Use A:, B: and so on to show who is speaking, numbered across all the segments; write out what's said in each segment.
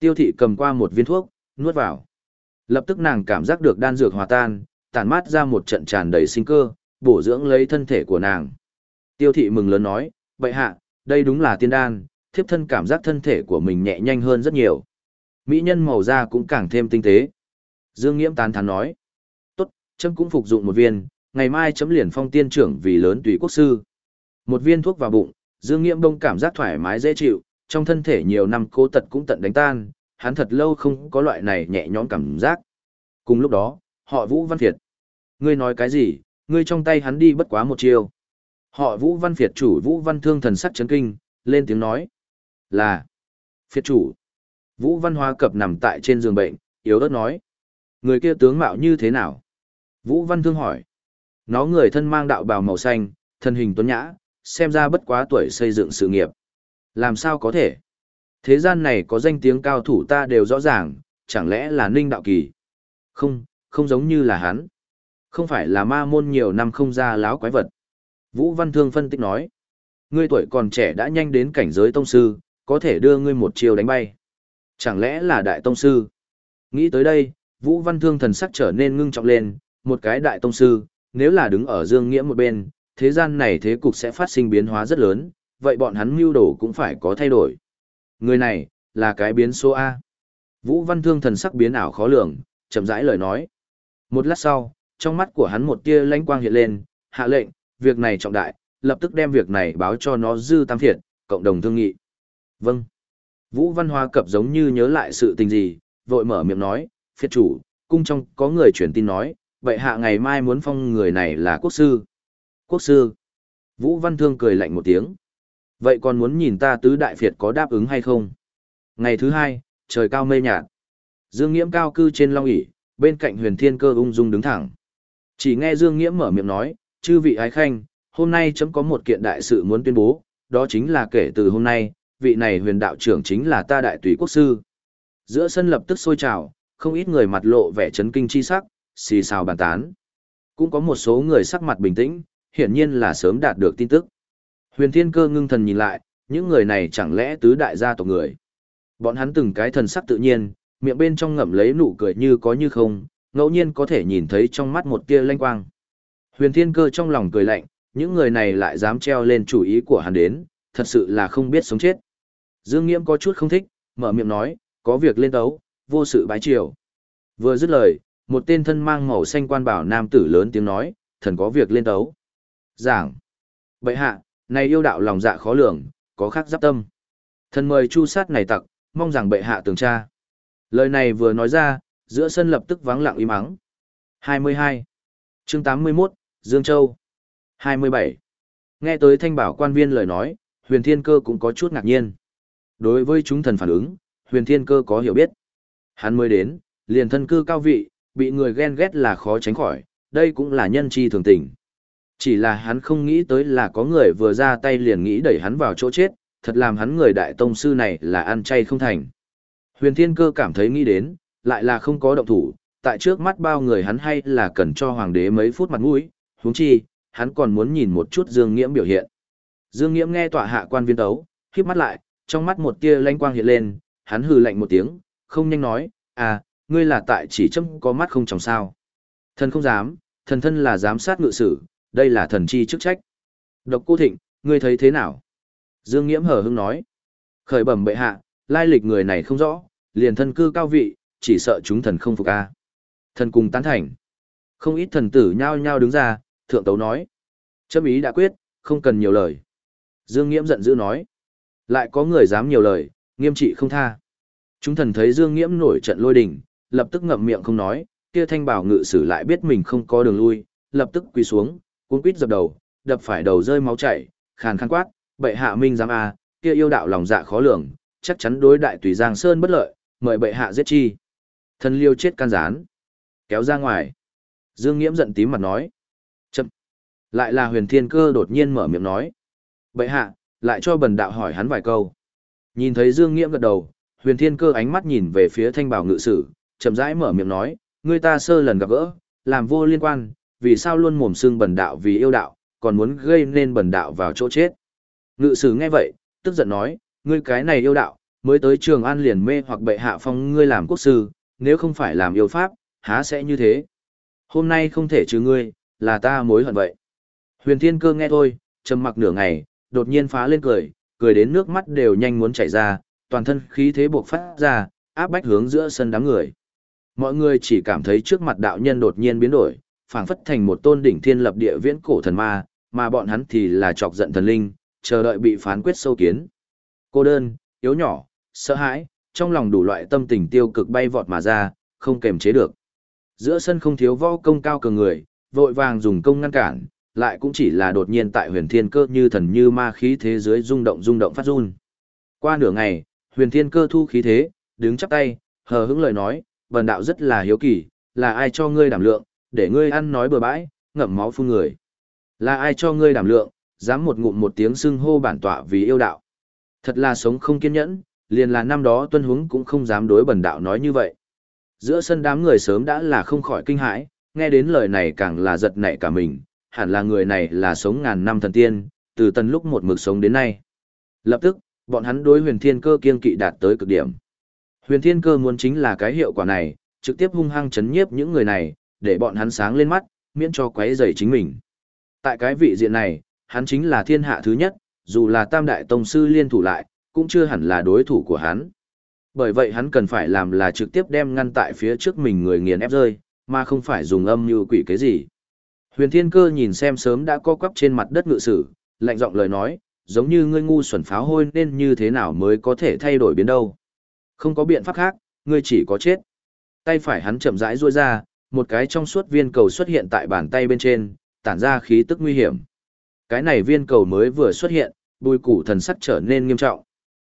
A: Tiêu thị cầm qua một viên thuốc, nuốt vào. Lập tức nàng cảm giác được đan dược hòa tan, tản mát ra một trận tràn đầy sinh cơ, bổ dưỡng lấy thân thể của nàng. Tiêu thị mừng lớn nói, vậy hạ, đây đúng là tiên đan, thiếp thân cảm giác thân thể của mình nhẹ nhanh hơn rất nhiều. Mỹ nhân màu da cũng càng thêm tinh tế. Dương Nghiễm tán thán nói, tốt, chấm cũng phục dụng một viên, ngày mai chấm liền phong tiên trưởng vì lớn tùy quốc sư. Một viên thuốc vào bụng, Dương Nghiễm đông cảm giác thoải mái dễ chịu, trong thân thể nhiều năm cố tật cũng tận đánh tan, hắn thật lâu không có loại này nhẹ nhõm cảm giác. Cùng lúc đó, họ Vũ Văn Việt. Ngươi nói cái gì, ngươi trong tay hắn đi bất quá một chiều Họ Vũ Văn Việt chủ Vũ Văn Thương thần sắc chấn kinh, lên tiếng nói. Là. Phiệt chủ. Vũ Văn Hoa cập nằm tại trên giường bệnh, yếu ớt nói. Người kia tướng mạo như thế nào? Vũ Văn Thương hỏi. Nó người thân mang đạo bào màu xanh, thân hình tuấn nhã, xem ra bất quá tuổi xây dựng sự nghiệp. Làm sao có thể? Thế gian này có danh tiếng cao thủ ta đều rõ ràng, chẳng lẽ là Ninh Đạo Kỳ? Không, không giống như là hắn. Không phải là ma môn nhiều năm không ra láo quái vật. Vũ Văn Thương phân tích nói. Ngươi tuổi còn trẻ đã nhanh đến cảnh giới tông sư, có thể đưa ngươi một chiều đánh bay. Chẳng lẽ là đại tông sư? Nghĩ tới đây, Vũ Văn Thương thần sắc trở nên ngưng trọng lên, một cái đại tông sư, nếu là đứng ở Dương Nghĩa một bên, thế gian này thế cục sẽ phát sinh biến hóa rất lớn, vậy bọn hắn mưu đồ cũng phải có thay đổi. Người này, là cái biến số A. Vũ Văn Thương thần sắc biến ảo khó lường, chậm rãi lời nói. Một lát sau, trong mắt của hắn một tia lánh quang hiện lên, hạ lệnh, việc này trọng đại, lập tức đem việc này báo cho nó dư tam thiệt, cộng đồng thương nghị. Vâng. Vũ Văn Hoa cập giống như nhớ lại sự tình gì, vội mở miệng nói, phiệt chủ, cung trong có người truyền tin nói, vậy hạ ngày mai muốn phong người này là quốc sư. Quốc sư. Vũ Văn Thương cười lạnh một tiếng. Vậy còn muốn nhìn ta tứ đại phiệt có đáp ứng hay không? Ngày thứ hai, trời cao mây nhạt. Dương Nghiễm cao cư trên long ỷ bên cạnh huyền thiên cơ ung dung đứng thẳng. Chỉ nghe Dương Nghiễm mở miệng nói, chư vị ái khanh, hôm nay chấm có một kiện đại sự muốn tuyên bố, đó chính là kể từ hôm nay, vị này huyền đạo trưởng chính là ta đại tùy quốc sư. Giữa sân lập tức sôi trào, không ít người mặt lộ vẻ chấn kinh chi sắc, xì xào bàn tán. Cũng có một số người sắc mặt bình tĩnh, hiển nhiên là sớm đạt được tin tức. Huyền Thiên Cơ ngưng thần nhìn lại, những người này chẳng lẽ tứ đại gia tộc người. Bọn hắn từng cái thần sắc tự nhiên, miệng bên trong ngậm lấy nụ cười như có như không, ngẫu nhiên có thể nhìn thấy trong mắt một tia lanh quang. Huyền Thiên Cơ trong lòng cười lạnh, những người này lại dám treo lên chủ ý của hắn đến, thật sự là không biết sống chết. Dương Nghiễm có chút không thích, mở miệng nói, có việc lên tấu, vô sự bái triều. Vừa dứt lời, một tên thân mang màu xanh quan bảo nam tử lớn tiếng nói, thần có việc lên tấu. Giảng. Bậy hạ, này yêu đạo lòng dạ khó lường, có khác giáp tâm. Thần mời chu sát này tặc, mong rằng bệ hạ tường tra. Lời này vừa nói ra, giữa sân lập tức vắng lặng im ắng. 22. chương 81, Dương Châu. 27. Nghe tới thanh bảo quan viên lời nói, huyền thiên cơ cũng có chút ngạc nhiên. Đối với chúng thần phản ứng, huyền thiên cơ có hiểu biết. Hắn mới đến, liền thân cư cao vị, bị người ghen ghét là khó tránh khỏi, đây cũng là nhân chi thường tình. Chỉ là hắn không nghĩ tới là có người vừa ra tay liền nghĩ đẩy hắn vào chỗ chết, thật làm hắn người đại tông sư này là ăn chay không thành. Huyền Thiên Cơ cảm thấy nghĩ đến, lại là không có động thủ, tại trước mắt bao người hắn hay là cần cho hoàng đế mấy phút mặt mũi, huống chi, hắn còn muốn nhìn một chút Dương Nghiễm biểu hiện. Dương Nghiễm nghe tọa hạ quan viên tấu, khép mắt lại, trong mắt một tia lanh quang hiện lên, hắn hừ lạnh một tiếng, không nhanh nói, à, ngươi là tại chỉ chấm có mắt không trong sao. Thần không dám, thần thân là giám sát ngự sử, đây là thần chi chức trách. Độc cô thịnh, ngươi thấy thế nào? Dương Nghiễm hờ hững nói. Khởi bẩm bệ hạ, lai lịch người này không rõ, liền thân cư cao vị, chỉ sợ chúng thần không phục a. Thần cùng tán thành. Không ít thần tử nhao nhao đứng ra, thượng tấu nói. Châm ý đã quyết, không cần nhiều lời. Dương Nghiễm giận dữ nói. Lại có người dám nhiều lời, nghiêm trị không tha. Chúng thần thấy Dương Nghiễm nổi trận lôi đình, lập tức ngậm miệng không nói, kia thanh bảo ngự sử lại biết mình không có đường lui, lập tức quỳ xuống, cuốn quýt dập đầu, đập phải đầu rơi máu chảy, khàn khàn quát, bệ hạ minh giám a, kia yêu đạo lòng dạ khó lường, chắc chắn đối đại tùy Giang Sơn bất lợi, mời bệ hạ giết chi. Thần liêu chết can gián. Kéo ra ngoài. Dương Nghiễm giận tím mặt nói. Chậm. Lại là huyền thiên cơ đột nhiên mở miệng nói. Bệ hạ, lại cho bần đạo hỏi hắn vài câu. Nhìn thấy Dương Nghiễm gật đầu, huyền thiên cơ ánh mắt nhìn về phía thanh bảo ngự sử, chậm rãi mở miệng nói, người ta sơ lần gặp gỡ, làm vô liên quan, vì sao luôn mồm xương bần đạo vì yêu đạo, còn muốn gây nên bần đạo vào chỗ chết. Ngự sử nghe vậy, tức giận nói, ngươi cái này yêu đạo, mới tới trường an liền mê hoặc bệ hạ phong ngươi làm quốc sư, nếu không phải làm yêu pháp, há sẽ như thế. Hôm nay không thể trừ ngươi, là ta mối hận vậy. Huyền Thiên Cơ nghe thôi, trầm mặc nửa ngày, đột nhiên phá lên cười, cười đến nước mắt đều nhanh muốn chảy ra, toàn thân khí thế buộc phát ra, áp bách hướng giữa sân đám người. Mọi người chỉ cảm thấy trước mặt đạo nhân đột nhiên biến đổi, phảng phất thành một tôn đỉnh thiên lập địa viễn cổ thần ma, mà bọn hắn thì là chọc giận thần linh, chờ đợi bị phán quyết sâu kiến. Cô đơn, yếu nhỏ, sợ hãi, trong lòng đủ loại tâm tình tiêu cực bay vọt mà ra, không kềm chế được. Giữa sân không thiếu võ công cao cường người, vội vàng dùng công ngăn cản, lại cũng chỉ là đột nhiên tại huyền thiên cơ như thần như ma khí thế giới rung động rung động phát run. Qua nửa ngày, huyền thiên cơ thu khí thế, đứng chắp tay, hờ hững lời nói, bần đạo rất là hiếu kỳ, là ai cho ngươi đảm lượng, để ngươi ăn nói bừa bãi, ngậm máu phun người. Là ai cho ngươi đảm lượng, dám một ngụm một tiếng xưng hô bản tọa vì yêu đạo. Thật là sống không kiên nhẫn, liền là năm đó tuân huống cũng không dám đối bần đạo nói như vậy. Giữa sân đám người sớm đã là không khỏi kinh hãi, nghe đến lời này càng là giật nảy cả mình, hẳn là người này là sống ngàn năm thần tiên, từ tần lúc một mực sống đến nay. Lập tức, bọn hắn đối huyền thiên cơ kiên kỵ đạt tới cực điểm. Huyền thiên cơ muốn chính là cái hiệu quả này, trực tiếp hung hăng chấn nhiếp những người này, để bọn hắn sáng lên mắt, miễn cho quấy rầy chính mình. Tại cái vị diện này, hắn chính là thiên hạ thứ nhất, dù là tam đại tông sư liên thủ lại, cũng chưa hẳn là đối thủ của hắn. Bởi vậy hắn cần phải làm là trực tiếp đem ngăn tại phía trước mình người nghiền ép rơi, mà không phải dùng âm như quỷ cái gì. Huyền Thiên Cơ nhìn xem sớm đã co quắp trên mặt đất ngự sử, lạnh giọng lời nói, giống như ngươi ngu xuẩn pháo hôi nên như thế nào mới có thể thay đổi biến đâu. Không có biện pháp khác, ngươi chỉ có chết. Tay phải hắn chậm rãi duỗi ra, một cái trong suốt viên cầu xuất hiện tại bàn tay bên trên, tản ra khí tức nguy hiểm. Cái này viên cầu mới vừa xuất hiện, bùi củ thần sắc trở nên nghiêm trọng.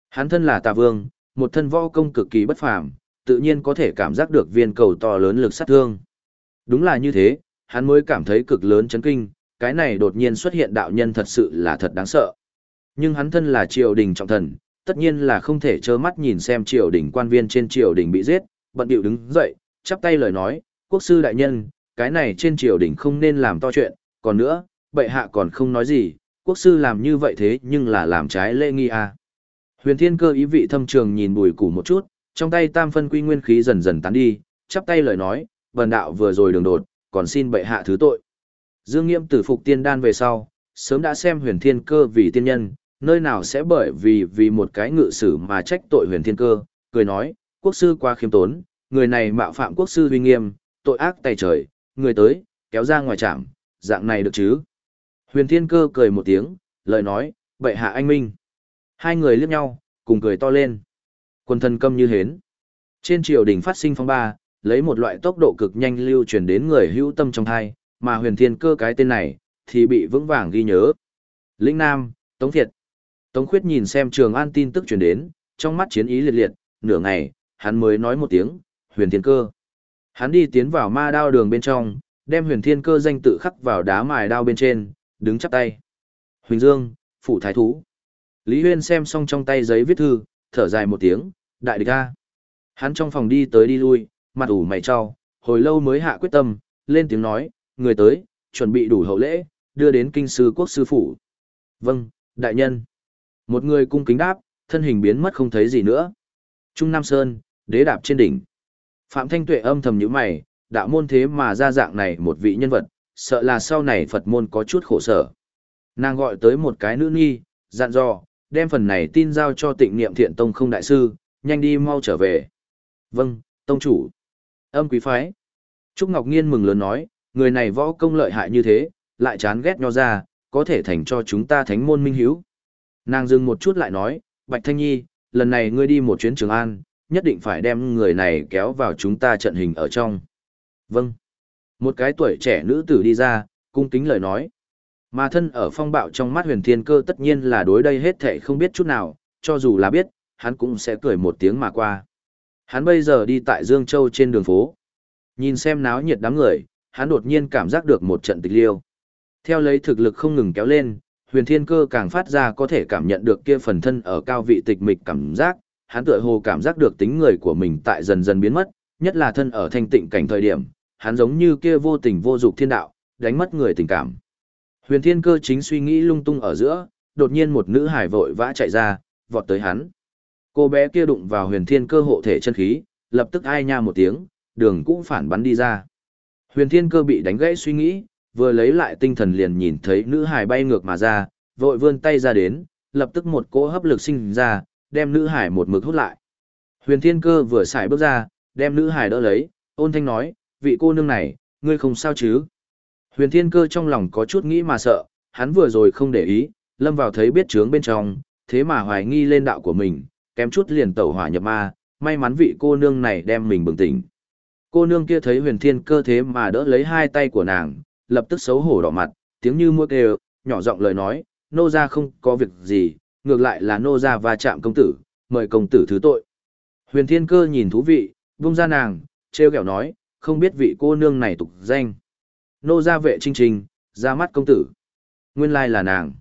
A: Hắn thân là tà vương, một thân võ công cực kỳ bất phàm, tự nhiên có thể cảm giác được viên cầu to lớn lực sát thương. Đúng là như thế, hắn mới cảm thấy cực lớn chấn kinh, cái này đột nhiên xuất hiện đạo nhân thật sự là thật đáng sợ. Nhưng hắn thân là triều đình trọng thần, tất nhiên là không thể trơ mắt nhìn xem triều đình quan viên trên triều đình bị giết, bận điệu đứng dậy, chắp tay lời nói, quốc sư đại nhân, cái này trên triều đình không nên làm to chuyện, còn nữa, bệ hạ còn không nói gì, quốc sư làm như vậy thế nhưng là làm trái lễ nghi à. Huyền thiên cơ ý vị thâm trường nhìn bùi củ một chút, trong tay tam phân quy nguyên khí dần dần tán đi, chắp tay lời nói, vần đạo vừa rồi đường đột, còn xin bệ hạ thứ tội. Dương Nghiễm tử phục tiên đan về sau, sớm đã xem huyền thiên cơ vì tiên nhân, nơi nào sẽ bởi vì vì một cái ngự sử mà trách tội huyền thiên cơ, cười nói, quốc sư quá khiêm tốn, người này mạo phạm quốc sư uy nghiêm, tội ác tay trời, người tới, kéo ra ngoài trạm, dạng này được chứ. Huyền thiên cơ cười một tiếng, lời nói, bệ hạ anh minh. Hai người liếc nhau, cùng cười to lên. Quân thần câm như hến. Trên triều đình phát sinh phong ba, lấy một loại tốc độ cực nhanh lưu truyền đến người hữu tâm trong thai, mà huyền thiên cơ cái tên này, thì bị vững vàng ghi nhớ. Linh Nam, Tống Thiệt. Tống Khuyết nhìn xem trường an tin tức truyền đến, trong mắt chiến ý liệt liệt, nửa ngày, hắn mới nói một tiếng, huyền thiên cơ. Hắn đi tiến vào ma đao đường bên trong, đem huyền thiên cơ danh tự khắc vào đá mài đao bên trên, đứng chắp tay. Huỳnh Dương, phủ thái thú. Lý Huyên xem xong trong tay giấy viết thư, thở dài một tiếng, đại địch ca. Hắn trong phòng đi tới đi lui, mặt ủ mày cho, hồi lâu mới hạ quyết tâm, lên tiếng nói, người tới, chuẩn bị đủ hậu lễ, đưa đến kinh sư quốc sư phủ. Vâng, đại nhân. Một người cung kính đáp, thân hình biến mất không thấy gì nữa. Trung Nam Sơn, đế đạp trên đỉnh. Phạm Thanh Tuệ âm thầm nhíu mày, đạo môn thế mà ra dạng này một vị nhân vật, sợ là sau này Phật môn có chút khổ sở. Nàng gọi tới một cái nữ nghi, dặn dò, đem phần này tin giao cho tịnh niệm thiện tông không đại sư, nhanh đi mau trở về. Vâng, tông chủ. Âm quý phái. Trúc Ngọc Nghiên mừng lớn nói, người này võ công lợi hại như thế, lại chán ghét nho ra, có thể thành cho chúng ta thánh môn minh hiếu. Nàng dừng một chút lại nói, Bạch Thanh Nhi, lần này ngươi đi một chuyến Trường An, nhất định phải đem người này kéo vào chúng ta trận hình ở trong. Vâng. Một cái tuổi trẻ nữ tử đi ra, cung kính lời nói. Mà thân ở phong bạo trong mắt huyền thiên cơ tất nhiên là đối đây hết thể không biết chút nào, cho dù là biết, hắn cũng sẽ cười một tiếng mà qua. Hắn bây giờ đi tại Dương Châu trên đường phố. Nhìn xem náo nhiệt đám người, hắn đột nhiên cảm giác được một trận tịch liêu. Theo lấy thực lực không ngừng kéo lên, huyền thiên cơ càng phát ra có thể cảm nhận được kia phần thân ở cao vị tịch mịch cảm giác, hắn tựa hồ cảm giác được tính người của mình tại dần dần biến mất, nhất là thân ở thanh tịnh cảnh thời điểm, hắn giống như kia vô tình vô dục thiên đạo, đánh mất người tình cảm. Huyền thiên cơ chính suy nghĩ lung tung ở giữa, đột nhiên một nữ hải vội vã chạy ra, vọt tới hắn. Cô bé kia đụng vào huyền thiên cơ hộ thể chân khí, lập tức ai nha một tiếng, đường cũng phản bắn đi ra. Huyền thiên cơ bị đánh gãy suy nghĩ, vừa lấy lại tinh thần liền nhìn thấy nữ hải bay ngược mà ra, vội vươn tay ra đến, lập tức một cỗ hấp lực sinh ra, đem nữ hải một mực hút lại. Huyền thiên cơ vừa xài bước ra, đem nữ hải đỡ lấy, ôn thanh nói, vị cô nương này, ngươi không sao chứ? Huyền thiên cơ trong lòng có chút nghĩ mà sợ, hắn vừa rồi không để ý, lâm vào thấy biết trướng bên trong, thế mà hoài nghi lên đạo của mình, kém chút liền tẩu hỏa nhập ma, may mắn vị cô nương này đem mình bừng tỉnh. Cô nương kia thấy huyền thiên cơ thế mà đỡ lấy hai tay của nàng, lập tức xấu hổ đỏ mặt, tiếng như mua kêu, nhỏ giọng lời nói, nô ra không có việc gì, ngược lại là nô ra va chạm công tử, mời công tử thứ tội. Huyền thiên cơ nhìn thú vị, vung ra nàng, treo kẹo nói, không biết vị cô nương này tục danh. Nô ra vệ trinh trình, ra mắt công tử. Nguyên lai là nàng.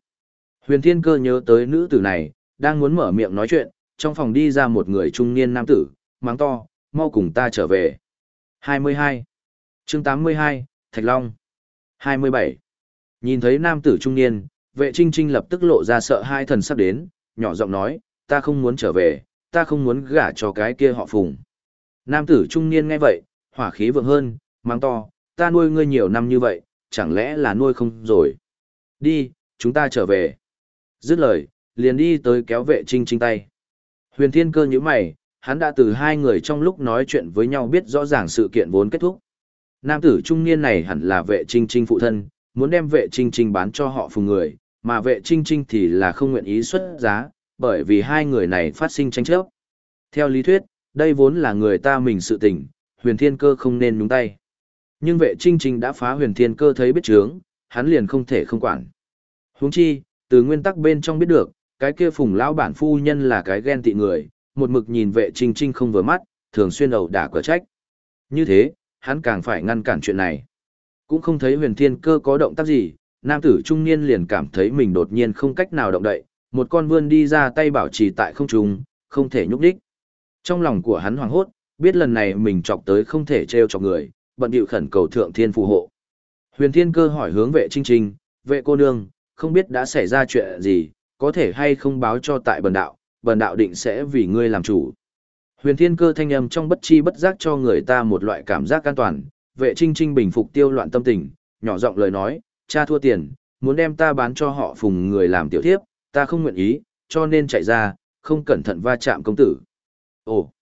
A: Huyền thiên cơ nhớ tới nữ tử này, đang muốn mở miệng nói chuyện, trong phòng đi ra một người trung niên nam tử, mắng to, mau cùng ta trở về. 22. chương 82, Thạch Long. 27. Nhìn thấy nam tử trung niên, vệ trinh trinh lập tức lộ ra sợ hai thần sắp đến, nhỏ giọng nói, ta không muốn trở về, ta không muốn gả cho cái kia họ phùng. Nam tử trung niên nghe vậy, hỏa khí vượng hơn, mang to, ta nuôi ngươi nhiều năm như vậy, chẳng lẽ là nuôi không rồi. Đi, chúng ta trở về. Dứt lời, liền đi tới kéo vệ trinh trinh tay. Huyền thiên cơ như mày, hắn đã từ hai người trong lúc nói chuyện với nhau biết rõ ràng sự kiện vốn kết thúc. Nam tử trung niên này hẳn là vệ trinh trinh phụ thân, muốn đem vệ trinh trinh bán cho họ phùng người, mà vệ trinh trinh thì là không nguyện ý xuất giá, bởi vì hai người này phát sinh tranh chấp. Theo lý thuyết, đây vốn là người ta mình sự tình, huyền thiên cơ không nên nhúng tay. Nhưng vệ trinh trinh đã phá huyền thiên cơ thấy biết chướng, hắn liền không thể không quản. Huống chi, từ nguyên tắc bên trong biết được, cái kia phùng lão bản phu nhân là cái ghen tị người, một mực nhìn vệ trinh trinh không vừa mắt, thường xuyên ẩu đả cửa trách. Như thế, hắn càng phải ngăn cản chuyện này. Cũng không thấy huyền thiên cơ có động tác gì, nam tử trung niên liền cảm thấy mình đột nhiên không cách nào động đậy, một con vươn đi ra tay bảo trì tại không trung, không thể nhúc đích. Trong lòng của hắn hoảng hốt, biết lần này mình chọc tới không thể treo chọc người, bận điệu khẩn cầu thượng thiên phù hộ. Huyền thiên cơ hỏi hướng vệ trinh trinh, vệ cô nương, không biết đã xảy ra chuyện gì, có thể hay không báo cho tại bần đạo, bần đạo định sẽ vì ngươi làm chủ. Huyền thiên cơ thanh âm trong bất chi bất giác cho người ta một loại cảm giác an toàn, vệ trinh trinh bình phục tiêu loạn tâm tình, nhỏ giọng lời nói, cha thua tiền, muốn đem ta bán cho họ phùng người làm tiểu thiếp, ta không nguyện ý, cho nên chạy ra, không cẩn thận va chạm công tử. Ồ!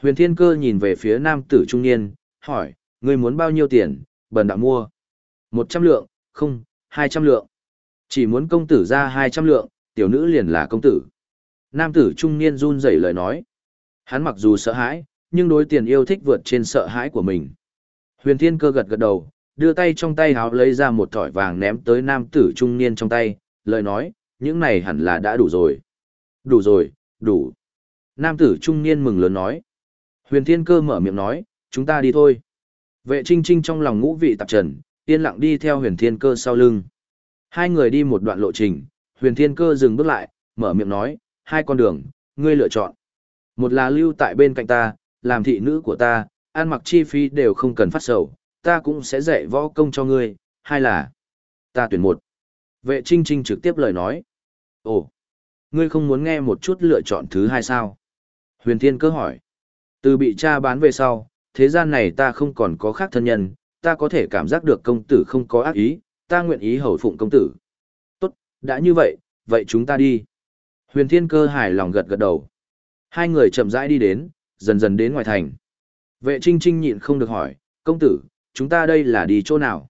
A: Huyền thiên cơ nhìn về phía nam tử trung niên, hỏi, ngươi muốn bao nhiêu tiền, bần đạo mua. Một trăm lượng, không, hai trăm lượng. Chỉ muốn công tử ra hai trăm lượng, tiểu nữ liền là công tử. Nam tử trung niên run rẩy lời nói. Hắn mặc dù sợ hãi, nhưng đối tiền yêu thích vượt trên sợ hãi của mình. Huyền Thiên Cơ gật gật đầu, đưa tay trong tay háo lấy ra một thỏi vàng ném tới nam tử trung niên trong tay, lời nói, những này hẳn là đã đủ rồi. Đủ rồi, đủ. Nam tử trung niên mừng lớn nói. Huyền Thiên Cơ mở miệng nói, chúng ta đi thôi. Vệ Trinh Trinh trong lòng ngũ vị tạp trần, yên lặng đi theo Huyền Thiên Cơ sau lưng. Hai người đi một đoạn lộ trình, Huyền Thiên Cơ dừng bước lại, mở miệng nói, hai con đường, ngươi lựa chọn. Một là lưu tại bên cạnh ta, làm thị nữ của ta, ăn mặc chi phí đều không cần phát sầu, ta cũng sẽ dạy võ công cho ngươi, hai là ta tuyển một. Vệ Trinh Trinh trực tiếp lời nói. Ồ, ngươi không muốn nghe một chút lựa chọn thứ hai sao? Huyền Thiên cơ hỏi. Từ bị cha bán về sau, thế gian này ta không còn có khác thân nhân, ta có thể cảm giác được công tử không có ác ý, ta nguyện ý hầu phụng công tử. Tốt, đã như vậy, vậy chúng ta đi. Huyền Thiên cơ hài lòng gật gật đầu. Hai người chậm rãi đi đến, dần dần đến ngoài thành. Vệ Trinh Trinh nhịn không được hỏi, công tử, chúng ta đây là đi chỗ nào?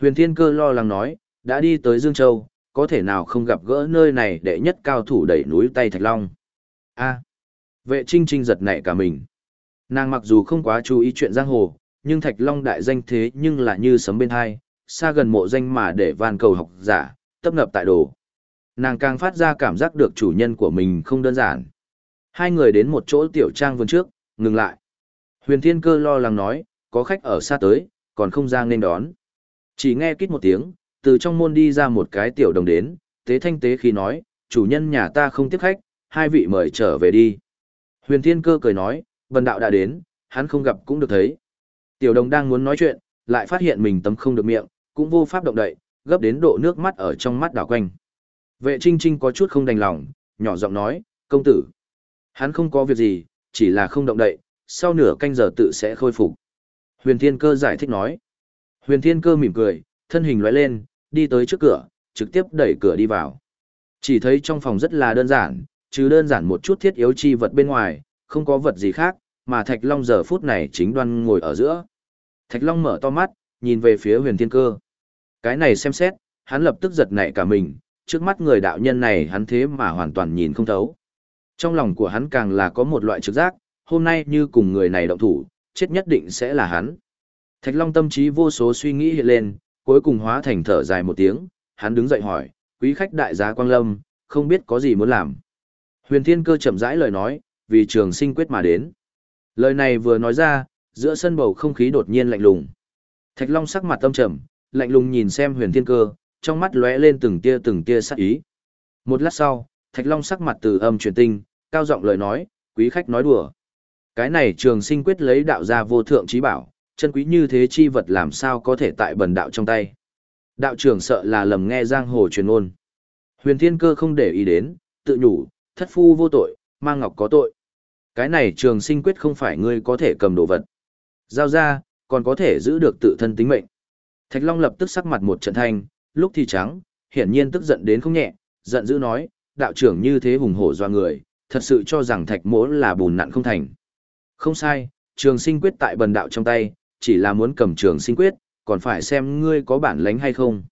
A: Huyền Thiên Cơ lo lắng nói, đã đi tới Dương Châu, có thể nào không gặp gỡ nơi này để nhất cao thủ đẩy núi tay Thạch Long. A. vệ Trinh Trinh giật nảy cả mình. Nàng mặc dù không quá chú ý chuyện giang hồ, nhưng Thạch Long đại danh thế nhưng là như sấm bên hai, xa gần mộ danh mà để van cầu học giả, tấp nập tại đồ. Nàng càng phát ra cảm giác được chủ nhân của mình không đơn giản. Hai người đến một chỗ tiểu trang vườn trước, ngừng lại. Huyền Thiên Cơ lo lắng nói, có khách ở xa tới, còn không ra nên đón. Chỉ nghe kít một tiếng, từ trong môn đi ra một cái tiểu đồng đến, tế thanh tế khi nói, chủ nhân nhà ta không tiếp khách, hai vị mời trở về đi. Huyền Thiên Cơ cười nói, vần đạo đã đến, hắn không gặp cũng được thấy. Tiểu đồng đang muốn nói chuyện, lại phát hiện mình tấm không được miệng, cũng vô pháp động đậy, gấp đến độ nước mắt ở trong mắt đảo quanh. Vệ Trinh Trinh có chút không đành lòng, nhỏ giọng nói, công tử. Hắn không có việc gì, chỉ là không động đậy, sau nửa canh giờ tự sẽ khôi phục. Huyền Thiên Cơ giải thích nói. Huyền Thiên Cơ mỉm cười, thân hình lóe lên, đi tới trước cửa, trực tiếp đẩy cửa đi vào. Chỉ thấy trong phòng rất là đơn giản, chứ đơn giản một chút thiết yếu chi vật bên ngoài, không có vật gì khác, mà Thạch Long giờ phút này chính đoan ngồi ở giữa. Thạch Long mở to mắt, nhìn về phía huyền thiên cơ. Cái này xem xét, hắn lập tức giật nảy cả mình, trước mắt người đạo nhân này hắn thế mà hoàn toàn nhìn không thấu. Trong lòng của hắn càng là có một loại trực giác, hôm nay như cùng người này động thủ, chết nhất định sẽ là hắn. Thạch Long tâm trí vô số suy nghĩ hiện lên, cuối cùng hóa thành thở dài một tiếng, hắn đứng dậy hỏi, quý khách đại gia Quang Lâm, không biết có gì muốn làm. Huyền Thiên Cơ chậm rãi lời nói, vì trường sinh quyết mà đến. Lời này vừa nói ra, giữa sân bầu không khí đột nhiên lạnh lùng. Thạch Long sắc mặt tâm trầm, lạnh lùng nhìn xem Huyền Thiên Cơ, trong mắt lóe lên từng tia từng tia sắc ý. Một lát sau, Thạch Long sắc mặt từ âm chuyển tinh, cao giọng lời nói, quý khách nói đùa. Cái này trường sinh quyết lấy đạo ra vô thượng trí bảo, chân quý như thế chi vật làm sao có thể tại bần đạo trong tay. Đạo trưởng sợ là lầm nghe giang hồ truyền ôn. Huyền Thiên Cơ không để ý đến, tự nhủ, thất phu vô tội, mang ngọc có tội. Cái này trường sinh quyết không phải ngươi có thể cầm đồ vật. Giao ra, còn có thể giữ được tự thân tính mệnh. Thạch Long lập tức sắc mặt một trận thanh, lúc thì trắng, hiển nhiên tức giận đến không nhẹ, giận dữ nói, đạo trưởng như thế hùng hổ doa người, thật sự cho rằng thạch mỗ là bùn nặn không thành. Không sai, trường sinh quyết tại bần đạo trong tay, chỉ là muốn cầm trường sinh quyết, còn phải xem ngươi có bản lánh hay không.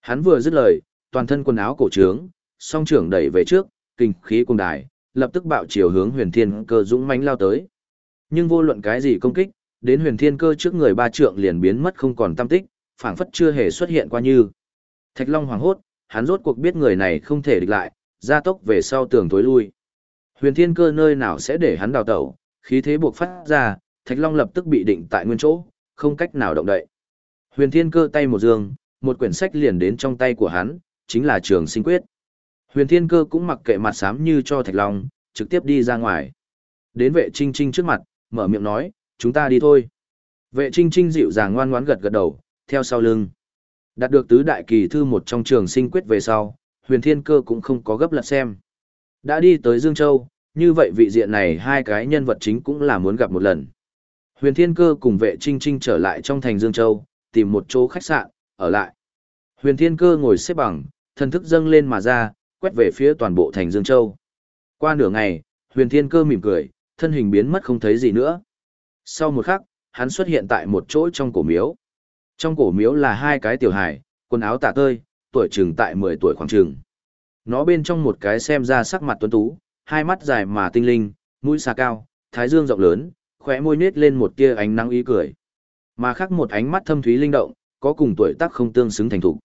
A: Hắn vừa dứt lời, toàn thân quần áo cổ trướng, song trưởng đẩy về trước, kinh khí cung đài, lập tức bạo chiều hướng huyền thiên cơ dũng mãnh lao tới. Nhưng vô luận cái gì công kích, đến huyền thiên cơ trước người ba trượng liền biến mất không còn tâm tích, phảng phất chưa hề xuất hiện qua như. Thạch Long hoảng hốt, hắn rốt cuộc biết người này không thể địch lại, gia tốc về sau tường tối lui. Huyền thiên cơ nơi nào sẽ để hắn đào tẩu, khí thế buộc phát ra, Thạch Long lập tức bị định tại nguyên chỗ, không cách nào động đậy. Huyền thiên cơ tay một dương, một quyển sách liền đến trong tay của hắn, chính là trường sinh quyết. Huyền thiên cơ cũng mặc kệ mặt xám như cho Thạch Long, trực tiếp đi ra ngoài. Đến vệ trinh trinh trước mặt, mở miệng nói, chúng ta đi thôi. Vệ trinh trinh dịu dàng ngoan ngoãn gật gật đầu, theo sau lưng. Đạt được tứ đại kỳ thư một trong trường sinh quyết về sau, huyền thiên cơ cũng không có gấp lật xem. Đã đi tới Dương Châu, như vậy vị diện này hai cái nhân vật chính cũng là muốn gặp một lần. Huyền thiên cơ cùng vệ trinh trinh trở lại trong thành Dương Châu, tìm một chỗ khách sạn, ở lại. Huyền thiên cơ ngồi xếp bằng, thần thức dâng lên mà ra, quét về phía toàn bộ thành Dương Châu. Qua nửa ngày, huyền thiên cơ mỉm cười, thân hình biến mất không thấy gì nữa. Sau một khắc, hắn xuất hiện tại một chỗ trong cổ miếu. Trong cổ miếu là hai cái tiểu hài quần áo tả tơi, tuổi chừng tại 10 tuổi khoảng chừng. Nó bên trong một cái xem ra sắc mặt tuấn tú, hai mắt dài mà tinh linh, mũi xà cao, thái dương rộng lớn, khóe môi nết lên một tia ánh nắng ý cười. Mà khác một ánh mắt thâm thúy linh động, có cùng tuổi tác không tương xứng thành thủ.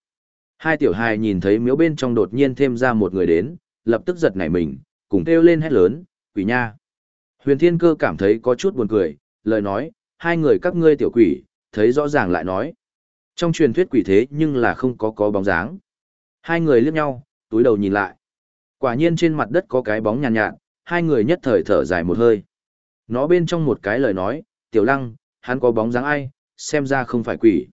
A: Hai tiểu hài nhìn thấy miếu bên trong đột nhiên thêm ra một người đến, lập tức giật nảy mình, cùng kêu lên hét lớn, quỷ nha. Huyền Thiên Cơ cảm thấy có chút buồn cười, lời nói, hai người các ngươi tiểu quỷ, thấy rõ ràng lại nói. Trong truyền thuyết quỷ thế nhưng là không có có bóng dáng. Hai người liếc nhau, túi đầu nhìn lại. Quả nhiên trên mặt đất có cái bóng nhàn nhạt, nhạt, hai người nhất thời thở dài một hơi. Nó bên trong một cái lời nói, tiểu lăng, hắn có bóng dáng ai, xem ra không phải quỷ.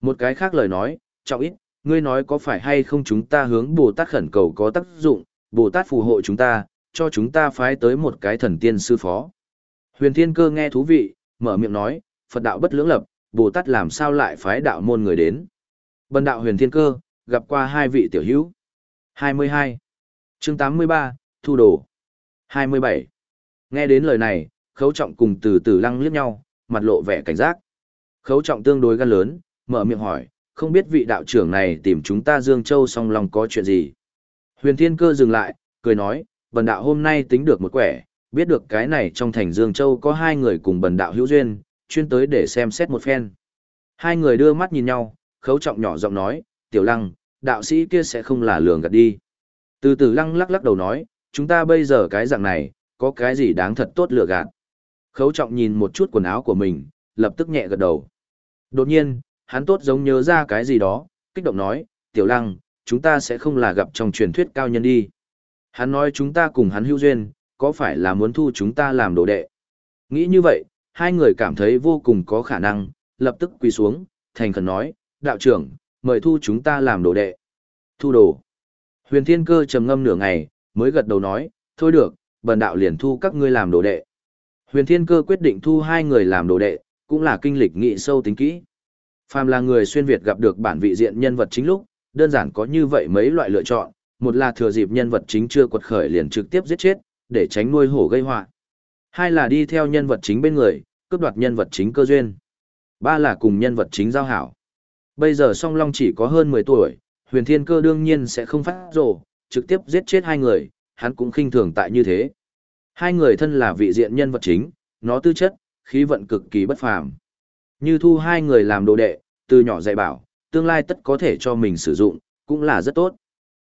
A: Một cái khác lời nói, trọng ít, ngươi nói có phải hay không chúng ta hướng Bồ Tát khẩn cầu có tác dụng, Bồ Tát phù hộ chúng ta, cho chúng ta phái tới một cái thần tiên sư phó. Huyền Thiên Cơ nghe thú vị, mở miệng nói, Phật đạo bất lưỡng lập, Bồ Tát làm sao lại phái đạo môn người đến. Bần đạo Huyền Thiên Cơ, gặp qua hai vị tiểu hữu. 22 chương 83, Thu Đồ. 27. Nghe đến lời này, khấu trọng cùng từ từ lăng liếc nhau, mặt lộ vẻ cảnh giác. Khấu trọng tương đối gan lớn, mở miệng hỏi, không biết vị đạo trưởng này tìm chúng ta Dương Châu song lòng có chuyện gì. Huyền Thiên Cơ dừng lại, cười nói, bần đạo hôm nay tính được một quẻ, biết được cái này trong thành Dương Châu có hai người cùng bần đạo hữu duyên, chuyên tới để xem xét một phen. Hai người đưa mắt nhìn nhau, khấu trọng nhỏ giọng nói, tiểu lăng, đạo sĩ kia sẽ không là lường gạt đi. Từ từ lăng lắc lắc đầu nói, chúng ta bây giờ cái dạng này, có cái gì đáng thật tốt lựa gạt. Khấu trọng nhìn một chút quần áo của mình, lập tức nhẹ gật đầu. Đột nhiên, hắn tốt giống nhớ ra cái gì đó, kích động nói, tiểu lăng, chúng ta sẽ không là gặp trong truyền thuyết cao nhân đi. Hắn nói chúng ta cùng hắn hữu duyên, có phải là muốn thu chúng ta làm đồ đệ? Nghĩ như vậy, hai người cảm thấy vô cùng có khả năng, lập tức quỳ xuống, thành khẩn nói, đạo trưởng, mời thu chúng ta làm đồ đệ. Thu đồ. Huyền Thiên Cơ trầm ngâm nửa ngày, mới gật đầu nói, thôi được, bần đạo liền thu các ngươi làm đồ đệ. Huyền Thiên Cơ quyết định thu hai người làm đồ đệ, cũng là kinh lịch nghị sâu tính kỹ. Phàm là người xuyên Việt gặp được bản vị diện nhân vật chính lúc, đơn giản có như vậy mấy loại lựa chọn, một là thừa dịp nhân vật chính chưa quật khởi liền trực tiếp giết chết, để tránh nuôi hổ gây họa. Hai là đi theo nhân vật chính bên người, cướp đoạt nhân vật chính cơ duyên. Ba là cùng nhân vật chính giao hảo. Bây giờ song long chỉ có hơn 10 tuổi, huyền thiên cơ đương nhiên sẽ không phát rổ, trực tiếp giết chết hai người, hắn cũng khinh thường tại như thế. Hai người thân là vị diện nhân vật chính, nó tư chất, khí vận cực kỳ bất phàm. Như thu hai người làm đồ đệ, từ nhỏ dạy bảo, tương lai tất có thể cho mình sử dụng, cũng là rất tốt.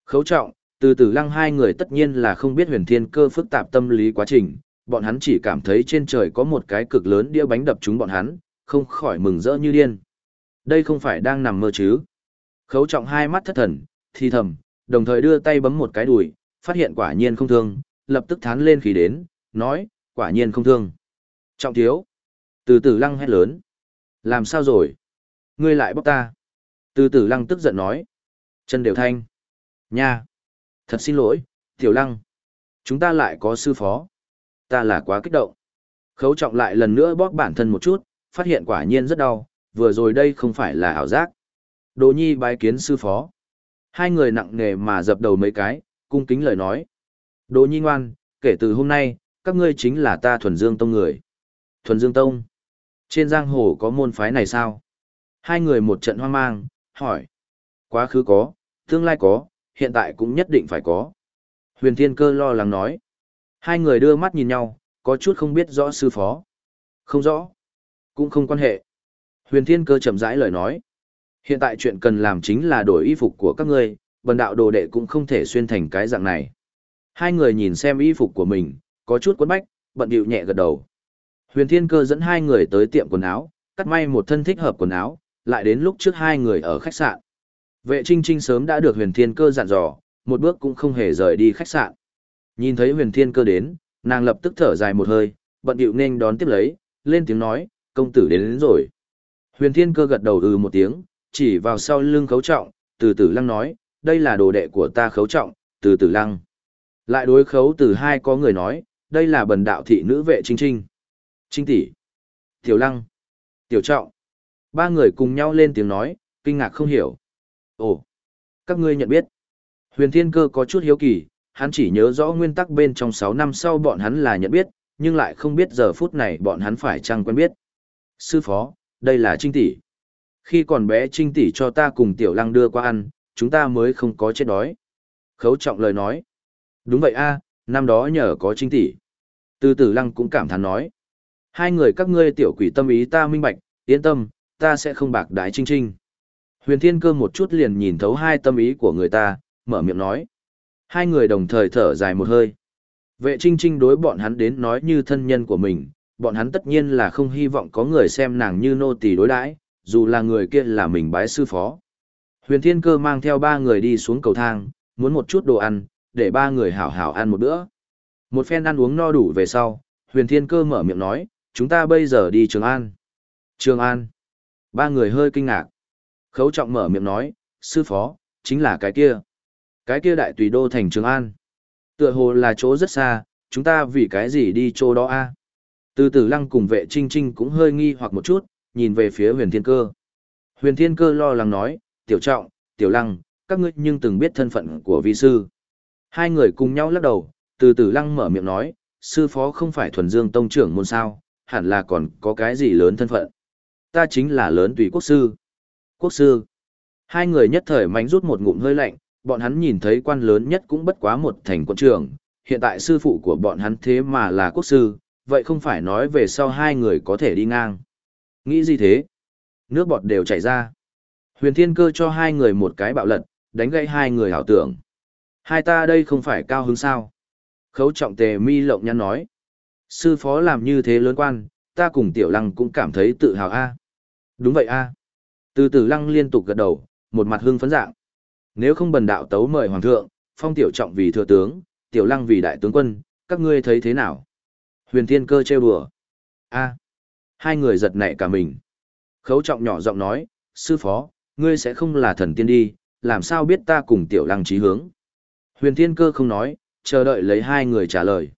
A: Khấu trọng, từ từ lăng hai người tất nhiên là không biết huyền thiên cơ phức tạp tâm lý quá trình, bọn hắn chỉ cảm thấy trên trời có một cái cực lớn đĩa bánh đập chúng bọn hắn, không khỏi mừng rỡ như điên. Đây không phải đang nằm mơ chứ. Khấu trọng hai mắt thất thần, thi thầm, đồng thời đưa tay bấm một cái đùi, phát hiện quả nhiên không thương, lập tức thán lên khí đến, nói, quả nhiên không thương. Trọng thiếu. Từ từ lăng hét lớn. Làm sao rồi? Ngươi lại bóc ta. Từ từ lăng tức giận nói. Chân đều thanh. Nha. Thật xin lỗi, tiểu lăng. Chúng ta lại có sư phó. Ta là quá kích động. Khấu trọng lại lần nữa bóp bản thân một chút, phát hiện quả nhiên rất đau, vừa rồi đây không phải là ảo giác. Đồ nhi bái kiến sư phó. Hai người nặng nề mà dập đầu mấy cái, cung kính lời nói. Đồ nhi ngoan, kể từ hôm nay, các ngươi chính là ta thuần dương tông người. Thuần dương tông. Trên giang hồ có môn phái này sao? Hai người một trận hoang mang, hỏi. Quá khứ có, tương lai có, hiện tại cũng nhất định phải có. Huyền Thiên Cơ lo lắng nói. Hai người đưa mắt nhìn nhau, có chút không biết rõ sư phó. Không rõ. Cũng không quan hệ. Huyền Thiên Cơ chậm rãi lời nói. Hiện tại chuyện cần làm chính là đổi y phục của các ngươi, bần đạo đồ đệ cũng không thể xuyên thành cái dạng này. Hai người nhìn xem y phục của mình, có chút quấn bách, bận điệu nhẹ gật đầu. Huyền Thiên Cơ dẫn hai người tới tiệm quần áo, cắt may một thân thích hợp quần áo, lại đến lúc trước hai người ở khách sạn. Vệ Trinh Trinh sớm đã được Huyền Thiên Cơ dặn dò, một bước cũng không hề rời đi khách sạn. Nhìn thấy Huyền Thiên Cơ đến, nàng lập tức thở dài một hơi, bận điệu nên đón tiếp lấy, lên tiếng nói, công tử đến, đến rồi. Huyền Thiên Cơ gật đầu ừ một tiếng, chỉ vào sau lưng khấu trọng, từ tử lăng nói, đây là đồ đệ của ta khấu trọng, từ tử lăng. Lại đối khấu từ hai có người nói, đây là bần đạo thị nữ vệ Trinh Trinh. Trinh tỷ, Tiểu lăng, tiểu trọng. Ba người cùng nhau lên tiếng nói, kinh ngạc không hiểu. Ồ, các ngươi nhận biết. Huyền Thiên Cơ có chút hiếu kỳ, hắn chỉ nhớ rõ nguyên tắc bên trong 6 năm sau bọn hắn là nhận biết, nhưng lại không biết giờ phút này bọn hắn phải chăng quen biết. Sư phó, đây là Trinh tỷ. Khi còn bé Trinh tỷ cho ta cùng Tiểu Lăng đưa qua ăn, chúng ta mới không có chết đói. Khấu trọng lời nói. Đúng vậy a, năm đó nhờ có Trinh tỷ. Từ Tử Lăng cũng cảm thán nói. Hai người các ngươi tiểu quỷ tâm ý ta minh bạch, yên tâm, ta sẽ không bạc đái Trinh Trinh. Huyền Thiên Cơ một chút liền nhìn thấu hai tâm ý của người ta, mở miệng nói. Hai người đồng thời thở dài một hơi. Vệ Trinh Trinh đối bọn hắn đến nói như thân nhân của mình, bọn hắn tất nhiên là không hy vọng có người xem nàng như nô tỳ đối đãi, dù là người kia là mình bái sư phó. Huyền Thiên Cơ mang theo ba người đi xuống cầu thang, muốn một chút đồ ăn, để ba người hảo hảo ăn một bữa. Một phen ăn uống no đủ về sau, Huyền Thiên Cơ mở miệng nói, chúng ta bây giờ đi Trường An. Trường An. Ba người hơi kinh ngạc. Khấu trọng mở miệng nói, sư phó, chính là cái kia. Cái kia đại tùy đô thành Trường An. Tựa hồ là chỗ rất xa, chúng ta vì cái gì đi chỗ đó a? Từ tử lăng cùng vệ trinh trinh cũng hơi nghi hoặc một chút, nhìn về phía huyền thiên cơ. Huyền thiên cơ lo lắng nói, tiểu trọng, tiểu lăng, các ngươi nhưng từng biết thân phận của vi sư. Hai người cùng nhau lắc đầu, từ từ lăng mở miệng nói, sư phó không phải thuần dương tông trưởng môn sao, hẳn là còn có cái gì lớn thân phận. Ta chính là lớn tùy quốc sư. Quốc sư. Hai người nhất thời mánh rút một ngụm hơi lạnh, bọn hắn nhìn thấy quan lớn nhất cũng bất quá một thành quân trưởng, hiện tại sư phụ của bọn hắn thế mà là quốc sư, vậy không phải nói về sau hai người có thể đi ngang. Nghĩ gì thế? Nước bọt đều chảy ra. Huyền thiên cơ cho hai người một cái bạo lật, đánh gãy hai người hảo tưởng. Hai ta đây không phải cao hứng sao? Khấu trọng tề mi lộng nhăn nói. Sư phó làm như thế lớn quan, ta cùng tiểu lăng cũng cảm thấy tự hào a. Đúng vậy a. Từ từ lăng liên tục gật đầu, một mặt hưng phấn dạng. Nếu không bần đạo tấu mời hoàng thượng, phong tiểu trọng vì thừa tướng, tiểu lăng vì đại tướng quân, các ngươi thấy thế nào? Huyền thiên cơ trêu đùa. a Hai người giật nảy cả mình. Khấu trọng nhỏ giọng nói, sư phó, ngươi sẽ không là thần tiên đi, làm sao biết ta cùng tiểu lăng trí hướng. Huyền thiên cơ không nói, chờ đợi lấy hai người trả lời.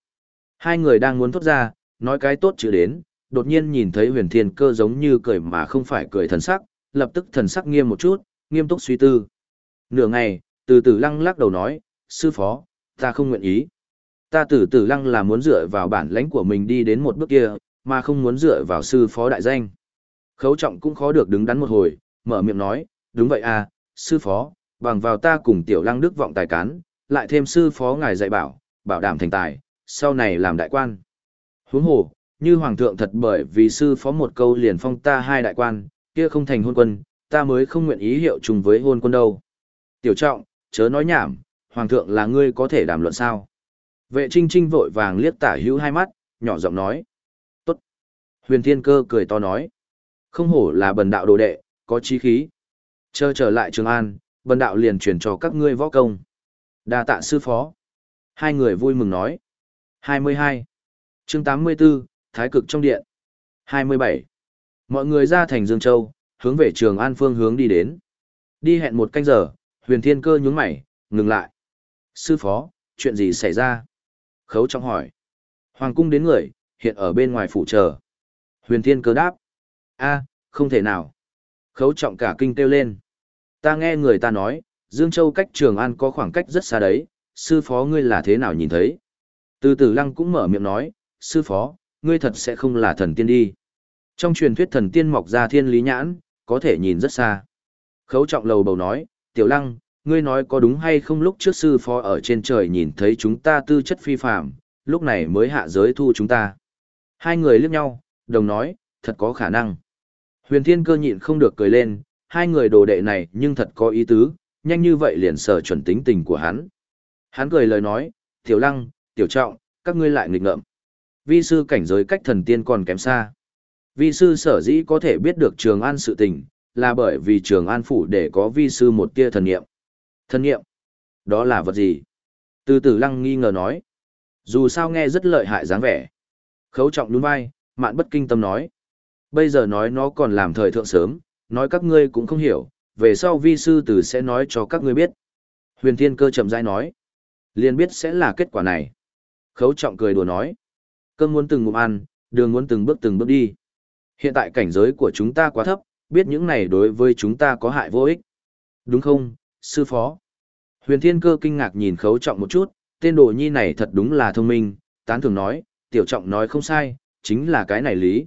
A: Hai người đang muốn thốt ra, nói cái tốt chữ đến, đột nhiên nhìn thấy huyền thiên cơ giống như cười mà không phải cười thần sắc, lập tức thần sắc nghiêm một chút, nghiêm túc suy tư. Nửa ngày, từ từ lăng lắc đầu nói, sư phó, ta không nguyện ý. Ta từ từ lăng là muốn dựa vào bản lãnh của mình đi đến một bước kia, mà không muốn dựa vào sư phó đại danh. Khấu trọng cũng khó được đứng đắn một hồi, mở miệng nói, đúng vậy à, sư phó, bằng vào ta cùng tiểu lăng đức vọng tài cán, lại thêm sư phó ngài dạy bảo, bảo đảm thành tài, sau này làm đại quan. Huống hồ, như hoàng thượng thật bởi vì sư phó một câu liền phong ta hai đại quan, kia không thành hôn quân, ta mới không nguyện ý hiệu chung với hôn quân đâu. Tiểu trọng, chớ nói nhảm, hoàng thượng là ngươi có thể đàm luận sao. Vệ trinh trinh vội vàng liếc tả hữu hai mắt, nhỏ giọng nói. Huyền thiên cơ cười to nói. Không hổ là bần đạo đồ đệ, có chí khí. Chờ trở lại Trường An, bần đạo liền truyền cho các ngươi võ công. đa tạ sư phó. Hai người vui mừng nói. 22. chương 84, Thái cực trong điện. 27. Mọi người ra thành Dương Châu, hướng về Trường An phương hướng đi đến. Đi hẹn một canh giờ, huyền thiên cơ nhướng mày, ngừng lại. Sư phó, chuyện gì xảy ra? Khấu trọng hỏi. Hoàng cung đến người, hiện ở bên ngoài phủ chờ. Huyền thiên cơ đáp. a không thể nào. Khấu trọng cả kinh kêu lên. Ta nghe người ta nói, Dương Châu cách Trường An có khoảng cách rất xa đấy, sư phó ngươi là thế nào nhìn thấy? Từ từ lăng cũng mở miệng nói, sư phó, ngươi thật sẽ không là thần tiên đi. Trong truyền thuyết thần tiên mọc ra thiên lý nhãn, có thể nhìn rất xa. Khấu trọng lầu bầu nói, tiểu lăng, ngươi nói có đúng hay không lúc trước sư phó ở trên trời nhìn thấy chúng ta tư chất phi phạm, lúc này mới hạ giới thu chúng ta. Hai người liếc nhau, đồng nói, thật có khả năng. Huyền thiên cơ nhịn không được cười lên, hai người đồ đệ này nhưng thật có ý tứ, nhanh như vậy liền sở chuẩn tính tình của hắn. Hắn cười lời nói, tiểu lăng, tiểu trọng, các ngươi lại nghịch ngợm. Vi sư cảnh giới cách thần tiên còn kém xa. Vi sư sở dĩ có thể biết được Trường An sự tình, là bởi vì Trường An phủ để có vi sư một tia thần niệm. Thần niệm? Đó là vật gì? Từ Tử lăng nghi ngờ nói. Dù sao nghe rất lợi hại dáng vẻ. Khấu trọng nhún vai, mạn bất kinh tâm nói. Bây giờ nói nó còn làm thời thượng sớm, nói các ngươi cũng không hiểu, về sau vi sư tử sẽ nói cho các ngươi biết. Huyền thiên cơ chậm rãi nói. liền biết sẽ là kết quả này. Khấu trọng cười đùa nói. Cơm muốn từng ngụm ăn, đường muốn từng bước từng bước đi. Hiện tại cảnh giới của chúng ta quá thấp, biết những này đối với chúng ta có hại vô ích. Đúng không, sư phó? Huyền Thiên Cơ kinh ngạc nhìn khấu trọng một chút, tên đồ nhi này thật đúng là thông minh, tán thường nói, tiểu trọng nói không sai, chính là cái này lý.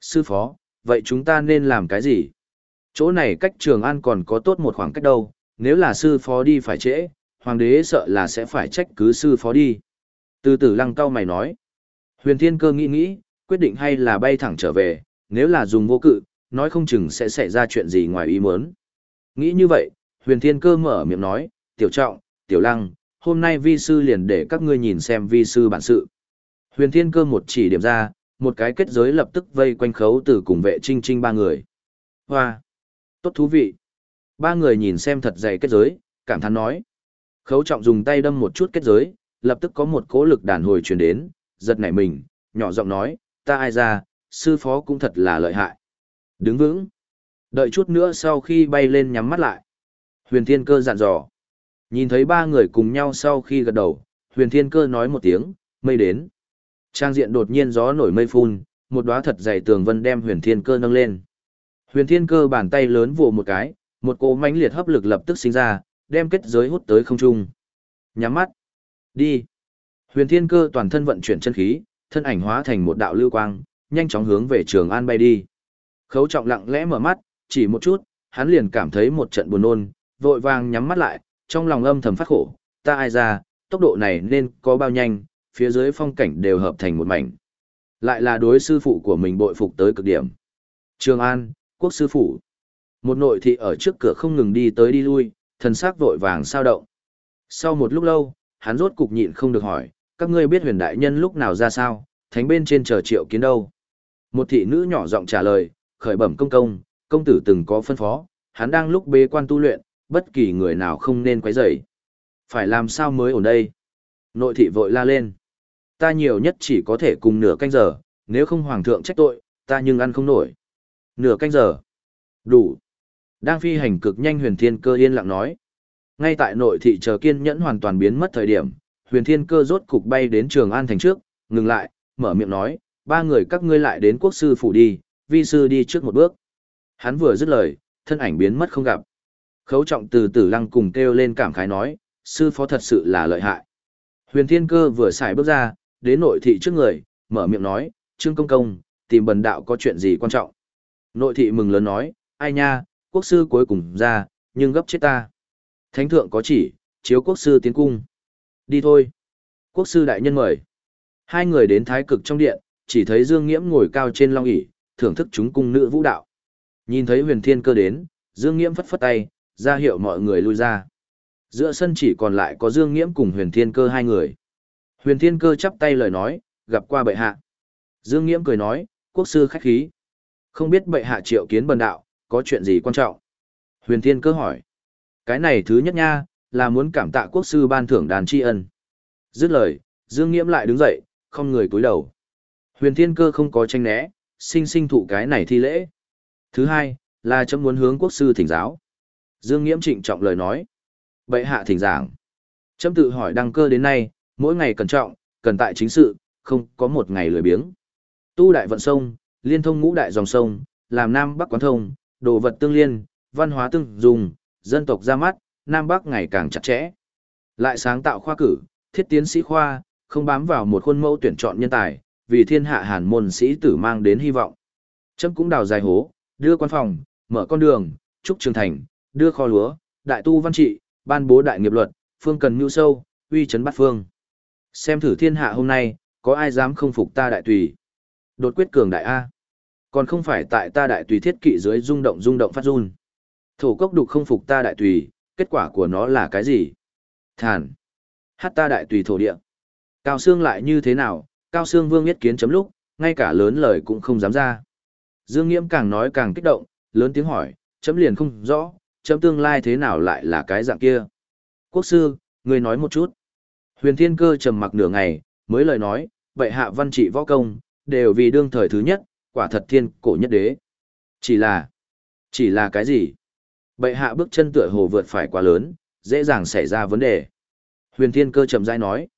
A: Sư phó, vậy chúng ta nên làm cái gì? Chỗ này cách Trường An còn có tốt một khoảng cách đâu, nếu là sư phó đi phải trễ, hoàng đế sợ là sẽ phải trách cứ sư phó đi. Từ tử lăng cao mày nói. Huyền Thiên Cơ nghĩ nghĩ, quyết định hay là bay thẳng trở về, nếu là dùng vô cự, nói không chừng sẽ xảy ra chuyện gì ngoài ý muốn. Nghĩ như vậy, huyền thiên cơ mở miệng nói, tiểu trọng, tiểu lăng, hôm nay vi sư liền để các ngươi nhìn xem vi sư bản sự. Huyền thiên cơ một chỉ điểm ra, một cái kết giới lập tức vây quanh khấu tử cùng vệ trinh trinh ba người. Hoa! Tốt thú vị! Ba người nhìn xem thật dày kết giới, cảm thán nói. Khấu trọng dùng tay đâm một chút kết giới, lập tức có một cỗ lực đàn hồi truyền đến, giật nảy mình, nhỏ giọng nói, ta ai ra, sư phó cũng thật là lợi hại. Đứng vững. Đợi chút nữa sau khi bay lên nhắm mắt lại. Huyền Thiên Cơ dặn dò. Nhìn thấy ba người cùng nhau sau khi gật đầu, Huyền Thiên Cơ nói một tiếng, mây đến. Trang diện đột nhiên gió nổi mây phun, một đóa thật dày tường vân đem Huyền Thiên Cơ nâng lên. Huyền Thiên Cơ bàn tay lớn vồ một cái, một cỗ mãnh liệt hấp lực lập tức sinh ra, đem kết giới hút tới không trung. Nhắm mắt. Đi. Huyền Thiên Cơ toàn thân vận chuyển chân khí, thân ảnh hóa thành một đạo lưu quang, nhanh chóng hướng về Trường An bay đi. Khấu trọng lặng lẽ mở mắt, chỉ một chút, hắn liền cảm thấy một trận buồn nôn, vội vàng nhắm mắt lại, trong lòng âm thầm phát khổ, ta ai ra, tốc độ này nên có bao nhanh, phía dưới phong cảnh đều hợp thành một mảnh. Lại là đối sư phụ của mình bội phục tới cực điểm. Trường An, quốc sư phụ. Một nội thị ở trước cửa không ngừng đi tới đi lui, thần sắc vội vàng sao động. Sau một lúc lâu, hắn rốt cục nhịn không được hỏi, các ngươi biết huyền đại nhân lúc nào ra sao, thánh bên trên chờ triệu kiến đâu. Một thị nữ nhỏ giọng trả lời, khởi bẩm công công, công tử từng có phân phó, hắn đang lúc bế quan tu luyện, bất kỳ người nào không nên quấy rầy. Phải làm sao mới ổn đây? Nội thị vội la lên. Ta nhiều nhất chỉ có thể cùng nửa canh giờ, nếu không hoàng thượng trách tội, ta nhưng ăn không nổi. Nửa canh giờ. Đủ. Đang phi hành cực nhanh huyền thiên cơ yên lặng nói. Ngay tại nội thị chờ kiên nhẫn hoàn toàn biến mất thời điểm, huyền thiên cơ rốt cục bay đến trường an thành trước, ngừng lại, mở miệng nói, ba người các ngươi lại đến quốc sư phủ đi, vi sư đi trước một bước. Hắn vừa dứt lời, thân ảnh biến mất không gặp. Khấu trọng từ tử lăng cùng kêu lên cảm khái nói, sư phó thật sự là lợi hại. Huyền Thiên Cơ vừa xài bước ra, đến nội thị trước người, mở miệng nói, Trương Công Công, tìm bần đạo có chuyện gì quan trọng. Nội thị mừng lớn nói, ai nha, quốc sư cuối cùng ra, nhưng gấp chết ta. Thánh thượng có chỉ, chiếu quốc sư tiến cung. Đi thôi. Quốc sư đại nhân mời. Hai người đến thái cực trong điện, chỉ thấy Dương Nghiễm ngồi cao trên long ỷ thưởng thức chúng cung nữ vũ đạo. Nhìn thấy huyền thiên cơ đến, Dương Nghiễm phất phất tay, ra hiệu mọi người lui ra. Giữa sân chỉ còn lại có Dương Nghiễm cùng huyền thiên cơ hai người. Huyền thiên cơ chắp tay lời nói, gặp qua bệ hạ. Dương Nghiễm cười nói, quốc sư khách khí. Không biết bệ hạ triệu kiến bần đạo, có chuyện gì quan trọng? Huyền thiên cơ hỏi. Cái này thứ nhất nha, là muốn cảm tạ quốc sư ban thưởng đàn tri ân. Dứt lời, Dương Nghiễm lại đứng dậy, không người cúi đầu. Huyền thiên cơ không có tranh né, sinh sinh thụ cái này thi lễ. Thứ hai, là chấm muốn hướng quốc sư thỉnh giáo. Dương Nghiễm trịnh trọng lời nói. Bệ hạ thỉnh giảng. Chấm tự hỏi đăng cơ đến nay, mỗi ngày cẩn trọng, cần tại chính sự, không có một ngày lười biếng. Tu đại vận sông, liên thông ngũ đại dòng sông, làm Nam Bắc quán thông, đồ vật tương liên, văn hóa tương dùng, dân tộc ra mắt, Nam Bắc ngày càng chặt chẽ. Lại sáng tạo khoa cử, thiết tiến sĩ khoa, không bám vào một khuôn mẫu tuyển chọn nhân tài, vì thiên hạ hàn môn sĩ tử mang đến hy vọng. Chấm cũng đào dài hố, đưa quan phòng, mở con đường, trúc trường thành, đưa kho lúa, đại tu văn trị, ban bố đại nghiệp luật, phương cần mưu sâu, uy chấn bắt phương. Xem thử thiên hạ hôm nay, có ai dám không phục ta đại tùy. Đột quyết cường đại A. Còn không phải tại ta đại tùy thiết kỵ dưới rung động rung động phát run. Thổ cốc đục không phục ta đại tùy, kết quả của nó là cái gì? Thản. Hát ta đại tùy thổ địa. Cao xương lại như thế nào, Cao xương vương biết kiến chấm lúc, ngay cả lớn lời cũng không dám ra. Dương Nghiễm càng nói càng kích động, lớn tiếng hỏi, chấm liền không rõ, chấm tương lai thế nào lại là cái dạng kia. Quốc sư, người nói một chút. Huyền Thiên Cơ trầm mặc nửa ngày, mới lời nói, vậy hạ văn trị võ công, đều vì đương thời thứ nhất, quả thật thiên cổ nhất đế. Chỉ là, chỉ là cái gì? Bệ hạ bước chân tựa hồ vượt phải quá lớn, dễ dàng xảy ra vấn đề. Huyền Thiên Cơ trầm rãi nói,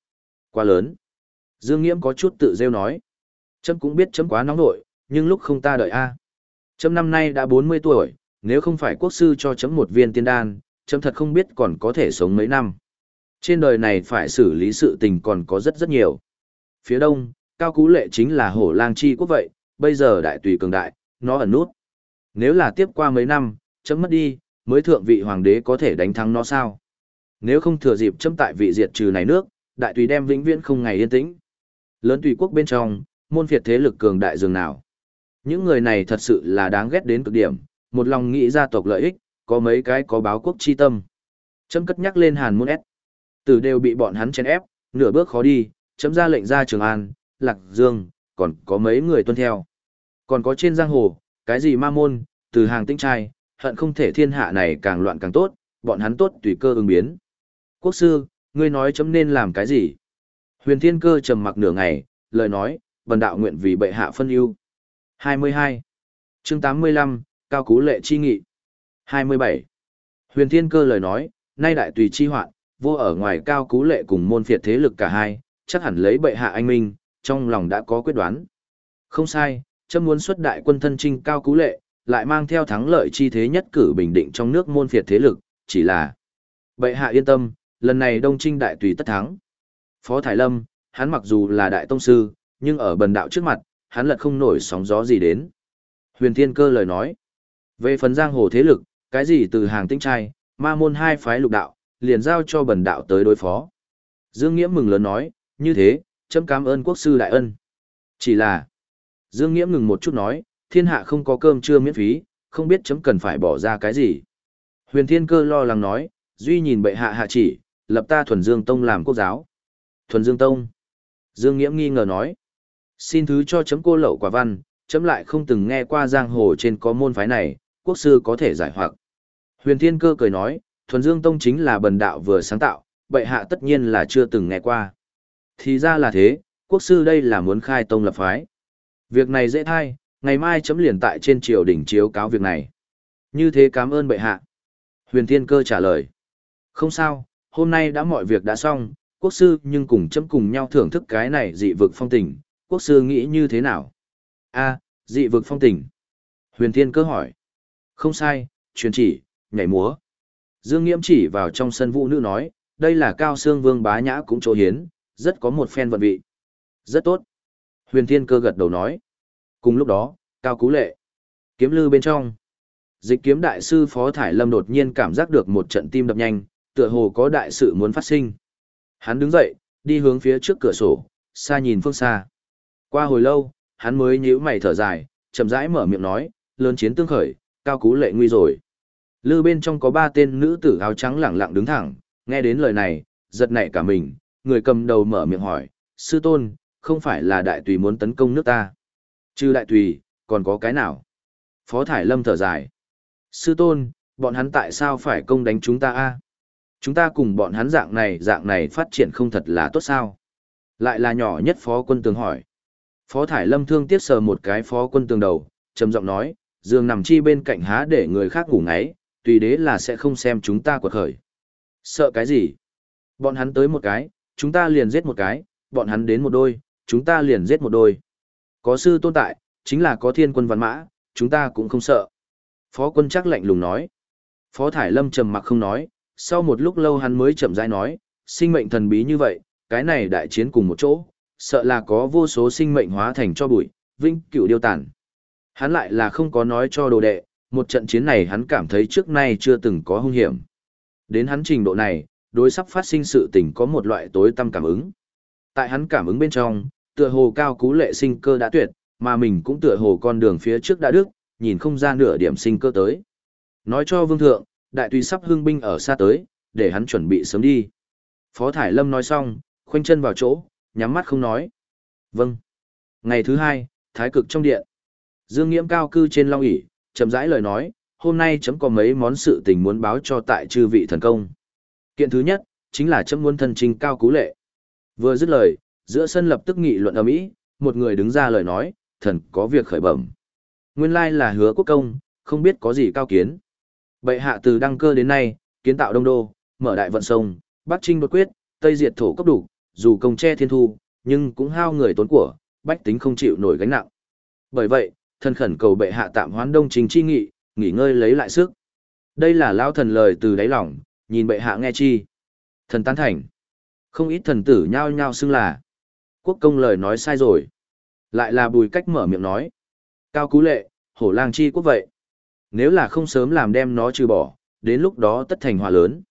A: quá lớn. Dương Nghiễm có chút tự rêu nói, chấm cũng biết chấm quá nóng nội, nhưng lúc không ta đợi a. Chấm năm nay đã 40 tuổi, nếu không phải quốc sư cho chấm một viên tiên đan, chấm thật không biết còn có thể sống mấy năm. Trên đời này phải xử lý sự tình còn có rất rất nhiều. Phía đông, cao cú lệ chính là hổ lang chi quốc vậy, bây giờ đại tùy cường đại, nó ẩn nút. Nếu là tiếp qua mấy năm, chấm mất đi, mới thượng vị hoàng đế có thể đánh thắng nó sao? Nếu không thừa dịp chấm tại vị diệt trừ này nước, đại tùy đem vĩnh viễn không ngày yên tĩnh. Lớn tùy quốc bên trong, môn phiệt thế lực cường đại dường nào. Những người này thật sự là đáng ghét đến cực điểm, một lòng nghĩ gia tộc lợi ích, có mấy cái có báo quốc chi tâm. Chấm cất nhắc lên hàn môn ép. Tử đều bị bọn hắn chèn ép, nửa bước khó đi, chấm ra lệnh ra Trường An, Lạc Dương, còn có mấy người tuân theo. Còn có trên giang hồ, cái gì ma môn, từ hàng tinh trai, hận không thể thiên hạ này càng loạn càng tốt, bọn hắn tốt tùy cơ ứng biến. Quốc sư, ngươi nói chấm nên làm cái gì? Huyền thiên cơ trầm mặc nửa ngày, lời nói, bần đạo nguyện vì bệ hạ phân ưu. 22. chương 85, Cao Cú Lệ Chi Nghị. 27. Huyền thiên cơ lời nói, nay đại tùy chi hoạn, vô ở ngoài Cao Cú Lệ cùng môn phiệt thế lực cả hai, chắc hẳn lấy bệ hạ anh minh, trong lòng đã có quyết đoán. Không sai, chấm muốn xuất đại quân thân trinh Cao Cú Lệ, lại mang theo thắng lợi chi thế nhất cử bình định trong nước môn phiệt thế lực, chỉ là bệ hạ yên tâm, lần này đông trinh đại tùy tất thắng. Phó Thái Lâm, hắn mặc dù là đại tông sư, nhưng ở bần đạo trước mặt, hắn lật không nổi sóng gió gì đến. Huyền Thiên Cơ lời nói, về phần giang hồ thế lực, cái gì từ hàng tinh trai, ma môn hai phái lục đạo, liền giao cho bần đạo tới đối phó. Dương Nghiễm mừng lớn nói, như thế, chấm cảm ơn quốc sư đại ân. Chỉ là, Dương Nghiễm ngừng một chút nói, thiên hạ không có cơm trưa miễn phí, không biết chấm cần phải bỏ ra cái gì. Huyền Thiên Cơ lo lắng nói, duy nhìn bệ hạ hạ chỉ, lập ta thuần dương tông làm quốc giáo. Thuần dương tông. Dương Nghiễm nghi ngờ nói, xin thứ cho chấm cô lậu quả văn, chấm lại không từng nghe qua giang hồ trên có môn phái này, quốc sư có thể giải hoặc. Huyền Thiên Cơ cười nói, thuần dương tông chính là bần đạo vừa sáng tạo, bệ hạ tất nhiên là chưa từng nghe qua. Thì ra là thế, quốc sư đây là muốn khai tông lập phái. Việc này dễ thay, ngày mai chấm liền tại trên triều đình chiếu cáo việc này. Như thế cảm ơn bệ hạ. Huyền Thiên Cơ trả lời. Không sao, hôm nay đã mọi việc đã xong, quốc sư nhưng cùng chấm cùng nhau thưởng thức cái này dị vực phong tình, quốc sư nghĩ như thế nào? A, dị vực phong tình. Huyền Thiên cơ hỏi. Không sai, truyền chỉ, nhảy múa. Dương Nghiễm chỉ vào trong sân vũ nữ nói, đây là cao xương vương bá nhã cũng chỗ hiến, rất có một phen vận vị. Rất tốt. Huyền Thiên cơ gật đầu nói. Cùng lúc đó, cao cú lệ. Kiếm lư bên trong. Dịch kiếm đại sư Phó Thải Lâm đột nhiên cảm giác được một trận tim đập nhanh, tựa hồ có đại sự muốn phát sinh. Hắn đứng dậy, đi hướng phía trước cửa sổ, xa nhìn phương xa. Qua hồi lâu, hắn mới nhíu mày thở dài, chậm rãi mở miệng nói, lớn chiến tương khởi, cao cú lệ nguy rồi. Lư bên trong có ba tên nữ tử áo trắng lẳng lặng đứng thẳng, nghe đến lời này, giật nảy cả mình, người cầm đầu mở miệng hỏi, sư tôn, không phải là đại tùy muốn tấn công nước ta. Chứ đại tùy, còn có cái nào? Phó Thải Lâm thở dài. Sư tôn, bọn hắn tại sao phải công đánh chúng ta a? Chúng ta cùng bọn hắn dạng này dạng này phát triển không thật là tốt sao? Lại là nhỏ nhất phó quân tường hỏi. Phó Thải Lâm thương tiếc sờ một cái phó quân tường đầu, trầm giọng nói, giường nằm chi bên cạnh há để người khác ngủ ngáy, tùy đế là sẽ không xem chúng ta quật khởi. Sợ cái gì? Bọn hắn tới một cái, chúng ta liền giết một cái, bọn hắn đến một đôi, chúng ta liền giết một đôi. Có sư tôn tại, chính là có thiên quân văn mã, chúng ta cũng không sợ. Phó quân chắc lạnh lùng nói. Phó Thải Lâm trầm mặc không nói, sau một lúc lâu hắn mới chậm rãi nói, sinh mệnh thần bí như vậy, cái này đại chiến cùng một chỗ, sợ là có vô số sinh mệnh hóa thành cho bụi, vinh cửu điêu tàn. Hắn lại là không có nói cho đồ đệ, một trận chiến này hắn cảm thấy trước nay chưa từng có hung hiểm. Đến hắn trình độ này, đối sắp phát sinh sự tình có một loại tối tâm cảm ứng. Tại hắn cảm ứng bên trong, tựa hồ cao cú lệ sinh cơ đã tuyệt, mà mình cũng tựa hồ con đường phía trước đã đức, nhìn không ra nửa điểm sinh cơ tới. Nói cho vương thượng, đại tùy sắp hưng binh ở xa tới, để hắn chuẩn bị sớm đi. Phó Thải Lâm nói xong, khoanh chân vào chỗ, nhắm mắt không nói. Vâng. Ngày thứ hai, thái cực trong điện. Dương Nghiễm cao cư trên long ỷ chậm rãi lời nói, hôm nay chấm có mấy món sự tình muốn báo cho tại chư vị thần công. Kiện thứ nhất, chính là chấm muốn thân trình cao cú lệ. Vừa dứt lời, giữa sân lập tức nghị luận ầm ĩ, một người đứng ra lời nói, thần có việc khởi bẩm. Nguyên lai là hứa quốc công, không biết có gì cao kiến. Bệ hạ từ đăng cơ đến nay, kiến tạo đông đô, mở đại vận sông, bắc trinh đột quyết, tây diệt thổ cấp đủ, dù công che thiên thu, nhưng cũng hao người tốn của, bách tính không chịu nổi gánh nặng. Bởi vậy, thần khẩn cầu bệ hạ tạm hoán đông trình chi nghị, nghỉ ngơi lấy lại sức. Đây là lao thần lời từ đáy lòng, nhìn bệ hạ nghe chi. Thần tán thành. Không ít thần tử nhao nhao xưng là. Quốc công lời nói sai rồi. Lại là bùi cách mở miệng nói. Cao cú lệ, hổ lang chi quốc vậy. Nếu là không sớm làm đem nó trừ bỏ, đến lúc đó tất thành hòa lớn.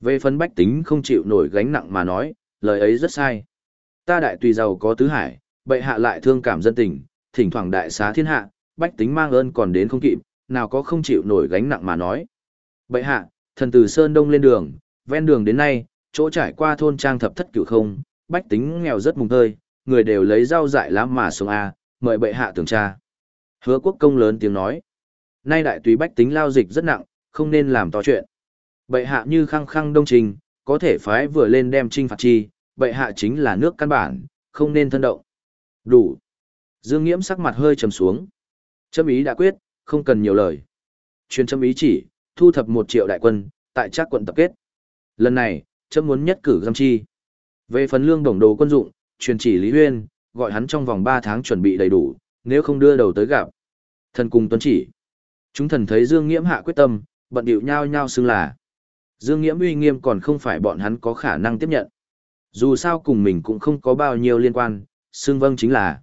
A: Về phân bách tính không chịu nổi gánh nặng mà nói, lời ấy rất sai. Ta đại tùy giàu có tứ hải, bệ hạ lại thương cảm dân tình, thỉnh thoảng đại xá thiên hạ, bách tính mang ơn còn đến không kịp, nào có không chịu nổi gánh nặng mà nói. Bệ hạ, thần từ Sơn Đông lên đường, ven đường đến nay, chỗ trải qua thôn trang thập thất cửu không, bách tính nghèo rất mùng tơi, người đều lấy rau dại lá mà xuống A, mời bệ hạ tưởng tra. Hứa quốc công lớn tiếng nói. Nay đại tùy bách tính lao dịch rất nặng, không nên làm to chuyện. Bệ hạ như khăng khăng đông trình, có thể phái vừa lên đem trinh phạt chi, bệ hạ chính là nước căn bản, không nên thân động. Đủ. Dương Nghiễm sắc mặt hơi trầm xuống. Châm ý đã quyết, không cần nhiều lời. Truyền châm ý chỉ, thu thập một triệu đại quân, tại chắc quận tập kết. Lần này, châm muốn nhất cử giam chi. Về phần lương đồng đồ quân dụng, truyền chỉ Lý Huyên, gọi hắn trong vòng 3 tháng chuẩn bị đầy đủ, nếu không đưa đầu tới gặp. Thần cùng tuân chỉ. Chúng thần thấy Dương Nghiễm hạ quyết tâm, bận điệu nhau nhau xưng là. Dương Nghiễm uy nghiêm còn không phải bọn hắn có khả năng tiếp nhận. Dù sao cùng mình cũng không có bao nhiêu liên quan, xưng vâng chính là.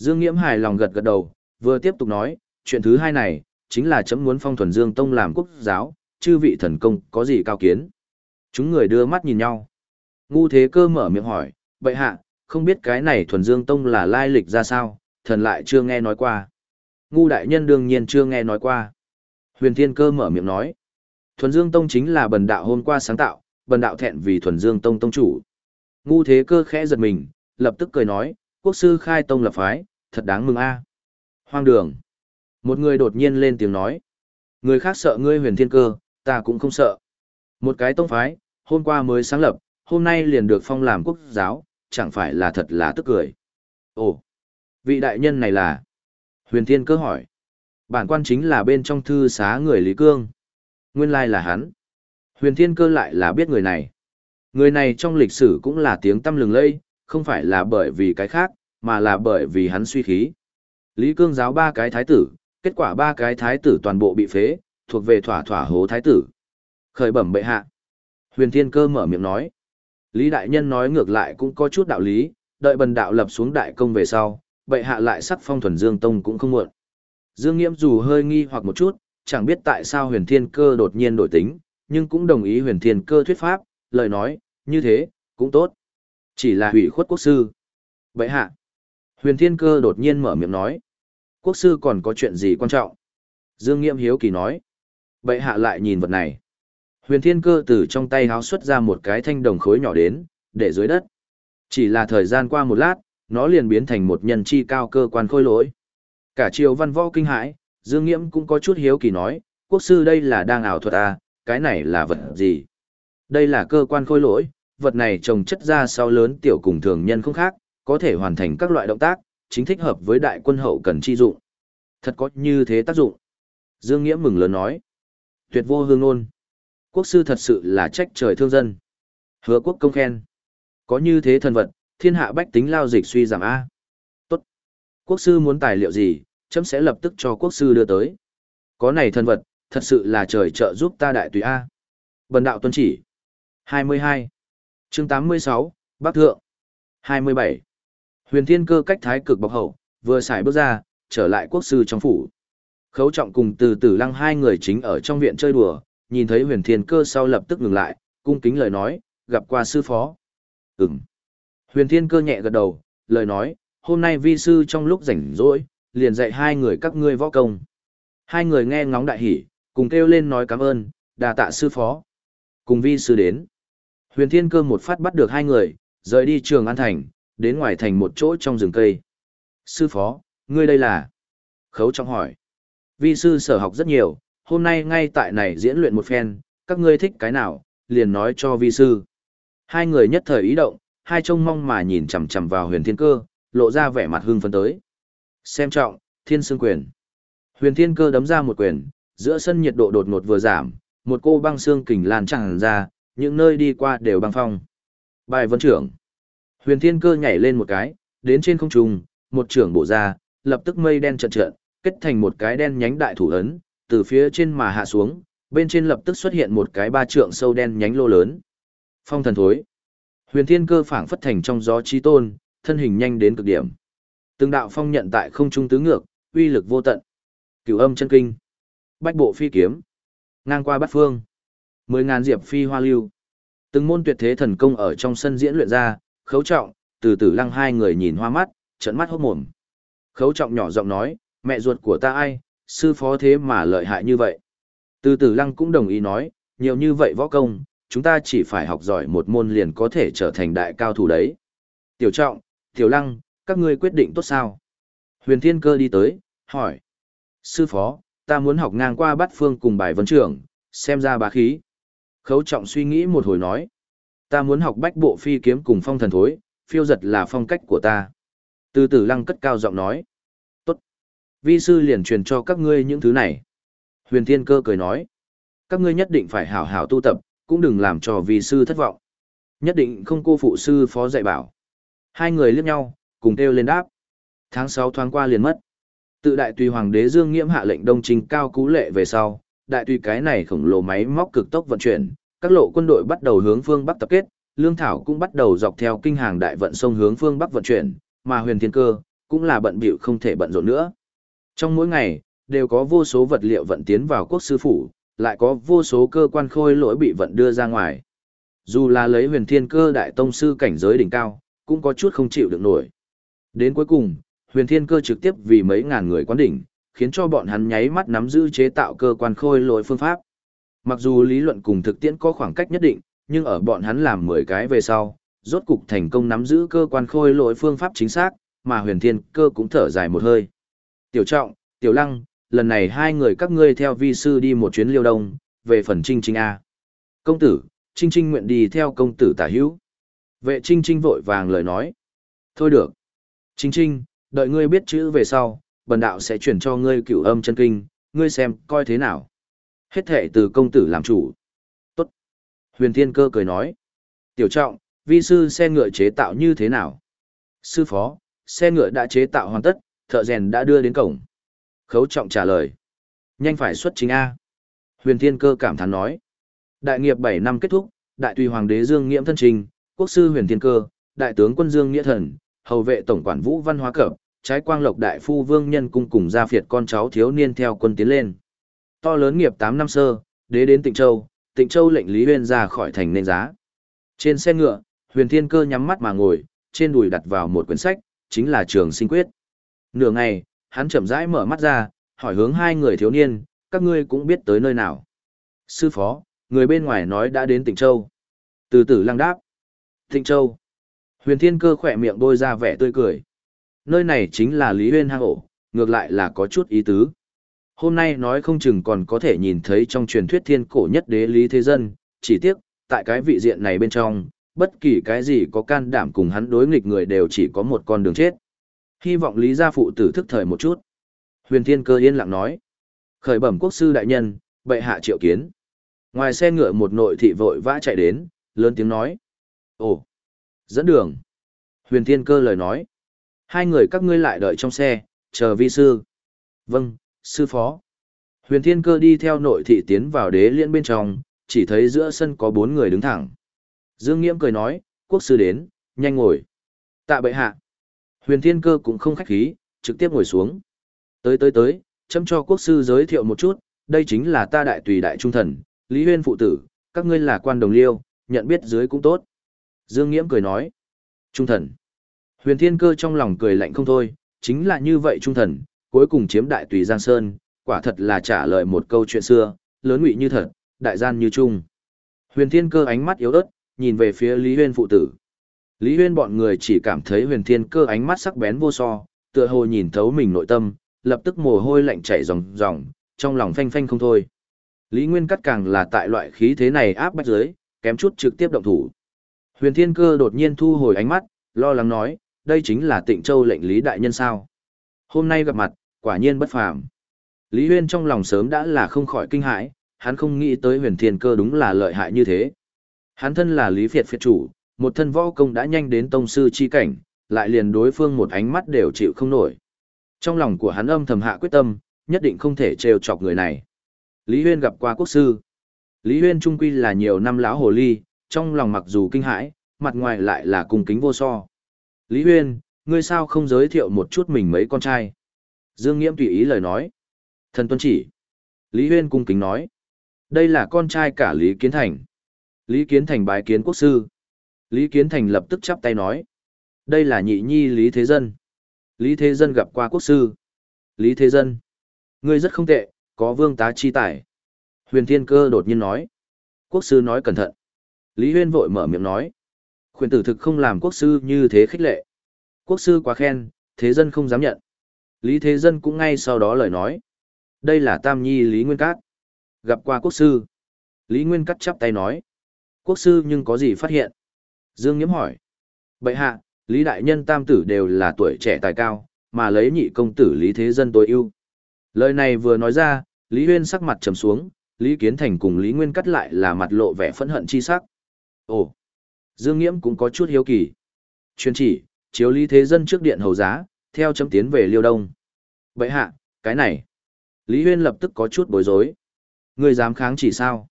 A: Dương Nghiễm hài lòng gật gật đầu, vừa tiếp tục nói, chuyện thứ hai này, chính là chấm muốn phong thuần Dương Tông làm quốc giáo, chư vị thần công có gì cao kiến. Chúng người đưa mắt nhìn nhau. Ngu thế cơ mở miệng hỏi, bệ hạ, không biết cái này thuần Dương Tông là lai lịch ra sao, thần lại chưa nghe nói qua. Ngu đại nhân đương nhiên chưa nghe nói qua. Huyền Thiên Cơ mở miệng nói, thuần Dương Tông chính là bần đạo hôm qua sáng tạo, bần đạo thẹn vì thuần Dương Tông tông chủ. Ngu thế cơ khẽ giật mình, lập tức cười nói, quốc sư khai tông lập phái, thật đáng mừng a. Hoang đường. Một người đột nhiên lên tiếng nói. Người khác sợ ngươi huyền thiên cơ, ta cũng không sợ. Một cái tông phái, hôm qua mới sáng lập, hôm nay liền được phong làm quốc giáo, chẳng phải là thật là tức cười. Ồ, vị đại nhân này là... Huyền thiên cơ hỏi. Bản quan chính là bên trong thư xá người Lý Cương. Nguyên lai là hắn. Huyền thiên cơ lại là biết người này. Người này trong lịch sử cũng là tiếng tăm lừng lây, không phải là bởi vì cái khác, mà là bởi vì hắn suy khí. Lý Cương giáo ba cái thái tử, kết quả ba cái thái tử toàn bộ bị phế, thuộc về thỏa thỏa hố thái tử. Khởi bẩm bệ hạ. Huyền Thiên Cơ mở miệng nói. Lý Đại Nhân nói ngược lại cũng có chút đạo lý, đợi bần đạo lập xuống đại công về sau, bệ hạ lại sắc phong thuần Dương Tông cũng không muộn. Dương Nghiễm dù hơi nghi hoặc một chút, chẳng biết tại sao huyền thiên cơ đột nhiên đổi tính, nhưng cũng đồng ý huyền thiên cơ thuyết pháp, lời nói, như thế, cũng tốt. Chỉ là hủy khuất quốc sư. Bệ hạ. Huyền thiên cơ đột nhiên mở miệng nói. Quốc sư còn có chuyện gì quan trọng? Dương Nghiệm hiếu kỳ nói. Bệ hạ lại nhìn vật này. Huyền thiên cơ từ trong tay háo xuất ra một cái thanh đồng khối nhỏ đến, để dưới đất. Chỉ là thời gian qua một lát, nó liền biến thành một nhân chi cao cơ quan khôi lỗi. Cả triều văn võ kinh hãi, Dương Nghiễm cũng có chút hiếu kỳ nói, quốc sư đây là đang ảo thuật à, cái này là vật gì? Đây là cơ quan khôi lỗi, vật này trồng chất ra sau lớn tiểu cùng thường nhân không khác, có thể hoàn thành các loại động tác, chính thích hợp với đại quân hậu cần chi dụng. Thật có như thế tác dụng. Dương nghĩa mừng lớn nói. Tuyệt vô hương ôn. Quốc sư thật sự là trách trời thương dân. Hứa quốc công khen. Có như thế thần vật, thiên hạ bách tính lao dịch suy giảm A. Tốt. Quốc sư muốn tài liệu gì, chấm sẽ lập tức cho quốc sư đưa tới. Có này thần vật, thật sự là trời trợ giúp ta đại tùy A. Bần đạo tuân chỉ. 22. chương 86, Bắc Thượng. 27. Huyền thiên cơ cách thái cực bọc hậu, vừa xài bước ra, trở lại quốc sư trong phủ. Khấu trọng cùng từ tử lăng hai người chính ở trong viện chơi đùa, nhìn thấy huyền thiên cơ sau lập tức ngừng lại, cung kính lời nói, gặp qua sư phó. Ừm. Huyền thiên cơ nhẹ gật đầu, lời nói, hôm nay vi sư trong lúc rảnh rỗi, liền dạy hai người các ngươi võ công. Hai người nghe ngóng đại hỉ, cùng kêu lên nói cảm ơn, đà tạ sư phó. Cùng vi sư đến. Huyền thiên cơ một phát bắt được hai người, rời đi trường an thành, đến ngoài thành một chỗ trong rừng cây. Sư phó, ngươi đây là? Khấu trọng hỏi. Vi sư sở học rất nhiều, hôm nay ngay tại này diễn luyện một phen, các ngươi thích cái nào, liền nói cho vi sư. Hai người nhất thời ý động, hai trông mong mà nhìn chằm chằm vào huyền thiên cơ, lộ ra vẻ mặt hưng phấn tới. Xem trọng, thiên sương quyền. Huyền thiên cơ đấm ra một quyền, giữa sân nhiệt độ đột ngột vừa giảm, một cô băng xương kình lan tràn ra, những nơi đi qua đều băng phong. Bài vấn trưởng. Huyền thiên cơ nhảy lên một cái, đến trên không trung, một trưởng bộ ra, lập tức mây đen trận trận, kết thành một cái đen nhánh đại thủ ấn, từ phía trên mà hạ xuống, bên trên lập tức xuất hiện một cái ba trượng sâu đen nhánh lô lớn. Phong thần thối. Huyền thiên cơ phảng phất thành trong gió chi tôn, thân hình nhanh đến cực điểm. Từng đạo phong nhận tại không trung tứ ngược, uy lực vô tận. Cửu âm chân kinh, bách bộ phi kiếm, ngang qua bát phương, mười ngàn diệp phi hoa lưu. Từng môn tuyệt thế thần công ở trong sân diễn luyện ra, khấu trọng, từ từ lăng hai người nhìn hoa mắt, trận mắt hốt mồm. Khấu trọng nhỏ giọng nói, mẹ ruột của ta ai, sư phó thế mà lợi hại như vậy. Từ từ lăng cũng đồng ý nói, nhiều như vậy võ công, chúng ta chỉ phải học giỏi một môn liền có thể trở thành đại cao thủ đấy. Tiểu trọng, tiểu lăng, các ngươi quyết định tốt sao? Huyền Thiên Cơ đi tới, hỏi. Sư phó, ta muốn học ngang qua bát phương cùng bài vấn trưởng, xem ra bá khí. Khấu trọng suy nghĩ một hồi nói. Ta muốn học bách bộ phi kiếm cùng phong thần thối, phiêu giật là phong cách của ta. Từ tử lăng cất cao giọng nói. Tốt. Vi sư liền truyền cho các ngươi những thứ này. Huyền Thiên Cơ cười nói. Các ngươi nhất định phải hảo hảo tu tập, cũng đừng làm cho vi sư thất vọng. Nhất định không cô phụ sư phó dạy bảo. Hai người liếc nhau, cùng kêu lên đáp. Tháng 6 thoáng qua liền mất. Tự đại tùy hoàng đế Dương Nghiễm hạ lệnh đông trình cao cú lệ về sau, đại tùy cái này khổng lồ máy móc cực tốc vận chuyển, các lộ quân đội bắt đầu hướng phương bắc tập kết, lương thảo cũng bắt đầu dọc theo kinh hàng đại vận sông hướng phương bắc vận chuyển, mà huyền thiên cơ cũng là bận bịu không thể bận rộn nữa. Trong mỗi ngày, đều có vô số vật liệu vận tiến vào quốc sư phủ, lại có vô số cơ quan khôi lỗi bị vận đưa ra ngoài. Dù là lấy huyền thiên cơ đại tông sư cảnh giới đỉnh cao, cũng có chút không chịu được nổi. Đến cuối cùng, huyền thiên cơ trực tiếp vì mấy ngàn người quán đỉnh, khiến cho bọn hắn nháy mắt nắm giữ chế tạo cơ quan khôi lỗi phương pháp. Mặc dù lý luận cùng thực tiễn có khoảng cách nhất định, nhưng ở bọn hắn làm 10 cái về sau, rốt cục thành công nắm giữ cơ quan khôi lỗi phương pháp chính xác, mà huyền thiên cơ cũng thở dài một hơi. Tiểu trọng, tiểu lăng, lần này hai người các ngươi theo vi sư đi một chuyến liêu đông, về phần trinh trinh A. Công tử, trinh trinh nguyện đi theo công tử tả hữu. Vệ trinh trinh vội vàng lời nói. Thôi được. Trinh trinh, đợi ngươi biết chữ về sau, bần đạo sẽ chuyển cho ngươi cửu âm chân kinh, ngươi xem, coi thế nào. Hết thệ từ công tử làm chủ. Tốt. Huyền thiên cơ cười nói. Tiểu trọng, vi sư xe ngựa chế tạo như thế nào? Sư phó, xe ngựa đã chế tạo hoàn tất, thợ rèn đã đưa đến cổng. Khấu trọng trả lời. Nhanh phải xuất chính A. Huyền Thiên Cơ cảm thán nói. Đại nghiệp 7 năm kết thúc, đại tùy hoàng đế Dương Nghiễm thân trình, quốc sư Huyền Thiên Cơ, đại tướng quân Dương Nghĩa Thần, hầu vệ tổng quản Vũ Văn Hóa Cập, trái quang lộc đại phu Vương Nhân cung cùng gia phiệt con cháu thiếu niên theo quân tiến lên. To lớn nghiệp 8 năm sơ, đế đến Tịnh Châu, Tịnh Châu lệnh Lý Huyên ra khỏi thành nên giá. Trên xe ngựa, Huyền Thiên Cơ nhắm mắt mà ngồi, trên đùi đặt vào một quyển sách, chính là Trường Sinh Quyết. Nửa ngày, hắn chậm rãi mở mắt ra, hỏi hướng hai người thiếu niên, các ngươi cũng biết tới nơi nào. Sư phó, người bên ngoài nói đã đến Tịnh Châu. Từ từ lăng đáp. Tịnh Châu. Huyền Thiên Cơ khỏe miệng bôi ra vẻ tươi cười. Nơi này chính là Lý Huyên hang ổ, ngược lại là có chút ý tứ. Hôm nay nói không chừng còn có thể nhìn thấy trong truyền thuyết thiên cổ nhất đế Lý Thế Dân, chỉ tiếc, tại cái vị diện này bên trong, bất kỳ cái gì có can đảm cùng hắn đối nghịch người đều chỉ có một con đường chết. Hy vọng Lý gia phụ tử thức thời một chút. Huyền Thiên Cơ yên lặng nói. Khởi bẩm quốc sư đại nhân, bệ hạ triệu kiến. Ngoài xe ngựa một nội thị vội vã chạy đến, lớn tiếng nói. Ồ, dẫn đường. Huyền Thiên Cơ lời nói. Hai người các ngươi lại đợi trong xe, chờ vi sư. Vâng, sư phó. Huyền Thiên Cơ đi theo nội thị tiến vào đế liên bên trong, chỉ thấy giữa sân có bốn người đứng thẳng. Dương Nghiễm cười nói, quốc sư đến, nhanh ngồi. Tạ bệ hạ. Huyền Thiên Cơ cũng không khách khí, trực tiếp ngồi xuống. Tới tới tới, chấm cho quốc sư giới thiệu một chút, đây chính là ta đại tùy đại trung thần, Lý Huyên phụ tử, các ngươi là quan đồng liêu, nhận biết dưới cũng tốt. Dương Nghiễm cười nói, trung thần. Huyền Thiên Cơ trong lòng cười lạnh không thôi, chính là như vậy trung thần, cuối cùng chiếm đại tùy Giang Sơn, quả thật là trả lời một câu chuyện xưa, lớn ngụy như thật, đại gian như trung. Huyền Thiên Cơ ánh mắt yếu ớt, nhìn về phía Lý Huyên phụ tử. Lý Huyên bọn người chỉ cảm thấy huyền thiên cơ ánh mắt sắc bén vô so, tựa hồ nhìn thấu mình nội tâm, lập tức mồ hôi lạnh chảy ròng ròng, trong lòng phanh phanh không thôi. Lý Nguyên cắt càng là tại loại khí thế này áp bách dưới, kém chút trực tiếp động thủ. Huyền thiên cơ đột nhiên thu hồi ánh mắt, lo lắng nói, đây chính là tịnh châu lệnh Lý Đại Nhân sao. Hôm nay gặp mặt, quả nhiên bất phàm. Lý Huyên trong lòng sớm đã là không khỏi kinh hãi, hắn không nghĩ tới huyền thiên cơ đúng là lợi hại như thế. Hắn thân là Lý Việt Việt chủ, một thân võ công đã nhanh đến tông sư chi cảnh, lại liền đối phương một ánh mắt đều chịu không nổi. Trong lòng của hắn âm thầm hạ quyết tâm, nhất định không thể trêu chọc người này. Lý Huyên gặp qua quốc sư. Lý Huyên trung quy là nhiều năm lão hồ ly, trong lòng mặc dù kinh hãi, mặt ngoài lại là cung kính vô so. Lý Huyên, ngươi sao không giới thiệu một chút mình mấy con trai? Dương Nghiễm tùy ý lời nói. Thần tuân chỉ. Lý Huyên cung kính nói. Đây là con trai cả Lý Kiến Thành. Lý Kiến Thành bái kiến quốc sư. Lý Kiến Thành lập tức chắp tay nói. Đây là nhị nhi Lý Thế Dân. Lý Thế Dân gặp qua quốc sư. Lý Thế Dân. Ngươi rất không tệ, có vương tá chi tài. Huyền Thiên Cơ đột nhiên nói. Quốc sư nói cẩn thận. Lý Huyên vội mở miệng nói. Khuyên tử thực không làm quốc sư như thế khích lệ. Quốc sư quá khen, thế dân không dám nhận. Lý Thế Dân cũng ngay sau đó lời nói. Đây là Tam Nhi Lý Nguyên Cát. Gặp qua quốc sư. Lý Nguyên Cát chắp tay nói. Quốc sư nhưng có gì phát hiện? Dương Nghiễm hỏi. Bệ hạ, Lý Đại Nhân tam tử đều là tuổi trẻ tài cao, mà lấy nhị công tử Lý Thế Dân tối ưu. Lời này vừa nói ra, Lý Huyên sắc mặt trầm xuống, Lý Kiến Thành cùng Lý Nguyên Cát lại là mặt lộ vẻ phẫn hận chi sắc. Ồ, Dương Nghiễm cũng có chút hiếu kỳ. Chuyên chỉ, chiếu Lý Thế Dân trước điện hầu giá, theo chấm tiến về Liêu Đông. Bệ hạ, cái này. Lý Huyên lập tức có chút bối rối. Người dám kháng chỉ sao?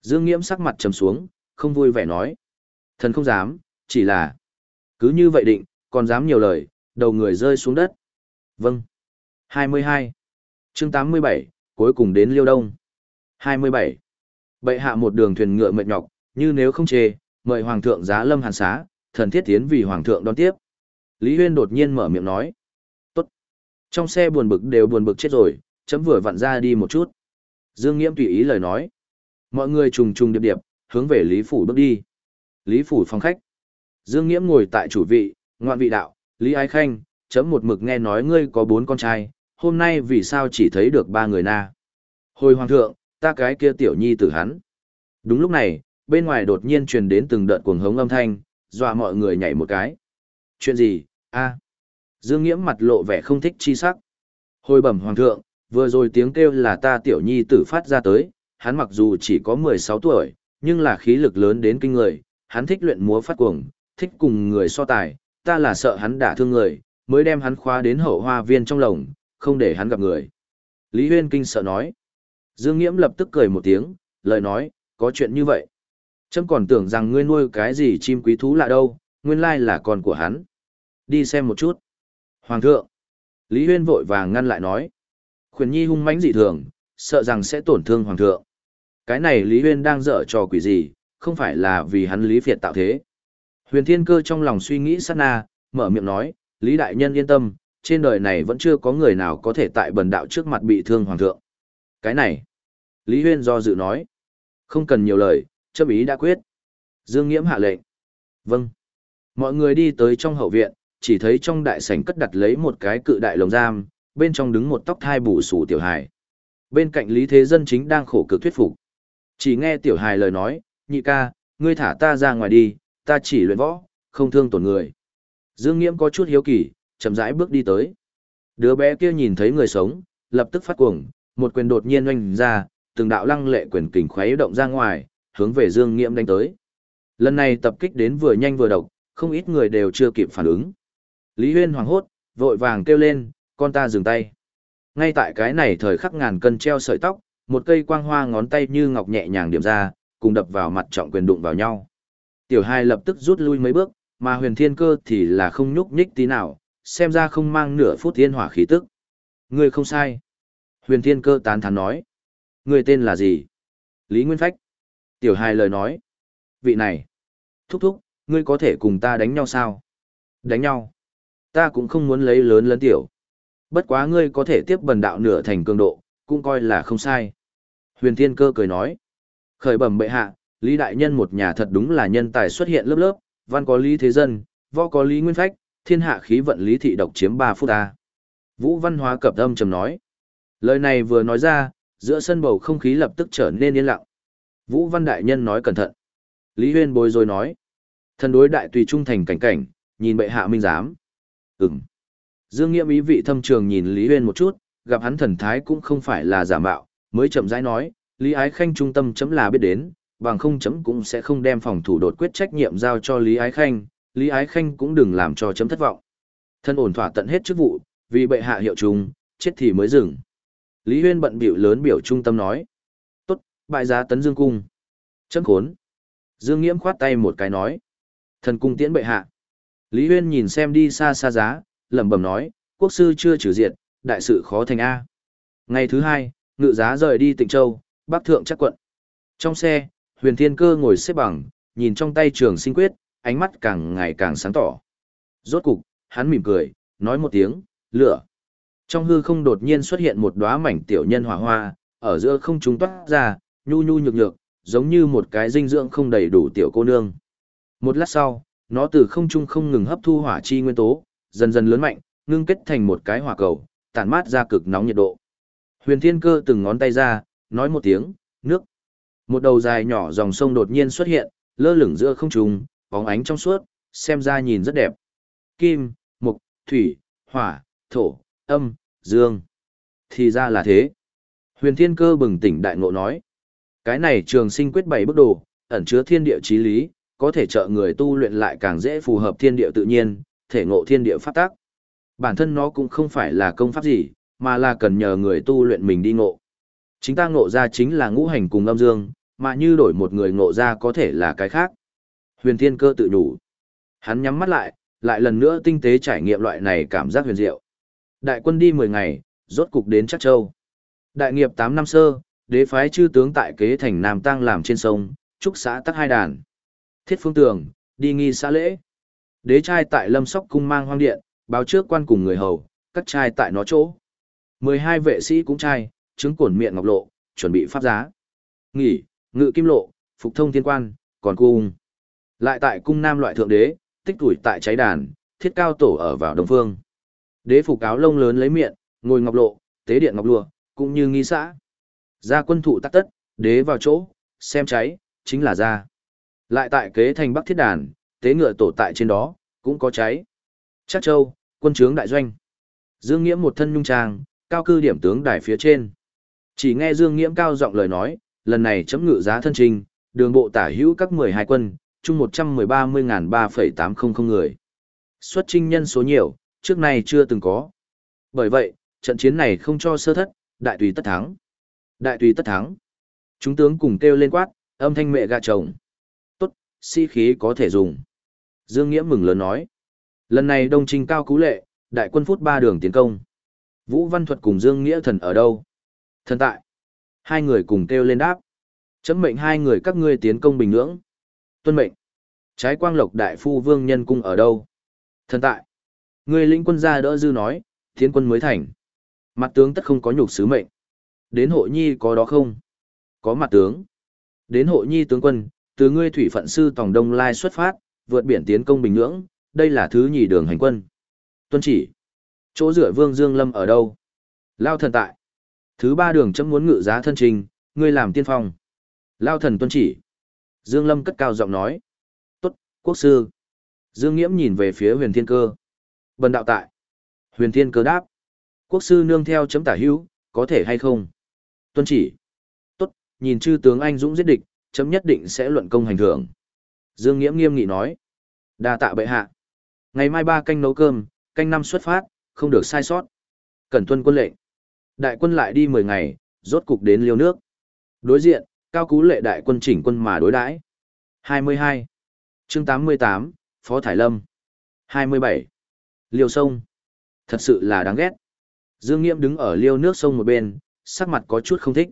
A: Dương Nghiễm sắc mặt trầm xuống, không vui vẻ nói. Thần không dám, chỉ là... Cứ như vậy định, còn dám nhiều lời, đầu người rơi xuống đất. Vâng. 22. chương 87, cuối cùng đến Liêu Đông. 27. Bệ hạ một đường thuyền ngựa mệt nhọc, như nếu không chê, mời Hoàng thượng giá lâm hàn xá, thần thiết tiến vì Hoàng thượng đón tiếp. Lý Huyên đột nhiên mở miệng nói. Tốt. Trong xe buồn bực đều buồn bực chết rồi, chấm vừa vặn ra đi một chút. Dương Nghiễm tùy ý lời nói. Mọi người trùng trùng điệp điệp, hướng về Lý Phủ bước đi. Lý Phủ phòng khách. Dương Nghiễm ngồi tại chủ vị, ngoạn vị đạo, Lý Ái Khanh, chấm một mực nghe nói ngươi có bốn con trai, hôm nay vì sao chỉ thấy được ba người na. Hồi hoàng thượng, ta cái kia tiểu nhi tử hắn. Đúng lúc này, bên ngoài đột nhiên truyền đến từng đợt cuồng hống âm thanh, dọa mọi người nhảy một cái. Chuyện gì, a Dương Nghiễm mặt lộ vẻ không thích chi sắc. Hồi bẩm hoàng thượng, vừa rồi tiếng kêu là ta tiểu nhi tử phát ra tới, hắn mặc dù chỉ có 16 tuổi, nhưng là khí lực lớn đến kinh người, hắn thích luyện múa phát cuồng, thích cùng người so tài, ta là sợ hắn đả thương người, mới đem hắn khóa đến hậu hoa viên trong lồng, không để hắn gặp người. Lý Huyên kinh sợ nói. Dương Nghiễm lập tức cười một tiếng, lời nói, có chuyện như vậy. Trâm còn tưởng rằng ngươi nuôi cái gì chim quý thú lạ đâu, nguyên lai là con của hắn. Đi xem một chút. Hoàng thượng. Lý Huyên vội vàng ngăn lại nói. Khuyển nhi hung mãnh dị thường, sợ rằng sẽ tổn thương hoàng thượng. Cái này Lý Huyên đang dở trò quỷ gì, không phải là vì hắn Lý Việt tạo thế. Huyền Thiên Cơ trong lòng suy nghĩ sát na, mở miệng nói, Lý Đại Nhân yên tâm, trên đời này vẫn chưa có người nào có thể tại bần đạo trước mặt bị thương hoàng thượng. Cái này, Lý Huyên do dự nói, không cần nhiều lời, chấp ý đã quyết. Dương Nghiễm hạ lệnh. Vâng. Mọi người đi tới trong hậu viện, chỉ thấy trong đại sảnh cất đặt lấy một cái cự đại lồng giam, bên trong đứng một tóc thai bù sù tiểu hài. Bên cạnh Lý Thế Dân chính đang khổ cực thuyết phục. Chỉ nghe tiểu hài lời nói, nhị ca, ngươi thả ta ra ngoài đi, ta chỉ luyện võ, không thương tổn người. Dương Nghiễm có chút hiếu kỳ, chậm rãi bước đi tới. Đứa bé kia nhìn thấy người sống, lập tức phát cuồng, một quyền đột nhiên oanh ra, từng đạo lăng lệ quyền kình khuấy động ra ngoài, hướng về Dương Nghiễm đánh tới. Lần này tập kích đến vừa nhanh vừa độc, không ít người đều chưa kịp phản ứng. Lý Huyên hoảng hốt, vội vàng kêu lên, con ta dừng tay. Ngay tại cái này thời khắc ngàn cân treo sợi tóc, một cây quang hoa ngón tay như ngọc nhẹ nhàng điểm ra, cùng đập vào mặt trọng quyền đụng vào nhau. Tiểu hai lập tức rút lui mấy bước, mà huyền thiên cơ thì là không nhúc nhích tí nào, xem ra không mang nửa phút thiên hỏa khí tức. Người không sai. Huyền thiên cơ tán thán nói. Người tên là gì? Lý Nguyên Phách. Tiểu hai lời nói. Vị này. Thúc thúc, ngươi có thể cùng ta đánh nhau sao? Đánh nhau. Ta cũng không muốn lấy lớn lớn tiểu. Bất quá ngươi có thể tiếp bần đạo nửa thành cường độ, cũng coi là không sai. Huyền Thiên Cơ cười nói. Khởi bẩm bệ hạ, Lý Đại Nhân một nhà thật đúng là nhân tài xuất hiện lớp lớp, văn có Lý Thế Dân, võ có Lý Nguyên Phách, thiên hạ khí vận Lý Thị độc chiếm 3 phút ta. Vũ Văn Hóa cập âm trầm nói. Lời này vừa nói ra, giữa sân bầu không khí lập tức trở nên yên lặng. Vũ Văn Đại Nhân nói cẩn thận. Lý Huyên bối rồi nói. Thần đối đại tùy trung thành cảnh cảnh, nhìn bệ hạ minh giám. Ừm. Dương Nghiễm ý vị thâm trường nhìn Lý Huyên một chút, gặp hắn thần thái cũng không phải là giả mạo, mới chậm rãi nói, Lý Ái Khanh trung tâm chấm là biết đến, bằng không chấm cũng sẽ không đem phòng thủ đột quyết trách nhiệm giao cho Lý Ái Khanh, Lý Ái Khanh cũng đừng làm cho chấm thất vọng. Thân ổn thỏa tận hết chức vụ, vì bệ hạ hiệu trùng, chết thì mới dừng. Lý Huyên bận biểu lớn biểu trung tâm nói. Tốt, bại giá tấn dương cung. Chấm khốn. Dương Nghiễm khoát tay một cái nói. Thần cung tiễn bệ hạ. Lý Huyên nhìn xem đi xa xa giá, lẩm bẩm nói, quốc sư chưa trừ diệt, đại sự khó thành A. Ngày thứ hai, ngự giá rời đi Tịnh Châu, Bắc Thượng chắc quận. Trong xe, huyền thiên cơ ngồi xếp bằng, nhìn trong tay trường sinh quyết, ánh mắt càng ngày càng sáng tỏ. Rốt cục, hắn mỉm cười, nói một tiếng, lửa. Trong hư không đột nhiên xuất hiện một đóa mảnh tiểu nhân hỏa hoa, ở giữa không trung toát ra, nhu nhu nhược nhược, giống như một cái dinh dưỡng không đầy đủ tiểu cô nương. Một lát sau, nó từ không trung không ngừng hấp thu hỏa chi nguyên tố, dần dần lớn mạnh, ngưng kết thành một cái hỏa cầu, tản mát ra cực nóng nhiệt độ. Huyền Thiên Cơ từng ngón tay ra, nói một tiếng, nước. Một đầu dài nhỏ dòng sông đột nhiên xuất hiện, lơ lửng giữa không trung, bóng ánh trong suốt, xem ra nhìn rất đẹp. Kim, mộc, thủy, hỏa, thổ, âm, dương. Thì ra là thế. Huyền Thiên Cơ bừng tỉnh đại ngộ nói. Cái này trường sinh quyết bảy bước đồ, ẩn chứa thiên địa chí lý, có thể trợ người tu luyện lại càng dễ phù hợp thiên địa tự nhiên, thể ngộ thiên địa pháp tác. Bản thân nó cũng không phải là công pháp gì, mà là cần nhờ người tu luyện mình đi ngộ. Chính ta ngộ ra chính là ngũ hành cùng âm dương, mà như đổi một người ngộ ra có thể là cái khác. Huyền thiên cơ tự đủ. Hắn nhắm mắt lại, lại lần nữa tinh tế trải nghiệm loại này cảm giác huyền diệu. Đại quân đi 10 ngày, rốt cục đến Trắc Châu. Đại nghiệp 8 năm sơ, đế phái chư tướng tại kế thành Nam Tăng làm trên sông, trúc xã tắc hai đàn. Thiết phương tường, đi nghi xã lễ. Đế trai tại lâm sóc cung mang hoang điện, báo trước quan cùng người hầu, cắt trai tại nó chỗ. 12 vệ sĩ cũng trai, chứng cổn miệng ngọc lộ, chuẩn bị pháp giá. Nghỉ, ngự kim lộ, phục thông thiên quan, còn cung. Lại tại cung nam loại thượng đế, tích tuổi tại cháy đàn, thiết cao tổ ở vào đông phương. Đế phục áo lông lớn lấy miệng, ngồi ngọc lộ, tế điện ngọc lụa, cũng như nghi xã. Ra quân thụ tắc tất, đế vào chỗ, xem cháy, chính là ra. Lại tại kế thành bắc thiết đàn, tế ngựa tổ tại trên đó, cũng có cháy. Chắc châu, quân trướng đại doanh. Dương Nghiễm một thân nhung trang, cao cư điểm tướng đài phía trên. Chỉ nghe Dương Nghiễm cao giọng lời nói, lần này chấm ngự giá thân trình, đường bộ tả hữu các 12 quân, chung 113-3,800 người. Xuất trinh nhân số nhiều, trước nay chưa từng có. Bởi vậy, trận chiến này không cho sơ thất, đại tùy tất thắng. Đại tùy tất thắng. Chúng tướng cùng kêu lên quát, âm thanh mẹ gà chồng. Sĩ si khí có thể dùng. Dương Nghĩa mừng lớn nói. Lần này đông trình cao cú lệ, đại quân phút ba đường tiến công. Vũ Văn Thuật cùng Dương Nghĩa thần ở đâu? Thần tại. Hai người cùng kêu lên đáp. Chấm mệnh hai người các ngươi tiến công bình nhưỡng. Tuân mệnh. Trái quang lộc đại phu vương nhân cung ở đâu? Thần tại. Người lĩnh quân gia đỡ dư nói, tiến quân mới thành. Mặt tướng tất không có nhục sứ mệnh. Đến hộ nhi có đó không? Có mặt tướng. Đến hộ nhi tướng quân, từ ngươi thủy phận sư tòng đông lai xuất phát, vượt biển tiến công bình nhưỡng, đây là thứ nhì đường hành quân. Tuân chỉ. Chỗ rửa vương Dương Lâm ở đâu? Lao thần tại. Thứ ba đường chấm muốn ngự giá thân trình, ngươi làm tiên phong. Lao thần tuân chỉ. Dương Lâm cất cao giọng nói. Tốt, quốc sư. Dương Nghiễm nhìn về phía huyền thiên cơ. Bần đạo tại. Huyền thiên cơ đáp. Quốc sư nương theo chấm tả hữu, có thể hay không? Tuân chỉ. Tốt, nhìn chư tướng anh dũng giết địch, chấm nhất định sẽ luận công hành thưởng. Dương Nghiễm nghiêm nghị nói. đa tạ bệ hạ. Ngày mai ba canh nấu cơm, canh năm xuất phát, không được sai sót. Cẩn tuân quân lệnh. Đại quân lại đi 10 ngày, rốt cục đến liêu nước. Đối diện, cao cú lệ đại quân chỉnh quân mà đối đãi. 22. chương 88, Phó Thải Lâm. 27. Liêu sông. Thật sự là đáng ghét. Dương Nghiễm đứng ở liêu nước sông một bên, sắc mặt có chút không thích.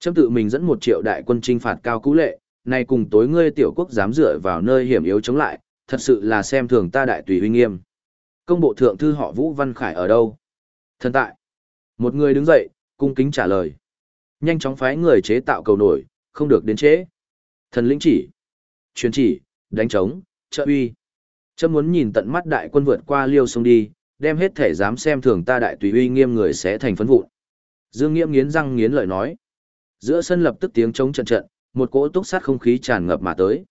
A: Châm tự mình dẫn một triệu đại quân trinh phạt cao cú lệ, nay cùng tối ngươi tiểu quốc dám dựa vào nơi hiểm yếu chống lại, thật sự là xem thường ta đại tùy huy nghiêm. Công bộ thượng thư họ Vũ Văn Khải ở đâu? Thần tại. Một người đứng dậy, cung kính trả lời. Nhanh chóng phái người chế tạo cầu nổi, không được đến chế. Thần lĩnh chỉ. Truyền chỉ, đánh trống, trợ uy. Châm muốn nhìn tận mắt đại quân vượt qua liêu sông đi, đem hết thể dám xem thường ta đại tùy uy nghiêm người sẽ thành phấn vụn. Dương Nghiễm nghiến răng nghiến lợi nói. Giữa sân lập tức tiếng trống trận trận, một cỗ túc sát không khí tràn ngập mà tới.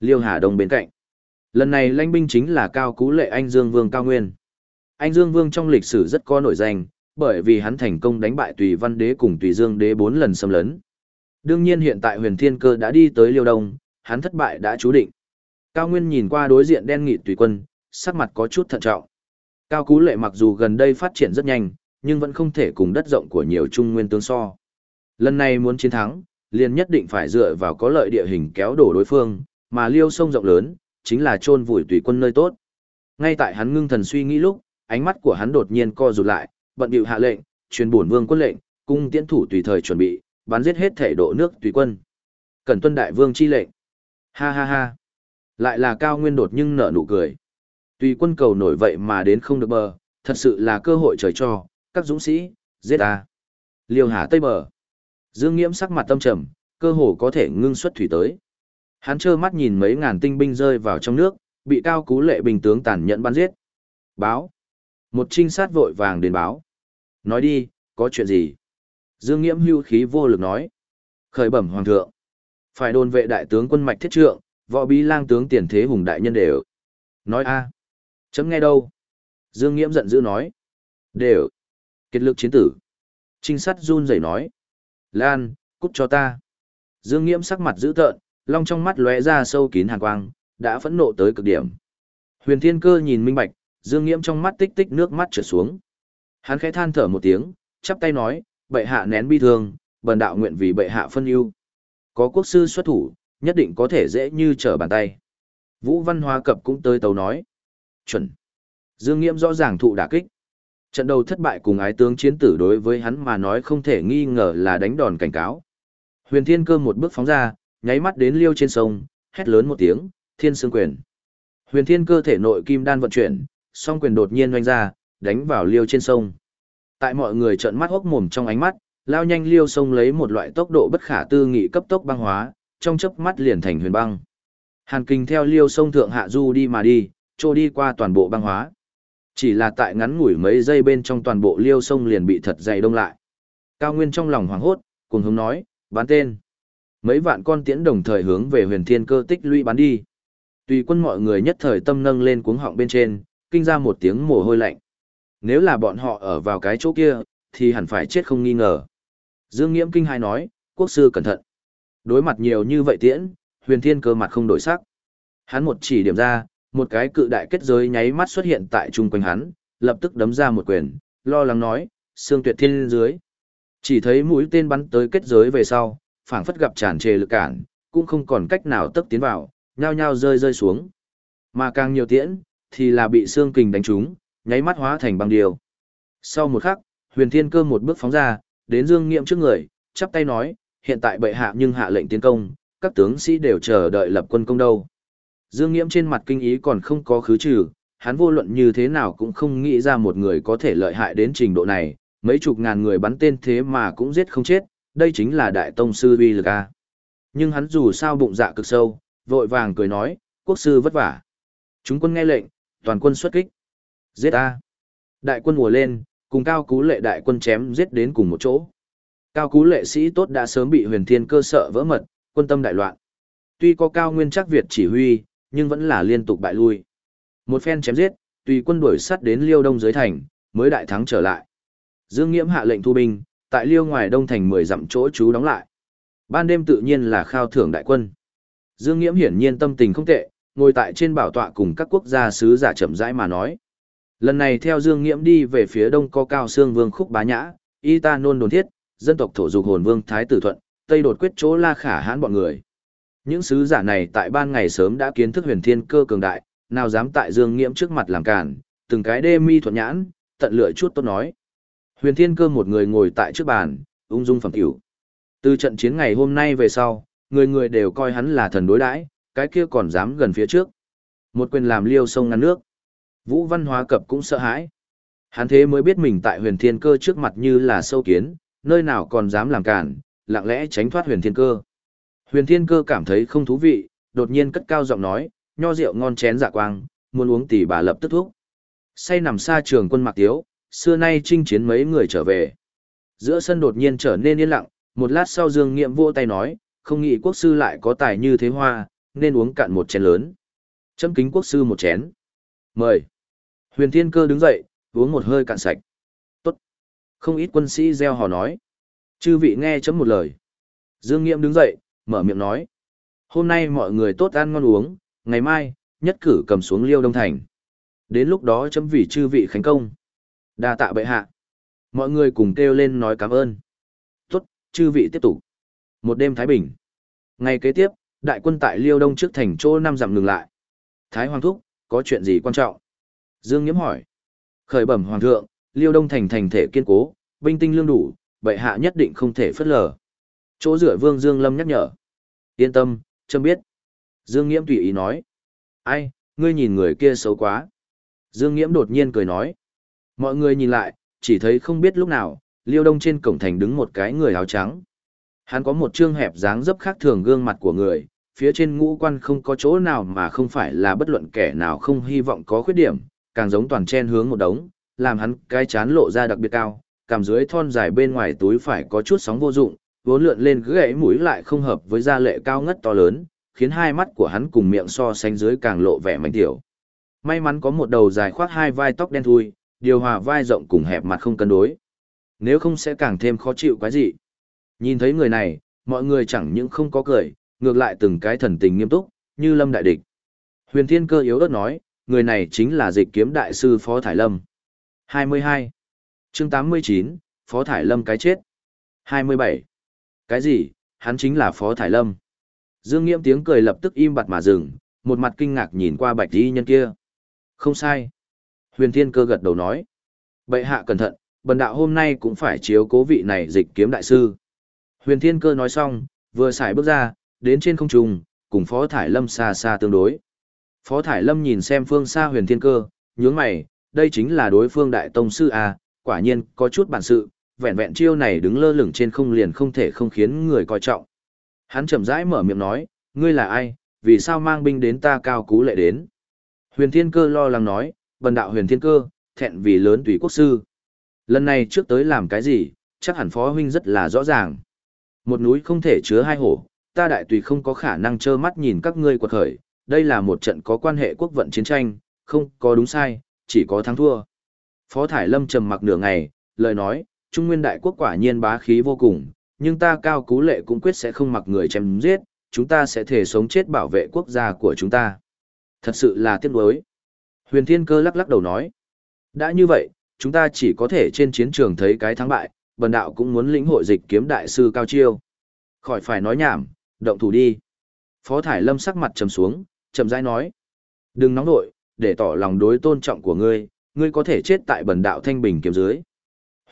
A: Liêu Hà Đông bên cạnh. Lần này lãnh binh chính là Cao Cú Lệ Anh Dương Vương Cao Nguyên. Anh Dương Vương trong lịch sử rất có nổi danh, bởi vì hắn thành công đánh bại Tùy Văn Đế cùng Tùy Dương Đế bốn lần xâm lấn. Đương nhiên hiện tại Huyền Thiên Cơ đã đi tới Liêu Đông, hắn thất bại đã chú định. Cao Nguyên nhìn qua đối diện đen nghị tùy quân, sắc mặt có chút thận trọng. Cao Cú Lệ mặc dù gần đây phát triển rất nhanh, nhưng vẫn không thể cùng đất rộng của nhiều trung nguyên tương so. Lần này muốn chiến thắng, liền nhất định phải dựa vào có lợi địa hình kéo đổ đối phương, mà liêu sông rộng lớn, chính là chôn vùi tùy quân nơi tốt. Ngay tại hắn ngưng thần suy nghĩ lúc, ánh mắt của hắn đột nhiên co rụt lại, bận bịu hạ lệnh, truyền bổn vương quân lệnh, cung tiễn thủ tùy thời chuẩn bị, bắn giết hết thể độ nước tùy quân. Cần tuân đại vương chi lệnh. Ha ha ha. Lại là cao nguyên đột nhưng nở nụ cười. Tùy quân cầu nổi vậy mà đến không được bờ, thật sự là cơ hội trời cho, các dũng sĩ, giết ta. Liêu hà tây bờ. Dương Nghiễm sắc mặt tâm trầm, cơ hồ có thể ngưng xuất thủy tới. Hắn trơ mắt nhìn mấy ngàn tinh binh rơi vào trong nước, bị cao cú lệ bình tướng tàn nhẫn bắn giết. Báo. Một trinh sát vội vàng đến báo. Nói đi, có chuyện gì? Dương Nghiễm hưu khí vô lực nói. Khởi bẩm hoàng thượng. Phải đồn vệ đại tướng quân mạch thiết trượng, võ bí lang tướng tiền thế hùng đại nhân đều. Nói a Chấm nghe đâu? Dương Nghiễm giận dữ nói. Đều. Kết lực chiến tử. Trinh sát run rẩy nói. Lan, cút cho ta. Dương Nghiễm sắc mặt dữ tợn, long trong mắt lóe ra sâu kín hàn quang, đã phẫn nộ tới cực điểm. Huyền Thiên Cơ nhìn minh bạch, Dương Nghiễm trong mắt tích tích nước mắt trượt xuống. Hắn khẽ than thở một tiếng, chắp tay nói, bệ hạ nén bi thương, bần đạo nguyện vì bệ hạ phân ưu. Có quốc sư xuất thủ, nhất định có thể dễ như trở bàn tay. Vũ Văn Hoa Cập cũng tới tấu nói. Chuẩn. Dương Nghiễm rõ ràng thụ đả kích. Trận đầu thất bại cùng ái tướng chiến tử đối với hắn mà nói không thể nghi ngờ là đánh đòn cảnh cáo. Huyền Thiên Cơ một bước phóng ra, nháy mắt đến liêu trên sông, hét lớn một tiếng, thiên sương quyền. Huyền Thiên Cơ thể nội kim đan vận chuyển, song quyền đột nhiên oanh ra, đánh vào liêu trên sông. Tại mọi người trợn mắt hốc mồm trong ánh mắt, lao nhanh liêu sông lấy một loại tốc độ bất khả tư nghị cấp tốc băng hóa, trong chớp mắt liền thành huyền băng. Hàn Kình theo liêu sông thượng hạ du đi mà đi, trôi đi qua toàn bộ băng hóa. Chỉ là tại ngắn ngủi mấy giây bên trong toàn bộ liêu sông liền bị thật dày đông lại. Cao Nguyên trong lòng hoảng hốt, cùng hướng nói, bán tên. Mấy vạn con tiễn đồng thời hướng về huyền thiên cơ tích lũy bắn đi. Tùy quân mọi người nhất thời tâm nâng lên cuống họng bên trên, kinh ra một tiếng mồ hôi lạnh. Nếu là bọn họ ở vào cái chỗ kia, thì hẳn phải chết không nghi ngờ. Dương Nghiễm kinh hai nói, quốc sư cẩn thận. Đối mặt nhiều như vậy tiễn, huyền thiên cơ mặt không đổi sắc. Hắn một chỉ điểm ra, một cái cự đại kết giới nháy mắt xuất hiện tại chung quanh hắn, lập tức đấm ra một quyền, lo lắng nói, xương tuyệt thiên dưới. Chỉ thấy mũi tên bắn tới kết giới về sau, phảng phất gặp tràn trề lực cản, cũng không còn cách nào tấp tiến vào, nhao nhao rơi rơi xuống. Mà càng nhiều tiễn, thì là bị xương kình đánh trúng, nháy mắt hóa thành băng điều. Sau một khắc, huyền thiên cơ một bước phóng ra, đến dương nghiệm trước người, chắp tay nói, hiện tại bệ hạ nhưng hạ lệnh tiến công, các tướng sĩ đều chờ đợi lập quân công đâu. Dương Nghiễm trên mặt kinh ý còn không có khứ trừ, hắn vô luận như thế nào cũng không nghĩ ra một người có thể lợi hại đến trình độ này, mấy chục ngàn người bắn tên thế mà cũng giết không chết, đây chính là đại tông sư uy lực a. Nhưng hắn dù sao bụng dạ cực sâu, vội vàng cười nói, quốc sư vất vả. Chúng quân nghe lệnh, toàn quân xuất kích. Giết a. Đại quân mùa lên, cùng cao cú lệ đại quân chém giết đến cùng một chỗ. Cao cú lệ sĩ tốt đã sớm bị huyền thiên cơ sợ vỡ mật, quân tâm đại loạn. Tuy có cao nguyên chắc Việt chỉ huy, nhưng vẫn là liên tục bại lui. Một phen chém giết, tùy quân đuổi sát đến Liêu Đông dưới thành, mới đại thắng trở lại. Dương Nghiễm hạ lệnh thu binh, tại Liêu ngoài Đông thành 10 dặm chỗ trú đóng lại. Ban đêm tự nhiên là khao thưởng đại quân. Dương Nghiễm hiển nhiên tâm tình không tệ, ngồi tại trên bảo tọa cùng các quốc gia sứ giả chậm rãi mà nói. Lần này theo Dương Nghiễm đi về phía đông có cao xương vương khúc bá nhã, y ta nôn đồn thiết, dân tộc thổ dục hồn vương thái tử thuận, tây đột quyết chỗ la khả hãn bọn người. Những sứ giả này tại ban ngày sớm đã kiến thức huyền thiên cơ cường đại, nào dám tại Dương Nghiễm trước mặt làm cản, từng cái đê mi thuận nhãn, tận lựa chút tốt nói. Huyền thiên cơ một người ngồi tại trước bàn, ung dung phẩm tiểu. Từ trận chiến ngày hôm nay về sau, người người đều coi hắn là thần đối đãi, cái kia còn dám gần phía trước. Một quyền làm liêu sông ngăn nước. Vũ văn hóa cập cũng sợ hãi. Hắn thế mới biết mình tại huyền thiên cơ trước mặt như là sâu kiến, nơi nào còn dám làm cản, lặng lẽ tránh thoát huyền thiên cơ. Huyền thiên cơ cảm thấy không thú vị, đột nhiên cất cao giọng nói, nho rượu ngon chén dạ quang, muốn uống tỷ bà lập tức thuốc. Say nằm xa trường quân mặc tiếu, xưa nay chinh chiến mấy người trở về. Giữa sân đột nhiên trở nên yên lặng, một lát sau Dương Nghiệm vỗ tay nói, không nghĩ quốc sư lại có tài như thế hoa, nên uống cạn một chén lớn. Châm kính quốc sư một chén. Mời. Huyền Thiên Cơ đứng dậy, uống một hơi cạn sạch. Tốt. Không ít quân sĩ gieo hò nói. Chư vị nghe chấm một lời. Dương Nghiệm đứng dậy, mở miệng nói. Hôm nay mọi người tốt ăn ngon uống, ngày mai, nhất cử cầm xuống liêu đông thành. Đến lúc đó chấm vì chư vị khánh công. đa tạ bệ hạ. Mọi người cùng kêu lên nói cảm ơn. Tốt, chư vị tiếp tục. Một đêm Thái Bình. Ngày kế tiếp, đại quân tại liêu đông trước thành chỗ năm dặm ngừng lại. Thái Hoàng Thúc, có chuyện gì quan trọng? Dương Nhiễm hỏi. Khởi bẩm Hoàng thượng, liêu đông thành thành thể kiên cố, binh tinh lương đủ, bệ hạ nhất định không thể phất lờ. Chỗ rửa Vương Dương Lâm nhắc nhở. Yên tâm, châm biết. Dương Nghiễm tùy ý nói. Ai, ngươi nhìn người kia xấu quá. Dương Nghiễm đột nhiên cười nói. Mọi người nhìn lại, chỉ thấy không biết lúc nào, liêu đông trên cổng thành đứng một cái người áo trắng. Hắn có một trương hẹp dáng dấp khác thường gương mặt của người, phía trên ngũ quan không có chỗ nào mà không phải là bất luận kẻ nào không hy vọng có khuyết điểm, càng giống toàn chen hướng một đống, làm hắn cái chán lộ ra đặc biệt cao, cảm dưới thon dài bên ngoài túi phải có chút sóng vô dụng, vốn lượn lên cứ gãy mũi lại không hợp với da lệ cao ngất to lớn, khiến hai mắt của hắn cùng miệng so sánh dưới càng lộ vẻ mảnh tiểu. May mắn có một đầu dài khoác hai vai tóc đen thui, điều hòa vai rộng cùng hẹp mặt không cân đối. Nếu không sẽ càng thêm khó chịu quá gì. Nhìn thấy người này, mọi người chẳng những không có cười, ngược lại từng cái thần tình nghiêm túc, như lâm đại địch. Huyền Thiên Cơ yếu ớt nói, người này chính là dịch kiếm đại sư Phó Thải Lâm. 22. chương 89, Phó Thải Lâm cái chết. 27. Cái gì, hắn chính là Phó Thải Lâm. Dương Nghiễm tiếng cười lập tức im bặt mà dừng, một mặt kinh ngạc nhìn qua bạch y nhân kia. Không sai. Huyền Thiên Cơ gật đầu nói. Bệ hạ cẩn thận, bần đạo hôm nay cũng phải chiếu cố vị này dịch kiếm đại sư. Huyền Thiên Cơ nói xong, vừa xài bước ra, đến trên không trung, cùng Phó Thải Lâm xa xa tương đối. Phó Thải Lâm nhìn xem phương xa Huyền Thiên Cơ, nhướng mày, đây chính là đối phương đại tông sư à, quả nhiên có chút bản sự, vẹn vẹn chiêu này đứng lơ lửng trên không liền không thể không khiến người coi trọng. Hắn chậm rãi mở miệng nói, ngươi là ai, vì sao mang binh đến ta cao cú lệ đến. Huyền Thiên Cơ lo lắng nói, bần đạo Huyền Thiên Cơ, thẹn vì lớn tùy quốc sư. Lần này trước tới làm cái gì, chắc hẳn phó huynh rất là rõ ràng. Một núi không thể chứa hai hổ, ta đại tùy không có khả năng trơ mắt nhìn các ngươi quật khởi, đây là một trận có quan hệ quốc vận chiến tranh, không có đúng sai, chỉ có thắng thua. Phó Thải Lâm trầm mặc nửa ngày, lời nói, Trung Nguyên Đại Quốc quả nhiên bá khí vô cùng, nhưng ta cao cú lệ cũng quyết sẽ không mặc người chém giết, chúng ta sẽ thể sống chết bảo vệ quốc gia của chúng ta. Thật sự là tiếc nuối. Huyền Thiên Cơ lắc lắc đầu nói. Đã như vậy, chúng ta chỉ có thể trên chiến trường thấy cái thắng bại, bần đạo cũng muốn lĩnh hội dịch kiếm đại sư cao chiêu. Khỏi phải nói nhảm, động thủ đi. Phó Thải Lâm sắc mặt trầm xuống, chậm rãi nói. Đừng nóng nội, để tỏ lòng đối tôn trọng của ngươi, ngươi có thể chết tại bần đạo thanh bình kiếm dưới.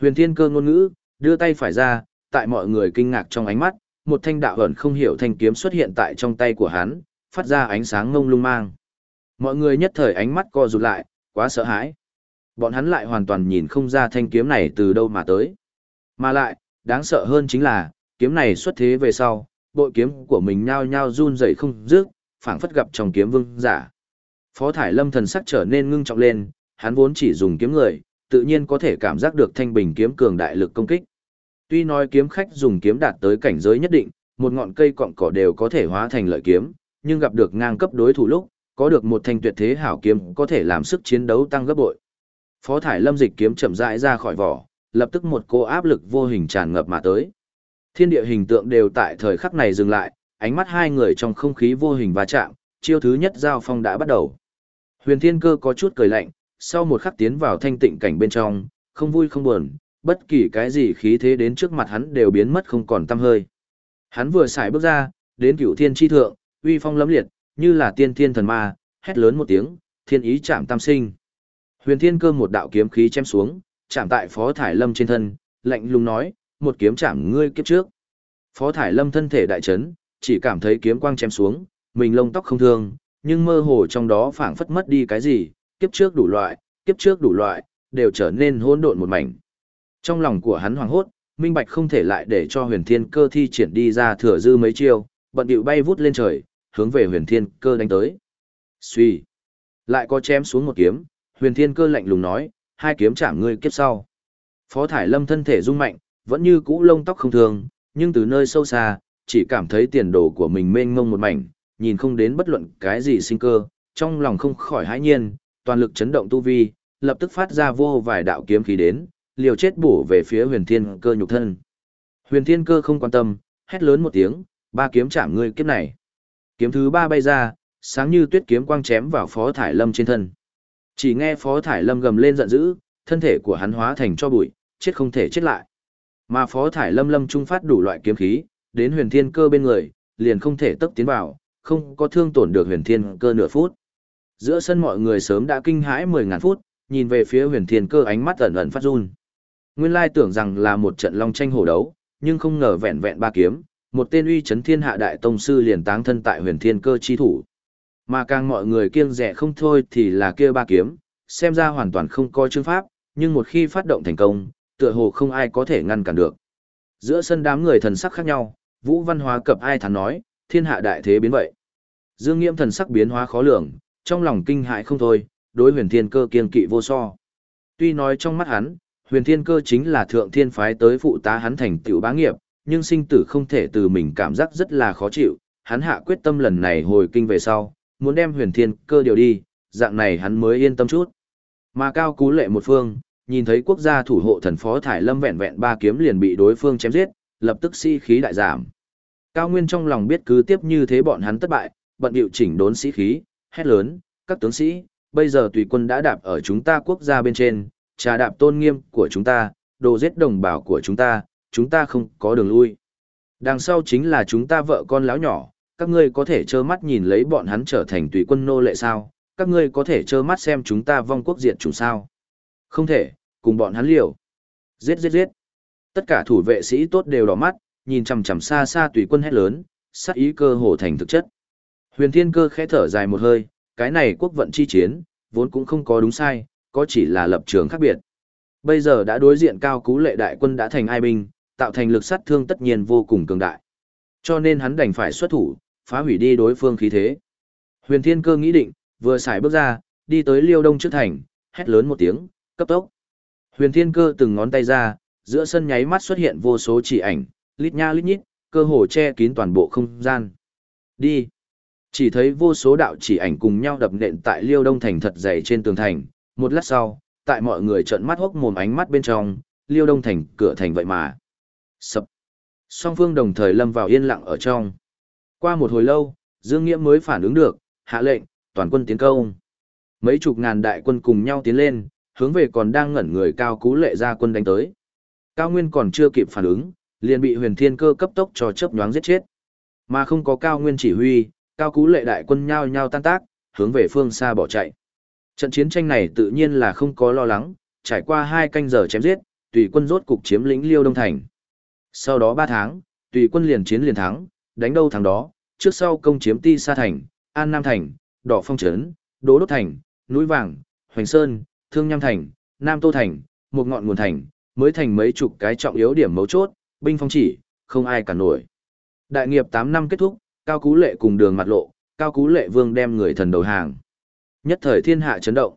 A: Huyền Thiên Cơ ngôn ngữ, đưa tay phải ra, tại mọi người kinh ngạc trong ánh mắt, một thanh đạo ẩn không hiểu thanh kiếm xuất hiện tại trong tay của hắn, phát ra ánh sáng ngông lung mang. Mọi người nhất thời ánh mắt co rụt lại, quá sợ hãi. Bọn hắn lại hoàn toàn nhìn không ra thanh kiếm này từ đâu mà tới. Mà lại, đáng sợ hơn chính là, kiếm này xuất thế về sau, bội kiếm của mình nhao nhao run rẩy không dứt, phảng phất gặp trong kiếm vương giả. Phó Thải Lâm thần sắc trở nên ngưng trọng lên, hắn vốn chỉ dùng kiếm người, tự nhiên có thể cảm giác được thanh bình kiếm cường đại lực công kích. Tuy nói kiếm khách dùng kiếm đạt tới cảnh giới nhất định, một ngọn cây cọng cỏ đều có thể hóa thành lợi kiếm, nhưng gặp được ngang cấp đối thủ lúc, có được một thanh tuyệt thế hảo kiếm có thể làm sức chiến đấu tăng gấp bội. Phó thải lâm dịch kiếm chậm rãi ra khỏi vỏ, lập tức một cô áp lực vô hình tràn ngập mà tới. Thiên địa hình tượng đều tại thời khắc này dừng lại, ánh mắt hai người trong không khí vô hình va chạm, chiêu thứ nhất giao phong đã bắt đầu. Huyền Thiên Cơ có chút cười lạnh, sau một khắc tiến vào thanh tịnh cảnh bên trong, không vui không buồn, bất kỳ cái gì khí thế đến trước mặt hắn đều biến mất không còn tăm hơi. Hắn vừa xài bước ra, đến cửu thiên chi thượng, uy phong lấm liệt, như là tiên thiên thần ma, hét lớn một tiếng, thiên ý chạm tam sinh. Huyền thiên cơ một đạo kiếm khí chém xuống, chạm tại phó thải lâm trên thân, lạnh lùng nói, một kiếm chạm ngươi kiếp trước. Phó thải lâm thân thể đại chấn, chỉ cảm thấy kiếm quang chém xuống, mình lông tóc không thương, nhưng mơ hồ trong đó phảng phất mất đi cái gì, kiếp trước đủ loại, kiếp trước đủ loại, đều trở nên hỗn độn một mảnh. Trong lòng của hắn hoảng hốt, minh bạch không thể lại để cho huyền thiên cơ thi triển đi ra thừa dư mấy chiêu, bận điệu bay vút lên trời, hướng về huyền thiên cơ đánh tới. Suy! Lại có chém xuống một kiếm, huyền thiên cơ lạnh lùng nói, hai kiếm chạm ngươi kiếp sau. Phó thải lâm thân thể rung mạnh, vẫn như cũ lông tóc không thường, nhưng từ nơi sâu xa, chỉ cảm thấy tiền đồ của mình mênh mông một mảnh, nhìn không đến bất luận cái gì sinh cơ, trong lòng không khỏi hãi nhiên, toàn lực chấn động tu vi, lập tức phát ra vô vài đạo kiếm khí đến, liều chết bổ về phía huyền thiên cơ nhục thân. Huyền thiên cơ không quan tâm, hét lớn một tiếng, ba kiếm chạm ngươi kiếp này. Kiếm thứ ba bay ra, sáng như tuyết kiếm quang chém vào Phó Thải Lâm trên thân. Chỉ nghe Phó Thải Lâm gầm lên giận dữ, thân thể của hắn hóa thành cho bụi, chết không thể chết lại. Mà Phó Thải Lâm lâm trung phát đủ loại kiếm khí, đến huyền thiên cơ bên người, liền không thể tấp tiến vào, không có thương tổn được huyền thiên cơ nửa phút. Giữa sân mọi người sớm đã kinh hãi mười ngàn phút, nhìn về phía huyền thiên cơ ánh mắt ẩn ẩn phát run. Nguyên lai tưởng rằng là một trận long tranh hổ đấu, nhưng không ngờ vẹn vẹn ba kiếm, một tên uy chấn thiên hạ đại tông sư liền táng thân tại huyền thiên cơ chi thủ. Mà càng mọi người kiêng rẻ không thôi thì là kia ba kiếm, xem ra hoàn toàn không coi chương pháp, nhưng một khi phát động thành công, tựa hồ không ai có thể ngăn cản được. Giữa sân đám người thần sắc khác nhau, Vũ Văn Hóa cập ai thắn nói, thiên hạ đại thế biến vậy. Dương Nghiễm thần sắc biến hóa khó lường, trong lòng kinh hãi không thôi, đối huyền thiên cơ kiên kỵ vô so. Tuy nói trong mắt hắn, huyền thiên cơ chính là thượng thiên phái tới phụ tá hắn thành tiểu bá nghiệp, nhưng sinh tử không thể từ mình cảm giác rất là khó chịu, hắn hạ quyết tâm lần này hồi kinh về sau, muốn đem huyền thiên cơ điều đi, dạng này hắn mới yên tâm chút. Mà cao cú lệ một phương, nhìn thấy quốc gia thủ hộ thần phó thải lâm vẹn vẹn ba kiếm liền bị đối phương chém giết, lập tức sĩ si khí đại giảm. Cao Nguyên trong lòng biết cứ tiếp như thế bọn hắn thất bại, bận điệu chỉnh đốn sĩ khí, hét lớn, các tướng sĩ, bây giờ tùy quân đã đạp ở chúng ta quốc gia bên trên, trà đạp tôn nghiêm của chúng ta, đồ giết đồng bào của chúng ta, chúng ta không có đường lui. Đằng sau chính là chúng ta vợ con lão nhỏ, các ngươi có thể trơ mắt nhìn lấy bọn hắn trở thành tùy quân nô lệ sao, các ngươi có thể trơ mắt xem chúng ta vong quốc diệt chủng sao. Không thể, cùng bọn hắn liều. Giết giết giết. Tất cả thủ vệ sĩ tốt đều đỏ mắt, nhìn chằm chằm xa xa tùy quân hét lớn, sát ý cơ hồ thành thực chất. Huyền Thiên Cơ khẽ thở dài một hơi, cái này quốc vận chi chiến, vốn cũng không có đúng sai, có chỉ là lập trường khác biệt. Bây giờ đã đối diện cao cú lệ đại quân đã thành ai binh, tạo thành lực sát thương tất nhiên vô cùng cường đại. Cho nên hắn đành phải xuất thủ, phá hủy đi đối phương khí thế. Huyền Thiên Cơ nghĩ định, vừa xài bước ra, đi tới Liêu Đông trước thành, hét lớn một tiếng, cấp tốc. Huyền Thiên Cơ từng ngón tay ra, giữa sân nháy mắt xuất hiện vô số chỉ ảnh, lít nha lít nhít, cơ hồ che kín toàn bộ không gian. Đi. Chỉ thấy vô số đạo chỉ ảnh cùng nhau đập nện tại Liêu Đông thành thật dày trên tường thành, một lát sau, tại mọi người trợn mắt hốc mồm ánh mắt bên trong, Liêu Đông thành cửa thành vậy mà. Sập. Song phương đồng thời lâm vào yên lặng ở trong. Qua một hồi lâu, Dương Nghĩa mới phản ứng được, hạ lệnh, toàn quân tiến công. Mấy chục ngàn đại quân cùng nhau tiến lên, hướng về còn đang ngẩn người cao cú lệ ra quân đánh tới. Cao Nguyên còn chưa kịp phản ứng, liền bị huyền thiên cơ cấp tốc cho chớp nhoáng giết chết. Mà không có Cao Nguyên chỉ huy, cao cú lệ đại quân nhao nhao tan tác, hướng về phương xa bỏ chạy. Trận chiến tranh này tự nhiên là không có lo lắng, trải qua hai canh giờ chém giết, tùy quân rốt cục chiếm lĩnh Liêu Đông Thành. Sau đó ba tháng, tùy quân liền chiến liền thắng, đánh đâu thắng đó, trước sau công chiếm Ti Sa Thành, An Nam Thành, Đỏ Phong Trấn, Đỗ Đốt Thành, Núi Vàng, Hoành Sơn, Thương Nham Thành, Nam Tô Thành, một ngọn nguồn thành, mới thành mấy chục cái trọng yếu điểm mấu chốt, binh phong chỉ, không ai cản nổi. Đại nghiệp 8 năm kết thúc, Cao Cú Lệ cùng đường mặt lộ, Cao Cú Lệ Vương đem người thần đầu hàng. Nhất thời thiên hạ chấn động.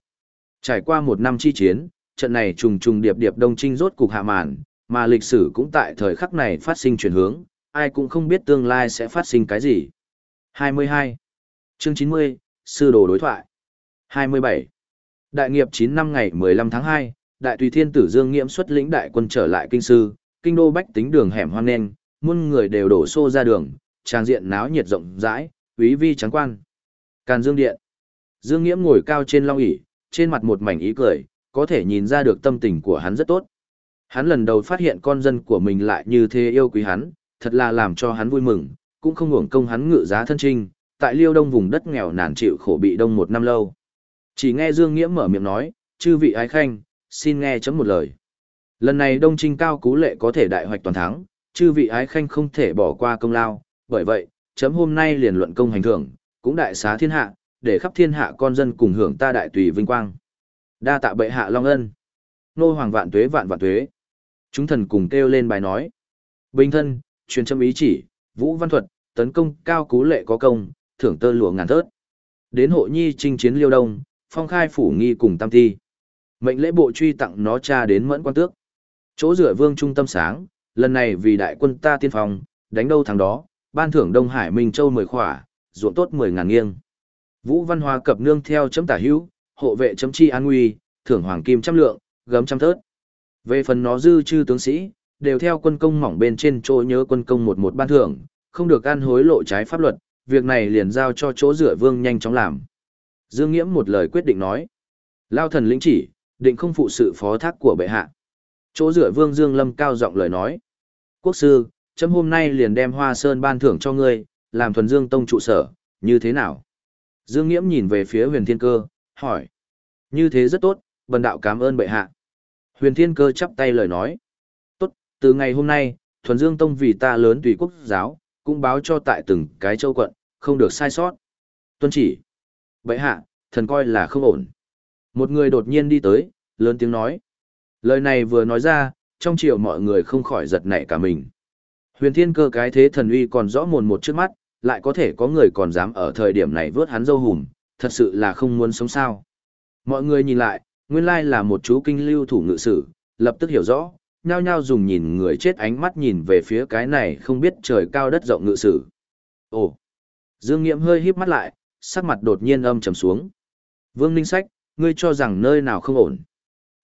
A: Trải qua một năm chi chiến, trận này trùng trùng điệp điệp đông trinh rốt cục hạ màn, mà lịch sử cũng tại thời khắc này phát sinh chuyển hướng, ai cũng không biết tương lai sẽ phát sinh cái gì. 22. Chương 90, Sư đồ đối thoại. 27. Đại nghiệp 9 năm ngày 15 tháng 2, Đại Tùy Thiên Tử Dương Nghiễm xuất lĩnh đại quân trở lại kinh sư, kinh đô bách tính đường hẻm hoang nen, muôn người đều đổ xô ra đường, trang diện náo nhiệt rộng rãi, quý vi trắng quan. Càn Dương Điện. Dương Nghiễm ngồi cao trên long ỷ, trên mặt một mảnh ý cười, có thể nhìn ra được tâm tình của hắn rất tốt. Hắn lần đầu phát hiện con dân của mình lại như thế yêu quý hắn, thật là làm cho hắn vui mừng, cũng không hưởng công hắn ngự giá thân trinh, tại Liêu Đông vùng đất nghèo nàn chịu khổ bị đông một năm lâu. Chỉ nghe Dương Nghiễm mở miệng nói, chư vị ái khanh, xin nghe chấm một lời. Lần này Đông Trinh Cao Cú Lệ có thể đại hoạch toàn thắng, chư vị ái khanh không thể bỏ qua công lao, bởi vậy, chấm hôm nay liền luận công hành thưởng, cũng đại xá thiên hạ, để khắp thiên hạ con dân cùng hưởng ta đại tùy vinh quang. Đa tạ bệ hạ long ân. Nô hoàng vạn tuế vạn vạn tuế. Chúng thần cùng kêu lên bài nói. Bình thân, truyền châm ý chỉ, vũ văn thuật, tấn công cao cú lệ có công, thưởng tơ lụa ngàn thớt. Đến hộ nhi chinh chiến liêu đông, phong khai phủ nghi cùng tam thi. Mệnh lễ bộ truy tặng nó cha đến mẫn quan tước. Chỗ rửa vương trung tâm sáng, lần này vì đại quân ta tiên phong, đánh đâu thằng đó, ban thưởng Đông Hải Minh Châu mười khỏa, ruộng tốt mười ngàn nghiêng. Vũ Văn Hoa cập nương theo chấm tả hữu, hộ vệ chấm chi an nguy, thưởng hoàng kim trăm lượng, gấm trăm thớt. Về phần nó dư chư tướng sĩ, đều theo quân công mỏng bên trên chỗ nhớ quân công một một ban thưởng, không được ăn hối lộ trái pháp luật, việc này liền giao cho chỗ rửa vương nhanh chóng làm. Dương Nghiễm một lời quyết định nói. Lao thần lĩnh chỉ, định không phụ sự phó thác của bệ hạ. Chỗ rửa vương Dương Lâm cao giọng lời nói. Quốc sư, chấm hôm nay liền đem hoa sơn ban thưởng cho ngươi, làm thuần dương tông trụ sở, như thế nào? Dương Nghiễm nhìn về phía huyền thiên cơ, hỏi. Như thế rất tốt, bần đạo cảm ơn bệ hạ. Huyền thiên cơ chắp tay lời nói. Tốt, từ ngày hôm nay, thuần dương tông vì ta lớn tùy quốc giáo, cũng báo cho tại từng cái châu quận, không được sai sót. Tuân chỉ. Bệ hạ, thần coi là không ổn. Một người đột nhiên đi tới, lớn tiếng nói. Lời này vừa nói ra, trong triều mọi người không khỏi giật nảy cả mình. Huyền thiên cơ cái thế thần uy còn rõ mồn một trước mắt, lại có thể có người còn dám ở thời điểm này vớt hắn dâu hùm, thật sự là không muốn sống sao. Mọi người nhìn lại, nguyên lai là một chú kinh lưu thủ ngự sử, lập tức hiểu rõ, nhao nhao dùng nhìn người chết ánh mắt nhìn về phía cái này không biết trời cao đất rộng ngự sử. Ồ! Dương Nghiễm hơi híp mắt lại, sắc mặt đột nhiên âm trầm xuống. Vương Ninh Sách, ngươi cho rằng nơi nào không ổn.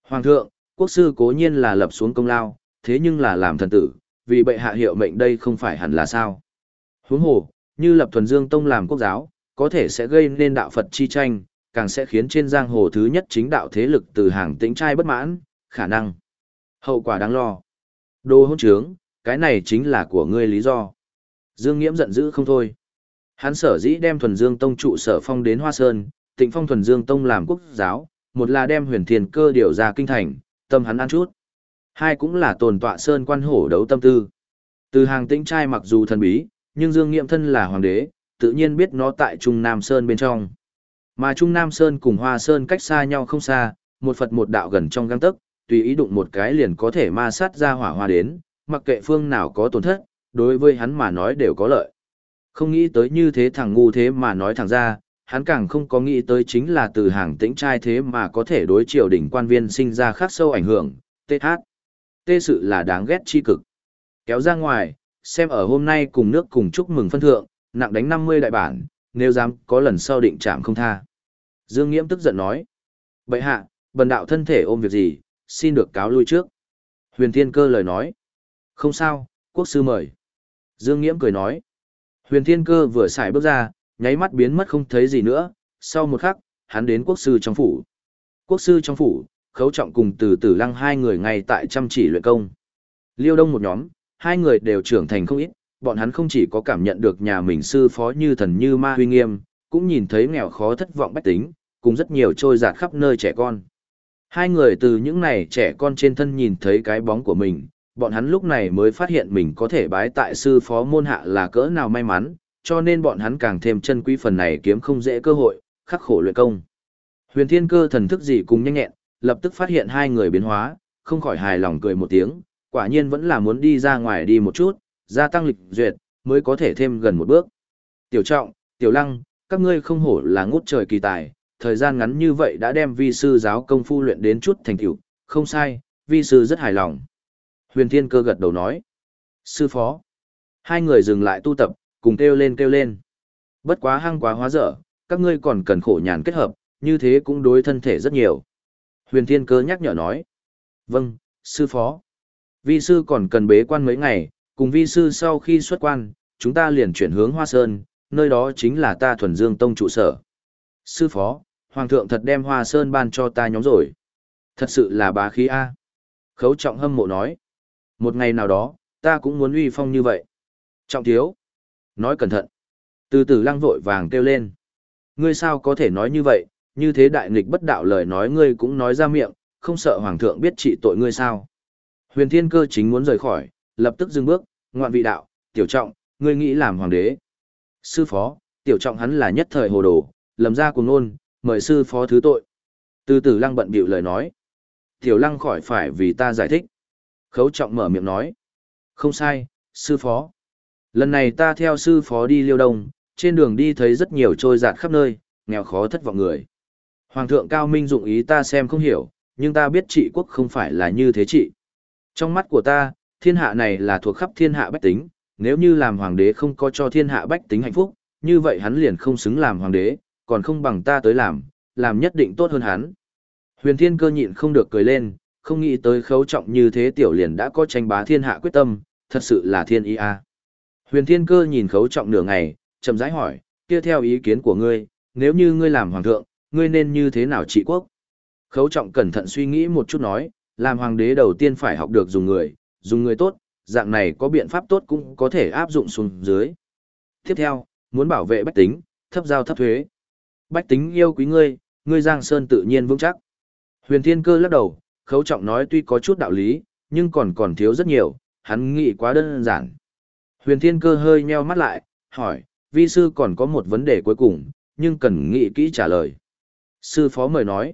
A: Hoàng thượng, quốc sư cố nhiên là lập xuống công lao, thế nhưng là làm thần tử, vì bệ hạ hiệu mệnh đây không phải hẳn là sao. Huống hồ, như lập thuần dương tông làm quốc giáo, có thể sẽ gây nên đạo Phật chi tranh, càng sẽ khiến trên giang hồ thứ nhất chính đạo thế lực từ hàng tĩnh trai bất mãn, khả năng. Hậu quả đáng lo. Đồ hôn trướng, cái này chính là của ngươi lý do. Dương Nghiễm giận dữ không thôi. Hắn sở dĩ đem thuần dương tông trụ sở phong đến Hoa Sơn, tịnh phong thuần dương tông làm quốc giáo, một là đem huyền thiền cơ điều ra kinh thành, tâm hắn ăn chút. Hai cũng là tồn tọa Sơn quan hổ đấu tâm tư. Từ hàng tĩnh trai mặc dù thần bí, nhưng Dương Nghiệm thân là hoàng đế, tự nhiên biết nó tại Trung Nam Sơn bên trong. Mà Trung Nam Sơn cùng Hoa Sơn cách xa nhau không xa, một Phật một đạo gần trong găng tấc, tùy ý đụng một cái liền có thể ma sát ra hỏa hoa đến, mặc kệ phương nào có tổn thất, đối với hắn mà nói đều có lợi. Không nghĩ tới như thế thằng ngu thế mà nói thẳng ra, hắn càng không có nghĩ tới chính là từ hàng tĩnh trai thế mà có thể đối triều đỉnh quan viên sinh ra khác sâu ảnh hưởng, tê hát. Tê sự là đáng ghét chi cực. Kéo ra ngoài, xem ở hôm nay cùng nước cùng chúc mừng phân thượng, nặng đánh 50 đại bản, nếu dám có lần sau định chạm không tha. Dương Nghiễm tức giận nói. Bậy hạ, bần đạo thân thể ôm việc gì, xin được cáo lui trước. Huyền Thiên Cơ lời nói. Không sao, quốc sư mời. Dương Nghiễm cười nói. Huyền Thiên Cơ vừa xài bước ra, nháy mắt biến mất không thấy gì nữa, sau một khắc, hắn đến quốc sư trong phủ. Quốc sư trong phủ, khấu trọng cùng từ tử lăng hai người ngay tại chăm chỉ luyện công. Liêu đông một nhóm, hai người đều trưởng thành không ít, bọn hắn không chỉ có cảm nhận được nhà mình sư phó như thần như ma huy nghiêm, cũng nhìn thấy nghèo khó thất vọng bách tính, cùng rất nhiều trôi giạt khắp nơi trẻ con. Hai người từ những này trẻ con trên thân nhìn thấy cái bóng của mình, bọn hắn lúc này mới phát hiện mình có thể bái tại sư phó môn hạ là cỡ nào may mắn, cho nên bọn hắn càng thêm chân quý phần này kiếm không dễ cơ hội, khắc khổ luyện công. Huyền Thiên Cơ thần thức gì cùng nhanh nhẹn, lập tức phát hiện hai người biến hóa, không khỏi hài lòng cười một tiếng, quả nhiên vẫn là muốn đi ra ngoài đi một chút, gia tăng lịch duyệt, mới có thể thêm gần một bước. Tiểu Trọng, Tiểu Lăng, các ngươi không hổ là ngút trời kỳ tài, thời gian ngắn như vậy đã đem vi sư giáo công phu luyện đến chút thành tựu, không sai, vi sư rất hài lòng. Huyền Thiên Cơ gật đầu nói. Sư phó. Hai người dừng lại tu tập, cùng kêu lên kêu lên. Bất quá hăng quá hóa dở, các ngươi còn cần khổ nhàn kết hợp, như thế cũng đối thân thể rất nhiều. Huyền Thiên Cơ nhắc nhở nói. Vâng, sư phó. Vi sư còn cần bế quan mấy ngày, cùng vi sư sau khi xuất quan, chúng ta liền chuyển hướng Hoa Sơn, nơi đó chính là ta thuần dương tông trụ sở. Sư phó, Hoàng thượng thật đem Hoa Sơn ban cho ta nhóm rồi. Thật sự là bá khí A. Khấu trọng hâm mộ nói. Một ngày nào đó, ta cũng muốn uy phong như vậy. Trọng thiếu. Nói cẩn thận. Từ từ lăng vội vàng kêu lên. Ngươi sao có thể nói như vậy, như thế đại nghịch bất đạo lời nói ngươi cũng nói ra miệng, không sợ hoàng thượng biết trị tội ngươi sao. Huyền thiên cơ chính muốn rời khỏi, lập tức dừng bước, ngoạn vị đạo, tiểu trọng, ngươi nghĩ làm hoàng đế. Sư phó, tiểu trọng hắn là nhất thời hồ đồ, lầm ra cùng nôn, mời sư phó thứ tội. Từ từ lăng bận bịu lời nói. Tiểu lăng khỏi phải vì ta giải thích. Khấu trọng mở miệng nói. Không sai, sư phó. Lần này ta theo sư phó đi liêu đông, trên đường đi thấy rất nhiều trôi giạt khắp nơi, nghèo khó thất vọng người. Hoàng thượng cao minh dụng ý ta xem không hiểu, nhưng ta biết trị quốc không phải là như thế trị. Trong mắt của ta, thiên hạ này là thuộc khắp thiên hạ bách tính, nếu như làm hoàng đế không có cho thiên hạ bách tính hạnh phúc, như vậy hắn liền không xứng làm hoàng đế, còn không bằng ta tới làm, làm nhất định tốt hơn hắn. Huyền thiên cơ nhịn không được cười lên, không nghĩ tới khấu trọng như thế tiểu liền đã có tranh bá thiên hạ quyết tâm, thật sự là thiên ý a. Huyền thiên cơ nhìn khấu trọng nửa ngày, chậm rãi hỏi, kia theo ý kiến của ngươi, nếu như ngươi làm hoàng thượng, ngươi nên như thế nào trị quốc? Khấu trọng cẩn thận suy nghĩ một chút nói, làm hoàng đế đầu tiên phải học được dùng người, dùng người tốt, dạng này có biện pháp tốt cũng có thể áp dụng xuống dưới. Tiếp theo, muốn bảo vệ bách tính, thấp giao thấp thuế. Bách tính yêu quý ngươi, ngươi giang sơn tự nhiên vững chắc. Huyền Thiên Cơ lắc đầu, khấu trọng nói tuy có chút đạo lý, nhưng còn còn thiếu rất nhiều, hắn nghĩ quá đơn giản. Huyền Thiên Cơ hơi nheo mắt lại, hỏi, vi sư còn có một vấn đề cuối cùng, nhưng cần nghĩ kỹ trả lời. Sư phó mời nói.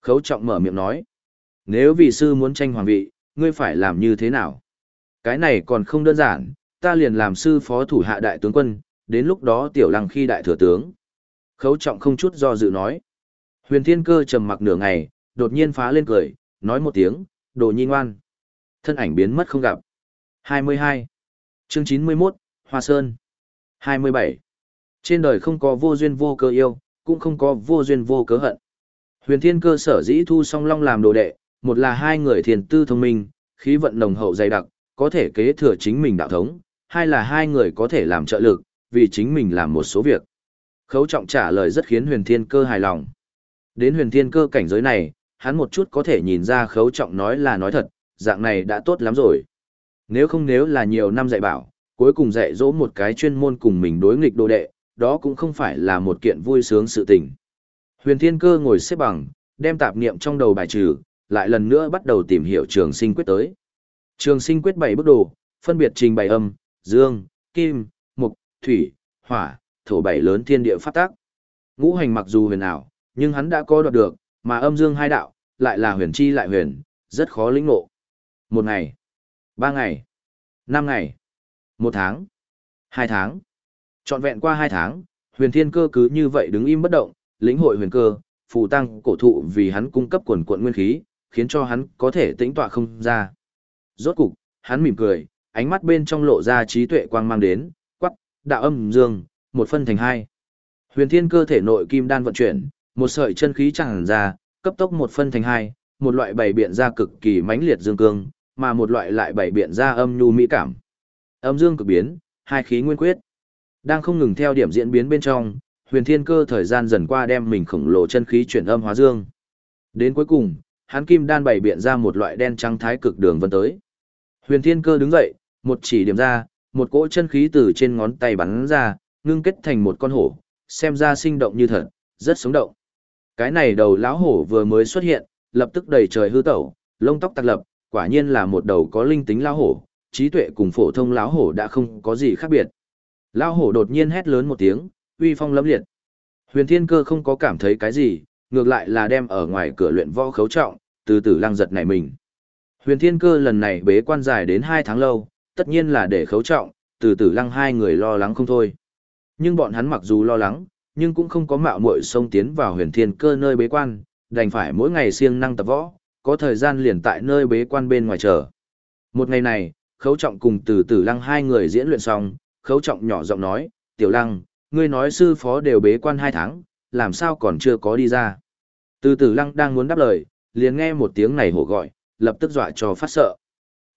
A: Khấu trọng mở miệng nói. Nếu vị sư muốn tranh hoàng vị, ngươi phải làm như thế nào? Cái này còn không đơn giản, ta liền làm sư phó thủ hạ đại tướng quân, đến lúc đó tiểu lăng khi đại thừa tướng. Khấu trọng không chút do dự nói. Huyền thiên cơ trầm mặc nửa ngày, đột nhiên phá lên cười, nói một tiếng, đồ nhi ngoan. Thân ảnh biến mất không gặp. 22. Chương 91, Hoa Sơn. 27. Trên đời không có vô duyên vô cơ yêu, cũng không có vô duyên vô cớ hận. Huyền Thiên Cơ sở dĩ thu song long làm đồ đệ, một là hai người thiền tư thông minh, khí vận nồng hậu dày đặc, có thể kế thừa chính mình đạo thống, hai là hai người có thể làm trợ lực, vì chính mình làm một số việc. Khấu trọng trả lời rất khiến Huyền Thiên Cơ hài lòng. Đến Huyền Thiên Cơ cảnh giới này, hắn một chút có thể nhìn ra khấu trọng nói là nói thật, dạng này đã tốt lắm rồi. Nếu không nếu là nhiều năm dạy bảo, cuối cùng dạy dỗ một cái chuyên môn cùng mình đối nghịch đồ đệ, đó cũng không phải là một kiện vui sướng sự tình. Huyền Thiên Cơ ngồi xếp bằng, đem tạp niệm trong đầu bài trừ, lại lần nữa bắt đầu tìm hiểu trường sinh quyết tới. Trường sinh quyết bảy bước đồ, phân biệt trình bày âm, dương, kim, mục, thủy, hỏa, thổ bảy lớn thiên địa pháp tác. Ngũ hành mặc dù huyền ảo, nhưng hắn đã có đoạt được, mà âm dương hai đạo, lại là huyền chi lại huyền, rất khó lĩnh ngộ. Một ngày, ba ngày, năm ngày, một tháng, hai tháng. Trọn vẹn qua hai tháng, huyền thiên cơ cứ như vậy đứng im bất động, lĩnh hội huyền cơ, phù tăng cổ thụ vì hắn cung cấp quần cuộn nguyên khí, khiến cho hắn có thể tĩnh tọa không ra. Rốt cục, hắn mỉm cười, ánh mắt bên trong lộ ra trí tuệ quang mang đến, quắc, đạo âm dương, một phân thành hai. Huyền thiên cơ thể nội kim đan vận chuyển, một sợi chân khí tràn ra, cấp tốc một phân thành hai, một loại bảy biện ra cực kỳ mãnh liệt dương cương, mà một loại lại bảy biện ra âm nhu mỹ cảm. Âm dương cực biến, hai khí nguyên quyết. Đang không ngừng theo điểm diễn biến bên trong, Huyền thiên cơ thời gian dần qua đem mình khổng lồ chân khí chuyển âm hóa dương. Đến cuối cùng, hắn kim đan bày biện ra một loại đen trắng thái cực đường vân tới. Huyền thiên cơ đứng dậy, một chỉ điểm ra, một cỗ chân khí từ trên ngón tay bắn ra, ngưng kết thành một con hổ, xem ra sinh động như thật, rất sống động. Cái này đầu lão hổ vừa mới xuất hiện, lập tức đầy trời hư tẩu, lông tóc tạc lập, quả nhiên là một đầu có linh tính lão hổ, trí tuệ cùng phổ thông lão hổ đã không có gì khác biệt. Lão hổ đột nhiên hét lớn một tiếng, uy phong lẫm liệt. Huyền Thiên Cơ không có cảm thấy cái gì, ngược lại là đem ở ngoài cửa luyện võ khấu trọng, từ từ lăng giật này mình. Huyền Thiên Cơ lần này bế quan dài đến 2 tháng lâu, tất nhiên là để khấu trọng, từ từ lăng hai người lo lắng không thôi. Nhưng bọn hắn mặc dù lo lắng, nhưng cũng không có mạo muội xông tiến vào huyền thiên cơ nơi bế quan, đành phải mỗi ngày siêng năng tập võ, có thời gian liền tại nơi bế quan bên ngoài chờ. Một ngày này, khấu trọng cùng từ từ lăng hai người diễn luyện xong, khấu trọng nhỏ giọng nói, tiểu lăng, ngươi nói sư phó đều bế quan hai tháng, làm sao còn chưa có đi ra. Từ tử lăng đang muốn đáp lời, liền nghe một tiếng này hổ gọi, lập tức dọa cho phát sợ.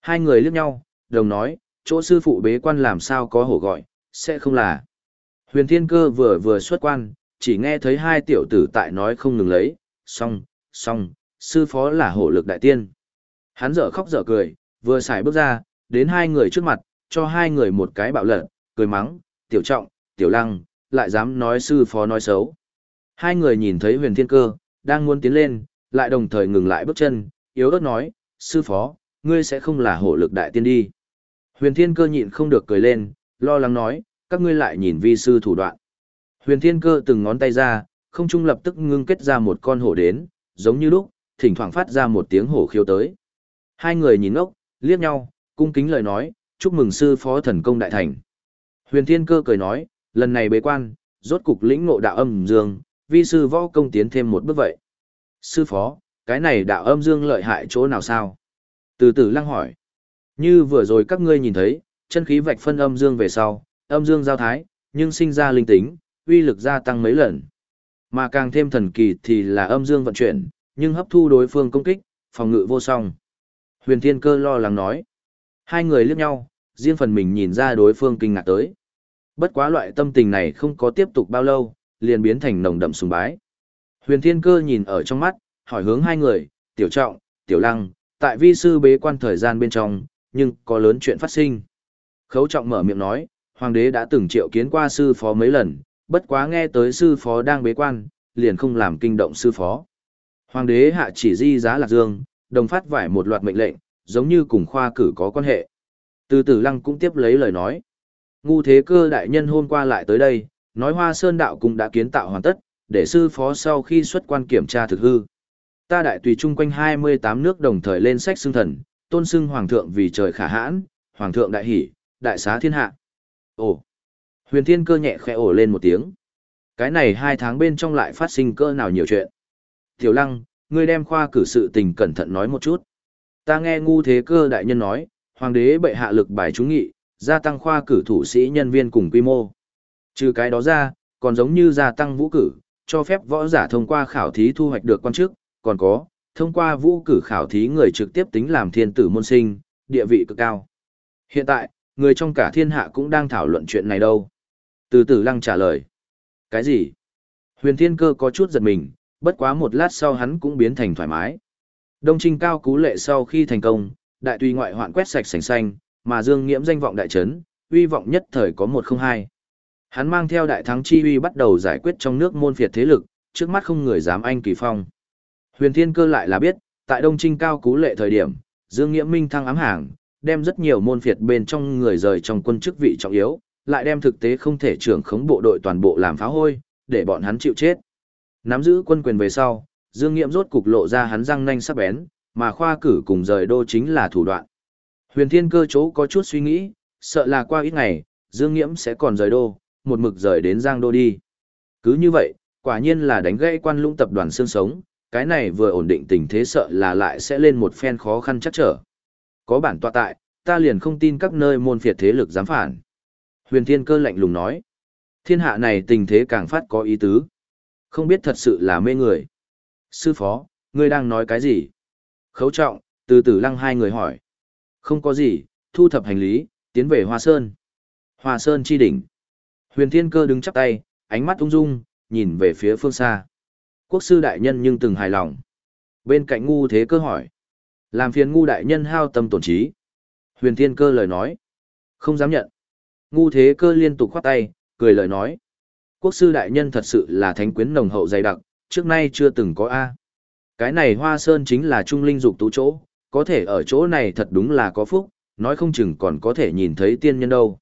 A: Hai người liếc nhau, đồng nói, chỗ sư phụ bế quan làm sao có hổ gọi, sẽ không là. Huyền Thiên Cơ vừa vừa xuất quan, chỉ nghe thấy hai tiểu tử tại nói không ngừng lấy, song, song, sư phó là hổ lực đại tiên. Hắn dở khóc dở cười, vừa xài bước ra, đến hai người trước mặt, cho hai người một cái bạo lật, cười mắng, tiểu trọng, tiểu lăng, lại dám nói sư phó nói xấu. Hai người nhìn thấy huyền thiên cơ, đang muốn tiến lên, lại đồng thời ngừng lại bước chân, yếu ớt nói, sư phó, ngươi sẽ không là hổ lực đại tiên đi. Huyền thiên cơ nhịn không được cười lên, lo lắng nói, các ngươi lại nhìn vi sư thủ đoạn. Huyền thiên cơ từng ngón tay ra, không trung lập tức ngưng kết ra một con hổ đến, giống như lúc, thỉnh thoảng phát ra một tiếng hổ khiêu tới. Hai người nhìn ngốc, liếc nhau, cung kính lời nói, chúc mừng sư phó thần công đại thành. Huyền thiên cơ cười nói, lần này bế quan, rốt cục lĩnh ngộ đạo âm dương, vi sư võ công tiến thêm một bước vậy. Sư phó, cái này đạo âm dương lợi hại chỗ nào sao? Từ từ lăng hỏi. Như vừa rồi các ngươi nhìn thấy, chân khí vạch phân âm dương về sau, âm dương giao thái, nhưng sinh ra linh tính, uy lực gia tăng mấy lần. Mà càng thêm thần kỳ thì là âm dương vận chuyển, nhưng hấp thu đối phương công kích, phòng ngự vô song. Huyền Thiên Cơ lo lắng nói. Hai người liếc nhau, riêng phần mình nhìn ra đối phương kinh ngạc tới. Bất quá loại tâm tình này không có tiếp tục bao lâu, liền biến thành nồng đậm sùng bái. Huyền Thiên Cơ nhìn ở trong mắt, hỏi hướng hai người, Tiểu Trọng, Tiểu Lăng, tại vi sư bế quan thời gian bên trong, nhưng có lớn chuyện phát sinh. Khấu Trọng mở miệng nói, Hoàng đế đã từng triệu kiến qua sư phó mấy lần, bất quá nghe tới sư phó đang bế quan, liền không làm kinh động sư phó. Hoàng đế hạ chỉ di giá lạc dương, đồng phát vải một loạt mệnh lệnh, giống như cùng khoa cử có quan hệ. Từ tử lăng cũng tiếp lấy lời nói. Ngu thế cơ đại nhân hôm qua lại tới đây, nói hoa sơn đạo cũng đã kiến tạo hoàn tất, để sư phó sau khi xuất quan kiểm tra thực hư. Ta đại tùy chung quanh 28 nước đồng thời lên sách xưng thần, tôn xưng hoàng thượng vì trời khả hãn, hoàng thượng đại hỷ, đại xá thiên hạ. Ồ! Huyền thiên cơ nhẹ khẽ ổ lên một tiếng. Cái này hai tháng bên trong lại phát sinh cơ nào nhiều chuyện. Tiểu lăng, ngươi đem khoa cử sự tình cẩn thận nói một chút. Ta nghe ngu thế cơ đại nhân nói, hoàng đế bệ hạ lực bài trúng nghị, gia tăng khoa cử thủ sĩ nhân viên cùng quy mô. Trừ cái đó ra, còn giống như gia tăng vũ cử, cho phép võ giả thông qua khảo thí thu hoạch được quan chức, còn có, thông qua vũ cử khảo thí người trực tiếp tính làm thiên tử môn sinh, địa vị cực cao. Hiện tại, người trong cả thiên hạ cũng đang thảo luận chuyện này đâu. Từ Tử lăng trả lời. Cái gì? Huyền thiên cơ có chút giật mình, bất quá một lát sau hắn cũng biến thành thoải mái. Đông trinh cao cú lệ sau khi thành công, đại tùy ngoại hoạn quét sạch sành xanh, mà dương nghiễm danh vọng đại trấn, uy vọng nhất thời có một không hai. Hắn mang theo đại thắng chi uy bắt đầu giải quyết trong nước môn phiệt thế lực, trước mắt không người dám anh kỳ phong. Huyền thiên cơ lại là biết, tại đông trinh cao cú lệ thời điểm, dương nghiễm minh thăng ám hàng, đem rất nhiều môn phiệt bên trong người rời trong quân chức vị trọng yếu, lại đem thực tế không thể trưởng khống bộ đội toàn bộ làm phá hôi, để bọn hắn chịu chết. Nắm giữ quân quyền về sau, Dương Nghiệm rốt cục lộ ra hắn răng nanh sắc bén, mà khoa cử cùng rời đô chính là thủ đoạn. Huyền Thiên cơ chỗ có chút suy nghĩ, sợ là qua ít ngày, Dương Nghiễm sẽ còn rời đô, một mực rời đến Giang đô đi. Cứ như vậy, quả nhiên là đánh gãy quan lũng tập đoàn xương sống, cái này vừa ổn định tình thế sợ là lại sẽ lên một phen khó khăn chắc trở. Có bản tọa tại, ta liền không tin các nơi môn phiệt thế lực dám phản. Huyền Thiên Cơ lạnh lùng nói. Thiên hạ này tình thế càng phát có ý tứ. Không biết thật sự là mê người. Sư phó, ngươi đang nói cái gì? Khấu trọng, từ từ lăng hai người hỏi. Không có gì, thu thập hành lý, tiến về Hoa Sơn. Hoa Sơn chi đỉnh. Huyền Thiên Cơ đứng chắp tay, ánh mắt ung dung, nhìn về phía phương xa. Quốc sư đại nhân nhưng từng hài lòng. Bên cạnh ngu thế cơ hỏi. Làm phiền ngu đại nhân hao tâm tổn trí. Huyền thiên cơ lời nói. Không dám nhận. Ngu thế cơ liên tục khoát tay, cười lời nói. Quốc sư đại nhân thật sự là thánh quyến nồng hậu dày đặc, trước nay chưa từng có A. Cái này hoa sơn chính là trung linh dục tú chỗ, có thể ở chỗ này thật đúng là có phúc, nói không chừng còn có thể nhìn thấy tiên nhân đâu.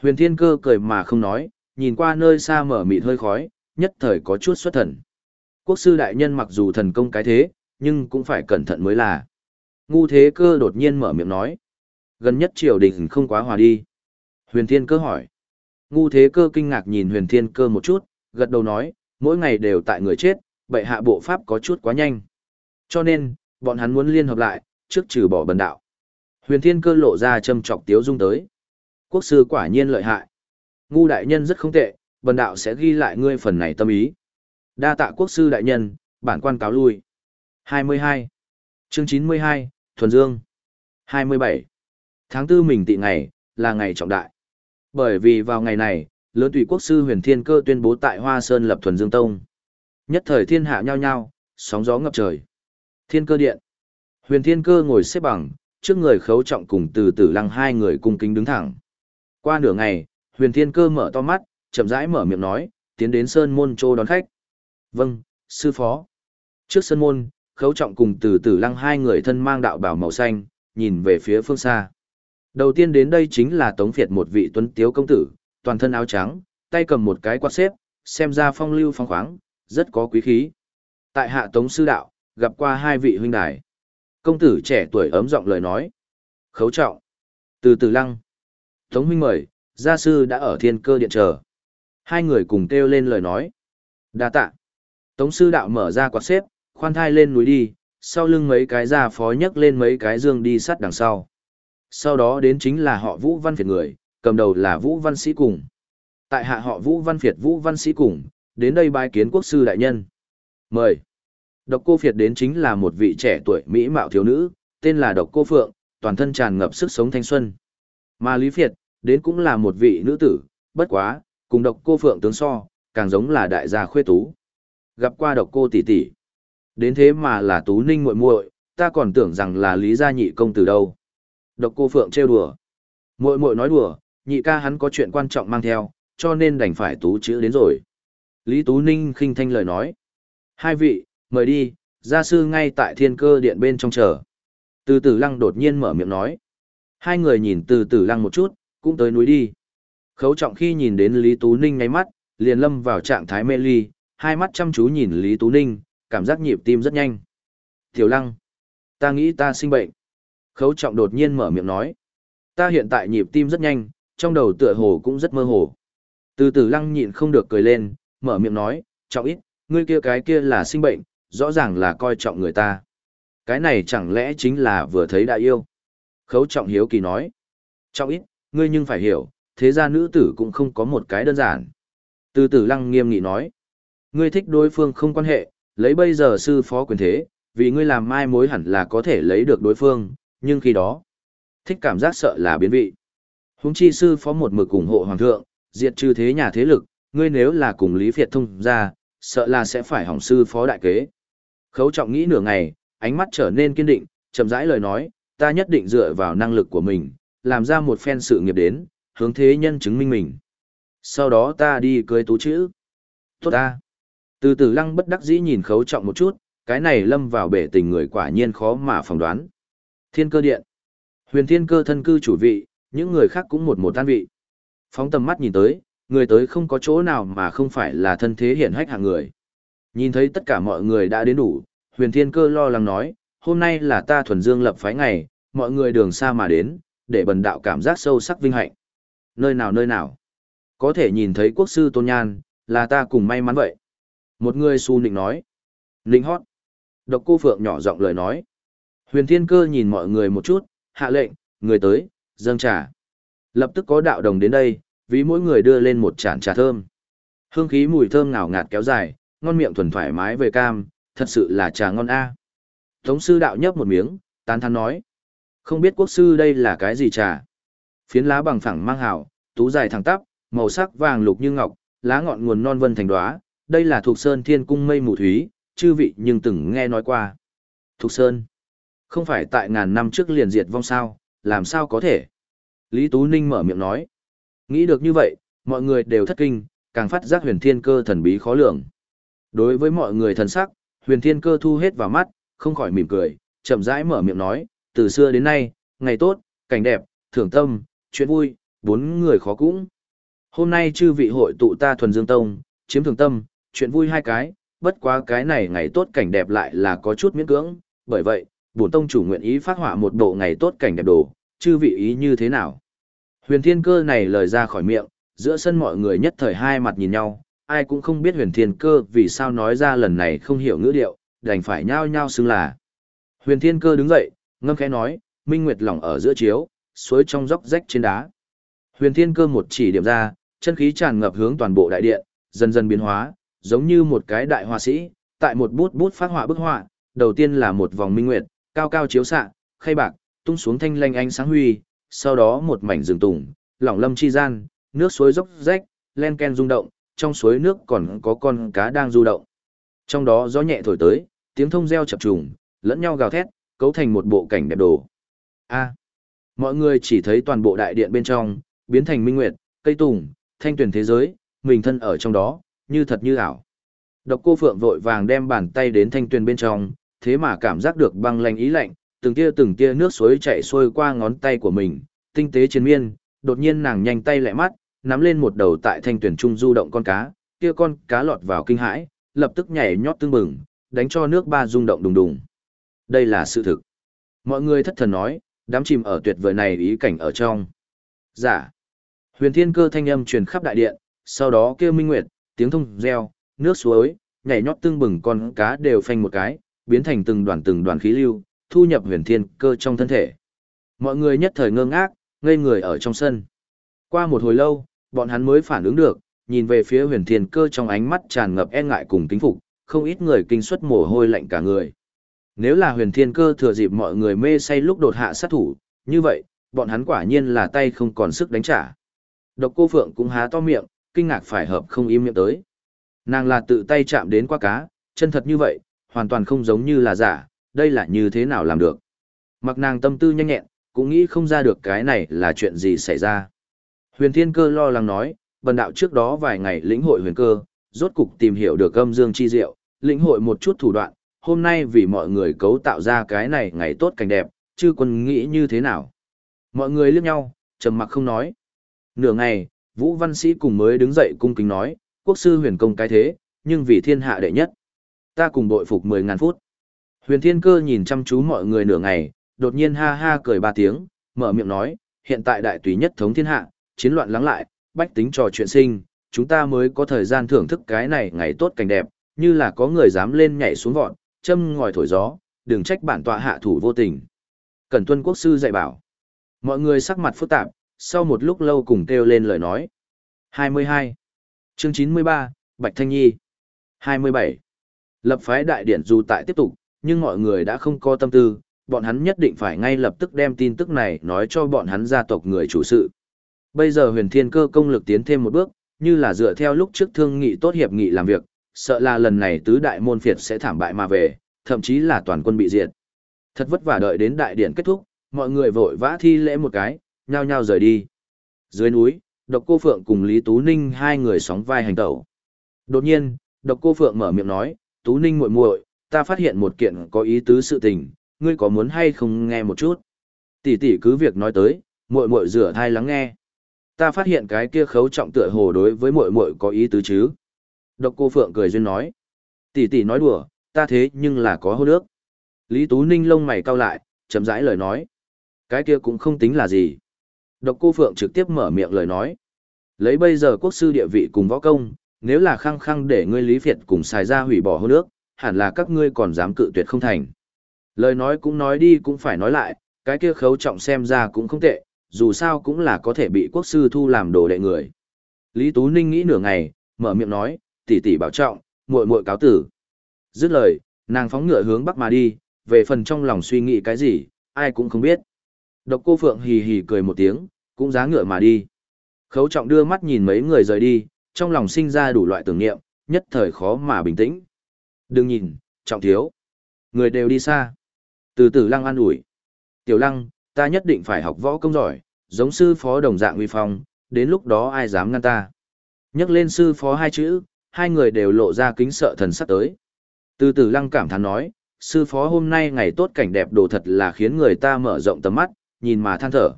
A: Huyền thiên cơ cười mà không nói, nhìn qua nơi xa mở mịt hơi khói, nhất thời có chút xuất thần. Quốc sư đại nhân mặc dù thần công cái thế, nhưng cũng phải cẩn thận mới là. Ngu thế cơ đột nhiên mở miệng nói. Gần nhất triều đình không quá hòa đi. Huyền thiên cơ hỏi. Ngu thế cơ kinh ngạc nhìn huyền thiên cơ một chút, gật đầu nói, mỗi ngày đều tại người chết, bệ hạ bộ pháp có chút quá nhanh. Cho nên, bọn hắn muốn liên hợp lại, trước trừ bỏ bần đạo. Huyền thiên cơ lộ ra châm trọc tiếu dung tới. Quốc sư quả nhiên lợi hại. Ngu đại nhân rất không tệ, bần đạo sẽ ghi lại ngươi phần này tâm ý. Đa tạ quốc sư đại nhân, bản quan cáo lui. 22. Chương 92, Thuần Dương. 27. Tháng 4 mình tị ngày, là ngày trọng đại. Bởi vì vào ngày này, lớn tùy quốc sư huyền thiên cơ tuyên bố tại Hoa Sơn lập Thuần Dương Tông. Nhất thời thiên hạ nhao nhao, sóng gió ngập trời. Thiên cơ điện. Huyền thiên cơ ngồi xếp bằng, trước người khấu trọng cùng từ tử lăng hai người cung kính đứng thẳng. Qua nửa ngày, huyền thiên cơ mở to mắt, chậm rãi mở miệng nói, tiến đến Sơn Môn Châu đón khách. Vâng, sư phó. Trước Sơn Môn, khấu trọng cùng từ tử lăng hai người thân mang đạo bảo màu xanh, nhìn về phía phương xa. Đầu tiên đến đây chính là Tống Việt một vị tuấn tiếu công tử, toàn thân áo trắng, tay cầm một cái quạt xếp, xem ra phong lưu phong khoáng, rất có quý khí. Tại hạ Tống Sư Đạo, gặp qua hai vị huynh đài. Công tử trẻ tuổi ấm giọng lời nói. Khấu trọng. Từ từ lăng. Tống huynh mời, gia sư đã ở thiên cơ điện chờ. Hai người cùng kêu lên lời nói. đa tạ. Tống sư đạo mở ra quạt xếp, khoan thai lên núi đi, sau lưng mấy cái gia phó nhấc lên mấy cái dương đi sát đằng sau. Sau đó đến chính là họ Vũ Văn Việt người, cầm đầu là Vũ Văn Sĩ Cùng. Tại hạ họ Vũ Văn Việt Vũ Văn Sĩ Cùng, đến đây bái kiến quốc sư đại nhân. Mời. Độc cô Việt đến chính là một vị trẻ tuổi mỹ mạo thiếu nữ, tên là Độc cô Phượng, toàn thân tràn ngập sức sống thanh xuân. Mà Lý Việt, đến cũng là một vị nữ tử, bất quá, cùng Độc cô Phượng tướng so, càng giống là đại gia khuê tú. Gặp qua Độc cô tỷ tỷ. Đến thế mà là Tú Ninh muội muội, ta còn tưởng rằng là Lý gia nhị công tử đâu. Độc cô Phượng trêu đùa. Muội muội nói đùa, nhị ca hắn có chuyện quan trọng mang theo, cho nên đành phải tú chữ đến rồi. Lý Tú Ninh khinh thanh lời nói. Hai vị, mời đi, gia sư ngay tại thiên cơ điện bên trong chờ. Từ tử lăng đột nhiên mở miệng nói. Hai người nhìn từ tử lăng một chút, cũng tới núi đi. Khấu trọng khi nhìn đến Lý Tú Ninh ngay mắt, liền lâm vào trạng thái mê ly, hai mắt chăm chú nhìn Lý Tú Ninh, cảm giác nhịp tim rất nhanh. Tiểu lăng, ta nghĩ ta sinh bệnh. Khấu trọng đột nhiên mở miệng nói. Ta hiện tại nhịp tim rất nhanh, trong đầu tựa hồ cũng rất mơ hồ. Từ từ lăng nhịn không được cười lên, mở miệng nói, trọng ít, ngươi kia cái kia là sinh bệnh, rõ ràng là coi trọng người ta. Cái này chẳng lẽ chính là vừa thấy đã yêu. Khấu trọng hiếu kỳ nói. Trọng ít, ngươi nhưng phải hiểu, thế ra nữ tử cũng không có một cái đơn giản. Từ từ lăng nghiêm nghị nói. Ngươi thích đối phương không quan hệ, lấy bây giờ sư phó quyền thế, vì ngươi làm mai mối hẳn là có thể lấy được đối phương, nhưng khi đó, thích cảm giác sợ là biến vị. Húng chi sư phó một mực ủng hộ hoàng thượng, diệt trừ thế nhà thế lực, ngươi nếu là cùng Lý Việt thông ra, sợ là sẽ phải hỏng sư phó đại kế. Khấu trọng nghĩ nửa ngày, ánh mắt trở nên kiên định, chậm rãi lời nói, ta nhất định dựa vào năng lực của mình, làm ra một phen sự nghiệp đến, hướng thế nhân chứng minh mình. Sau đó ta đi cưới tú chữ. Tốt ta. Từ từ lăng bất đắc dĩ nhìn khấu trọng một chút, cái này lâm vào bể tình người quả nhiên khó mà phỏng đoán. Thiên cơ điện. Huyền thiên cơ thân cư chủ vị, những người khác cũng một một tan vị. Phóng tầm mắt nhìn tới, người tới không có chỗ nào mà không phải là thân thế hiển hách hạng người. Nhìn thấy tất cả mọi người đã đến đủ, huyền thiên cơ lo lắng nói, hôm nay là ta thuần dương lập phái ngày, mọi người đường xa mà đến, để bần đạo cảm giác sâu sắc vinh hạnh. Nơi nào nơi nào, có thể nhìn thấy quốc sư tôn nhan, là ta cùng may mắn vậy. Một người su nịnh nói. Nịnh hót. Độc cô phượng nhỏ giọng lời nói. Huyền Thiên Cơ nhìn mọi người một chút, hạ lệnh, người tới, dâng trà. Lập tức có đạo đồng đến đây, vì mỗi người đưa lên một chản trà thơm. Hương khí mùi thơm ngào ngạt kéo dài, ngon miệng thuần thoải mái về cam, thật sự là trà ngon a. Tống sư đạo nhấp một miếng, tán thán nói. Không biết quốc sư đây là cái gì trà. Phiến lá bằng phẳng mang hảo, tú dài thẳng tắp, màu sắc vàng lục như ngọc, lá ngọn nguồn non vân thành đoá, đây là thuộc sơn thiên cung mây mù thúy, chư vị nhưng từng nghe nói qua. Thục Sơn. Không phải tại ngàn năm trước liền diệt vong sao, làm sao có thể? Lý Tú Ninh mở miệng nói. Nghĩ được như vậy, mọi người đều thất kinh, càng phát giác huyền thiên cơ thần bí khó lường. Đối với mọi người thần sắc, huyền thiên cơ thu hết vào mắt, không khỏi mỉm cười, chậm rãi mở miệng nói, từ xưa đến nay, ngày tốt, cảnh đẹp, thưởng tâm, chuyện vui, bốn người khó cũng. Hôm nay chư vị hội tụ ta thuần dương tông, chiếm thưởng tâm, chuyện vui hai cái, bất quá cái này ngày tốt cảnh đẹp lại là có chút miễn cưỡng, bởi vậy, bổn tông chủ nguyện ý phát họa một bộ ngày tốt cảnh đẹp đồ, chư vị ý như thế nào? Huyền Thiên Cơ này lời ra khỏi miệng, giữa sân mọi người nhất thời hai mặt nhìn nhau, ai cũng không biết Huyền Thiên Cơ vì sao nói ra lần này không hiểu ngữ điệu, đành phải nhao nhao xưng là. Huyền Thiên Cơ đứng dậy, ngâm khẽ nói, minh nguyệt lỏng ở giữa chiếu, suối trong dốc rách trên đá. Huyền Thiên Cơ một chỉ điểm ra, chân khí tràn ngập hướng toàn bộ đại điện, dần dần biến hóa, giống như một cái đại họa sĩ, tại một bút bút phát họa bức họa, đầu tiên là một vòng minh nguyệt, cao cao chiếu xạ, khay bạc, tung xuống thanh lanh ánh sáng huy, sau đó một mảnh rừng tùng, lỏng lâm chi gian, nước suối dốc rách, len ken rung động, trong suối nước còn có con cá đang du động. Trong đó gió nhẹ thổi tới, tiếng thông reo chập trùng, lẫn nhau gào thét, cấu thành một bộ cảnh đẹp đồ. A. mọi người chỉ thấy toàn bộ đại điện bên trong, biến thành minh nguyệt, cây tùng, thanh tuyển thế giới, mình thân ở trong đó, như thật như ảo. Độc cô Phượng vội vàng đem bàn tay đến thanh tuyển bên trong, thế mà cảm giác được băng lạnh ý lạnh, từng tia từng tia nước suối chảy xuôi qua ngón tay của mình, tinh tế chiến miên, đột nhiên nàng nhanh tay lẹ mắt, nắm lên một đầu tại thanh tuyển trung du động con cá, kia con cá lọt vào kinh hãi, lập tức nhảy nhót tương bừng, đánh cho nước ba rung động đùng đùng. Đây là sự thực. Mọi người thất thần nói, đám chìm ở tuyệt vời này ý cảnh ở trong. Giả. Dạ. Huyền thiên cơ thanh âm truyền khắp đại điện, sau đó kêu minh nguyệt, tiếng thông reo, nước suối, nhảy nhót tương bừng con cá đều phanh một cái, biến thành từng đoàn từng đoàn khí lưu, thu nhập huyền thiên cơ trong thân thể. Mọi người nhất thời ngơ ngác, ngây người ở trong sân. Qua một hồi lâu, bọn hắn mới phản ứng được, nhìn về phía huyền thiên cơ trong ánh mắt tràn ngập e ngại cùng kính phục, không ít người kinh suất mồ hôi lạnh cả người. Nếu là huyền thiên cơ thừa dịp mọi người mê say lúc đột hạ sát thủ, như vậy, bọn hắn quả nhiên là tay không còn sức đánh trả. Độc cô Phượng cũng há to miệng, kinh ngạc phải hợp không im miệng tới. Nàng là tự tay chạm đến qua cá, chân thật như vậy, hoàn toàn không giống như là giả, đây là như thế nào làm được. Mặc nàng tâm tư nhanh nhẹn, cũng nghĩ không ra được cái này là chuyện gì xảy ra. Huyền Thiên Cơ lo lắng nói, bần đạo trước đó vài ngày lĩnh hội huyền cơ, rốt cục tìm hiểu được âm dương chi diệu, lĩnh hội một chút thủ đoạn, hôm nay vì mọi người cấu tạo ra cái này ngày tốt cảnh đẹp, chứ quân nghĩ như thế nào. Mọi người liếc nhau, trầm mặc không nói. Nửa ngày, Vũ Văn Sĩ cùng mới đứng dậy cung kính nói, quốc sư huyền công cái thế, nhưng vì thiên hạ đệ nhất. Ta cùng bội phục 10 ngàn phút. Huyền Thiên Cơ nhìn chăm chú mọi người nửa ngày, đột nhiên ha ha cười ba tiếng, mở miệng nói, hiện tại đại tùy nhất thống thiên hạ, chiến loạn lắng lại, bách tính trò chuyện sinh, chúng ta mới có thời gian thưởng thức cái này ngày tốt cảnh đẹp, như là có người dám lên nhảy xuống vọt, châm ngòi thổi gió, đừng trách bản tọa hạ thủ vô tình. Cẩn tuân quốc sư dạy bảo. Mọi người sắc mặt phức tạp, sau một lúc lâu cùng kêu lên lời nói. 22. Chương 93, Bạch Thanh Nhi. 27. Lập phái đại điển dù tại tiếp tục, nhưng mọi người đã không có tâm tư, bọn hắn nhất định phải ngay lập tức đem tin tức này nói cho bọn hắn gia tộc người chủ sự. Bây giờ huyền thiên cơ công lực tiến thêm một bước, như là dựa theo lúc trước thương nghị tốt hiệp nghị làm việc, sợ là lần này tứ đại môn phiệt sẽ thảm bại mà về, thậm chí là toàn quân bị diệt. Thật vất vả đợi đến đại điển kết thúc, mọi người vội vã thi lễ một cái, nhao nhao rời đi. Dưới núi, Độc Cô Phượng cùng Lý Tú Ninh hai người sóng vai hành tẩu. Đột nhiên, Độc Cô Phượng mở miệng nói, "Tú Ninh muội muội, ta phát hiện một kiện có ý tứ sự tình, ngươi có muốn hay không nghe một chút?" Tỷ tỷ cứ việc nói tới, muội muội rửa thai lắng nghe. Ta phát hiện cái kia khấu trọng tựa hồ đối với muội muội có ý tứ chứ? Độc Cô Phượng cười duyên nói, "Tỷ tỷ nói đùa, ta thế nhưng là có hô nước." Lý Tú Ninh lông mày cau lại, chậm rãi lời nói, "Cái kia cũng không tính là gì." Độc cô Phượng trực tiếp mở miệng lời nói. Lấy bây giờ quốc sư địa vị cùng võ công, nếu là khăng khăng để ngươi Lý Việt cùng xài ra hủy bỏ hô nước, hẳn là các ngươi còn dám cự tuyệt không thành. Lời nói cũng nói đi cũng phải nói lại, cái kia khấu trọng xem ra cũng không tệ, dù sao cũng là có thể bị quốc sư thu làm đồ đệ người. Lý Tú Ninh nghĩ nửa ngày, mở miệng nói, tỷ tỷ bảo trọng, muội muội cáo tử. Dứt lời, nàng phóng ngựa hướng bắc mà đi, về phần trong lòng suy nghĩ cái gì, ai cũng không biết. Độc cô Phượng hì hì cười một tiếng, cũng giá ngựa mà đi. Khấu trọng đưa mắt nhìn mấy người rời đi, trong lòng sinh ra đủ loại tưởng niệm, nhất thời khó mà bình tĩnh. Đừng nhìn, trọng thiếu. Người đều đi xa. Từ từ lăng an ủi. Tiểu lăng, ta nhất định phải học võ công giỏi, giống sư phó đồng dạng uy phong, đến lúc đó ai dám ngăn ta. Nhắc lên sư phó hai chữ, hai người đều lộ ra kính sợ thần sắc tới. Từ từ lăng cảm thán nói, sư phó hôm nay ngày tốt cảnh đẹp đồ thật là khiến người ta mở rộng tầm mắt, nhìn mà than thở.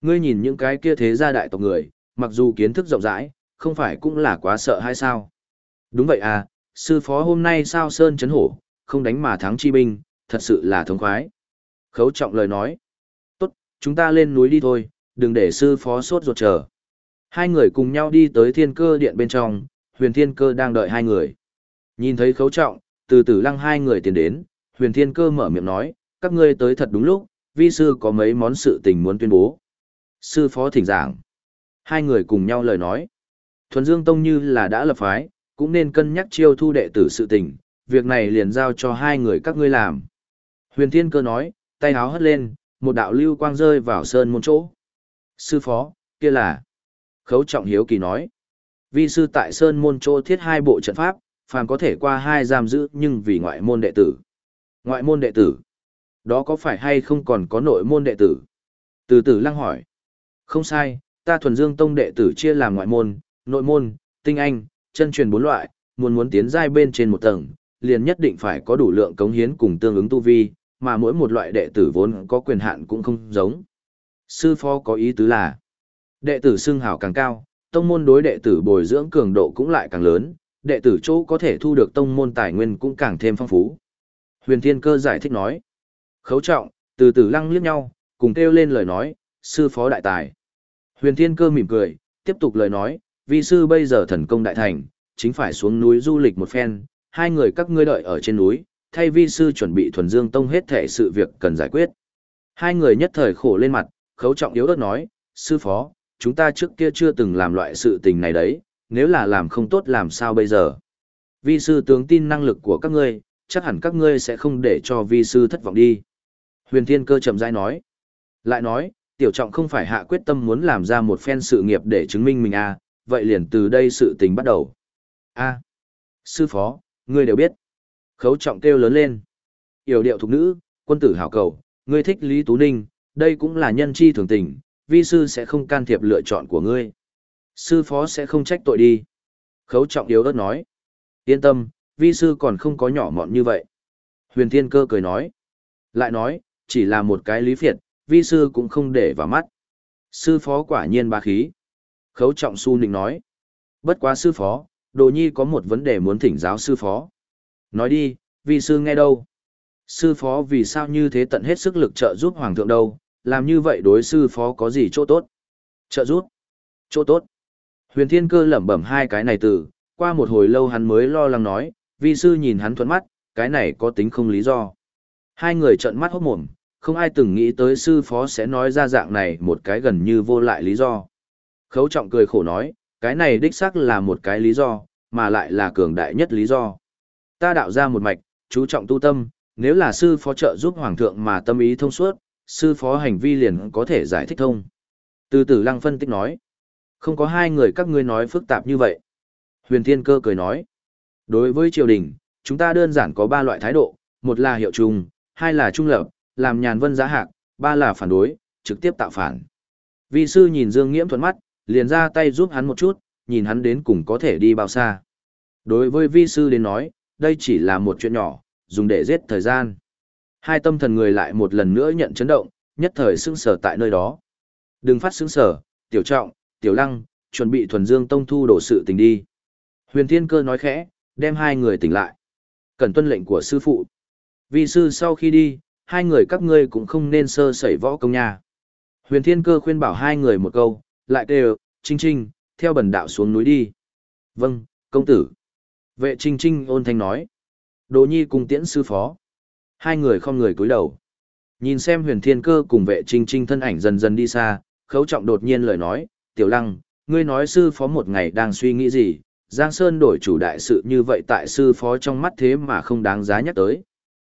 A: Ngươi nhìn những cái kia thế gia đại tộc người, mặc dù kiến thức rộng rãi, không phải cũng là quá sợ hay sao? Đúng vậy à, sư phó hôm nay sao sơn chấn hổ, không đánh mà thắng chi binh, thật sự là thống khoái. Khấu trọng lời nói. Tốt, chúng ta lên núi đi thôi, đừng để sư phó sốt ruột chờ. Hai người cùng nhau đi tới thiên cơ điện bên trong, huyền thiên cơ đang đợi hai người. Nhìn thấy khấu trọng, từ từ lăng hai người tiến đến, huyền thiên cơ mở miệng nói, các ngươi tới thật đúng lúc, vi sư có mấy món sự tình muốn tuyên bố. Sư phó thỉnh giảng. Hai người cùng nhau lời nói. Thuần Dương Tông như là đã lập phái, cũng nên cân nhắc chiêu thu đệ tử sự tình, việc này liền giao cho hai người các ngươi làm. Huyền Thiên Cơ nói, tay áo hất lên, một đạo lưu quang rơi vào sơn môn chỗ. Sư phó, kia là. Khấu Trọng Hiếu Kỳ nói. Vi sư tại sơn môn chỗ thiết hai bộ trận pháp, phàm có thể qua hai giam giữ nhưng vì ngoại môn đệ tử. Ngoại môn đệ tử? Đó có phải hay không còn có nội môn đệ tử? Từ tử lăng hỏi. Không sai, ta thuần dương tông đệ tử chia làm ngoại môn, nội môn, tinh anh, chân truyền bốn loại, muốn muốn tiến giai bên trên một tầng, liền nhất định phải có đủ lượng cống hiến cùng tương ứng tu vi, mà mỗi một loại đệ tử vốn có quyền hạn cũng không giống. Sư phó có ý tứ là, đệ tử xưng hào càng cao, tông môn đối đệ tử bồi dưỡng cường độ cũng lại càng lớn, đệ tử chỗ có thể thu được tông môn tài nguyên cũng càng thêm phong phú. Huyền Thiên Cơ giải thích nói, khấu trọng, từ từ lăng liếc nhau, cùng kêu lên lời nói, sư phó đại tài. Huyền Thiên Cơ mỉm cười, tiếp tục lời nói, vi sư bây giờ thần công đại thành, chính phải xuống núi du lịch một phen, hai người các ngươi đợi ở trên núi, thay vi sư chuẩn bị thuần dương tông hết thể sự việc cần giải quyết. Hai người nhất thời khổ lên mặt, khấu trọng yếu ớt nói, sư phó, chúng ta trước kia chưa từng làm loại sự tình này đấy, nếu là làm không tốt làm sao bây giờ. Vi sư tướng tin năng lực của các ngươi, chắc hẳn các ngươi sẽ không để cho vi sư thất vọng đi. Huyền Thiên Cơ chậm rãi nói. Lại nói, tiểu trọng không phải hạ quyết tâm muốn làm ra một phen sự nghiệp để chứng minh mình à, vậy liền từ đây sự tình bắt đầu. a sư phó, ngươi đều biết. Khấu trọng kêu lớn lên. Yểu điệu thục nữ, quân tử hảo cầu, ngươi thích Lý Tú Ninh, đây cũng là nhân chi thường tình, vi sư sẽ không can thiệp lựa chọn của ngươi. Sư phó sẽ không trách tội đi. Khấu trọng yếu đất nói. Yên tâm, vi sư còn không có nhỏ mọn như vậy. Huyền Thiên Cơ cười nói. Lại nói, chỉ là một cái lý phiệt, vi sư cũng không để vào mắt. Sư phó quả nhiên bá khí. Khấu trọng su nịnh nói. Bất quá sư phó, đồ nhi có một vấn đề muốn thỉnh giáo sư phó. Nói đi, vì sư nghe đâu. Sư phó vì sao như thế tận hết sức lực trợ giúp hoàng thượng đâu, làm như vậy đối sư phó có gì chỗ tốt? Trợ giúp? Chỗ tốt? Huyền thiên cơ lẩm bẩm hai cái này từ, qua một hồi lâu hắn mới lo lắng nói, vi sư nhìn hắn thuẫn mắt, cái này có tính không lý do. Hai người trợn mắt hốt mồm, không ai từng nghĩ tới sư phó sẽ nói ra dạng này một cái gần như vô lại lý do. Khấu trọng cười khổ nói, cái này đích xác là một cái lý do, mà lại là cường đại nhất lý do. Ta đạo ra một mạch, chú trọng tu tâm, nếu là sư phó trợ giúp hoàng thượng mà tâm ý thông suốt, sư phó hành vi liền có thể giải thích thông. Từ Tử lăng phân tích nói, không có hai người các ngươi nói phức tạp như vậy. Huyền Thiên Cơ cười nói, đối với triều đình, chúng ta đơn giản có ba loại thái độ, một là hiệu trùng, hai là trung lập, làm nhàn vân giá hạc, ba là phản đối, trực tiếp tạo phản. Vi sư nhìn Dương Nghiễm thuận mắt, liền ra tay giúp hắn một chút, nhìn hắn đến cùng có thể đi bao xa. Đối với vi sư đến nói, đây chỉ là một chuyện nhỏ, dùng để giết thời gian. Hai tâm thần người lại một lần nữa nhận chấn động, nhất thời sững sở tại nơi đó. Đừng phát sững sở, tiểu trọng, tiểu lăng, chuẩn bị thuần dương tông thu đổ sự tình đi. Huyền Thiên Cơ nói khẽ, đem hai người tỉnh lại. Cần tuân lệnh của sư phụ. Vi sư sau khi đi, hai người các ngươi cũng không nên sơ sẩy võ công nhà. Huyền Thiên Cơ khuyên bảo hai người một câu, lại kêu, Trinh Trinh, theo bần đạo xuống núi đi. Vâng, công tử. Vệ Trinh Trinh ôn thanh nói. Đồ nhi cùng tiễn sư phó. Hai người không người cúi đầu. Nhìn xem huyền thiên cơ cùng vệ Trinh Trinh thân ảnh dần dần đi xa, khấu trọng đột nhiên lời nói, tiểu lăng, ngươi nói sư phó một ngày đang suy nghĩ gì, Giang Sơn đổi chủ đại sự như vậy tại sư phó trong mắt thế mà không đáng giá nhắc tới.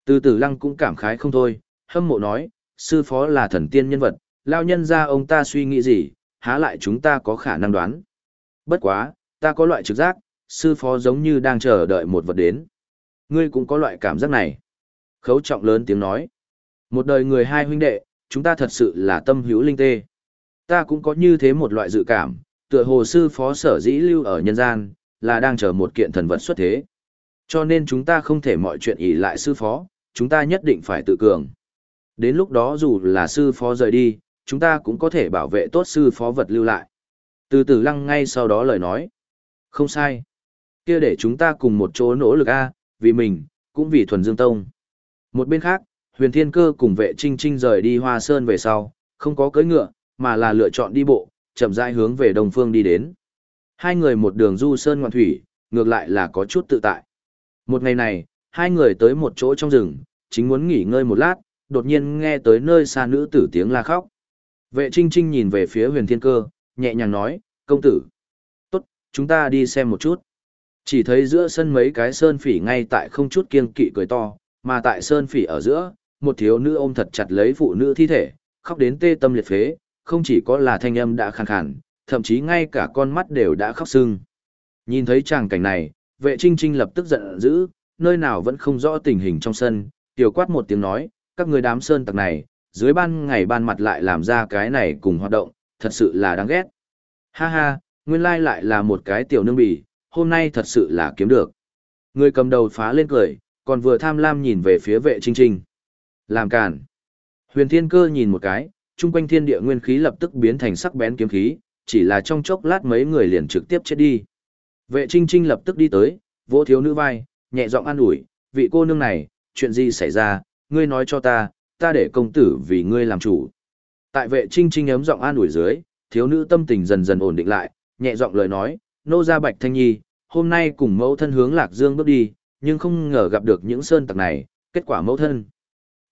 A: Từ tử lăng cũng cảm khái không thôi, hâm mộ nói, sư phó là thần tiên nhân vật, lao nhân ra ông ta suy nghĩ gì, há lại chúng ta có khả năng đoán. Bất quá, ta có loại trực giác, sư phó giống như đang chờ đợi một vật đến. Ngươi cũng có loại cảm giác này. Khấu trọng lớn tiếng nói. Một đời người hai huynh đệ, chúng ta thật sự là tâm hữu linh tê. Ta cũng có như thế một loại dự cảm, tựa hồ sư phó sở dĩ lưu ở nhân gian, là đang chờ một kiện thần vật xuất thế. Cho nên chúng ta không thể mọi chuyện ỷ lại sư phó, chúng ta nhất định phải tự cường. Đến lúc đó dù là sư phó rời đi, chúng ta cũng có thể bảo vệ tốt sư phó vật lưu lại. Từ từ lăng ngay sau đó lời nói. Không sai. kia để chúng ta cùng một chỗ nỗ lực A, vì mình, cũng vì thuần dương tông. Một bên khác, huyền thiên cơ cùng vệ trinh trinh rời đi hoa sơn về sau, không có cưỡi ngựa, mà là lựa chọn đi bộ, chậm rãi hướng về đông phương đi đến. Hai người một đường du sơn ngoạn thủy, ngược lại là có chút tự tại. Một ngày này, hai người tới một chỗ trong rừng, chính muốn nghỉ ngơi một lát, đột nhiên nghe tới nơi xa nữ tử tiếng la khóc. Vệ Trinh Trinh nhìn về phía huyền thiên cơ, nhẹ nhàng nói, công tử. Tốt, chúng ta đi xem một chút. Chỉ thấy giữa sân mấy cái sơn phỉ ngay tại không chút kiêng kỵ cười to, mà tại sơn phỉ ở giữa, một thiếu nữ ôm thật chặt lấy phụ nữ thi thể, khóc đến tê tâm liệt phế, không chỉ có là thanh âm đã khàn khàn, thậm chí ngay cả con mắt đều đã khóc sưng. Nhìn thấy tràng cảnh này, vệ trinh trinh lập tức giận dữ, nơi nào vẫn không rõ tình hình trong sân, tiểu quát một tiếng nói, các người đám sơn tặc này, dưới ban ngày ban mặt lại làm ra cái này cùng hoạt động, thật sự là đáng ghét. Ha ha, nguyên lai lại là một cái tiểu nương bỉ, hôm nay thật sự là kiếm được. Người cầm đầu phá lên cười, còn vừa tham lam nhìn về phía vệ trinh trinh. Làm cản. Huyền thiên cơ nhìn một cái, chung quanh thiên địa nguyên khí lập tức biến thành sắc bén kiếm khí, chỉ là trong chốc lát mấy người liền trực tiếp chết đi. Vệ trinh trinh lập tức đi tới, vỗ thiếu nữ vai, nhẹ giọng an ủi, vị cô nương này, chuyện gì xảy ra, ngươi nói cho ta, ta để công tử vì ngươi làm chủ. Tại vệ trinh trinh ấm giọng an ủi dưới, thiếu nữ tâm tình dần dần ổn định lại, nhẹ giọng lời nói, nô gia bạch thanh nhi, hôm nay cùng mẫu thân hướng lạc dương bước đi, nhưng không ngờ gặp được những sơn tặc này, kết quả mẫu thân.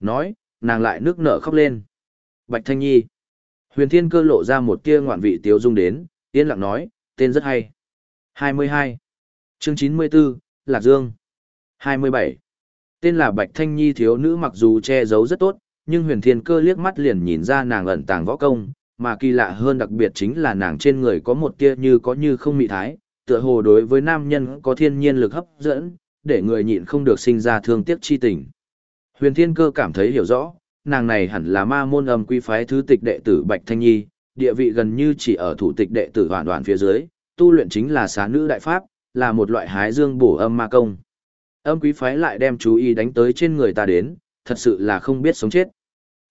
A: Nói, nàng lại nước nở khóc lên. Bạch thanh nhi. Huyền thiên cơ lộ ra một tia ngoạn vị tiếu dung đến, yên lặng nói, tên rất hay. 22. Chương 94, Lạc Dương. 27. Tên là Bạch Thanh Nhi thiếu nữ mặc dù che giấu rất tốt, nhưng huyền thiên cơ liếc mắt liền nhìn ra nàng ẩn tàng võ công, mà kỳ lạ hơn đặc biệt chính là nàng trên người có một tia như có như không mị thái, tựa hồ đối với nam nhân có thiên nhiên lực hấp dẫn, để người nhịn không được sinh ra thương tiếc chi tình. Huyền thiên cơ cảm thấy hiểu rõ, nàng này hẳn là ma môn âm quy phái thứ tịch đệ tử Bạch Thanh Nhi, địa vị gần như chỉ ở thủ tịch đệ tử hoàn toàn phía dưới, tu luyện chính là xá nữ đại pháp, là một loại hái dương bổ âm ma công. Âm quý phái lại đem chú ý đánh tới trên người ta đến, thật sự là không biết sống chết.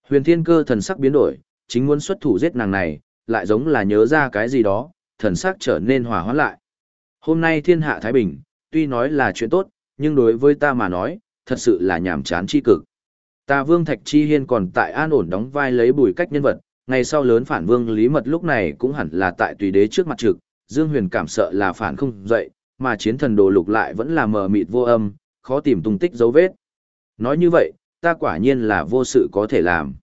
A: Huyền thiên cơ thần sắc biến đổi, chính muốn xuất thủ giết nàng này, lại giống là nhớ ra cái gì đó, thần sắc trở nên hòa hoãn lại. Hôm nay thiên hạ Thái Bình, tuy nói là chuyện tốt, nhưng đối với ta mà nói, thật sự là nhảm chán chi cực. Ta Vương Thạch Chi Hiên còn tại an ổn đóng vai lấy bùi cách nhân vật, ngày sau lớn phản Vương Lý Mật lúc này cũng hẳn là tại tùy đế trước mặt trực, Dương Huyền cảm sợ là phản không dậy, mà chiến thần đồ lục lại vẫn là mờ mịt vô âm, khó tìm tung tích dấu vết. Nói như vậy, ta quả nhiên là vô sự có thể làm.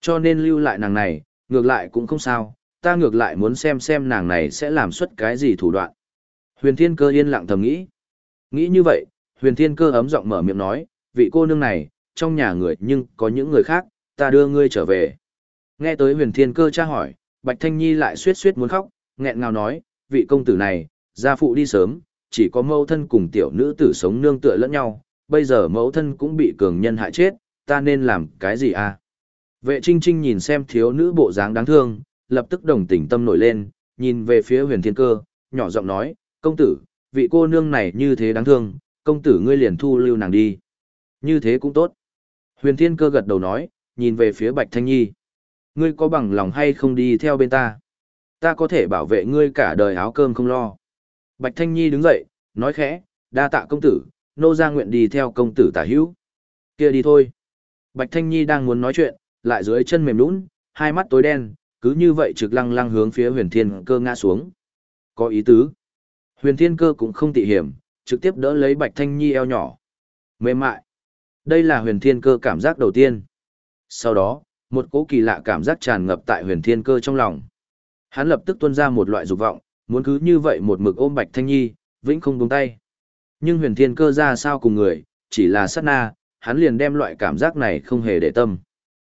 A: Cho nên lưu lại nàng này, ngược lại cũng không sao, ta ngược lại muốn xem xem nàng này sẽ làm xuất cái gì thủ đoạn. Huyền Thiên Cơ yên lặng thầm nghĩ. Nghĩ như vậy, Huyền Thiên Cơ ấm giọng mở miệng nói, vị cô nương này, trong nhà người nhưng có những người khác, ta đưa ngươi trở về. Nghe tới Huyền Thiên Cơ tra hỏi, Bạch Thanh Nhi lại suýt suýt muốn khóc, nghẹn ngào nói, vị công tử này, gia phụ đi sớm, chỉ có mẫu thân cùng tiểu nữ tử sống nương tựa lẫn nhau, bây giờ mẫu thân cũng bị cường nhân hại chết, ta nên làm cái gì à? Vệ Trinh Trinh nhìn xem thiếu nữ bộ dáng đáng thương, lập tức đồng tình tâm nổi lên, nhìn về phía huyền thiên cơ, nhỏ giọng nói, công tử, vị cô nương này như thế đáng thương, công tử ngươi liền thu lưu nàng đi. Như thế cũng tốt. Huyền thiên cơ gật đầu nói, nhìn về phía Bạch Thanh Nhi. Ngươi có bằng lòng hay không đi theo bên ta? Ta có thể bảo vệ ngươi cả đời áo cơm không lo. Bạch Thanh Nhi đứng dậy, nói khẽ, đa tạ công tử, nô ra nguyện đi theo công tử tả hữu. kia đi thôi. Bạch Thanh Nhi đang muốn nói chuyện, lại dưới chân mềm nũng, hai mắt tối đen, cứ như vậy trực lăng lăng hướng phía huyền thiên cơ ngã xuống. Có ý tứ. Huyền thiên cơ cũng không tị hiểm, trực tiếp đỡ lấy Bạch Thanh Nhi eo nhỏ. Mềm mại. Đây là huyền thiên cơ cảm giác đầu tiên. Sau đó, một cỗ kỳ lạ cảm giác tràn ngập tại huyền thiên cơ trong lòng. Hắn lập tức tuôn ra một loại dục vọng, muốn cứ như vậy một mực ôm Bạch Thanh Nhi, vĩnh không buông tay. Nhưng huyền thiên cơ ra sao cùng người, chỉ là sát na, hắn liền đem loại cảm giác này không hề để tâm.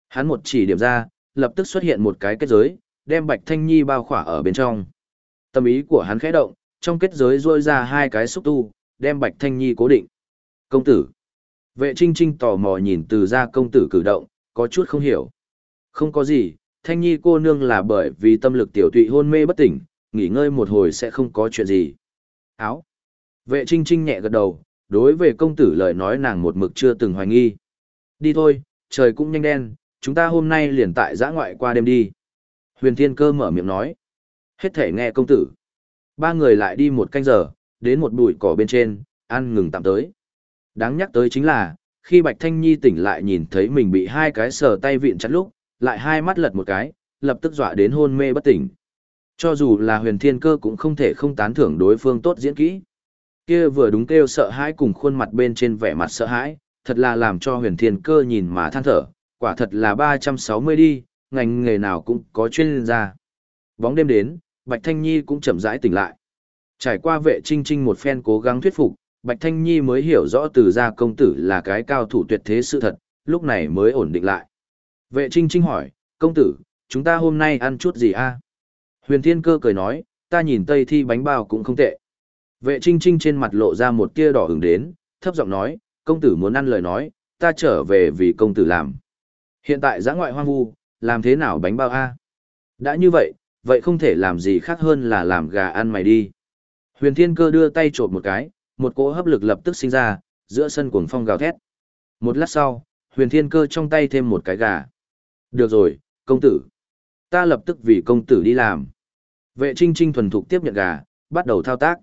A: Hắn một chỉ điểm ra, lập tức xuất hiện một cái kết giới, đem Bạch Thanh Nhi bao khỏa ở bên trong. Tâm ý của hắn khẽ động, trong kết giới rôi ra hai cái xúc tu, đem Bạch Thanh Nhi cố định. Công tử. Vệ Trinh Trinh tò mò nhìn từ ra công tử cử động, có chút không hiểu. Không có gì, Thanh Nhi cô nương là bởi vì tâm lực tiểu tụy hôn mê bất tỉnh, nghỉ ngơi một hồi sẽ không có chuyện gì. Áo. Vệ Trinh Trinh nhẹ gật đầu, đối với công tử lời nói nàng một mực chưa từng hoài nghi. Đi thôi, trời cũng nhanh đen, chúng ta hôm nay liền tại giã ngoại qua đêm đi. Huyền Thiên Cơ mở miệng nói. Hết thể nghe công tử. Ba người lại đi một canh giờ, đến một bụi cỏ bên trên, ăn ngừng tạm tới. Đáng nhắc tới chính là, khi Bạch Thanh Nhi tỉnh lại nhìn thấy mình bị hai cái sờ tay vịn chặt lúc, lại hai mắt lật một cái, lập tức dọa đến hôn mê bất tỉnh. Cho dù là huyền thiên cơ cũng không thể không tán thưởng đối phương tốt diễn kỹ. Kia vừa đúng kêu sợ hãi cùng khuôn mặt bên trên vẻ mặt sợ hãi, thật là làm cho huyền thiên cơ nhìn mà than thở, quả thật là 360 đi, ngành nghề nào cũng có chuyên gia. Bóng đêm đến, Bạch Thanh Nhi cũng chậm rãi tỉnh lại. Trải qua vệ trinh trinh một phen cố gắng thuyết phục, Bạch Thanh Nhi mới hiểu rõ từ gia công tử là cái cao thủ tuyệt thế sự thật, lúc này mới ổn định lại. Vệ trinh trinh hỏi, công tử, chúng ta hôm nay ăn chút gì a? Huyền Thiên Cơ cười nói, ta nhìn Tây Thi bánh bao cũng không tệ. Vệ Trinh Trinh trên mặt lộ ra một tia đỏ ửng đến, thấp giọng nói, công tử muốn ăn lời nói, ta trở về vì công tử làm. Hiện tại giã ngoại hoang vu, làm thế nào bánh bao a? Đã như vậy, vậy không thể làm gì khác hơn là làm gà ăn mày đi. Huyền Thiên Cơ đưa tay trộm một cái, một cỗ hấp lực lập tức sinh ra, giữa sân cuồng phong gào thét. Một lát sau, Huyền Thiên Cơ trong tay thêm một cái gà. Được rồi, công tử. Ta lập tức vì công tử đi làm. Vệ Trinh Trinh thuần thục tiếp nhận gà, bắt đầu thao tác.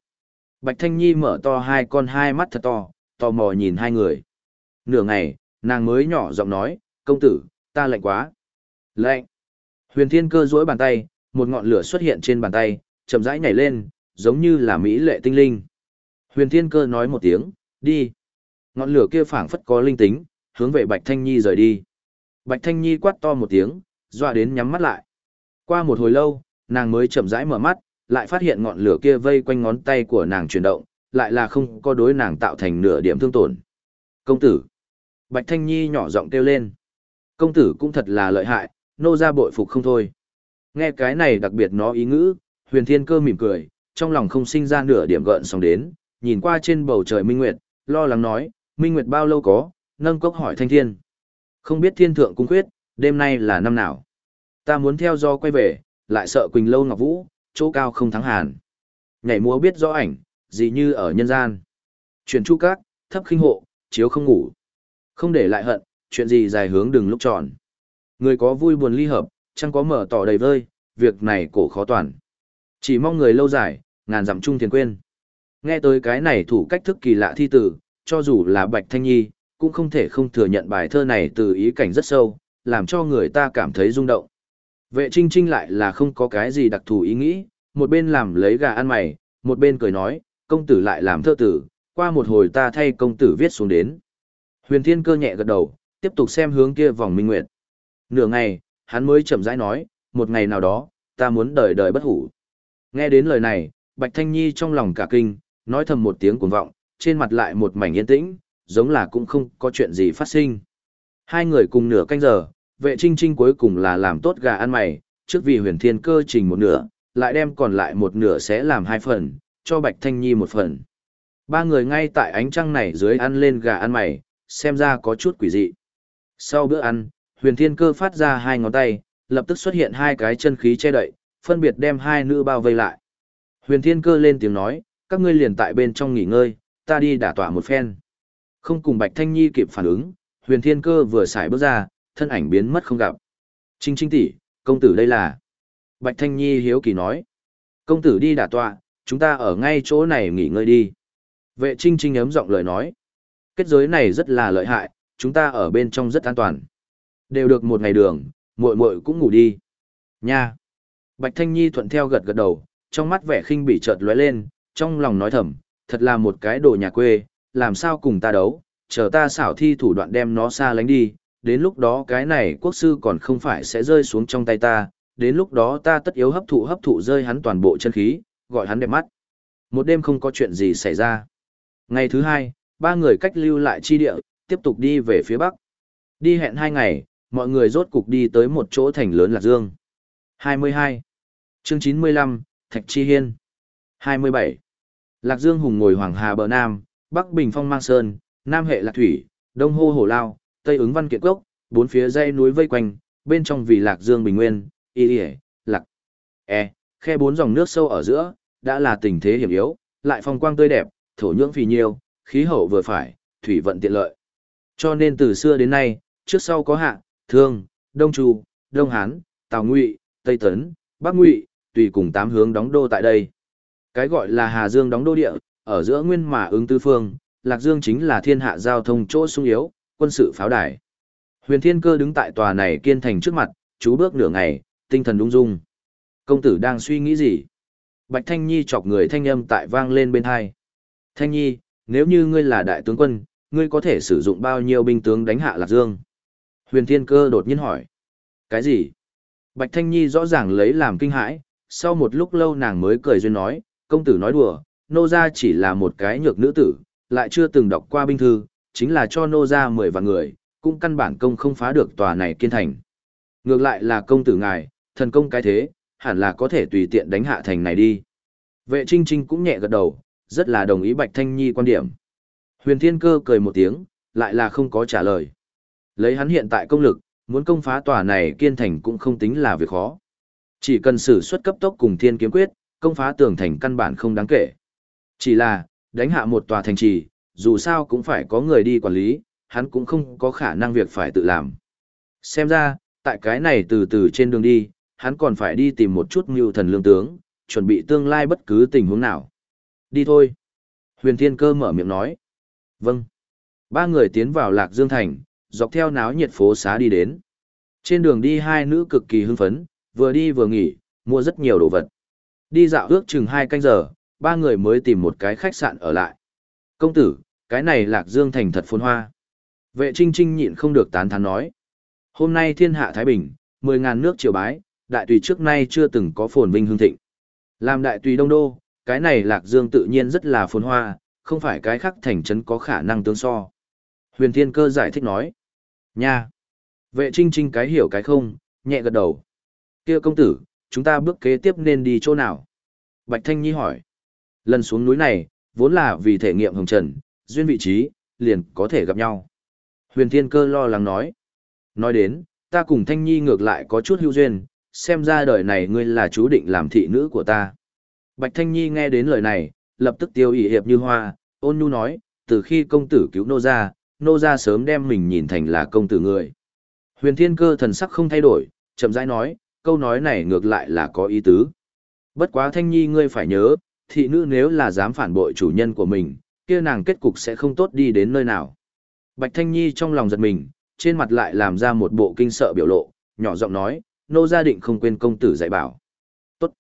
A: Bạch Thanh Nhi mở to hai con hai mắt thật to, tò mò nhìn hai người. Nửa ngày, nàng mới nhỏ giọng nói, công tử, ta lạnh quá. Lạnh. Huyền Thiên Cơ duỗi bàn tay, một ngọn lửa xuất hiện trên bàn tay, chậm rãi nhảy lên, giống như là mỹ lệ tinh linh. Huyền Thiên Cơ nói một tiếng, đi. Ngọn lửa kia phảng phất có linh tính, hướng về Bạch Thanh Nhi rời đi. Bạch Thanh Nhi quát to một tiếng, dọa đến nhắm mắt lại. Qua một hồi lâu, nàng mới chậm rãi mở mắt, lại phát hiện ngọn lửa kia vây quanh ngón tay của nàng chuyển động, lại là không có đối nàng tạo thành nửa điểm thương tổn. Công tử! Bạch Thanh Nhi nhỏ giọng kêu lên. Công tử cũng thật là lợi hại, nô ra bội phục không thôi. Nghe cái này đặc biệt nó ý ngữ, huyền thiên cơ mỉm cười, trong lòng không sinh ra nửa điểm gợn sóng đến, nhìn qua trên bầu trời minh nguyệt, lo lắng nói, minh nguyệt bao lâu có, nâng cốc hỏi thanh thiên. Không biết thiên thượng cung quyết, đêm nay là năm nào. Ta muốn theo do quay về, lại sợ Quỳnh Lâu Ngọc Vũ, chỗ cao không thắng hàn. Nhảy múa biết rõ ảnh, gì như ở nhân gian. Chuyển chu cát, thấp khinh hộ, chiếu không ngủ. Không để lại hận, chuyện gì dài hướng đừng lúc tròn. Người có vui buồn ly hợp, chẳng có mở tỏ đầy vơi, việc này cổ khó toàn. Chỉ mong người lâu dài, ngàn dặm chung thiền quên. Nghe tới cái này thủ cách thức kỳ lạ thi tử, cho dù là Bạch Thanh Nhi, cũng không thể không thừa nhận bài thơ này từ ý cảnh rất sâu, làm cho người ta cảm thấy rung động. Vệ Trinh Trinh lại là không có cái gì đặc thù ý nghĩ, một bên làm lấy gà ăn mày, một bên cười nói, công tử lại làm thơ tử, qua một hồi ta thay công tử viết xuống đến. Huyền Thiên Cơ nhẹ gật đầu, tiếp tục xem hướng kia vòng minh nguyệt. Nửa ngày, hắn mới chậm rãi nói, một ngày nào đó, ta muốn đời đời bất hủ. Nghe đến lời này, Bạch Thanh Nhi trong lòng cả kinh, nói thầm một tiếng cuồng vọng, trên mặt lại một mảnh yên tĩnh, giống là cũng không có chuyện gì phát sinh. Hai người cùng nửa canh giờ, vệ trinh trinh cuối cùng là làm tốt gà ăn mày, trước vì huyền thiên cơ trình một nửa, lại đem còn lại một nửa sẽ làm hai phần, cho Bạch Thanh Nhi một phần. Ba người ngay tại ánh trăng này dưới ăn lên gà ăn mày, xem ra có chút quỷ dị. Sau bữa ăn, huyền thiên cơ phát ra hai ngón tay, lập tức xuất hiện hai cái chân khí che đậy, phân biệt đem hai nữ bao vây lại. Huyền thiên cơ lên tiếng nói, các ngươi liền tại bên trong nghỉ ngơi, ta đi đả tỏa một phen. Không cùng Bạch Thanh Nhi kịp phản ứng, huyền thiên cơ vừa xài bước ra, thân ảnh biến mất không gặp. Trinh Trinh tỷ, công tử đây là. Bạch Thanh Nhi hiếu kỳ nói. Công tử đi đả tọa, chúng ta ở ngay chỗ này nghỉ ngơi đi. Vệ Trinh Trinh ấm giọng lời nói. Kết giới này rất là lợi hại, chúng ta ở bên trong rất an toàn. Đều được một ngày đường, muội muội cũng ngủ đi. Nha. Bạch Thanh Nhi thuận theo gật gật đầu, trong mắt vẻ khinh bỉ chợt lóe lên, trong lòng nói thầm, thật là một cái đồ nhà quê, làm sao cùng ta đấu, chờ ta xảo thi thủ đoạn đem nó xa lánh đi, đến lúc đó cái này quốc sư còn không phải sẽ rơi xuống trong tay ta, đến lúc đó ta tất yếu hấp thụ hấp thụ rơi hắn toàn bộ chân khí, gọi hắn đẹp mắt. Một đêm không có chuyện gì xảy ra. Ngày thứ hai, ba người cách lưu lại chi địa, tiếp tục đi về phía bắc. Đi hẹn hai ngày, mọi người rốt cục đi tới một chỗ thành lớn Lạc Dương. 22. Chương 95, Thạch Chi Hiên. 27. Lạc Dương Hùng ngồi Hoàng Hà bờ Nam, Bắc Bình Phong Mang Sơn, Nam hệ Lạc Thủy, Đông Hô Hồ Lao, Tây ứng Văn Kiện Cốc, bốn phía dãy núi vây quanh, bên trong vì Lạc Dương Bình Nguyên, Y Y, Lạc, E, khe bốn dòng nước sâu ở giữa, đã là tình thế hiểm yếu, lại phong quang tươi đẹp, thổ nhưỡng phì nhiêu, khí hậu vừa phải, thủy vận tiện lợi. Cho nên từ xưa đến nay, trước sau có hạ, thương, đông chu, đông hán, tào ngụy, tây tấn, bắc ngụy, tùy cùng tám hướng đóng đô tại đây. Cái gọi là Hà Dương đóng đô địa, ở giữa nguyên mà ứng tư phương, Lạc Dương chính là thiên hạ giao thông chỗ sung yếu, quân sự pháo đài. Huyền Thiên Cơ đứng tại tòa này kiên thành trước mặt, chú bước nửa ngày, tinh thần đung dung. Công tử đang suy nghĩ gì? Bạch Thanh Nhi chọc người thanh âm tại vang lên bên hai. Thanh Nhi, nếu như ngươi là đại tướng quân, ngươi có thể sử dụng bao nhiêu binh tướng đánh hạ Lạc Dương? Huyền Thiên Cơ đột nhiên hỏi. Cái gì? Bạch Thanh Nhi rõ ràng lấy làm kinh hãi, sau một lúc lâu nàng mới cười duyên nói, công tử nói đùa, nô gia chỉ là một cái nhược nữ tử, lại chưa từng đọc qua binh thư, chính là cho nô gia mười vạn người, cũng căn bản công không phá được tòa này kiên thành. Ngược lại là công tử ngài, thần công cái thế, hẳn là có thể tùy tiện đánh hạ thành này đi. Vệ Trinh Trinh cũng nhẹ gật đầu, rất là đồng ý Bạch Thanh Nhi quan điểm. Huyền Thiên Cơ cười một tiếng, lại là không có trả lời. Lấy hắn hiện tại công lực, muốn công phá tòa này kiên thành cũng không tính là việc khó. Chỉ cần sử xuất cấp tốc cùng thiên kiếm quyết, công phá tường thành căn bản không đáng kể. Chỉ là, đánh hạ một tòa thành trì, dù sao cũng phải có người đi quản lý, hắn cũng không có khả năng việc phải tự làm. Xem ra, tại cái này từ từ trên đường đi, hắn còn phải đi tìm một chút mưu thần lương tướng, chuẩn bị tương lai bất cứ tình huống nào. Đi thôi. Huyền Thiên Cơ mở miệng nói. Vâng. Ba người tiến vào Lạc Dương Thành, dọc theo náo nhiệt phố xá đi đến. Trên đường đi hai nữ cực kỳ hưng phấn, vừa đi vừa nghỉ, mua rất nhiều đồ vật. Đi dạo ước chừng hai canh giờ, ba người mới tìm một cái khách sạn ở lại. Công tử, cái này Lạc Dương Thành thật phồn hoa. Vệ Trinh Trinh nhịn không được tán thán nói. Hôm nay thiên hạ Thái Bình, mười ngàn nước triều bái, đại tùy trước nay chưa từng có phồn vinh hương thịnh. Làm đại tùy đông đô, cái này Lạc Dương tự nhiên rất là phồn hoa, không phải cái khác thành trấn có khả năng tương so. Huyền Thiên Cơ giải thích nói. Nha! Vệ Trinh Trinh cái hiểu cái không, nhẹ gật đầu. kia công tử, chúng ta bước kế tiếp nên đi chỗ nào? Bạch Thanh Nhi hỏi. Lần xuống núi này, vốn là vì thể nghiệm hồng trần, duyên vị trí, liền có thể gặp nhau. Huyền Thiên Cơ lo lắng nói. Nói đến, ta cùng Thanh Nhi ngược lại có chút hữu duyên, xem ra đời này ngươi là chú định làm thị nữ của ta. Bạch Thanh Nhi nghe đến lời này, lập tức tiêu ỷ hiệp như hoa, ôn nhu nói, từ khi công tử cứu nô gia nô gia sớm đem mình nhìn thành là công tử người. Huyền Thiên Cơ thần sắc không thay đổi, chậm rãi nói, câu nói này ngược lại là có ý tứ. Bất quá Thanh Nhi ngươi phải nhớ, thị nữ nếu là dám phản bội chủ nhân của mình, kia nàng kết cục sẽ không tốt đi đến nơi nào. Bạch Thanh Nhi trong lòng giật mình, trên mặt lại làm ra một bộ kinh sợ biểu lộ, nhỏ giọng nói, nô gia định không quên công tử dạy bảo. Tốt.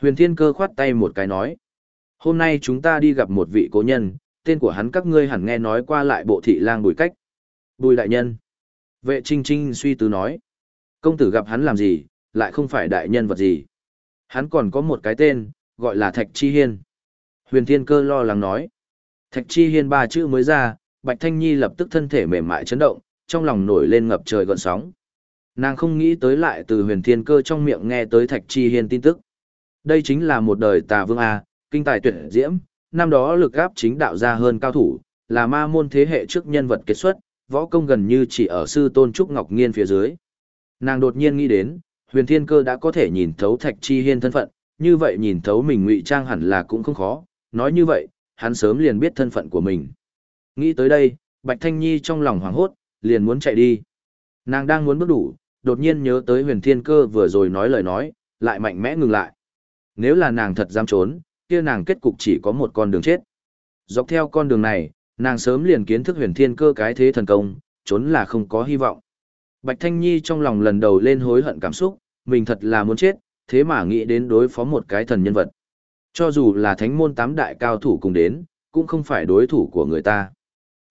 A: Huyền Thiên Cơ khoát tay một cái nói, hôm nay chúng ta đi gặp một vị cố nhân, tên của hắn các ngươi hẳn nghe nói qua lại bộ thị lang bùi cách. Bùi đại nhân. Vệ Trinh Trinh suy tư nói, công tử gặp hắn làm gì, lại không phải đại nhân vật gì. Hắn còn có một cái tên, gọi là Thạch Chi Hiên. Huyền Thiên Cơ lo lắng nói. Thạch Chi Hiên ba chữ mới ra, Bạch Thanh Nhi lập tức thân thể mềm mại chấn động, trong lòng nổi lên ngập trời gọn sóng. Nàng không nghĩ tới lại từ huyền thiên cơ trong miệng nghe tới Thạch Chi Hiên tin tức. Đây chính là một đời tà vương A, kinh tài tuyệt diễm, năm đó lực gáp chính đạo ra hơn cao thủ, là ma môn thế hệ trước nhân vật kết xuất, võ công gần như chỉ ở sư tôn Trúc Ngọc Nghiên phía dưới. Nàng đột nhiên nghĩ đến, huyền thiên cơ đã có thể nhìn thấu Thạch Chi Hiên thân phận, như vậy nhìn thấu mình ngụy trang hẳn là cũng không khó, nói như vậy, hắn sớm liền biết thân phận của mình. Nghĩ tới đây, Bạch Thanh Nhi trong lòng hoảng hốt, liền muốn chạy đi. Nàng đang muốn bước đủ, đột nhiên nhớ tới huyền thiên cơ vừa rồi nói lời nói, lại mạnh mẽ ngừng lại. Nếu là nàng thật dám trốn, kia nàng kết cục chỉ có một con đường chết. Dọc theo con đường này, nàng sớm liền kiến thức huyền thiên cơ cái thế thần công, trốn là không có hy vọng. Bạch Thanh Nhi trong lòng lần đầu lên hối hận cảm xúc, mình thật là muốn chết, thế mà nghĩ đến đối phó một cái thần nhân vật. Cho dù là thánh môn tám đại cao thủ cùng đến, cũng không phải đối thủ của người ta.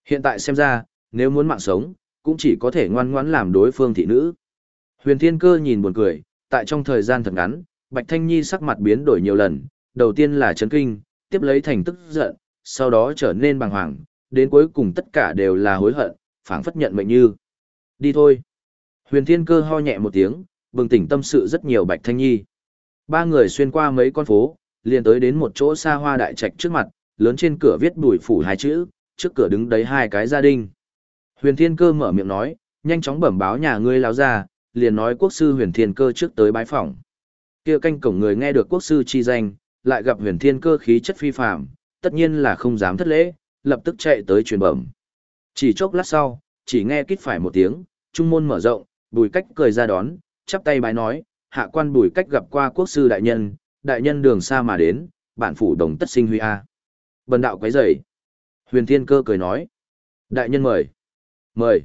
A: Hiện tại xem ra, nếu muốn mạng sống, cũng chỉ có thể ngoan ngoãn làm đối phương thị nữ. Huyền Thiên Cơ nhìn buồn cười, tại trong thời gian thật ngắn, Bạch Thanh Nhi sắc mặt biến đổi nhiều lần, đầu tiên là chấn kinh, tiếp lấy thành tức giận, sau đó trở nên bàng hoàng, đến cuối cùng tất cả đều là hối hận, phảng phất nhận mệnh như. Đi thôi. Huyền Thiên Cơ ho nhẹ một tiếng, bừng tỉnh tâm sự rất nhiều Bạch Thanh Nhi. Ba người xuyên qua mấy con phố, liền tới đến một chỗ xa hoa đại trạch trước mặt, lớn trên cửa viết bùi phủ hai chữ, trước cửa đứng đấy hai cái gia đình. Huyền Thiên Cơ mở miệng nói, nhanh chóng bẩm báo nhà ngươi lão ra, liền nói quốc sư Huyền Thiên Cơ trước tới bái phỏng. Kia canh cổng người nghe được quốc sư chi danh, lại gặp Huyền Thiên Cơ khí chất phi phàm, tất nhiên là không dám thất lễ, lập tức chạy tới truyền bẩm. Chỉ chốc lát sau, chỉ nghe kít phải một tiếng, trung môn mở rộng, bùi cách cười ra đón, chắp tay bái nói, hạ quan bùi cách gặp qua quốc sư đại nhân, đại nhân đường xa mà đến, bản phủ đồng tất sinh huy a. Bần đạo quấy rầy. Huyền Thiên Cơ cười nói, đại nhân mời. Mời.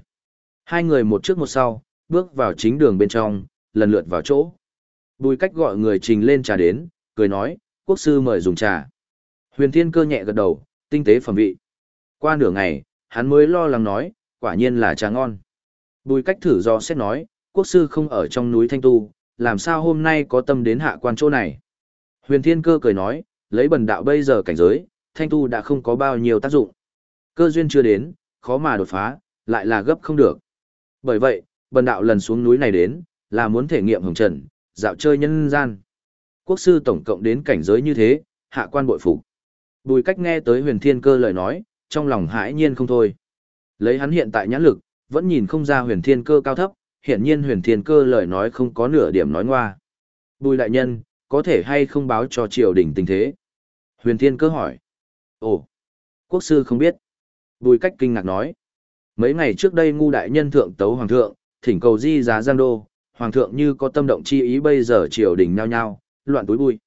A: Hai người một trước một sau, bước vào chính đường bên trong, lần lượt vào chỗ. Bùi cách gọi người trình lên trà đến, cười nói, quốc sư mời dùng trà. Huyền Thiên Cơ nhẹ gật đầu, tinh tế phẩm vị. Qua nửa ngày, hắn mới lo lắng nói, quả nhiên là trà ngon. Bùi cách thử do xét nói, quốc sư không ở trong núi Thanh Tu, làm sao hôm nay có tâm đến hạ quan chỗ này. Huyền Thiên Cơ cười nói, lấy bần đạo bây giờ cảnh giới, Thanh Tu đã không có bao nhiêu tác dụng. Cơ duyên chưa đến, khó mà đột phá, lại là gấp không được. Bởi vậy, bần đạo lần xuống núi này đến, là muốn thể nghiệm hồng trần, dạo chơi nhân gian. Quốc sư tổng cộng đến cảnh giới như thế, hạ quan bội phục. Bùi cách nghe tới huyền thiên cơ lời nói, trong lòng hãi nhiên không thôi. Lấy hắn hiện tại nhãn lực, vẫn nhìn không ra huyền thiên cơ cao thấp, hiện nhiên huyền thiên cơ lời nói không có nửa điểm nói ngoa. Bùi đại nhân, có thể hay không báo cho triều đình tình thế? Huyền thiên cơ hỏi. Ồ, quốc sư không biết. Bùi cách kinh ngạc nói. Mấy ngày trước đây ngu đại nhân thượng tấu hoàng thượng, thỉnh cầu di giá giang đô, hoàng thượng như có tâm động chi ý bây giờ triều đình nhao nhao, loạn túi bụi.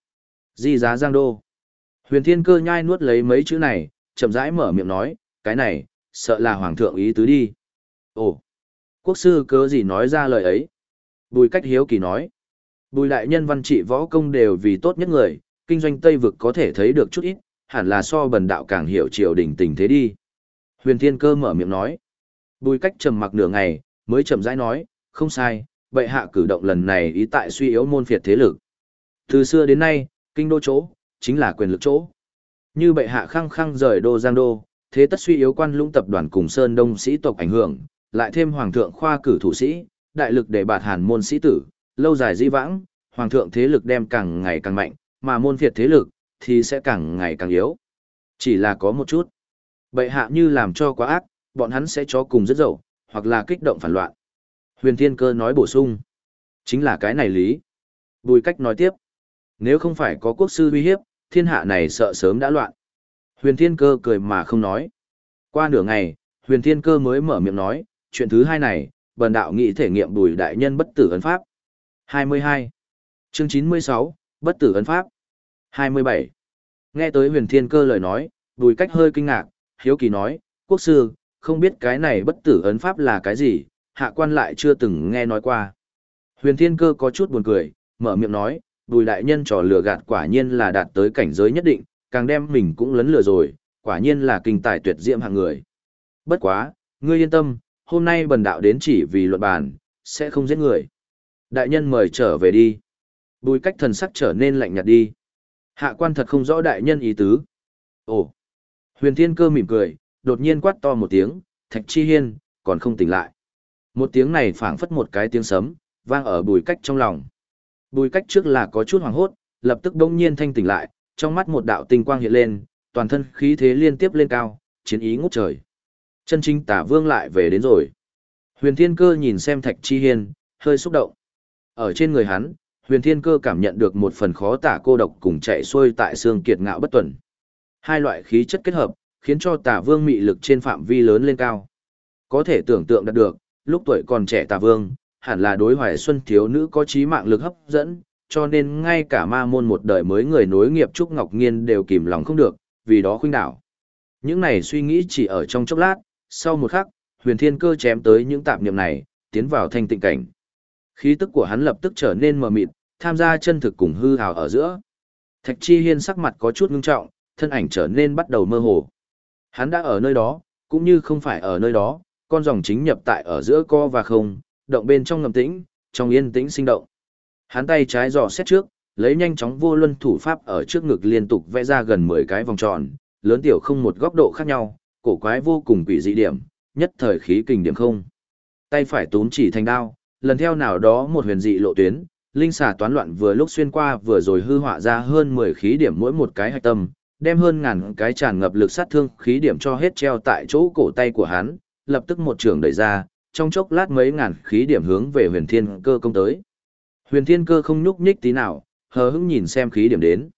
A: Di giá giang đô. Huyền thiên cơ nhai nuốt lấy mấy chữ này, chậm rãi mở miệng nói, cái này, sợ là hoàng thượng ý tứ đi. Ồ, quốc sư cớ gì nói ra lời ấy? Bùi cách hiếu kỳ nói. Bùi đại nhân văn trị võ công đều vì tốt nhất người, kinh doanh Tây vực có thể thấy được chút ít, hẳn là so bần đạo càng hiểu triều đình tình thế đi. Huyền thiên cơ mở miệng nói. Bùi cách trầm mặc nửa ngày, mới chậm rãi nói, không sai, bệ hạ cử động lần này ý tại suy yếu môn phiệt thế lực. Từ xưa đến nay, kinh đô chỗ, chính là quyền lực chỗ. Như bệ hạ khăng khăng rời đô giang đô, thế tất suy yếu quan lũng tập đoàn cùng Sơn Đông sĩ tộc ảnh hưởng, lại thêm hoàng thượng khoa cử thủ sĩ, đại lực để bạt hàn môn sĩ tử, lâu dài di vãng, hoàng thượng thế lực đem càng ngày càng mạnh, mà môn phiệt thế lực thì sẽ càng ngày càng yếu. Chỉ là có một chút. Bệ hạ như làm cho quá ác, bọn hắn sẽ cho cùng rất dậu, hoặc là kích động phản loạn. Huyền Thiên Cơ nói bổ sung. Chính là cái này lý. Bùi cách nói tiếp. Nếu không phải có quốc sư uy hiếp, thiên hạ này sợ sớm đã loạn. Huyền Thiên Cơ cười mà không nói. Qua nửa ngày, Huyền Thiên Cơ mới mở miệng nói, chuyện thứ hai này, bần đạo nghị thể nghiệm bùi đại nhân bất tử ấn pháp. 22. Chương 96, bất tử ấn pháp. 27. Nghe tới Huyền Thiên Cơ lời nói, đùi cách hơi kinh ngạc, hiếu kỳ nói, quốc sư, không biết cái này bất tử ấn pháp là cái gì, hạ quan lại chưa từng nghe nói qua. Huyền Thiên Cơ có chút buồn cười, mở miệng nói, đùi đại nhân trò lừa gạt quả nhiên là đạt tới cảnh giới nhất định, càng đem mình cũng lấn lừa rồi, quả nhiên là kinh tài tuyệt diệm hạng người. Bất quá, ngươi yên tâm, hôm nay bần đạo đến chỉ vì luận bàn, sẽ không giết người. Đại nhân mời trở về đi. Bùi cách thần sắc trở nên lạnh nhạt đi. Hạ quan thật không rõ đại nhân ý tứ. Ồ! Huyền Thiên Cơ mỉm cười, đột nhiên quát to một tiếng, Thạch Chi Hiên, còn không tỉnh lại. Một tiếng này phảng phất một cái tiếng sấm, vang ở bùi cách trong lòng. Bùi cách trước là có chút hoảng hốt, lập tức đông nhiên thanh tỉnh lại, trong mắt một đạo tinh quang hiện lên, toàn thân khí thế liên tiếp lên cao, chiến ý ngút trời. Chân chính tả vương lại về đến rồi. Huyền Thiên Cơ nhìn xem Thạch Chi Hiên, hơi xúc động. Ở trên người hắn, Huyền Thiên Cơ cảm nhận được một phần khó tả cô độc cùng chạy xuôi tại xương kiệt ngạo bất tuần. Hai loại khí chất kết hợp, khiến cho tả vương mị lực trên phạm vi lớn lên cao. Có thể tưởng tượng đạt được, lúc tuổi còn trẻ tả vương, hẳn là đối hoài xuân thiếu nữ có trí mạng lực hấp dẫn, cho nên ngay cả ma môn một đời mới người nối nghiệp Trúc Ngọc Nghiên đều kìm lòng không được, vì đó khuynh đảo. Những này suy nghĩ chỉ ở trong chốc lát, sau một khắc, huyền thiên cơ chém tới những tạp niệm này, tiến vào thanh tịnh cảnh. Khí tức của hắn lập tức trở nên mờ mịt, tham gia chân thực cùng hư hào ở giữa. Thạch Chi Hiên sắc mặt có chút ngưng trọng, thân ảnh trở nên bắt đầu mơ hồ. Hắn đã ở nơi đó, cũng như không phải ở nơi đó, con dòng chính nhập tại ở giữa co và không, động bên trong ngầm tĩnh, trong yên tĩnh sinh động. Hắn tay trái dò xét trước, lấy nhanh chóng vô luân thủ pháp ở trước ngực liên tục vẽ ra gần 10 cái vòng tròn, lớn tiểu không một góc độ khác nhau, cổ quái vô cùng quỷ dị điểm, nhất thời khí kình điểm không. Tay phải túm chỉ thành đao, lần theo nào đó một huyền dị lộ tuyến, linh xà toán loạn vừa lúc xuyên qua vừa rồi hư họa ra hơn 10 khí điểm mỗi một cái hạch tâm, đem hơn ngàn cái tràn ngập lực sát thương khí điểm cho hết treo tại chỗ cổ tay của hắn, lập tức một trường đẩy ra, trong chốc lát mấy ngàn khí điểm hướng về huyền thiên cơ công tới. Huyền thiên cơ không nhúc nhích tí nào, hờ hững nhìn xem khí điểm đến.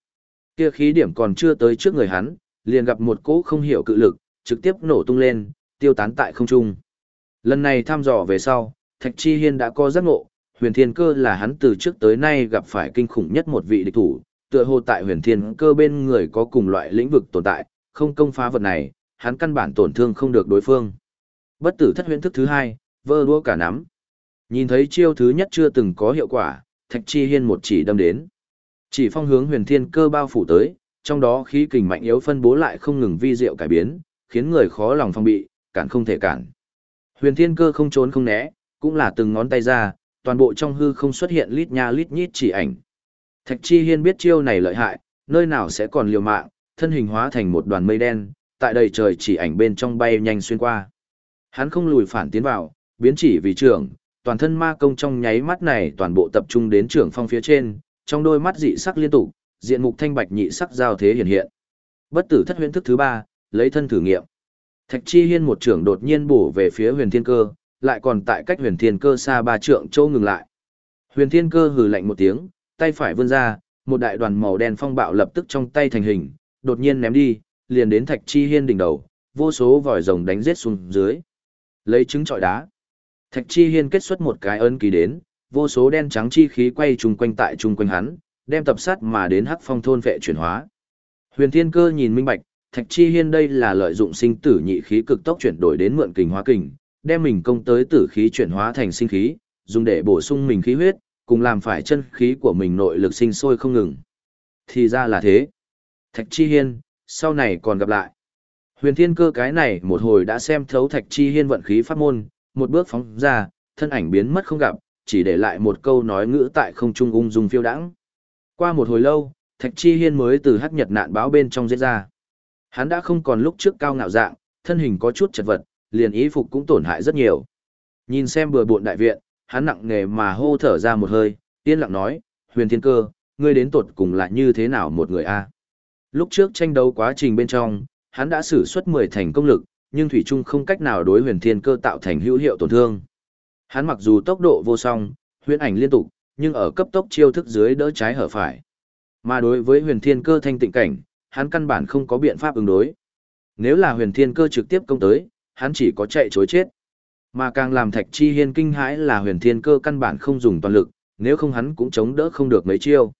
A: Kia khí điểm còn chưa tới trước người hắn, liền gặp một cỗ không hiểu cự lực, trực tiếp nổ tung lên, tiêu tán tại không trung. Lần này thăm dò về sau, Thạch Chi Hiên đã có giác ngộ, huyền thiên cơ là hắn từ trước tới nay gặp phải kinh khủng nhất một vị địch thủ, tựa hồ tại huyền thiên cơ bên người có cùng loại lĩnh vực tồn tại, không công phá vật này, hắn căn bản tổn thương không được đối phương. Bất tử thất huyền thức thứ hai, vơ đua cả nắm. Nhìn thấy chiêu thứ nhất chưa từng có hiệu quả, Thạch Chi Hiên một chỉ đâm đến. Chỉ phong hướng huyền thiên cơ bao phủ tới, trong đó khí kình mạnh yếu phân bố lại không ngừng vi diệu cải biến, khiến người khó lòng phong bị, cản không thể cản. Huyền thiên cơ không trốn không né, cũng là từng ngón tay ra, toàn bộ trong hư không xuất hiện lít nha lít nhít chỉ ảnh. Thạch Chi Hiên biết chiêu này lợi hại, nơi nào sẽ còn liều mạng, thân hình hóa thành một đoàn mây đen, tại đầy trời chỉ ảnh bên trong bay nhanh xuyên qua. Hắn không lùi phản tiến vào, biến chỉ vì trưởng, toàn thân ma công trong nháy mắt này toàn bộ tập trung đến trưởng phong phía trên, trong đôi mắt dị sắc liên tục, diện mục thanh bạch nhị sắc giao thế hiện hiện. Bất tử thất huyễn thức thứ ba, lấy thân thử nghiệm. Thạch Chi Hiên một trưởng đột nhiên bổ về phía Huyền Thiên Cơ, lại còn tại cách Huyền Thiên Cơ xa ba trượng châu ngừng lại. Huyền Thiên Cơ hừ lạnh một tiếng, tay phải vươn ra, một đại đoàn màu đen phong bạo lập tức trong tay thành hình, đột nhiên ném đi, liền đến Thạch Chi Hiên đỉnh đầu, vô số vòi rồng đánh giết xuống dưới. Lấy trứng trọi đá. Thạch Chi Hiên kết xuất một cái ấn ký đến, vô số đen trắng chi khí quay chung quanh tại chung quanh hắn, đem tập sát mà đến hắc phong thôn vệ chuyển hóa. Huyền Thiên Cơ nhìn minh bạch, Thạch Chi Hiên đây là lợi dụng sinh tử nhị khí cực tốc chuyển đổi đến mượn kình hóa kình, đem mình công tới tử khí chuyển hóa thành sinh khí, dùng để bổ sung mình khí huyết, cùng làm phải chân khí của mình nội lực sinh sôi không ngừng. Thì ra là thế. Thạch Chi Hiên, sau này còn gặp lại. Huyền Thiên Cơ cái này một hồi đã xem thấu Thạch Chi Hiên vận khí pháp môn, một bước phóng ra, thân ảnh biến mất không gặp, chỉ để lại một câu nói ngữ tại không trung ung dung phiêu đãng. Qua một hồi lâu, Thạch Chi Hiên mới từ hắc nhật nạn báo bên trong giết ra. Hắn đã không còn lúc trước cao ngạo dạng, thân hình có chút chật vật, liền ý phục cũng tổn hại rất nhiều. Nhìn xem bừa bộn đại viện, hắn nặng nề mà hô thở ra một hơi, yên lặng nói, huyền thiên cơ, ngươi đến tột cùng lại như thế nào một người a? Lúc trước tranh đấu quá trình bên trong, hắn đã sử xuất 10 thành công lực, nhưng Thủy Trung không cách nào đối huyền thiên cơ tạo thành hữu hiệu tổn thương. Hắn mặc dù tốc độ vô song, huyền ảnh liên tục, nhưng ở cấp tốc chiêu thức dưới đỡ trái hở phải. Mà đối với huyền thiên cơ thanh tịnh cảnh, hắn căn bản không có biện pháp ứng đối. Nếu là huyền thiên cơ trực tiếp công tới, hắn chỉ có chạy chối chết. Mà càng làm thạch chi hiên kinh hãi là huyền thiên cơ căn bản không dùng toàn lực, nếu không hắn cũng chống đỡ không được mấy chiêu.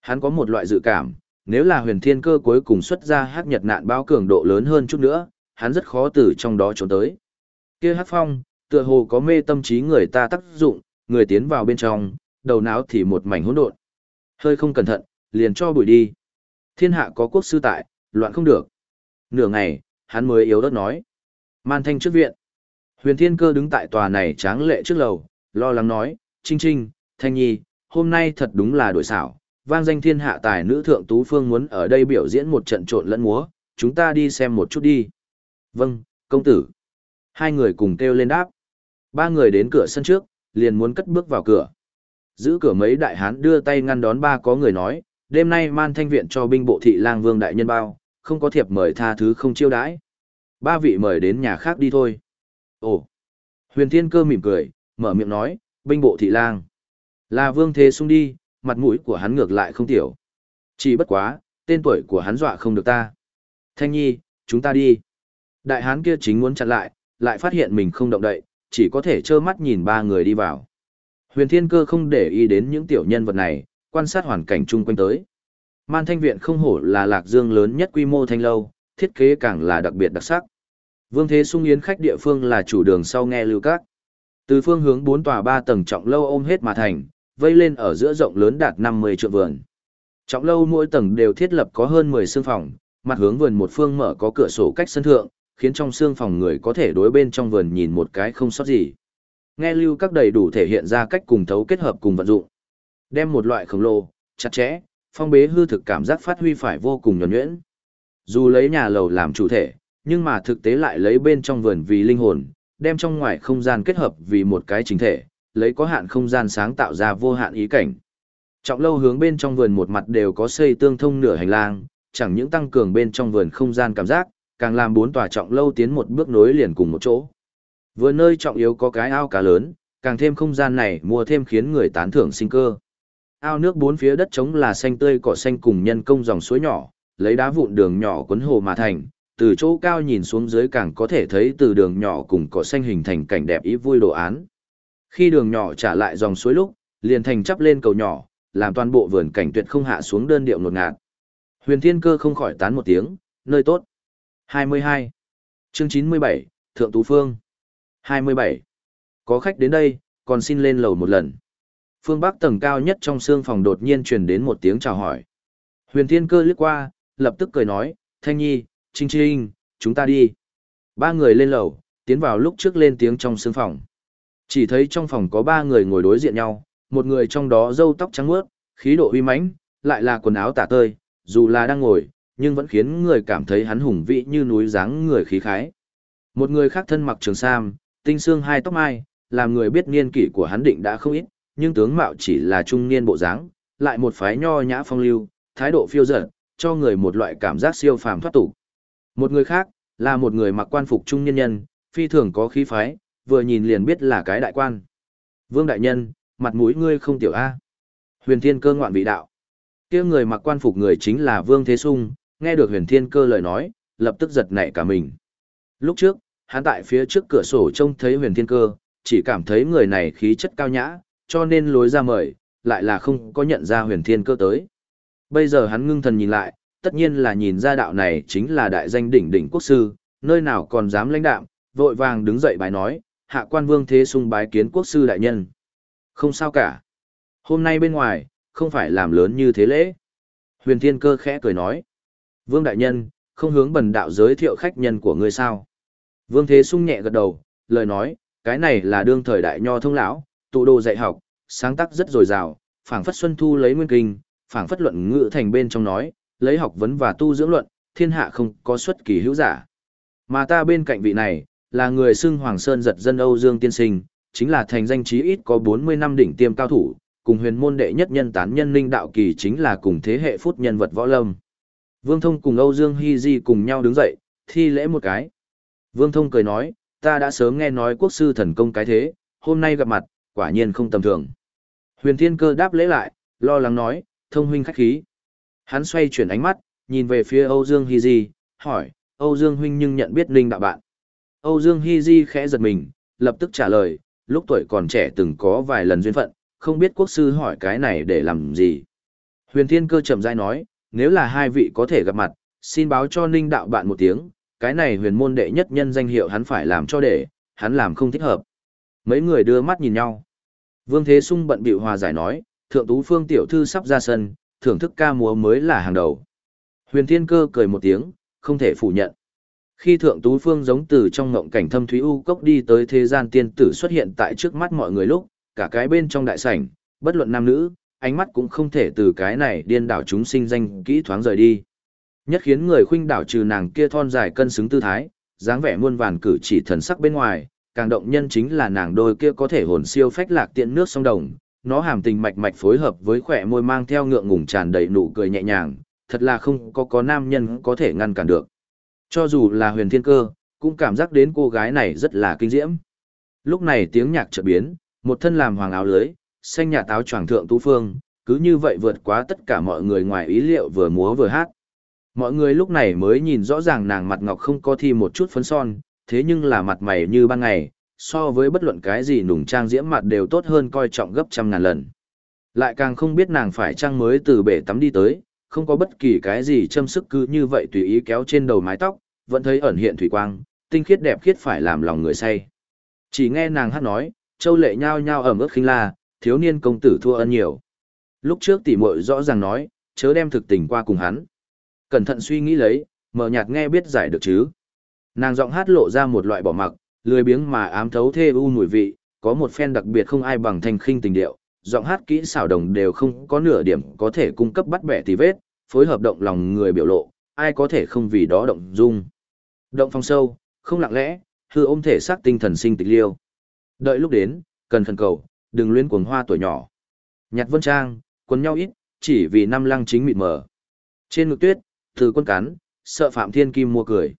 A: Hắn có một loại dự cảm, nếu là huyền thiên cơ cuối cùng xuất ra hát nhật nạn bao cường độ lớn hơn chút nữa, hắn rất khó từ trong đó trốn tới. Kia Hát phong, tựa hồ có mê tâm trí người ta tác dụng, người tiến vào bên trong, đầu não thì một mảnh hỗn độn. Hơi không cẩn thận, liền cho bụi đi. Thiên hạ có quốc sư tại, loạn không được. Nửa ngày, hắn mới yếu đất nói. Man thanh trước viện. Huyền Thiên Cơ đứng tại tòa này tráng lệ trước lầu, lo lắng nói, Trinh Trinh, Thanh Nhi, hôm nay thật đúng là đổi xảo, vang danh thiên hạ tài nữ thượng tú phương muốn ở đây biểu diễn một trận trộn lẫn múa, chúng ta đi xem một chút đi. Vâng, công tử. Hai người cùng kêu lên đáp. Ba người đến cửa sân trước, liền muốn cất bước vào cửa. Giữ cửa mấy đại hán đưa tay ngăn đón ba có người nói, đêm nay man thanh viện cho binh bộ thị lang vương đại nhân bao, không có thiệp mời tha thứ không chiêu đãi. Ba vị mời đến nhà khác đi thôi. Ồ! Huyền Thiên Cơ mỉm cười, mở miệng nói, binh bộ thị lang. Là vương thế sung đi, mặt mũi của hắn ngược lại không tiểu. Chỉ bất quá, tên tuổi của hắn dọa không được ta. Thanh nhi, chúng ta đi. Đại hán kia chính muốn chặn lại, lại phát hiện mình không động đậy, chỉ có thể trơ mắt nhìn ba người đi vào. Huyền Thiên Cơ không để ý đến những tiểu nhân vật này, quan sát hoàn cảnh chung quanh tới. Man Thanh Viện không hổ là lạc dương lớn nhất quy mô thanh lâu, thiết kế càng là đặc biệt đặc sắc. Vương Thế Sung Yến khách địa phương là chủ đường sau nghe lưu các. Từ phương hướng bốn tòa ba tầng trọng lâu ôm hết mà thành, vây lên ở giữa rộng lớn đạt 50 trượng vườn. Trọng lâu mỗi tầng đều thiết lập có hơn 10 xương phòng, mặt hướng vườn một phương mở có cửa sổ cách sân thượng, khiến trong xương phòng người có thể đối bên trong vườn nhìn một cái không sót gì. Nghe lưu các đầy đủ thể hiện ra cách cùng thấu kết hợp cùng vận dụng. Đem một loại khổng lồ, chặt chẽ, phong bế hư thực cảm giác phát huy phải vô cùng nhuần nhuyễn. Dù lấy nhà lầu làm chủ thể, nhưng mà thực tế lại lấy bên trong vườn vì linh hồn, đem trong ngoài không gian kết hợp vì một cái chính thể, lấy có hạn không gian sáng tạo ra vô hạn ý cảnh. Trọng lâu hướng bên trong vườn một mặt đều có xây tương thông nửa hành lang, chẳng những tăng cường bên trong vườn không gian cảm giác, càng làm bốn tòa trọng lâu tiến một bước nối liền cùng một chỗ. Vừa nơi trọng yếu có cái ao cá lớn, càng thêm không gian này mua thêm khiến người tán thưởng sinh cơ. Ao nước bốn phía đất trống là xanh tươi cỏ xanh cùng nhân công dòng suối nhỏ, lấy đá vụn đường nhỏ quấn hồ mà thành, từ chỗ cao nhìn xuống dưới càng có thể thấy từ đường nhỏ cùng cỏ xanh hình thành cảnh đẹp ý vui đồ án. Khi đường nhỏ trả lại dòng suối lúc, liền thành chắp lên cầu nhỏ, làm toàn bộ vườn cảnh tuyệt không hạ xuống đơn điệu nột ngạt. Huyền Thiên Cơ không khỏi tán một tiếng, nơi tốt. 22. Chương 97, Thượng Tú Phương. 27. Có khách đến đây, còn xin lên lầu một lần. Phương Bắc tầng cao nhất trong xương phòng đột nhiên truyền đến một tiếng chào hỏi. Huyền Thiên Cơ liếc qua, lập tức cười nói, Thanh Nhi, Trinh Trinh, chúng ta đi. Ba người lên lầu, tiến vào lúc trước lên tiếng trong sương phòng. Chỉ thấy trong phòng có ba người ngồi đối diện nhau, một người trong đó râu tóc trắng mướt, khí độ uy mãnh, lại là quần áo tả tơi, dù là đang ngồi, nhưng vẫn khiến người cảm thấy hắn hùng vĩ như núi dáng người khí khái. Một người khác thân mặc trường sam, tinh xương hai tóc mai, làm người biết niên kỷ của hắn định đã không ít, nhưng tướng mạo chỉ là trung niên bộ dáng, lại một phái nho nhã phong lưu, thái độ phiêu dật, cho người một loại cảm giác siêu phàm thoát tục. Một người khác, là một người mặc quan phục trung niên nhân, phi thường có khí phái, vừa nhìn liền biết là cái đại quan. Vương đại nhân, mặt mũi ngươi không tiểu a. Huyền Thiên Cơ ngoạn vị đạo. Kia người mặc quan phục người chính là Vương Thế Sung, nghe được Huyền Thiên Cơ lời nói, lập tức giật nảy cả mình. Lúc trước, hắn tại phía trước cửa sổ trông thấy Huyền Thiên Cơ, chỉ cảm thấy người này khí chất cao nhã, cho nên lối ra mời, lại là không có nhận ra Huyền Thiên Cơ tới. Bây giờ hắn ngưng thần nhìn lại, tất nhiên là nhìn ra đạo này chính là đại danh đỉnh đỉnh quốc sư, nơi nào còn dám lãnh đạm, vội vàng đứng dậy bài nói, hạ quan vương thế sung bái kiến quốc sư đại nhân. Không sao cả. Hôm nay bên ngoài, không phải làm lớn như thế lễ. Huyền Thiên Cơ khẽ cười nói. Vương Đại Nhân, không hướng bần đạo giới thiệu khách nhân của ngươi sao. Vương Thế sung nhẹ gật đầu, lời nói, cái này là đương thời đại nho thông lão, tụ đồ dạy học, sáng tác rất dồi dào, phảng phất xuân thu lấy nguyên kinh, phảng phất luận ngữ thành bên trong nói, lấy học vấn và tu dưỡng luận, thiên hạ không có xuất kỳ hữu giả. Mà ta bên cạnh vị này, là người xưng Hoàng Sơn giật dân Âu Dương Tiên Sinh, chính là thành danh chí ít có 40 năm đỉnh tiêm cao thủ, cùng huyền môn đệ nhất nhân tán nhân linh đạo kỳ chính là cùng thế hệ phút nhân vật võ lâm. Vương Thông cùng Âu Dương Hy Di cùng nhau đứng dậy, thi lễ một cái. Vương Thông cười nói, ta đã sớm nghe nói quốc sư thần công cái thế, hôm nay gặp mặt, quả nhiên không tầm thường. Huyền Thiên Cơ đáp lễ lại, lo lắng nói, thông huynh khách khí. Hắn xoay chuyển ánh mắt, nhìn về phía Âu Dương Hy Di, hỏi, Âu Dương huynh nhưng nhận biết linh đạo bạn. Âu Dương Hy Di khẽ giật mình, lập tức trả lời, lúc tuổi còn trẻ từng có vài lần duyên phận, không biết quốc sư hỏi cái này để làm gì. Huyền Thiên Cơ chậm rãi nói, nếu là hai vị có thể gặp mặt, xin báo cho Ninh đạo bạn một tiếng, cái này huyền môn đệ nhất nhân danh hiệu hắn phải làm cho để, hắn làm không thích hợp. Mấy người đưa mắt nhìn nhau. Vương Thế Sung bận bịu hòa giải nói, Thượng Tú Phương tiểu thư sắp ra sân, thưởng thức ca múa mới là hàng đầu. Huyền Thiên Cơ cười một tiếng, không thể phủ nhận. Khi Thượng Tú Phương giống từ trong ngộng cảnh thâm thúy u cốc đi tới thế gian tiên tử xuất hiện tại trước mắt mọi người lúc, cả cái bên trong đại sảnh, bất luận nam nữ, ánh mắt cũng không thể từ cái này điên đảo chúng sinh danh kỹ thoáng rời đi. Nhất khiến người khuynh đảo trừ nàng kia thon dài cân xứng tư thái, dáng vẻ muôn vàn cử chỉ thần sắc bên ngoài, càng động nhân chính là nàng đôi kia có thể hồn siêu phách lạc tiện nước sông đồng, nó hàm tình mạch mạch phối hợp với khỏe môi mang theo ngượng ngùng tràn đầy nụ cười nhẹ nhàng, thật là không có có nam nhân có thể ngăn cản được. Cho dù là huyền thiên cơ, cũng cảm giác đến cô gái này rất là kinh diễm. Lúc này tiếng nhạc chợt biến, một thân làm hoàng áo lưới, xanh nhà táo choàng thượng tu phương, cứ như vậy vượt quá tất cả mọi người ngoài ý liệu vừa múa vừa hát. Mọi người lúc này mới nhìn rõ ràng nàng mặt ngọc không có thi một chút phấn son, thế nhưng là mặt mày như ban ngày, so với bất luận cái gì nùng trang diễm mặt đều tốt hơn coi trọng gấp trăm ngàn lần. Lại càng không biết nàng phải trang mới từ bể tắm đi tới, không có bất kỳ cái gì châm sức cứ như vậy tùy ý kéo trên đầu mái tóc, vẫn thấy ẩn hiện thủy quang, tinh khiết đẹp khiết phải làm lòng người say. Chỉ nghe nàng hát nói, châu lệ nhao nhao ẩm ướt khinh la, thiếu niên công tử thua ân nhiều. Lúc trước tỷ muội rõ ràng nói, chớ đem thực tình qua cùng hắn. Cẩn thận suy nghĩ lấy, mở nhạt nghe biết giải được chứ. Nàng giọng hát lộ ra một loại bỏ mặc, lười biếng mà ám thấu thê u mùi vị, có một phen đặc biệt không ai bằng thanh khinh tình điệu, giọng hát kỹ xảo đồng đều không có nửa điểm có thể cung cấp bắt bẻ tì vết, phối hợp động lòng người biểu lộ, ai có thể không vì đó động dung. Động phong sâu, không lặng lẽ, hư ôm thể xác tinh thần sinh tịch liêu. Đợi lúc đến, cần khẩn cầu, đừng luyến cuồng hoa tuổi nhỏ. Nhặt vân trang, quấn nhau ít, chỉ vì năm lăng chính mịt mờ. Trên ngực tuyết, từ quân cắn, sợ Phạm Thiên Kim mua cười.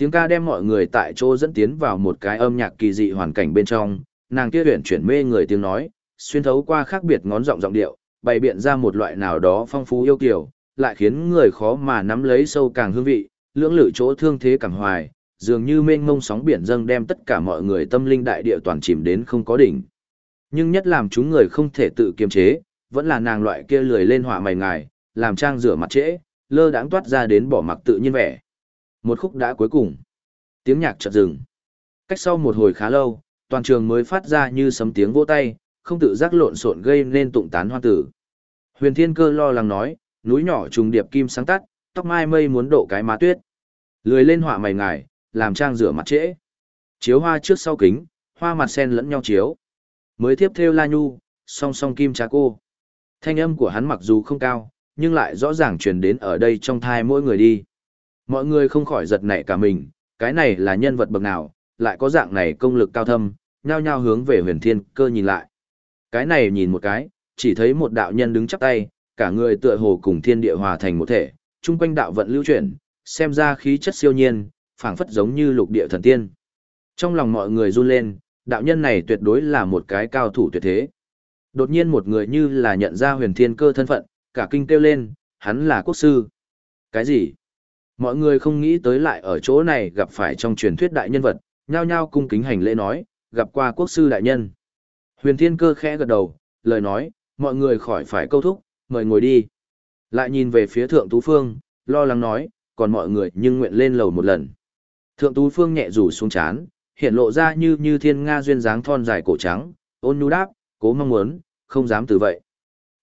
A: Tiếng ca đem mọi người tại chỗ dẫn tiến vào một cái âm nhạc kỳ dị hoàn cảnh bên trong, nàng kia huyền chuyển mê người tiếng nói, xuyên thấu qua khác biệt ngón giọng giọng điệu, bày biện ra một loại nào đó phong phú yêu kiều, lại khiến người khó mà nắm lấy sâu càng hương vị, lưỡng lự chỗ thương thế càng hoài, dường như mênh mông sóng biển dâng đem tất cả mọi người tâm linh đại địa toàn chìm đến không có đỉnh. Nhưng nhất làm chúng người không thể tự kiềm chế, vẫn là nàng loại kia lười lên họa mày ngài, làm trang rửa mặt trễ, lơ đãng toát ra đến bỏ mặc tự nhiên vẻ. Một khúc đã cuối cùng. Tiếng nhạc chợt dừng. Cách sau một hồi khá lâu, toàn trường mới phát ra như sấm tiếng vỗ tay, không tự giác lộn xộn gây nên tụng tán hoa tử. Huyền Thiên Cơ lo lắng nói, núi nhỏ trùng điệp kim sáng tắt, tóc mai mây muốn độ cái má tuyết. Lười lên họa mày ngài, làm trang rửa mặt trễ. Chiếu hoa trước sau kính, hoa mặt sen lẫn nhau chiếu. Mới tiếp theo la nhu, song song kim trà cô. Thanh âm của hắn mặc dù không cao, nhưng lại rõ ràng truyền đến ở đây trong thai mỗi người đi. Mọi người không khỏi giật nảy cả mình, cái này là nhân vật bậc nào, lại có dạng này công lực cao thâm, nhao nhao hướng về huyền thiên cơ nhìn lại. Cái này nhìn một cái, chỉ thấy một đạo nhân đứng chắp tay, cả người tựa hồ cùng thiên địa hòa thành một thể, chung quanh đạo vận lưu chuyển, xem ra khí chất siêu nhiên, phảng phất giống như lục địa thần tiên. Trong lòng mọi người run lên, đạo nhân này tuyệt đối là một cái cao thủ tuyệt thế. Đột nhiên một người như là nhận ra huyền thiên cơ thân phận, cả kinh kêu lên, hắn là quốc sư. Cái gì? Mọi người không nghĩ tới lại ở chỗ này gặp phải trong truyền thuyết đại nhân vật, nhao nhao cung kính hành lễ nói, gặp qua quốc sư đại nhân. Huyền thiên cơ khẽ gật đầu, lời nói, mọi người khỏi phải câu thúc, mời ngồi đi. Lại nhìn về phía thượng tú phương, lo lắng nói, còn mọi người nhưng nguyện lên lầu một lần. Thượng tú phương nhẹ rủ xuống chán, hiện lộ ra như như thiên nga duyên dáng thon dài cổ trắng, ôn nhu đáp, cố mong muốn, không dám từ vậy.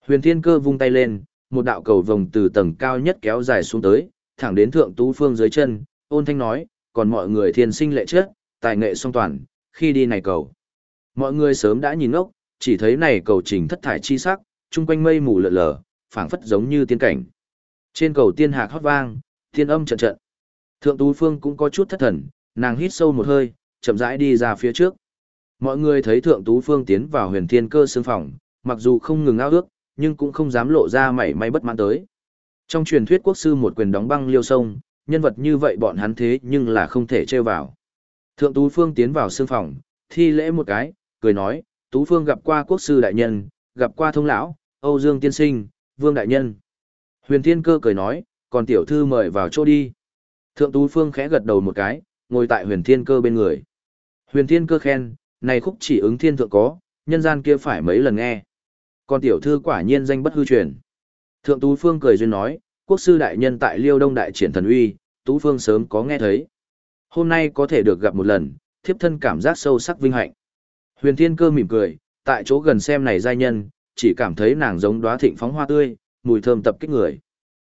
A: Huyền thiên cơ vung tay lên, một đạo cầu vồng từ tầng cao nhất kéo dài xuống tới, thẳng đến thượng tú phương dưới chân, ôn thanh nói, còn mọi người thiên sinh lệ chết, tài nghệ song toàn, khi đi này cầu. Mọi người sớm đã nhìn ngốc, chỉ thấy này cầu trình thất thải chi sắc, chung quanh mây mù lợn lờ, phảng phất giống như tiên cảnh. Trên cầu tiên hạc hót vang, tiên âm trận trận. Thượng Tú Phương cũng có chút thất thần, nàng hít sâu một hơi, chậm rãi đi ra phía trước. Mọi người thấy Thượng Tú Phương tiến vào huyền thiên cơ xương phòng, mặc dù không ngừng ao ước, nhưng cũng không dám lộ ra mảy may bất mãn tới. Trong truyền thuyết quốc sư một quyền đóng băng liêu sông, nhân vật như vậy bọn hắn thế nhưng là không thể trêu vào. Thượng Tú Phương tiến vào sương phòng, thi lễ một cái, cười nói, Tú Phương gặp qua quốc sư đại nhân, gặp qua thông lão, Âu Dương tiên sinh, Vương đại nhân. Huyền Thiên Cơ cười nói, còn tiểu thư mời vào chỗ đi. Thượng Tú Phương khẽ gật đầu một cái, ngồi tại Huyền Thiên Cơ bên người. Huyền Thiên Cơ khen, này khúc chỉ ứng thiên thượng có, nhân gian kia phải mấy lần nghe. Còn tiểu thư quả nhiên danh bất hư truyền. Thượng Tú Phương cười duyên nói, quốc sư đại nhân tại Liêu Đông đại triển thần uy, Tú Phương sớm có nghe thấy. Hôm nay có thể được gặp một lần, thiếp thân cảm giác sâu sắc vinh hạnh. Huyền Thiên Cơ mỉm cười, tại chỗ gần xem này giai nhân, chỉ cảm thấy nàng giống đóa thịnh phóng hoa tươi, mùi thơm tập kích người.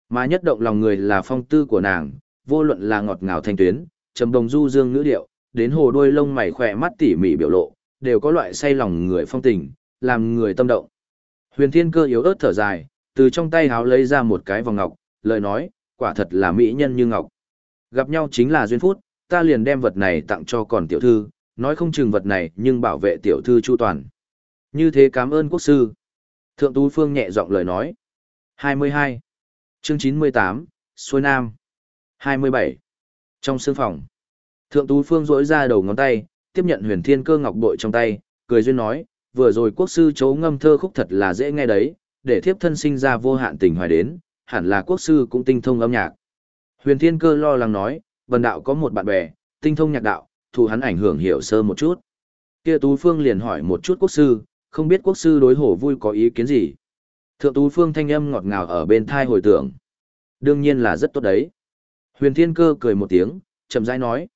A: Mà nhất động lòng người là phong tư của nàng, vô luận là ngọt ngào thanh tuyến, trầm đồng du dương ngữ điệu, đến hồ đôi lông mày khỏe mắt tỉ mỉ biểu lộ, đều có loại say lòng người phong tình, làm người tâm động. Huyền Thiên Cơ yếu ớt thở dài, từ trong tay háo lấy ra một cái vòng ngọc, lời nói, quả thật là mỹ nhân như ngọc. Gặp nhau chính là duyên phút, ta liền đem vật này tặng cho còn tiểu thư, nói không chừng vật này nhưng bảo vệ tiểu thư chu toàn. Như thế cảm ơn quốc sư. Thượng Tú Phương nhẹ giọng lời nói. 22. Chương 98, Xuôi Nam. 27. Trong sương phòng. Thượng Tú Phương rỗi ra đầu ngón tay, tiếp nhận huyền thiên cơ ngọc bội trong tay, cười duyên nói, vừa rồi quốc sư chấu ngâm thơ khúc thật là dễ nghe đấy, để thiếp thân sinh ra vô hạn tình hoài đến, hẳn là quốc sư cũng tinh thông âm nhạc. Huyền thiên cơ lo lắng nói, vần đạo có một bạn bè, tinh thông nhạc đạo, thù hắn ảnh hưởng hiểu sơ một chút. Kia Tú Phương liền hỏi một chút quốc sư, không biết quốc sư đối hổ vui có ý kiến gì. Thượng Tú Phương thanh âm ngọt ngào ở bên thai hồi tưởng. Đương nhiên là rất tốt đấy. Huyền Thiên Cơ cười một tiếng, chậm rãi nói.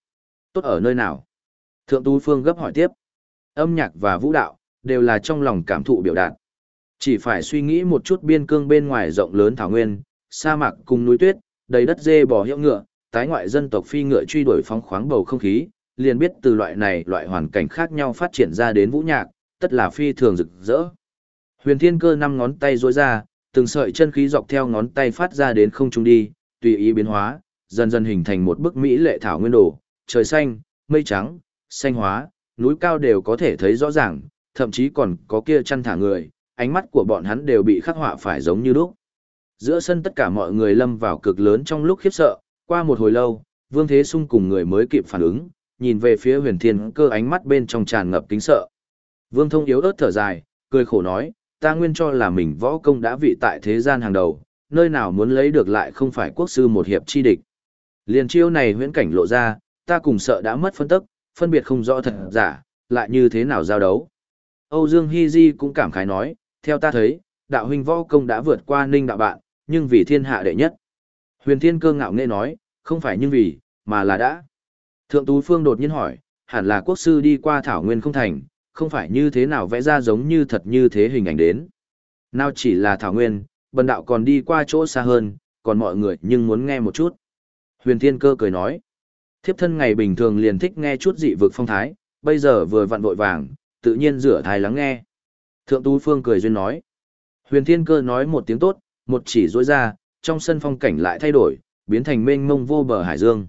A: Tốt ở nơi nào? Thượng Tú Phương gấp hỏi tiếp. Âm nhạc và vũ đạo, đều là trong lòng cảm thụ biểu đạt. Chỉ phải suy nghĩ một chút biên cương bên ngoài rộng lớn thảo nguyên, sa mạc cùng núi tuyết, đầy đất dê bò hiệu ngựa, tái ngoại dân tộc phi ngựa truy đuổi phóng khoáng bầu không khí, liền biết từ loại này loại hoàn cảnh khác nhau phát triển ra đến vũ nhạc, tất là phi thường rực rỡ. Huyền Thiên Cơ năm ngón tay duỗi ra, từng sợi chân khí dọc theo ngón tay phát ra đến không trung đi, tùy ý biến hóa, dần dần hình thành một bức mỹ lệ thảo nguyên đồ, trời xanh, mây trắng, xanh hóa, núi cao đều có thể thấy rõ ràng, thậm chí còn có kia chăn thả người, ánh mắt của bọn hắn đều bị khắc họa phải giống như đúc. Giữa sân tất cả mọi người lâm vào cực lớn trong lúc khiếp sợ, qua một hồi lâu, Vương Thế Sung cùng người mới kịp phản ứng, nhìn về phía huyền thiên cơ ánh mắt bên trong tràn ngập kính sợ. Vương Thông yếu ớt thở dài, cười khổ nói, ta nguyên cho là mình võ công đã vị tại thế gian hàng đầu, nơi nào muốn lấy được lại không phải quốc sư một hiệp chi địch. Liền chiêu này huyễn cảnh lộ ra, ta cùng sợ đã mất phân tức, phân biệt không rõ thật giả, lại như thế nào giao đấu. Âu Dương Hy Di cũng cảm khái nói, theo ta thấy, đạo huynh võ công đã vượt qua ninh đạo bạn, nhưng vì thiên hạ đệ nhất. Huyền Thiên Cơ ngạo nghễ nói, không phải nhưng vì, mà là đã. Thượng Tú Phương đột nhiên hỏi, hẳn là quốc sư đi qua Thảo Nguyên không thành, không phải như thế nào vẽ ra giống như thật như thế hình ảnh đến. Nào chỉ là Thảo Nguyên, bần đạo còn đi qua chỗ xa hơn, còn mọi người nhưng muốn nghe một chút. Huyền Thiên Cơ cười nói, thiếp thân ngày bình thường liền thích nghe chút dị vực phong thái, bây giờ vừa vặn vội vàng, tự nhiên rửa thai lắng nghe. Thượng Tú Phương cười duyên nói, Huyền Thiên Cơ nói một tiếng tốt, một chỉ rối ra, trong sân phong cảnh lại thay đổi, biến thành mênh mông vô bờ hải dương.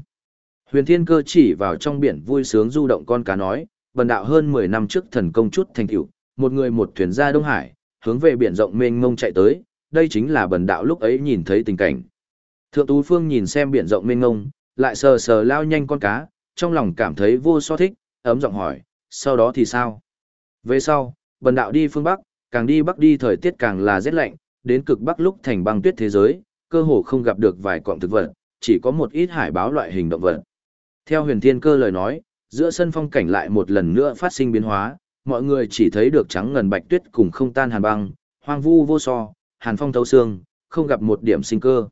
A: Huyền Thiên Cơ chỉ vào trong biển vui sướng du động con cá nói, bần đạo hơn 10 năm trước thần công chút thành tựu, một người một thuyền ra Đông Hải, hướng về biển rộng mênh mông chạy tới, đây chính là bần đạo lúc ấy nhìn thấy tình cảnh. Thượng Tú Phương nhìn xem biển rộng mênh mông, lại sờ sờ lao nhanh con cá, trong lòng cảm thấy vô so thích, ấm giọng hỏi, sau đó thì sao? Về sau, bần đạo đi phương Bắc, càng đi Bắc đi thời tiết càng là rét lạnh, đến cực Bắc lúc thành băng tuyết thế giới, cơ hồ không gặp được vài cọng thực vật, chỉ có một ít hải báo loại hình động vật. Theo huyền thiên cơ lời nói, giữa sân phong cảnh lại một lần nữa phát sinh biến hóa, mọi người chỉ thấy được trắng ngần bạch tuyết cùng không tan hàn băng, hoang vu vô so, hàn phong thấu xương, không gặp một điểm sinh cơ.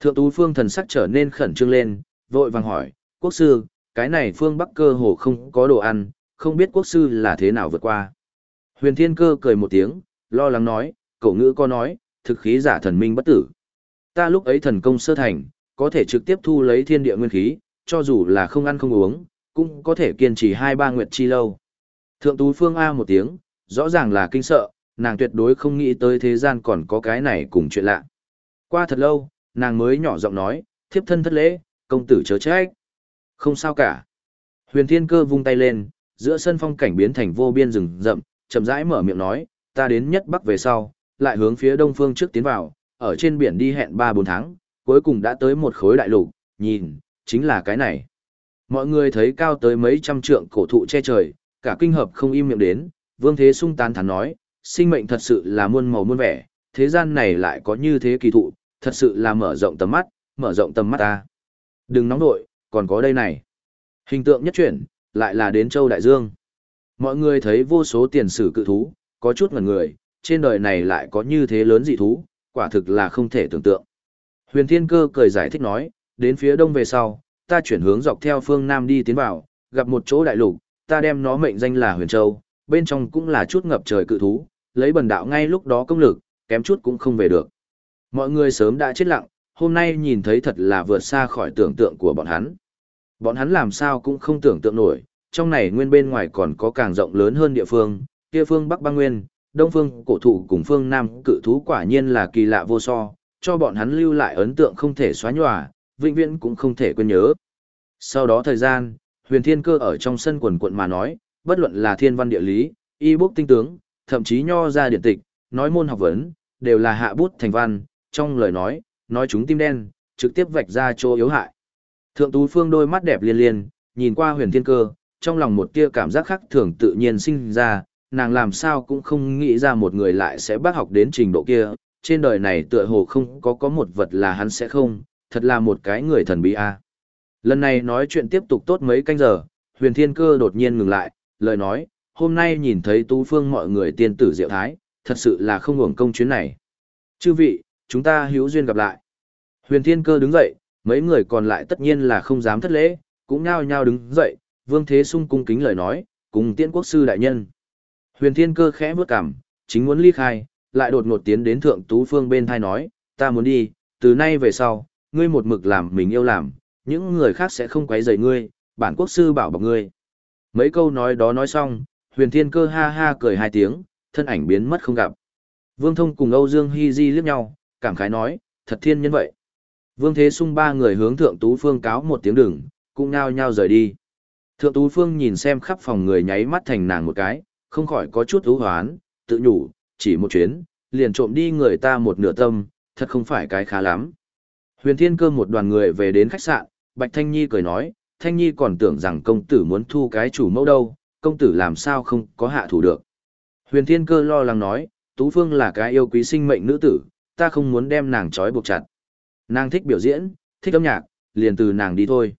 A: Thượng tú phương thần sắc trở nên khẩn trương lên, vội vàng hỏi, quốc sư, cái này phương bắc cơ hồ không có đồ ăn, không biết quốc sư là thế nào vượt qua. Huyền thiên cơ cười một tiếng, lo lắng nói, cậu ngữ có nói, thực khí giả thần minh bất tử. Ta lúc ấy thần công sơ thành, có thể trực tiếp thu lấy thiên địa nguyên khí, cho dù là không ăn không uống, cũng có thể kiên trì hai ba nguyệt chi lâu. Thượng tú phương A một tiếng, rõ ràng là kinh sợ, nàng tuyệt đối không nghĩ tới thế gian còn có cái này cùng chuyện lạ. Qua thật lâu, nàng mới nhỏ giọng nói, thiếp thân thất lễ, công tử chớ trách. Không sao cả. Huyền thiên cơ vung tay lên, giữa sân phong cảnh biến thành vô biên rừng rậm, chậm rãi mở miệng nói, ta đến nhất bắc về sau, lại hướng phía đông phương trước tiến vào, ở trên biển đi hẹn 3-4 tháng, cuối cùng đã tới một khối đại lục, nhìn, chính là cái này. Mọi người thấy cao tới mấy trăm trượng cổ thụ che trời, cả kinh hợp không im miệng đến, vương thế sung tán thán nói, sinh mệnh thật sự là muôn màu muôn vẻ, thế gian này lại có như thế kỳ thụ, thật sự là mở rộng tầm mắt, mở rộng tầm mắt ta. Đừng nóng nội, còn có đây này. Hình tượng nhất chuyển, lại là đến châu Đại Dương. Mọi người thấy vô số tiền sử cự thú, có chút ngần người, trên đời này lại có như thế lớn dị thú, quả thực là không thể tưởng tượng. Huyền Thiên Cơ cười giải thích nói, đến phía đông về sau, ta chuyển hướng dọc theo phương Nam đi tiến vào, gặp một chỗ đại lục, ta đem nó mệnh danh là Huyền Châu, bên trong cũng là chút ngập trời cự thú, lấy bần đạo ngay lúc đó công lực, kém chút cũng không về được. Mọi người sớm đã chết lặng, hôm nay nhìn thấy thật là vượt xa khỏi tưởng tượng của bọn hắn. Bọn hắn làm sao cũng không tưởng tượng nổi, trong này nguyên bên ngoài còn có càng rộng lớn hơn địa phương, kia phương Bắc băng nguyên, Đông phương cổ thụ cùng phương Nam cự thú quả nhiên là kỳ lạ vô so, cho bọn hắn lưu lại ấn tượng không thể xóa nhòa, vĩnh viễn cũng không thể quên nhớ. Sau đó thời gian, huyền thiên cơ ở trong sân quần quận mà nói, bất luận là thiên văn địa lý, y bốc tinh tướng, thậm chí nho ra điện tịch, nói môn học vấn, đều là hạ bút thành văn, trong lời nói, nói chúng tim đen, trực tiếp vạch ra chỗ yếu hại. Thượng tú phương đôi mắt đẹp liên liên, nhìn qua huyền thiên cơ, trong lòng một tia cảm giác khác thường tự nhiên sinh ra, nàng làm sao cũng không nghĩ ra một người lại sẽ bác học đến trình độ kia, trên đời này tựa hồ không có có một vật là hắn sẽ không, thật là một cái người thần bí a. Lần này nói chuyện tiếp tục tốt mấy canh giờ, huyền thiên cơ đột nhiên ngừng lại, lời nói, hôm nay nhìn thấy tú phương mọi người tiên tử diệu thái, thật sự là không hưởng công chuyến này. Chư vị, chúng ta hữu duyên gặp lại. Huyền thiên cơ đứng dậy, mấy người còn lại tất nhiên là không dám thất lễ, cũng nhao nhao đứng dậy, vương thế sung cung kính lời nói, cùng tiễn quốc sư đại nhân. Huyền Thiên Cơ khẽ bước cằm, chính muốn ly khai, lại đột ngột tiến đến Thượng Tú Phương bên thai nói, ta muốn đi, từ nay về sau, ngươi một mực làm mình yêu làm, những người khác sẽ không quấy rầy ngươi, bản quốc sư bảo bọc ngươi. Mấy câu nói đó nói xong, Huyền Thiên Cơ ha ha cười hai tiếng, thân ảnh biến mất không gặp. Vương Thông cùng Âu Dương Hy Di liếc nhau, cảm khái nói, thật thiên nhân vậy. Vương Thế Sung ba người hướng Thượng Tú Phương cáo một tiếng đừng, cũng nhao nhao rời đi. Thượng Tú Phương nhìn xem khắp phòng người nháy mắt thành nàng một cái, không khỏi có chút ưu hoán, tự nhủ, chỉ một chuyến, liền trộm đi người ta một nửa tâm, thật không phải cái khá lắm. Huyền Thiên Cơ một đoàn người về đến khách sạn, Bạch Thanh Nhi cười nói, Thanh Nhi còn tưởng rằng công tử muốn thu cái chủ mẫu đâu, công tử làm sao không có hạ thủ được. Huyền Thiên Cơ lo lắng nói, Tú Phương là cái yêu quý sinh mệnh nữ tử, ta không muốn đem nàng trói buộc chặt. Nàng thích biểu diễn, thích âm nhạc, liền từ nàng đi thôi.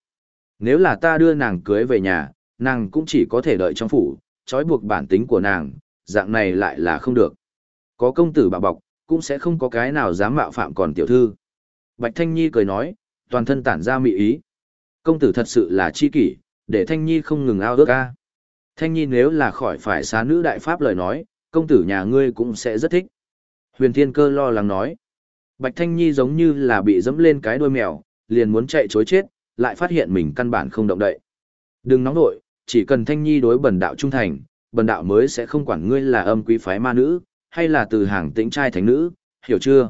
A: Nếu là ta đưa nàng cưới về nhà, nàng cũng chỉ có thể đợi trong phủ, trói buộc bản tính của nàng, dạng này lại là không được. Có công tử bảo bọc, cũng sẽ không có cái nào dám mạo phạm còn tiểu thư. Bạch Thanh Nhi cười nói, toàn thân tản ra mị ý. Công tử thật sự là chi kỷ, để Thanh Nhi không ngừng ao ước ca. Thanh Nhi nếu là khỏi phải xá nữ đại pháp lời nói, công tử nhà ngươi cũng sẽ rất thích. Huyền Thiên Cơ lo lắng nói. Bạch Thanh Nhi giống như là bị dẫm lên cái đuôi mèo, liền muốn chạy chối chết, lại phát hiện mình căn bản không động đậy. Đừng nóng nội, chỉ cần Thanh Nhi đối bần đạo trung thành, bần đạo mới sẽ không quản ngươi là âm quý phái ma nữ, hay là từ hàng tĩnh trai thánh nữ, hiểu chưa?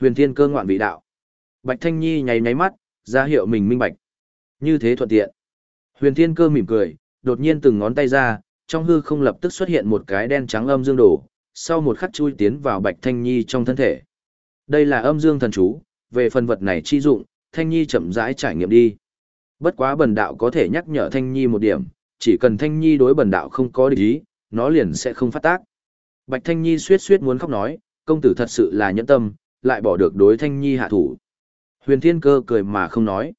A: Huyền Thiên Cơ ngoạn vị đạo. Bạch Thanh Nhi nháy nháy mắt, ra hiệu mình minh bạch. Như thế thuận tiện. Huyền Thiên Cơ mỉm cười, đột nhiên từng ngón tay ra, trong hư không lập tức xuất hiện một cái đen trắng âm dương đổ, sau một khắc chui tiến vào Bạch Thanh Nhi trong thân thể. Đây là âm dương thần chú, về phần vật này chi dụng, Thanh Nhi chậm rãi trải nghiệm đi. Bất quá bần đạo có thể nhắc nhở Thanh Nhi một điểm, chỉ cần Thanh Nhi đối bần đạo không có địch ý, nó liền sẽ không phát tác. Bạch Thanh Nhi suýt suýt muốn khóc nói, công tử thật sự là nhẫn tâm, lại bỏ được đối Thanh Nhi hạ thủ. Huyền Thiên Cơ cười mà không nói.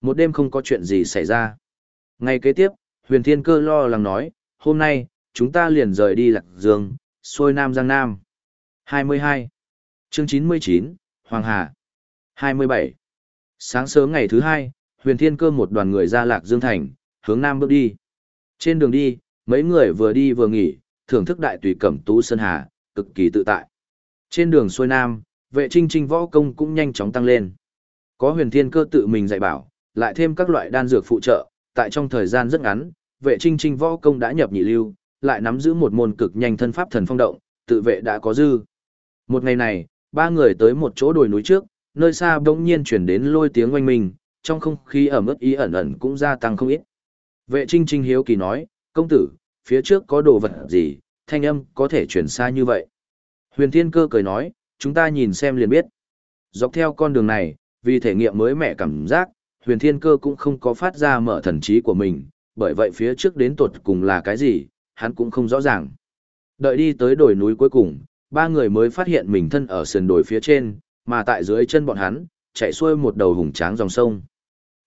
A: Một đêm không có chuyện gì xảy ra. Ngày kế tiếp, Huyền Thiên Cơ lo lắng nói, hôm nay, chúng ta liền rời đi Lạc Dương, xuôi Nam Giang Nam. 22. Chương 99, Hoàng Hà. 27. Sáng sớm ngày thứ hai, Huyền Thiên Cơ một đoàn người ra Lạc Dương Thành, hướng Nam bước đi. Trên đường đi, mấy người vừa đi vừa nghỉ, thưởng thức đại tùy cẩm tú sơn hà, cực kỳ tự tại. Trên đường xuôi Nam, vệ trinh trinh võ công cũng nhanh chóng tăng lên. Có huyền thiên cơ tự mình dạy bảo, lại thêm các loại đan dược phụ trợ, tại trong thời gian rất ngắn, vệ trinh trinh võ công đã nhập nhị lưu, lại nắm giữ một môn cực nhanh thân pháp thần phong động, tự vệ đã có dư. Một ngày này, ba người tới một chỗ đồi núi trước, nơi xa bỗng nhiên chuyển đến lôi tiếng oanh minh, trong không khí ẩm ướt ý ẩn ẩn cũng gia tăng không ít. Vệ trinh trinh hiếu kỳ nói, công tử, phía trước có đồ vật gì, thanh âm có thể chuyển xa như vậy. Huyền Thiên Cơ cười nói, chúng ta nhìn xem liền biết. Dọc theo con đường này, vì thể nghiệm mới mẻ cảm giác, huyền thiên cơ cũng không có phát ra mở thần trí của mình, bởi vậy phía trước đến tuột cùng là cái gì, hắn cũng không rõ ràng. Đợi đi tới đồi núi cuối cùng, ba người mới phát hiện mình thân ở sườn đồi phía trên, mà tại dưới chân bọn hắn, chạy xuôi một đầu hùng tráng dòng sông.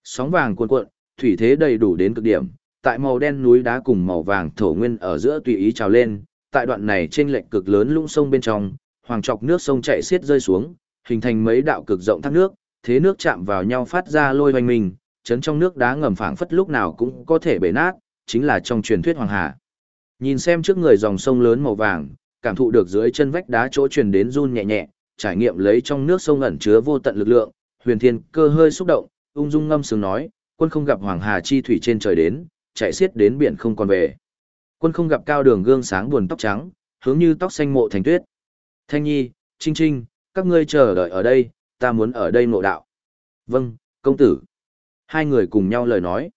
A: Sóng vàng cuộn cuộn, thủy thế đầy đủ đến cực điểm, tại màu đen núi đá cùng màu vàng thổ nguyên ở giữa tùy ý trào lên, tại đoạn này trên lệch cực lớn lũng sông bên trong, hoàng trọc nước sông chạy xiết rơi xuống, hình thành mấy đạo cực rộng thác nước, thế nước chạm vào nhau phát ra lôi hoành mình, chấn trong nước đá ngầm phảng phất lúc nào cũng có thể bể nát, chính là trong truyền thuyết hoàng hà. Nhìn xem trước người dòng sông lớn màu vàng, cảm thụ được dưới chân vách đá chỗ truyền đến run nhẹ nhẹ, trải nghiệm lấy trong nước sông ẩn chứa vô tận lực lượng, Huyền Thiên cơ hơi xúc động, ung dung ngâm sướng nói, quân không gặp hoàng hà chi thủy trên trời đến, chạy xiết đến biển không còn về. Quân không gặp cao đường gương sáng buồn tóc trắng, hướng như tóc xanh mộ thành tuyết. Thanh Nhi, Trinh Trinh, các ngươi chờ đợi ở đây, ta muốn ở đây ngộ đạo. Vâng, công tử. Hai người cùng nhau lời nói.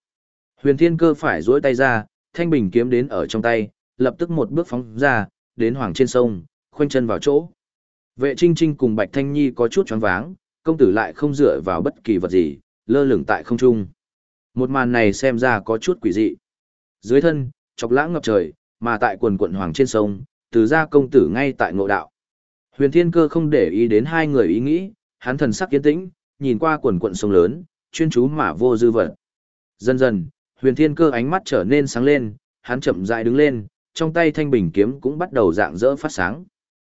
A: Huyền Thiên Cơ phải duỗi tay ra, thanh bình kiếm đến ở trong tay, lập tức một bước phóng ra, đến hoàng trên sông, khoanh chân vào chỗ. Vệ Trinh Trinh cùng Bạch Thanh Nhi có chút choáng váng, công tử lại không dựa vào bất kỳ vật gì, lơ lửng tại không trung. Một màn này xem ra có chút quỷ dị. Dưới thân, chọc lãng ngập trời, mà tại quần quận hoàng trên sông, từ ra công tử ngay tại ngộ đạo. Huyền Thiên Cơ không để ý đến hai người ý nghĩ, hắn thần sắc kiên tĩnh, nhìn qua quần quận sông lớn, chuyên chú mà vô dư vật. Dần dần, huyền thiên cơ ánh mắt trở nên sáng lên, hắn chậm rãi đứng lên, trong tay thanh bình kiếm cũng bắt đầu dạng dỡ phát sáng.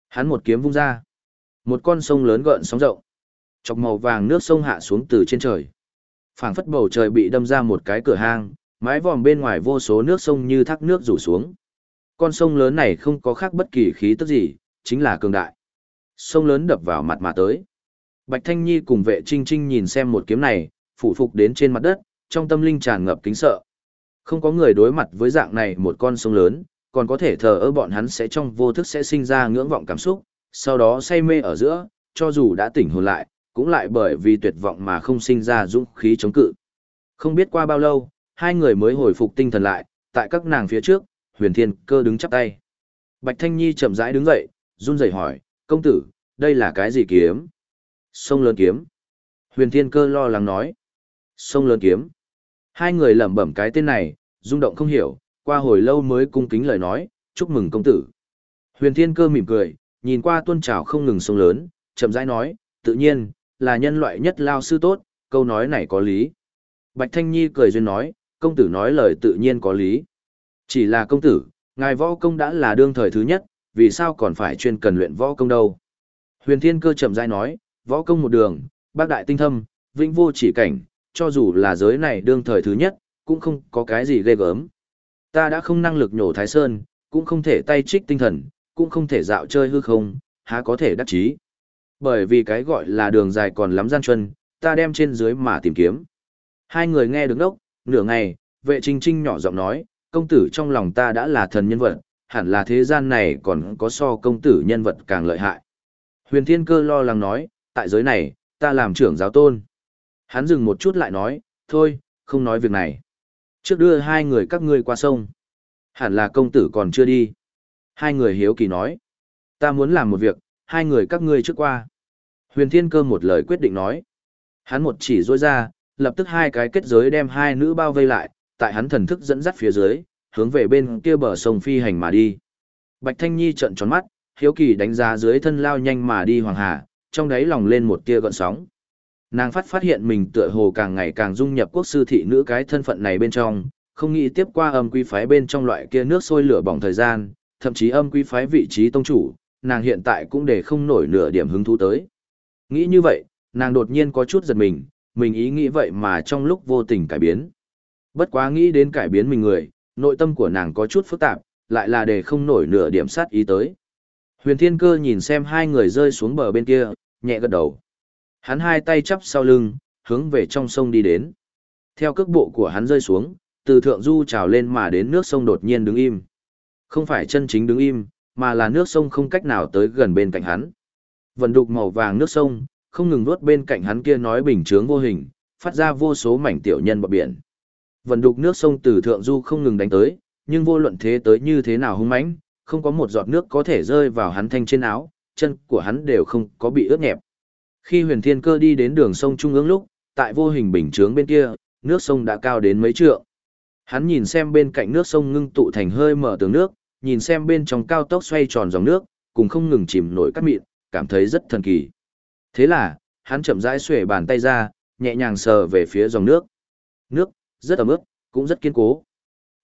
A: Hắn một kiếm vung ra. Một con sông lớn gợn sóng rộng. Chọc màu vàng nước sông hạ xuống từ trên trời. phảng phất bầu trời bị đâm ra một cái cửa hang, mái vòm bên ngoài vô số nước sông như thác nước rủ xuống. Con sông lớn này không có khác bất kỳ khí tức gì, chính là cường đại. Sông lớn đập vào mặt mà tới. Bạch Thanh Nhi cùng vệ trinh trinh nhìn xem một kiếm này, phủ phục đến trên mặt đất, trong tâm linh tràn ngập kính sợ. Không có người đối mặt với dạng này một con sông lớn, còn có thể thờ ơ bọn hắn sẽ trong vô thức sẽ sinh ra ngưỡng vọng cảm xúc, sau đó say mê ở giữa, cho dù đã tỉnh hồn lại, cũng lại bởi vì tuyệt vọng mà không sinh ra dũng khí chống cự. Không biết qua bao lâu, hai người mới hồi phục tinh thần lại, tại các nàng phía trước, huyền thiên cơ đứng chắp tay. Bạch Thanh Nhi chậm rãi đứng dậy, run rẩy hỏi, công tử, đây là cái gì kiếm, Sông lớn kiếm. Huyền Thiên Cơ lo lắng nói. Sông lớn kiếm. Hai người lẩm bẩm cái tên này, rung động không hiểu, qua hồi lâu mới cung kính lời nói, chúc mừng công tử. Huyền Thiên Cơ mỉm cười, nhìn qua tuôn trào không ngừng sông lớn, chậm rãi nói, tự nhiên, là nhân loại nhất lao sư tốt, câu nói này có lý. Bạch Thanh Nhi cười duyên nói, công tử nói lời tự nhiên có lý. Chỉ là công tử, ngài võ công đã là đương thời thứ nhất, vì sao còn phải chuyên cần luyện võ công đâu. Huyền Thiên Cơ chậm rãi nói, võ công một đường, bác đại tinh thâm, vĩnh vô chỉ cảnh, cho dù là giới này đương thời thứ nhất, cũng không có cái gì ghê gớm. Ta đã không năng lực nhổ Thái Sơn, cũng không thể tay trích tinh thần, cũng không thể dạo chơi hư không, há có thể đắc chí. Bởi vì cái gọi là đường dài còn lắm gian chân, ta đem trên dưới mà tìm kiếm. Hai người nghe đứng đốc, nửa ngày, vệ trinh trinh nhỏ giọng nói, công tử trong lòng ta đã là thần nhân vật, hẳn là thế gian này còn có so công tử nhân vật càng lợi hại. Huyền Thiên Cơ lo lắng nói, tại giới này, ta làm trưởng giáo tôn. Hắn dừng một chút lại nói, thôi, không nói việc này. Trước đưa hai người các ngươi qua sông. Hẳn là công tử còn chưa đi. Hai người hiếu kỳ nói, ta muốn làm một việc, hai người các ngươi trước qua. Huyền Thiên Cơ một lời quyết định nói. Hắn một chỉ rôi ra, lập tức hai cái kết giới đem hai nữ bao vây lại, tại hắn thần thức dẫn dắt phía dưới, hướng về bên kia bờ sông phi hành mà đi. Bạch Thanh Nhi trợn tròn mắt, hiếu kỳ đánh giá dưới thân lao nhanh mà đi Hoàng Hà, trong đáy lòng lên một tia gợn sóng. Nàng phát phát hiện mình tựa hồ càng ngày càng dung nhập quốc sư thị nữ cái thân phận này bên trong, không nghĩ tiếp qua âm quy phái bên trong loại kia nước sôi lửa bỏng thời gian, thậm chí âm quý phái vị trí tông chủ, nàng hiện tại cũng để không nổi nửa điểm hứng thú tới. Nghĩ như vậy, nàng đột nhiên có chút giật mình, mình ý nghĩ vậy mà trong lúc vô tình cải biến. Bất quá nghĩ đến cải biến mình người, nội tâm của nàng có chút phức tạp, lại là để không nổi nửa điểm sát ý tới. Huyền Thiên Cơ nhìn xem hai người rơi xuống bờ bên kia, nhẹ gật đầu. Hắn hai tay chắp sau lưng, hướng về trong sông đi đến. Theo cước bộ của hắn rơi xuống, từ thượng du trào lên mà đến nước sông đột nhiên đứng im. Không phải chân chính đứng im, mà là nước sông không cách nào tới gần bên cạnh hắn. Vần đục màu vàng nước sông, không ngừng nuốt bên cạnh hắn kia nói bình chướng vô hình, phát ra vô số mảnh tiểu nhân bọt biển. Vần đục nước sông từ thượng du không ngừng đánh tới, nhưng vô luận thế tới như thế nào hung mãnh, không có một giọt nước có thể rơi vào hắn thanh trên áo, chân của hắn đều không có bị ướt nhẹp. Khi huyền thiên cơ đi đến đường sông trung ương lúc, tại vô hình bình chướng bên kia, nước sông đã cao đến mấy trượng. Hắn nhìn xem bên cạnh nước sông ngưng tụ thành hơi mở tường nước, nhìn xem bên trong cao tốc xoay tròn dòng nước, cùng không ngừng chìm nổi cát mịn, cảm thấy rất thần kỳ. Thế là, hắn chậm rãi xuể bàn tay ra, nhẹ nhàng sờ về phía dòng nước. Nước, rất ấm ướt, cũng rất kiên cố.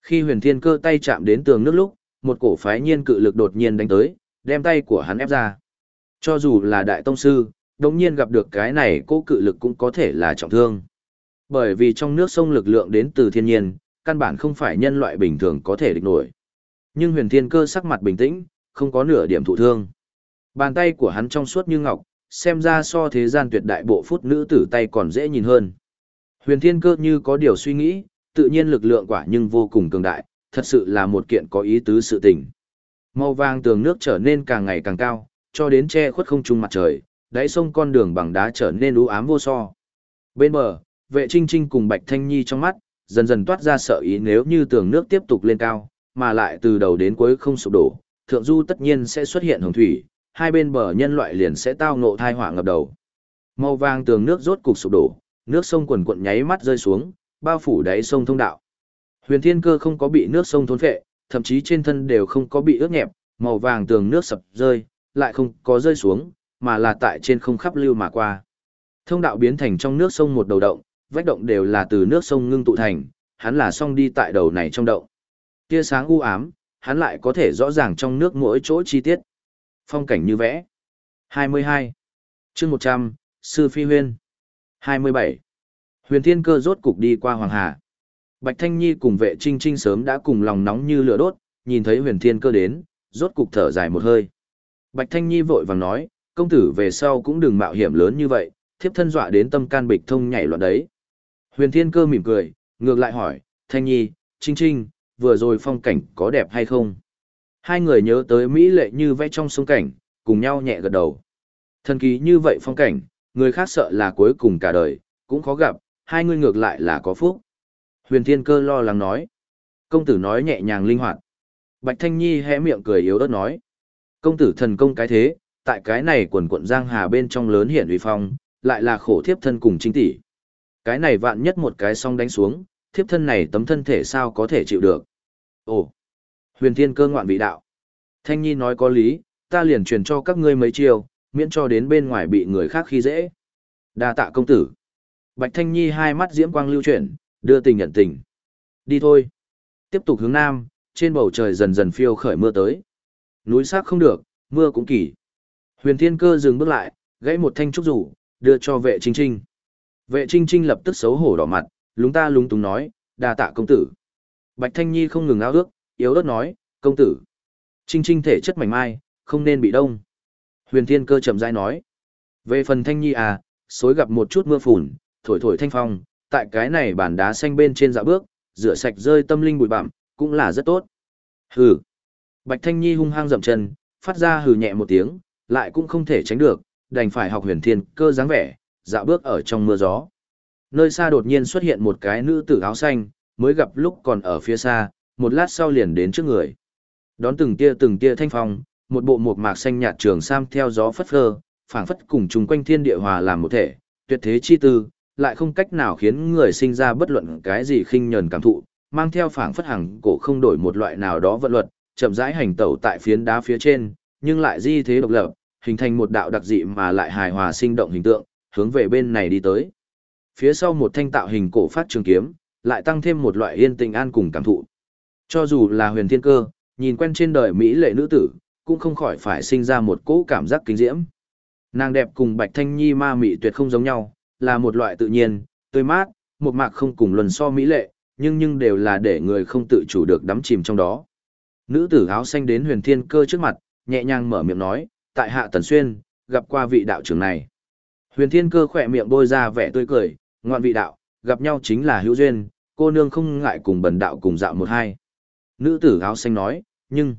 A: Khi huyền thiên cơ tay chạm đến tường nước lúc, một cổ phái nhiên cự lực đột nhiên đánh tới, đem tay của hắn ép ra. Cho dù là đại tông sư, đồng nhiên gặp được cái này cố cự lực cũng có thể là trọng thương. Bởi vì trong nước sông lực lượng đến từ thiên nhiên, căn bản không phải nhân loại bình thường có thể địch nổi. Nhưng huyền thiên cơ sắc mặt bình tĩnh, không có nửa điểm thụ thương. Bàn tay của hắn trong suốt như ngọc, xem ra so thế gian tuyệt đại bộ phút nữ tử tay còn dễ nhìn hơn. Huyền thiên cơ như có điều suy nghĩ, tự nhiên lực lượng quả nhưng vô cùng cường đại, thật sự là một kiện có ý tứ sự tình. Màu vàng tường nước trở nên càng ngày càng cao, cho đến che khuất không trung mặt trời, đáy sông con đường bằng đá trở nên u ám vô so. Bên bờ, vệ trinh trinh cùng Bạch Thanh Nhi trong mắt, dần dần toát ra sợ ý nếu như tường nước tiếp tục lên cao, mà lại từ đầu đến cuối không sụp đổ, thượng du tất nhiên sẽ xuất hiện hồng thủy, hai bên bờ nhân loại liền sẽ tao ngộ thai họa ngập đầu. Màu vàng tường nước rốt cục sụp đổ, nước sông quần cuộn nháy mắt rơi xuống, bao phủ đáy sông thông đạo. Huyền Thiên Cơ không có bị nước sông thôn phệ, thậm chí trên thân đều không có bị ướt nhẹp, màu vàng tường nước sập rơi, lại không có rơi xuống, mà là tại trên không khắp lưu mà qua. Thông đạo biến thành trong nước sông một đầu động, vách động đều là từ nước sông ngưng tụ thành, hắn là song đi tại đầu này trong động. Tia sáng u ám, hắn lại có thể rõ ràng trong nước mỗi chỗ chi tiết. Phong cảnh như vẽ. 22. chương 100, Sư Phi Huyên. 27. Huyền Thiên Cơ rốt cục đi qua Hoàng Hà. Bạch Thanh Nhi cùng vệ trinh trinh sớm đã cùng lòng nóng như lửa đốt, nhìn thấy huyền thiên cơ đến, rốt cục thở dài một hơi. Bạch Thanh Nhi vội vàng nói, công tử về sau cũng đừng mạo hiểm lớn như vậy, thiếp thân dọa đến tâm can bịch thông nhảy loạn đấy. Huyền thiên cơ mỉm cười, ngược lại hỏi, Thanh Nhi, Trinh Trinh, vừa rồi phong cảnh có đẹp hay không? Hai người nhớ tới Mỹ lệ như vẽ trong sông cảnh, cùng nhau nhẹ gật đầu. Thần kỳ như vậy phong cảnh, người khác sợ là cuối cùng cả đời, cũng khó gặp, hai người ngược lại là có phúc. Huyền Thiên Cơ lo lắng nói. Công tử nói nhẹ nhàng linh hoạt. Bạch Thanh Nhi hé miệng cười yếu ớt nói. Công tử thần công cái thế, tại cái này quần quận giang hà bên trong lớn hiển uy phong, lại là khổ thiếp thân cùng chính tỷ. Cái này vạn nhất một cái song đánh xuống, thiếp thân này tấm thân thể sao có thể chịu được. Ồ, huyền thiên cơ ngoạn vị đạo. Thanh Nhi nói có lý, ta liền truyền cho các ngươi mấy chiều, miễn cho đến bên ngoài bị người khác khi dễ. đa tạ công tử. Bạch Thanh Nhi hai mắt diễm quang lưu chuyển, đưa tình nhận tình. Đi thôi. Tiếp tục hướng nam, trên bầu trời dần dần phiêu khởi mưa tới. Núi sắc không được, mưa cũng kỳ. Huyền Thiên Cơ dừng bước lại, gãy một thanh trúc rủ, đưa cho vệ Trinh Trinh. Vệ Trinh Trinh lập tức xấu hổ đỏ mặt, lúng ta lúng túng nói, đa tạ công tử. Bạch Thanh Nhi không ngừng ao ước, yếu ớt nói, công tử. Trinh Trinh thể chất mảnh mai, không nên bị đông. Huyền Thiên Cơ chậm rãi nói. Về phần Thanh Nhi à, xối gặp một chút mưa phùn, thổi thổi thanh phong, tại cái này bàn đá xanh bên trên dạ bước, rửa sạch rơi tâm linh bụi bặm, cũng là rất tốt. Hừ. Bạch Thanh Nhi hung hăng dậm chân, phát ra hừ nhẹ một tiếng, lại cũng không thể tránh được, đành phải học huyền thiên cơ dáng vẻ, dạo bước ở trong mưa gió. Nơi xa đột nhiên xuất hiện một cái nữ tử áo xanh, mới gặp lúc còn ở phía xa, một lát sau liền đến trước người. Đón từng tia từng tia thanh phong, một bộ mộc mạc xanh nhạt trường sam theo gió phất phơ, phảng phất cùng chung quanh thiên địa hòa làm một thể, tuyệt thế chi tư, lại không cách nào khiến người sinh ra bất luận cái gì khinh nhờn cảm thụ, mang theo phảng phất hàng cổ không đổi một loại nào đó vận luật, chậm rãi hành tẩu tại phiến đá phía trên, nhưng lại di thế độc lập, hình thành một đạo đặc dị mà lại hài hòa sinh động hình tượng, hướng về bên này đi tới. Phía sau một thanh tạo hình cổ phát trường kiếm, lại tăng thêm một loại yên tình an cùng cảm thụ. Cho dù là huyền thiên cơ, nhìn quen trên đời Mỹ lệ nữ tử, cũng không khỏi phải sinh ra một cỗ cảm giác kinh diễm. Nàng đẹp cùng Bạch Thanh Nhi ma mị tuyệt không giống nhau, là một loại tự nhiên, tươi mát, một mạc không cùng luân so mỹ lệ, nhưng nhưng đều là để người không tự chủ được đắm chìm trong đó. Nữ tử áo xanh đến huyền thiên cơ trước mặt, nhẹ nhàng mở miệng nói, tại hạ tần xuyên, gặp qua vị đạo trưởng này. Huyền thiên cơ khỏe miệng bôi ra vẻ tươi cười, ngoạn vị đạo, gặp nhau chính là hữu duyên, cô nương không ngại cùng bần đạo cùng dạo một hai. Nữ tử áo xanh nói, nhưng...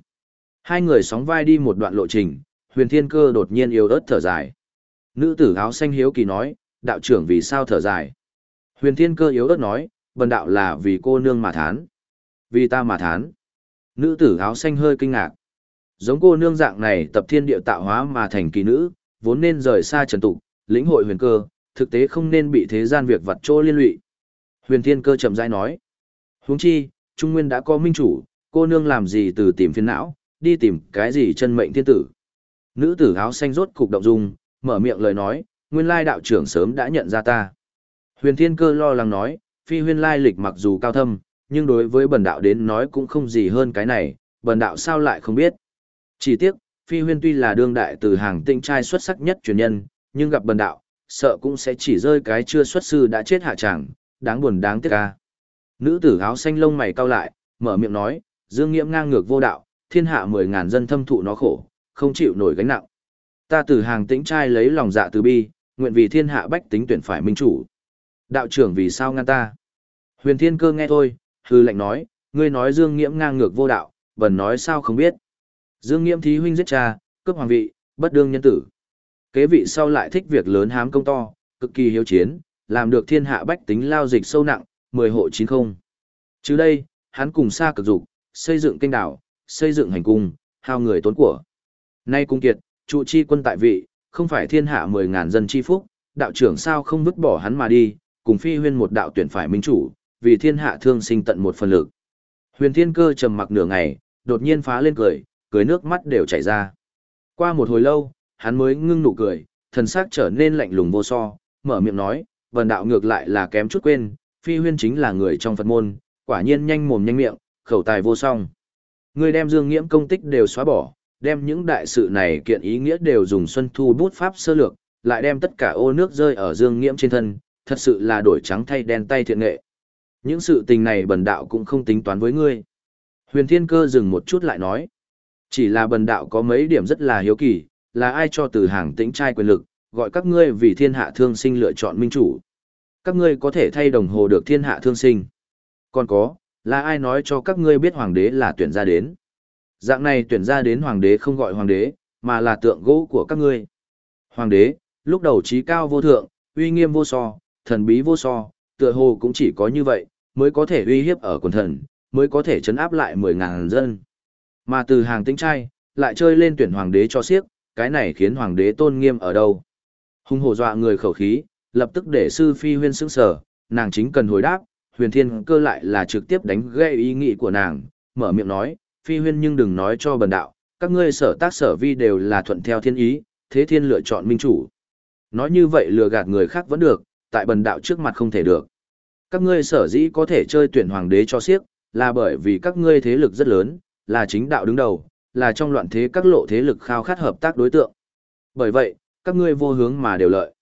A: Hai người sóng vai đi một đoạn lộ trình, huyền thiên cơ đột nhiên yếu ớt thở dài. Nữ tử áo xanh hiếu kỳ nói, đạo trưởng vì sao thở dài. Huyền thiên cơ yếu ớt nói, bần đạo là vì cô nương mà thán. Vì ta mà thán. Nữ tử áo xanh hơi kinh ngạc. Giống cô nương dạng này tập thiên địa tạo hóa mà thành kỳ nữ, vốn nên rời xa trần tục, lĩnh hội huyền cơ, thực tế không nên bị thế gian việc vặt trôi liên lụy. Huyền thiên cơ chậm rãi nói. huống chi, Trung Nguyên đã có minh chủ, cô nương làm gì từ tìm phiền não, đi tìm cái gì chân mệnh thiên tử. Nữ tử áo xanh rốt cục động dung, mở miệng lời nói, nguyên lai đạo trưởng sớm đã nhận ra ta. Huyền thiên cơ lo lắng nói, phi Huyền lai lịch mặc dù cao thâm, nhưng đối với bần đạo đến nói cũng không gì hơn cái này, bần đạo sao lại không biết. Chỉ tiếc, phi Huyền tuy là đương đại từ hàng tinh trai xuất sắc nhất truyền nhân, nhưng gặp bần đạo, sợ cũng sẽ chỉ rơi cái chưa xuất sư đã chết hạ chẳng, đáng buồn đáng tiếc ca. Nữ tử áo xanh lông mày cau lại, mở miệng nói, dương nghiễm ngang ngược vô đạo, thiên hạ mười ngàn dân thâm thụ nó khổ, không chịu nổi gánh nặng. Ta từ hàng tĩnh trai lấy lòng dạ từ bi, nguyện vì thiên hạ bách tính tuyển phải minh chủ. Đạo trưởng vì sao ngăn ta? Huyền thiên cơ nghe thôi, hư lệnh nói, ngươi nói dương nghiễm ngang ngược vô đạo, bần nói sao không biết. Dương nghiễm thí huynh giết cha, cướp hoàng vị, bất đương nhân tử. Kế vị sau lại thích việc lớn hám công to, cực kỳ hiếu chiến, làm được thiên hạ bách tính lao dịch sâu nặng, mười hộ chín không. Chứ đây, hắn cùng xa cực dục, xây dựng kênh đảo, xây dựng hành cung, hao người tốn của. Nay cung kiệt, trụ chi quân tại vị, không phải thiên hạ mười ngàn dân chi phúc, đạo trưởng sao không vứt bỏ hắn mà đi, cùng phi huyên một đạo tuyển phải minh chủ, vì thiên hạ thương sinh tận một phần lực. Huyền thiên cơ trầm mặc nửa ngày, đột nhiên phá lên cười, cười nước mắt đều chảy ra. Qua một hồi lâu, hắn mới ngưng nụ cười, thần sắc trở nên lạnh lùng vô so, mở miệng nói, vần đạo ngược lại là kém chút quên, phi huyên chính là người trong Phật môn, quả nhiên nhanh mồm nhanh miệng, khẩu tài vô song. Người đem dương nghiễm công tích đều xóa bỏ, đem những đại sự này kiện ý nghĩa đều dùng xuân thu bút pháp sơ lược, lại đem tất cả ô nước rơi ở dương nghiễm trên thân, thật sự là đổi trắng thay đen tay thiện nghệ. Những sự tình này bần đạo cũng không tính toán với ngươi. Huyền Thiên Cơ dừng một chút lại nói. Chỉ là bần đạo có mấy điểm rất là hiếu kỳ, là ai cho từ hàng tĩnh trai quyền lực, gọi các ngươi vì thiên hạ thương sinh lựa chọn minh chủ. Các ngươi có thể thay đồng hồ được thiên hạ thương sinh. Còn có, là ai nói cho các ngươi biết hoàng đế là tuyển ra đến. Dạng này tuyển ra đến hoàng đế không gọi hoàng đế, mà là tượng gỗ của các ngươi. Hoàng đế, lúc đầu trí cao vô thượng, uy nghiêm vô so, thần bí vô so, tựa hồ cũng chỉ có như vậy, mới có thể uy hiếp ở quần thần, mới có thể chấn áp lại 10.000 dân. Mà từ hàng tính trai, lại chơi lên tuyển hoàng đế cho siếc, cái này khiến hoàng đế tôn nghiêm ở đâu. Hung hổ dọa người khẩu khí, lập tức để sư phi huyên sững sờ, nàng chính cần hồi đáp, huyền thiên cơ lại là trực tiếp đánh gây ý nghĩ của nàng, mở miệng nói, phi huyên nhưng đừng nói cho bần đạo, các ngươi sở tác sở vi đều là thuận theo thiên ý, thế thiên lựa chọn minh chủ. Nói như vậy lừa gạt người khác vẫn được, tại bần đạo trước mặt không thể được. Các ngươi sở dĩ có thể chơi tuyển hoàng đế cho siếc, là bởi vì các ngươi thế lực rất lớn, là chính đạo đứng đầu, là trong loạn thế các lộ thế lực khao khát hợp tác đối tượng. Bởi vậy, các ngươi vô hướng mà đều lợi.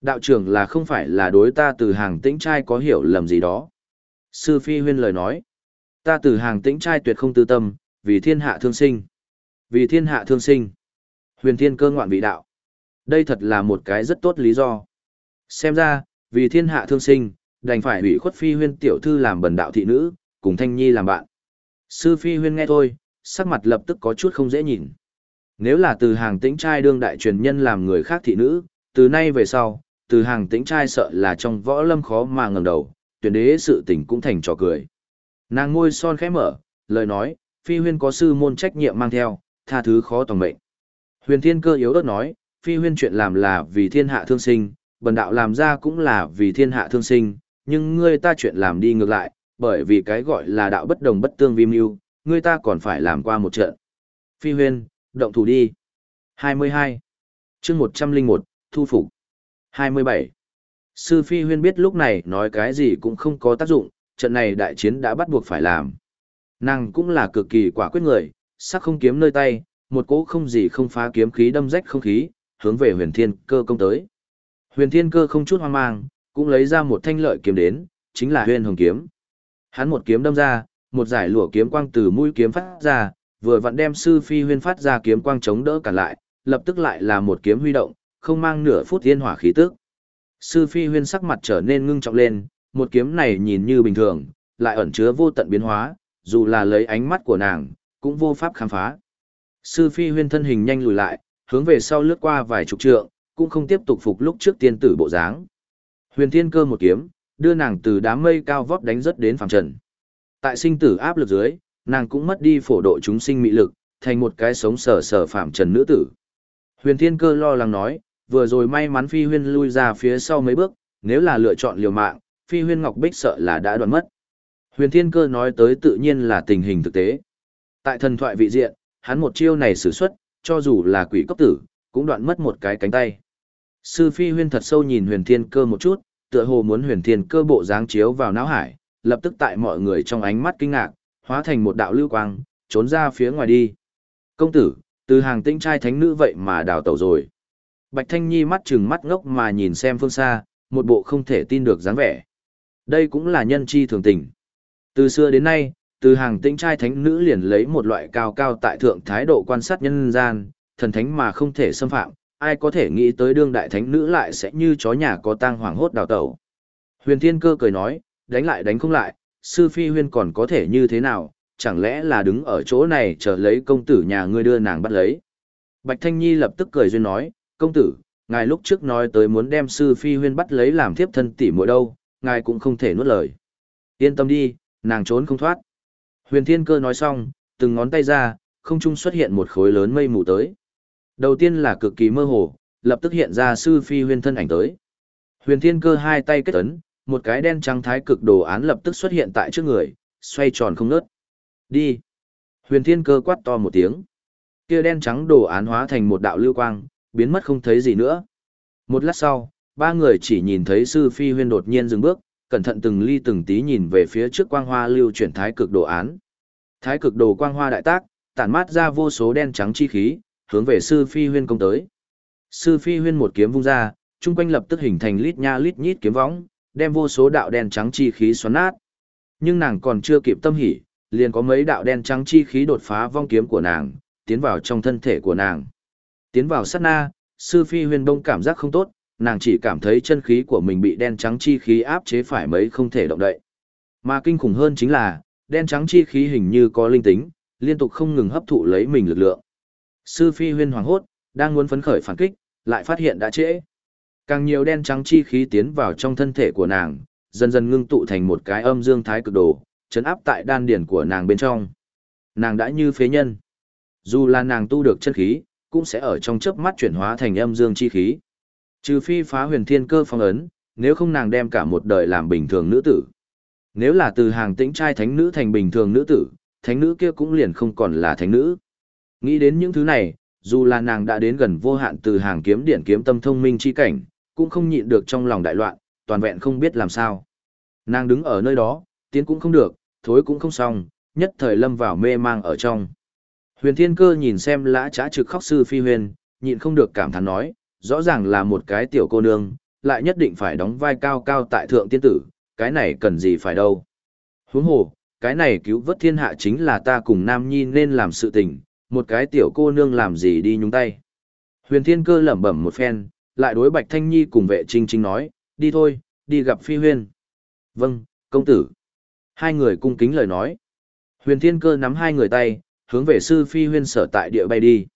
A: Đạo trưởng là không phải là đối ta từ hàng tĩnh trai có hiểu lầm gì đó. Sư Phi Huyên lời nói, ta từ hàng tĩnh trai tuyệt không tư tâm, vì thiên hạ thương sinh. Vì thiên hạ thương sinh. Huyền thiên cơ ngoạn vị đạo. Đây thật là một cái rất tốt lý do. Xem ra, vì thiên hạ thương sinh, đành phải hủy khuất Phi Huyên tiểu thư làm bần đạo thị nữ, cùng Thanh Nhi làm bạn. Sư Phi Huyên nghe thôi, sắc mặt lập tức có chút không dễ nhìn. Nếu là từ hàng tĩnh trai đương đại truyền nhân làm người khác thị nữ, từ nay về sau, từ hàng tĩnh trai sợ là trong võ lâm khó mà ngẩng đầu, tuyển đế sự tình cũng thành trò cười. Nàng ngôi son khẽ mở, lời nói, phi huyên có sư môn trách nhiệm mang theo, tha thứ khó tòng mệnh. Huyền thiên cơ yếu ớt nói, phi huyên chuyện làm là vì thiên hạ thương sinh, bần đạo làm ra cũng là vì thiên hạ thương sinh, nhưng ngươi ta chuyện làm đi ngược lại, bởi vì cái gọi là đạo bất đồng bất tương vi mưu, ngươi ta còn phải làm qua một trận. Phi huyên, động thủ đi. 22. chương 101, thu phục. 27. Sư Phi huyên biết lúc này nói cái gì cũng không có tác dụng, trận này đại chiến đã bắt buộc phải làm. Nàng cũng là cực kỳ quả quyết người, sắc không kiếm nơi tay, một cỗ không gì không phá kiếm khí đâm rách không khí, hướng về huyền thiên cơ công tới. Huyền thiên cơ không chút hoang mang, cũng lấy ra một thanh lợi kiếm đến, chính là huyền hồng kiếm. Hắn một kiếm đâm ra, một giải lụa kiếm quang từ mũi kiếm phát ra, vừa vặn đem sư phi huyên phát ra kiếm quang chống đỡ cả lại, lập tức lại là một kiếm huy động, không mang nửa phút tiên hỏa khí tức. Sư phi huyên sắc mặt trở nên ngưng trọng lên, một kiếm này nhìn như bình thường, lại ẩn chứa vô tận biến hóa, dù là lấy ánh mắt của nàng, cũng vô pháp khám phá. Sư phi huyên thân hình nhanh lùi lại, hướng về sau lướt qua vài chục trượng, cũng không tiếp tục phục lúc trước tiên tử bộ dáng. Huyền thiên cơ một kiếm, đưa nàng từ đám mây cao vót đánh rất đến phẳng trần. Tại sinh tử áp lực dưới, nàng cũng mất đi phổ độ chúng sinh mị lực, thành một cái sống sờ sờ phạm trần nữ tử. Huyền Thiên Cơ lo lắng nói, vừa rồi may mắn Phi Huyên lui ra phía sau mấy bước, nếu là lựa chọn liều mạng, Phi Huyên Ngọc Bích sợ là đã đoạn mất. Huyền Thiên Cơ nói tới tự nhiên là tình hình thực tế. Tại thần thoại vị diện, hắn một chiêu này sử xuất, cho dù là quỷ cấp tử, cũng đoạn mất một cái cánh tay. Sư Phi Huyên thật sâu nhìn Huyền Thiên Cơ một chút, tựa hồ muốn Huyền Thiên Cơ bộ dáng chiếu vào não hải, lập tức tại mọi người trong ánh mắt kinh ngạc, hóa thành một đạo lưu quang, trốn ra phía ngoài đi. Công tử, từ hàng tinh trai thánh nữ vậy mà đào tẩu rồi. Bạch Thanh Nhi mắt trừng mắt ngốc mà nhìn xem phương xa, một bộ không thể tin được dáng vẻ. Đây cũng là nhân chi thường tình. Từ xưa đến nay, từ hàng tinh trai thánh nữ liền lấy một loại cao cao tại thượng thái độ quan sát nhân gian, thần thánh mà không thể xâm phạm, ai có thể nghĩ tới đương đại thánh nữ lại sẽ như chó nhà có tang hoàng hốt đào tẩu. Huyền Thiên Cơ cười nói, đánh lại đánh không lại, sư phi huyên còn có thể như thế nào, chẳng lẽ là đứng ở chỗ này chờ lấy công tử nhà ngươi đưa nàng bắt lấy. Bạch Thanh Nhi lập tức cười duyên nói, công tử, ngài lúc trước nói tới muốn đem sư phi huyên bắt lấy làm thiếp thân tỷ muội đâu, ngài cũng không thể nuốt lời. Yên tâm đi, nàng trốn không thoát. Huyền Thiên Cơ nói xong, từng ngón tay ra, không trung xuất hiện một khối lớn mây mù tới. Đầu tiên là cực kỳ mơ hồ, lập tức hiện ra sư phi huyên thân ảnh tới. Huyền Thiên Cơ hai tay kết ấn, một cái đen trắng thái cực đồ án lập tức xuất hiện tại trước người, xoay tròn không ngớt. Đi. Huyền thiên cơ quát to một tiếng. Kia đen trắng đồ án hóa thành một đạo lưu quang, biến mất không thấy gì nữa. Một lát sau, ba người chỉ nhìn thấy sư phi huyên đột nhiên dừng bước, cẩn thận từng ly từng tí nhìn về phía trước quang hoa lưu chuyển thái cực đồ án. Thái cực đồ quang hoa đại tác, tản mát ra vô số đen trắng chi khí, hướng về sư phi huyên công tới. Sư phi huyên một kiếm vung ra, trung quanh lập tức hình thành lít nha lít nhít kiếm võng, đem vô số đạo đen trắng chi khí xoắn nát. Nhưng nàng còn chưa kịp tâm hỉ, liền có mấy đạo đen trắng chi khí đột phá vong kiếm của nàng, tiến vào trong thân thể của nàng. Tiến vào sát na, sư phi huyền đông cảm giác không tốt, nàng chỉ cảm thấy chân khí của mình bị đen trắng chi khí áp chế phải mấy không thể động đậy. Mà kinh khủng hơn chính là, đen trắng chi khí hình như có linh tính, liên tục không ngừng hấp thụ lấy mình lực lượng. Sư phi huyên hoàng hốt, đang muốn phấn khởi phản kích, lại phát hiện đã trễ. Càng nhiều đen trắng chi khí tiến vào trong thân thể của nàng, dần dần ngưng tụ thành một cái âm dương thái cực đồ, chấn áp tại đan điển của nàng bên trong. Nàng đã như phế nhân. Dù là nàng tu được chân khí, cũng sẽ ở trong chớp mắt chuyển hóa thành âm dương chi khí. Trừ phi phá huyền thiên cơ phong ấn, nếu không nàng đem cả một đời làm bình thường nữ tử. Nếu là từ hàng tĩnh trai thánh nữ thành bình thường nữ tử, thánh nữ kia cũng liền không còn là thánh nữ. Nghĩ đến những thứ này, dù là nàng đã đến gần vô hạn từ hàng kiếm điện kiếm tâm thông minh chi cảnh, cũng không nhịn được trong lòng đại loạn, toàn vẹn không biết làm sao. Nàng đứng ở nơi đó, tiến cũng không được, thối cũng không xong, nhất thời lâm vào mê mang ở trong. Huyền Thiên Cơ nhìn xem lã trá trực khóc sư phi huyền, nhịn không được cảm thán nói, rõ ràng là một cái tiểu cô nương, lại nhất định phải đóng vai cao cao tại thượng tiên tử, cái này cần gì phải đâu. Huống hồ, cái này cứu vớt thiên hạ chính là ta cùng Nam Nhi nên làm sự tình, một cái tiểu cô nương làm gì đi nhúng tay. Huyền Thiên Cơ lẩm bẩm một phen, lại đối Bạch Thanh Nhi cùng vệ trinh trinh nói, đi thôi, đi gặp Phi Huyên. Vâng, công tử. Hai người cung kính lời nói. Huyền Thiên Cơ nắm hai người tay, hướng về sư Phi Huyên sở tại địa bay đi.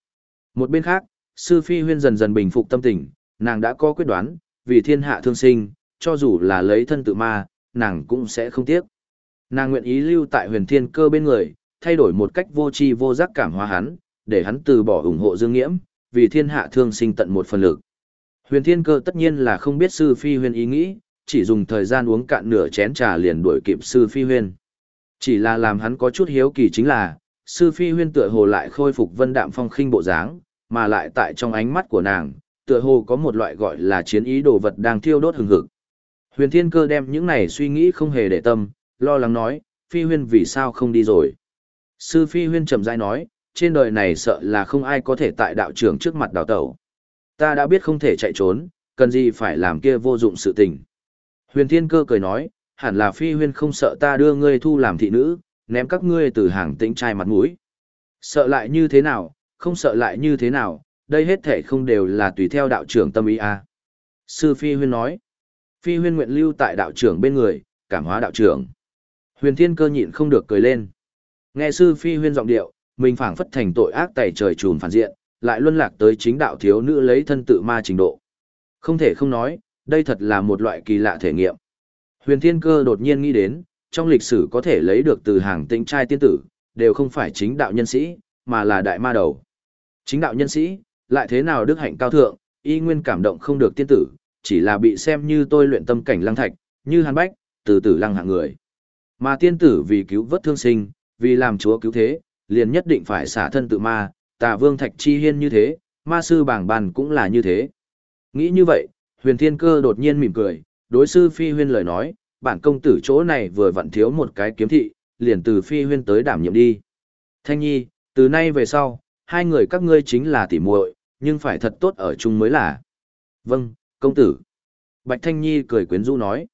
A: Một bên khác, sư Phi Huyên dần dần bình phục tâm tình, nàng đã có quyết đoán, vì thiên hạ thương sinh, cho dù là lấy thân tự ma, nàng cũng sẽ không tiếc. Nàng nguyện ý lưu tại huyền thiên cơ bên người, thay đổi một cách vô tri vô giác cảm hóa hắn, để hắn từ bỏ ủng hộ Dương Nghiễm, vì thiên hạ thương sinh tận một phần lực. Huyền thiên cơ tất nhiên là không biết sư phi huyền ý nghĩ, chỉ dùng thời gian uống cạn nửa chén trà liền đuổi kịp sư phi huyền. Chỉ là làm hắn có chút hiếu kỳ chính là, sư phi Huyền tựa hồ lại khôi phục vân đạm phong khinh bộ dáng, mà lại tại trong ánh mắt của nàng, tựa hồ có một loại gọi là chiến ý đồ vật đang thiêu đốt hừng hực. Huyền Thiên Cơ đem những này suy nghĩ không hề để tâm, lo lắng nói, Phi Huyên vì sao không đi rồi. Sư Phi Huyên chậm rãi nói, trên đời này sợ là không ai có thể tại đạo trưởng trước mặt đào tẩu. Ta đã biết không thể chạy trốn, cần gì phải làm kia vô dụng sự tình. Huyền Thiên Cơ cười nói, hẳn là Phi Huyên không sợ ta đưa ngươi thu làm thị nữ, ném các ngươi từ hàng tĩnh trai mặt mũi. Sợ lại như thế nào, không sợ lại như thế nào, đây hết thể không đều là tùy theo đạo trưởng tâm ý à. Sư Phi Huyên nói, Phi Huyên nguyện lưu tại đạo trưởng bên người, cảm hóa đạo trưởng. Huyền Thiên Cơ nhịn không được cười lên. Nghe sư Phi Huyên giọng điệu, mình phảng phất thành tội ác tẩy trời trùn phản diện, lại luân lạc tới chính đạo thiếu nữ lấy thân tự ma trình độ. Không thể không nói, đây thật là một loại kỳ lạ thể nghiệm. Huyền Thiên Cơ đột nhiên nghĩ đến, trong lịch sử có thể lấy được từ hàng tĩnh trai tiên tử, đều không phải chính đạo nhân sĩ, mà là đại ma đầu. Chính đạo nhân sĩ, lại thế nào đức hạnh cao thượng, y nguyên cảm động không được tiên tử, chỉ là bị xem như tôi luyện tâm cảnh lăng thạch, như hàn bách, từ tử lăng hạng người. Mà tiên tử vì cứu vớt thương sinh, vì làm chúa cứu thế, liền nhất định phải xả thân tự ma, tà vương thạch chi hiên như thế, ma sư bảng bàn cũng là như thế. Nghĩ như vậy, huyền thiên cơ đột nhiên mỉm cười, đối sư phi huyên lời nói, bản công tử chỗ này vừa vặn thiếu một cái kiếm thị, liền từ phi huyên tới đảm nhiệm đi. Thanh nhi, từ nay về sau, hai người các ngươi chính là tỉ muội, nhưng phải thật tốt ở chung mới là. Vâng, công tử. Bạch Thanh Nhi cười quyến rũ nói.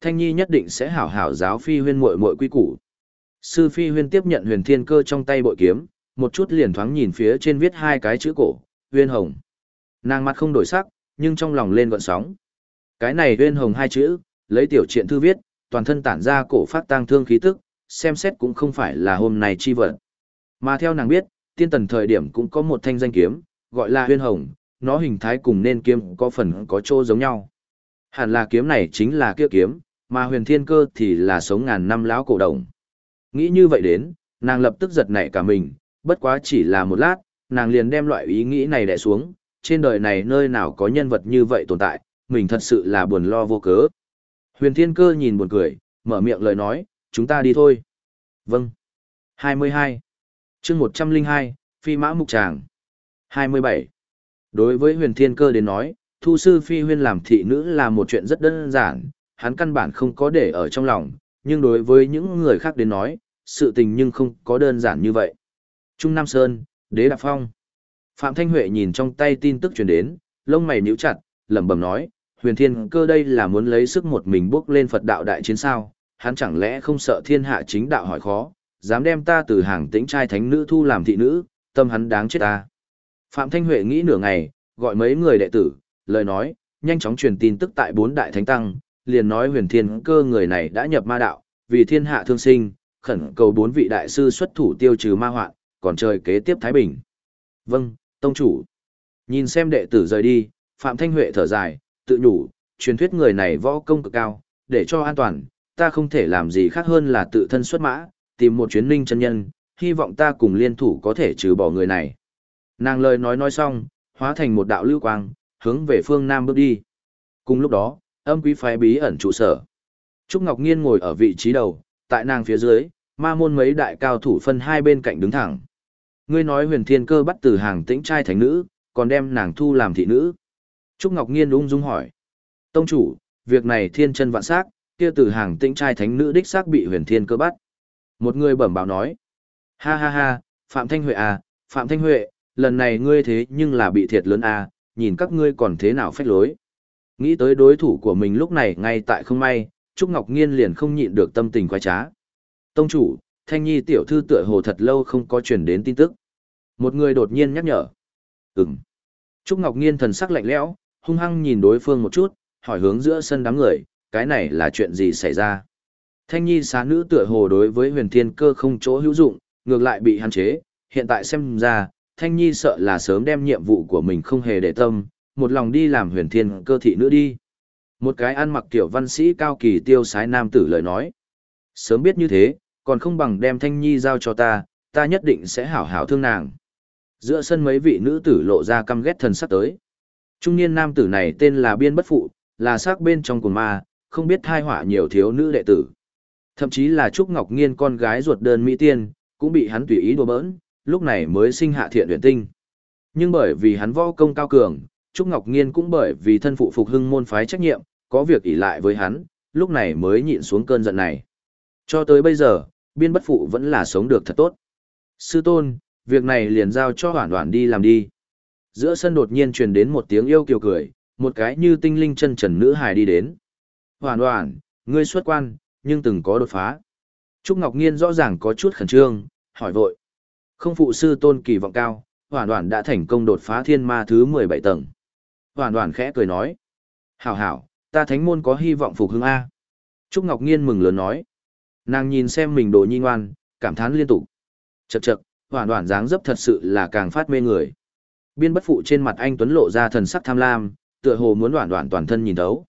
A: Thanh Nhi nhất định sẽ hảo hảo giáo phi huyên muội muội quy củ. Sư phi huyên tiếp nhận huyền thiên cơ trong tay bội kiếm, một chút liền thoáng nhìn phía trên viết hai cái chữ cổ, huyên hồng. Nàng mặt không đổi sắc, nhưng trong lòng lên gọn sóng. Cái này huyên hồng hai chữ, lấy tiểu truyện thư viết, toàn thân tản ra cổ phát tang thương khí tức, xem xét cũng không phải là hôm nay chi vật. Mà theo nàng biết, tiên tần thời điểm cũng có một thanh danh kiếm, gọi là huyên hồng, nó hình thái cùng nên kiếm có phần có chỗ giống nhau. Hẳn là kiếm này chính là kia kiếm, mà huyền thiên cơ thì là sống ngàn năm lão cổ đồng. Nghĩ như vậy đến, nàng lập tức giật nảy cả mình, bất quá chỉ là một lát, nàng liền đem loại ý nghĩ này đè xuống, trên đời này nơi nào có nhân vật như vậy tồn tại, mình thật sự là buồn lo vô cớ. Huyền thiên cơ nhìn buồn cười, mở miệng lời nói, chúng ta đi thôi. Vâng. 22. chương 102, Phi Mã Mục Tràng. 27. Đối với huyền thiên cơ đến nói, thu sư phi huyên làm thị nữ là một chuyện rất đơn giản, hắn căn bản không có để ở trong lòng, nhưng đối với những người khác đến nói, sự tình nhưng không có đơn giản như vậy. Trung Nam Sơn, Đế Đạp Phong. Phạm Thanh Huệ nhìn trong tay tin tức truyền đến, lông mày nhíu chặt, lẩm bẩm nói, huyền thiên cơ đây là muốn lấy sức một mình bước lên Phật đạo đại chiến sao, hắn chẳng lẽ không sợ thiên hạ chính đạo hỏi khó, dám đem ta từ hàng tĩnh trai thánh nữ thu làm thị nữ, tâm hắn đáng chết ta. Phạm Thanh Huệ nghĩ nửa ngày, gọi mấy người đệ tử, lời nói, nhanh chóng truyền tin tức tại bốn đại thánh tăng, liền nói huyền thiên cơ người này đã nhập ma đạo, vì thiên hạ thương sinh, khẩn cầu bốn vị đại sư xuất thủ tiêu trừ ma hoạn, còn trời kế tiếp Thái Bình. Vâng, tông chủ. Nhìn xem đệ tử rời đi, Phạm Thanh Huệ thở dài, tự nhủ, truyền thuyết người này võ công cực cao, để cho an toàn, ta không thể làm gì khác hơn là tự thân xuất mã, tìm một chuyến ninh chân nhân, hy vọng ta cùng liên thủ có thể trừ bỏ người này. Nàng lời nói nói xong, hóa thành một đạo lưu quang, hướng về phương Nam bước đi. Cùng lúc đó, âm quý phái bí ẩn trụ sở. Trúc Ngọc Nghiên ngồi ở vị trí đầu, tại nàng phía dưới, ma môn mấy đại cao thủ phân hai bên cạnh đứng thẳng. Ngươi nói huyền thiên cơ bắt từ hàng tĩnh trai thánh nữ, còn đem nàng thu làm thị nữ. Trúc Ngọc Nghiên ung dung hỏi. Tông chủ, việc này thiên chân vạn sắc, kia từ hàng tĩnh trai thánh nữ đích xác bị huyền thiên cơ bắt. Một người bẩm báo nói. Ha ha ha, Phạm Thanh Huệ à, Phạm Thanh Huệ, lần này ngươi thế nhưng là bị thiệt lớn à, nhìn các ngươi còn thế nào phách lối. Nghĩ tới đối thủ của mình lúc này ngay tại không may, Trúc Ngọc Nghiên liền không nhịn được tâm tình quái trá. Tông chủ, Thanh Nhi tiểu thư tựa hồ thật lâu không có truyền đến tin tức. Một người đột nhiên nhắc nhở. Ừm. Trúc Ngọc Nghiên thần sắc lạnh lẽo, hung hăng nhìn đối phương một chút, hỏi hướng giữa sân đám người, cái này là chuyện gì xảy ra? Thanh Nhi xá nữ tựa hồ đối với huyền thiên cơ không chỗ hữu dụng, ngược lại bị hạn chế, hiện tại xem ra, Thanh Nhi sợ là sớm đem nhiệm vụ của mình không hề để tâm, một lòng đi làm huyền thiên cơ thị nữ đi. Một cái ăn mặc kiểu văn sĩ cao kỳ tiêu sái nam tử lời nói. Sớm biết như thế, còn không bằng đem Thanh Nhi giao cho ta, ta nhất định sẽ hảo hảo thương nàng. Giữa sân mấy vị nữ tử lộ ra căm ghét thần sắc tới. Trung niên nam tử này tên là Biên Bất Phụ, là xác bên trong cùng ma, không biết thai họa nhiều thiếu nữ đệ tử. Thậm chí là Trúc Ngọc Nghiên con gái ruột đơn Mỹ Tiên, cũng bị hắn tùy ý đùa bỡn, lúc này mới sinh hạ thiện luyện tinh. Nhưng bởi vì hắn võ công cao cường, Trúc Ngọc Nghiên cũng bởi vì thân phụ phục hưng môn phái trách nhiệm, có việc ỷ lại với hắn, lúc này mới nhịn xuống cơn giận này. Cho tới bây giờ, biên bất phụ vẫn là sống được thật tốt. Sư tôn, việc này liền giao cho hoản hoản đi làm đi. Giữa sân đột nhiên truyền đến một tiếng yêu kiều cười, một cái như tinh linh chân trần nữ hài đi đến. Hoản hoản, ngươi xuất quan, nhưng từng có đột phá. Trúc Ngọc Nghiên rõ ràng có chút khẩn trương, hỏi vội. Không phụ sư tôn kỳ vọng cao, hoàn hoàn đã thành công đột phá thiên ma thứ 17 tầng. Hoàn hoàn khẽ cười nói. Hảo hảo, ta thánh môn có hy vọng phục hưng A. Trúc Ngọc Nghiên mừng lớn nói. Nàng nhìn xem mình đồ nhi ngoan, cảm thán liên tục. Chậc chậc, hoàn hoàn dáng dấp thật sự là càng phát mê người. Biên bất phụ trên mặt anh Tuấn lộ ra thần sắc tham lam, tựa hồ muốn hoàn hoàn toàn thân nhìn thấu.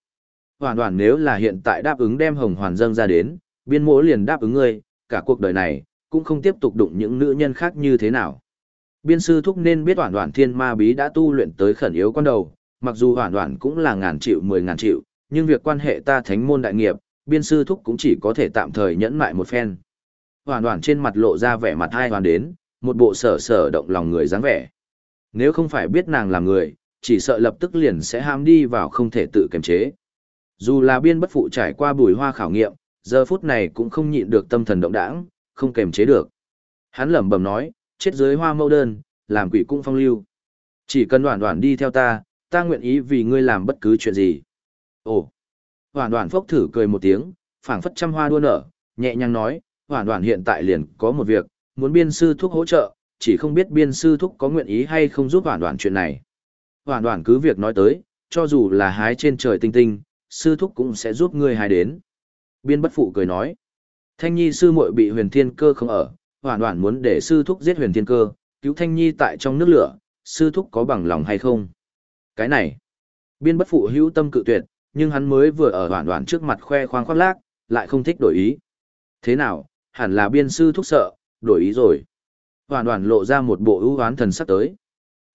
A: Hoàn hoàn nếu là hiện tại đáp ứng đem hồng hoàn dâng ra đến, biên mỗ liền đáp ứng ngươi, cả cuộc đời này, cũng không tiếp tục đụng những nữ nhân khác như thế nào. Biên sư thúc nên biết hoàn hoàn thiên ma bí đã tu luyện tới khẩn yếu con đầu, mặc dù hoàn hoàn cũng là ngàn triệu mười ngàn triệu, nhưng việc quan hệ ta thánh môn đại nghiệp, biên sư thúc cũng chỉ có thể tạm thời nhẫn mại một phen. Hoàn toàn trên mặt lộ ra vẻ mặt hai hoàn đến, một bộ sở sở động lòng người dáng vẻ. Nếu không phải biết nàng là người, chỉ sợ lập tức liền sẽ ham đi vào không thể tự kiềm chế. Dù là biên bất phụ trải qua bùi hoa khảo nghiệm, giờ phút này cũng không nhịn được tâm thần động đãng, không kềm chế được. Hắn lẩm bẩm nói, chết dưới hoa mẫu đơn, làm quỷ cung phong lưu. Chỉ cần đoàn đoàn đi theo ta, ta nguyện ý vì ngươi làm bất cứ chuyện gì. Ồ! Hoàn đoàn phốc thử cười một tiếng, phảng phất trăm hoa đua nở, nhẹ nhàng nói, hoàn đoàn hiện tại liền có một việc, muốn biên sư thúc hỗ trợ, chỉ không biết biên sư thúc có nguyện ý hay không giúp hoàn đoàn chuyện này. Hoàn đoàn cứ việc nói tới, cho dù là hái trên trời tinh tinh, sư thúc cũng sẽ giúp ngươi hái đến. Biên bất phụ cười nói. Thanh Nhi sư muội bị huyền thiên cơ không ở, hoàn toàn muốn để sư thúc giết huyền thiên cơ, cứu Thanh Nhi tại trong nước lửa, sư thúc có bằng lòng hay không? Cái này, biên bất phụ hữu tâm cự tuyệt, nhưng hắn mới vừa ở hoàn toàn trước mặt khoe khoang khoác lác, lại không thích đổi ý. Thế nào, hẳn là biên sư thúc sợ, đổi ý rồi. Hoàn toàn lộ ra một bộ ưu hoán thần sắc tới.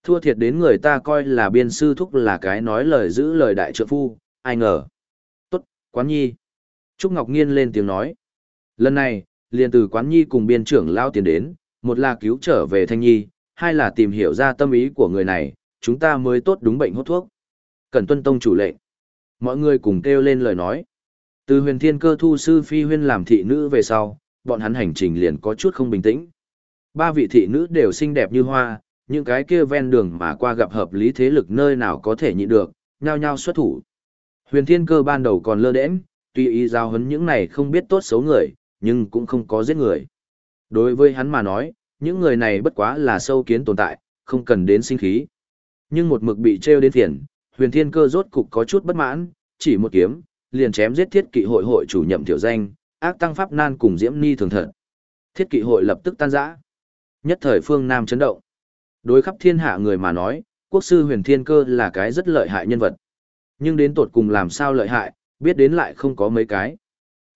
A: Thua thiệt đến người ta coi là biên sư thúc là cái nói lời giữ lời đại trượng phu, ai ngờ. Tốt, quán nhi. Trúc Ngọc Nghiên lên tiếng nói. Lần này, liền từ quán nhi cùng biên trưởng lao tiền đến, một là cứu trở về thanh nhi, hai là tìm hiểu ra tâm ý của người này, chúng ta mới tốt đúng bệnh hốt thuốc. Cần tuân tông chủ lệnh. Mọi người cùng kêu lên lời nói. Từ huyền thiên cơ thu sư phi huyên làm thị nữ về sau, bọn hắn hành trình liền có chút không bình tĩnh. Ba vị thị nữ đều xinh đẹp như hoa, những cái kia ven đường mà qua gặp hợp lý thế lực nơi nào có thể nhịn được, nhao nhao xuất thủ. Huyền thiên cơ ban đầu còn lơ đễnh, tuy ý giao hấn những này không biết tốt xấu người, nhưng cũng không có giết người. Đối với hắn mà nói, những người này bất quá là sâu kiến tồn tại, không cần đến sinh khí. Nhưng một mực bị treo đến phiền, huyền thiên cơ rốt cục có chút bất mãn, chỉ một kiếm, liền chém giết thiết kỵ hội hội chủ nhậm tiểu danh, ác tăng pháp nan cùng diễm ni thường thật. Thiết kỵ hội lập tức tan rã. Nhất thời phương Nam chấn động. Đối khắp thiên hạ người mà nói, quốc sư huyền thiên cơ là cái rất lợi hại nhân vật. Nhưng đến tột cùng làm sao lợi hại, biết đến lại không có mấy cái.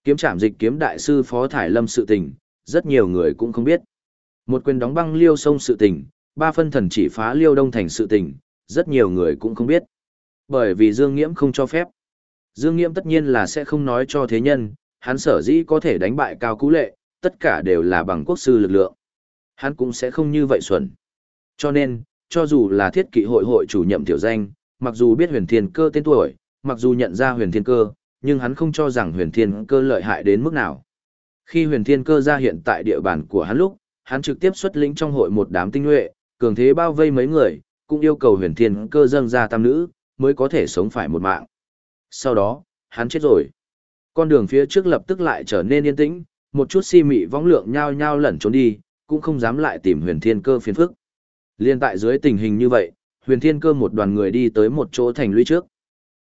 A: Kiếm trảm dịch kiếm đại sư Phó Thải Lâm sự tình, rất nhiều người cũng không biết. Một quyền đóng băng liêu sông sự tình, ba phân thần chỉ phá liêu đông thành sự tình, rất nhiều người cũng không biết. Bởi vì Dương Nghiễm không cho phép. Dương Nghiễm tất nhiên là sẽ không nói cho thế nhân, hắn sở dĩ có thể đánh bại Cao Cú Lệ, tất cả đều là bằng quốc sư lực lượng. Hắn cũng sẽ không như vậy xuẩn. Cho nên, cho dù là thiết kỵ hội hội chủ nhậm tiểu danh, mặc dù biết huyền thiên cơ tên tuổi, mặc dù nhận ra huyền thiên cơ, nhưng hắn không cho rằng huyền thiên cơ lợi hại đến mức nào. Khi huyền thiên cơ ra hiện tại địa bàn của hắn lúc, hắn trực tiếp xuất lĩnh trong hội một đám tinh nhuệ, cường thế bao vây mấy người, cũng yêu cầu huyền thiên cơ dâng ra tam nữ, mới có thể sống phải một mạng. Sau đó, hắn chết rồi. Con đường phía trước lập tức lại trở nên yên tĩnh, một chút si mị vong lượng nhao nhao lẩn trốn đi, cũng không dám lại tìm huyền thiên cơ phiền phức. Liên tại dưới tình hình như vậy, huyền thiên cơ một đoàn người đi tới một chỗ thành lũy trước.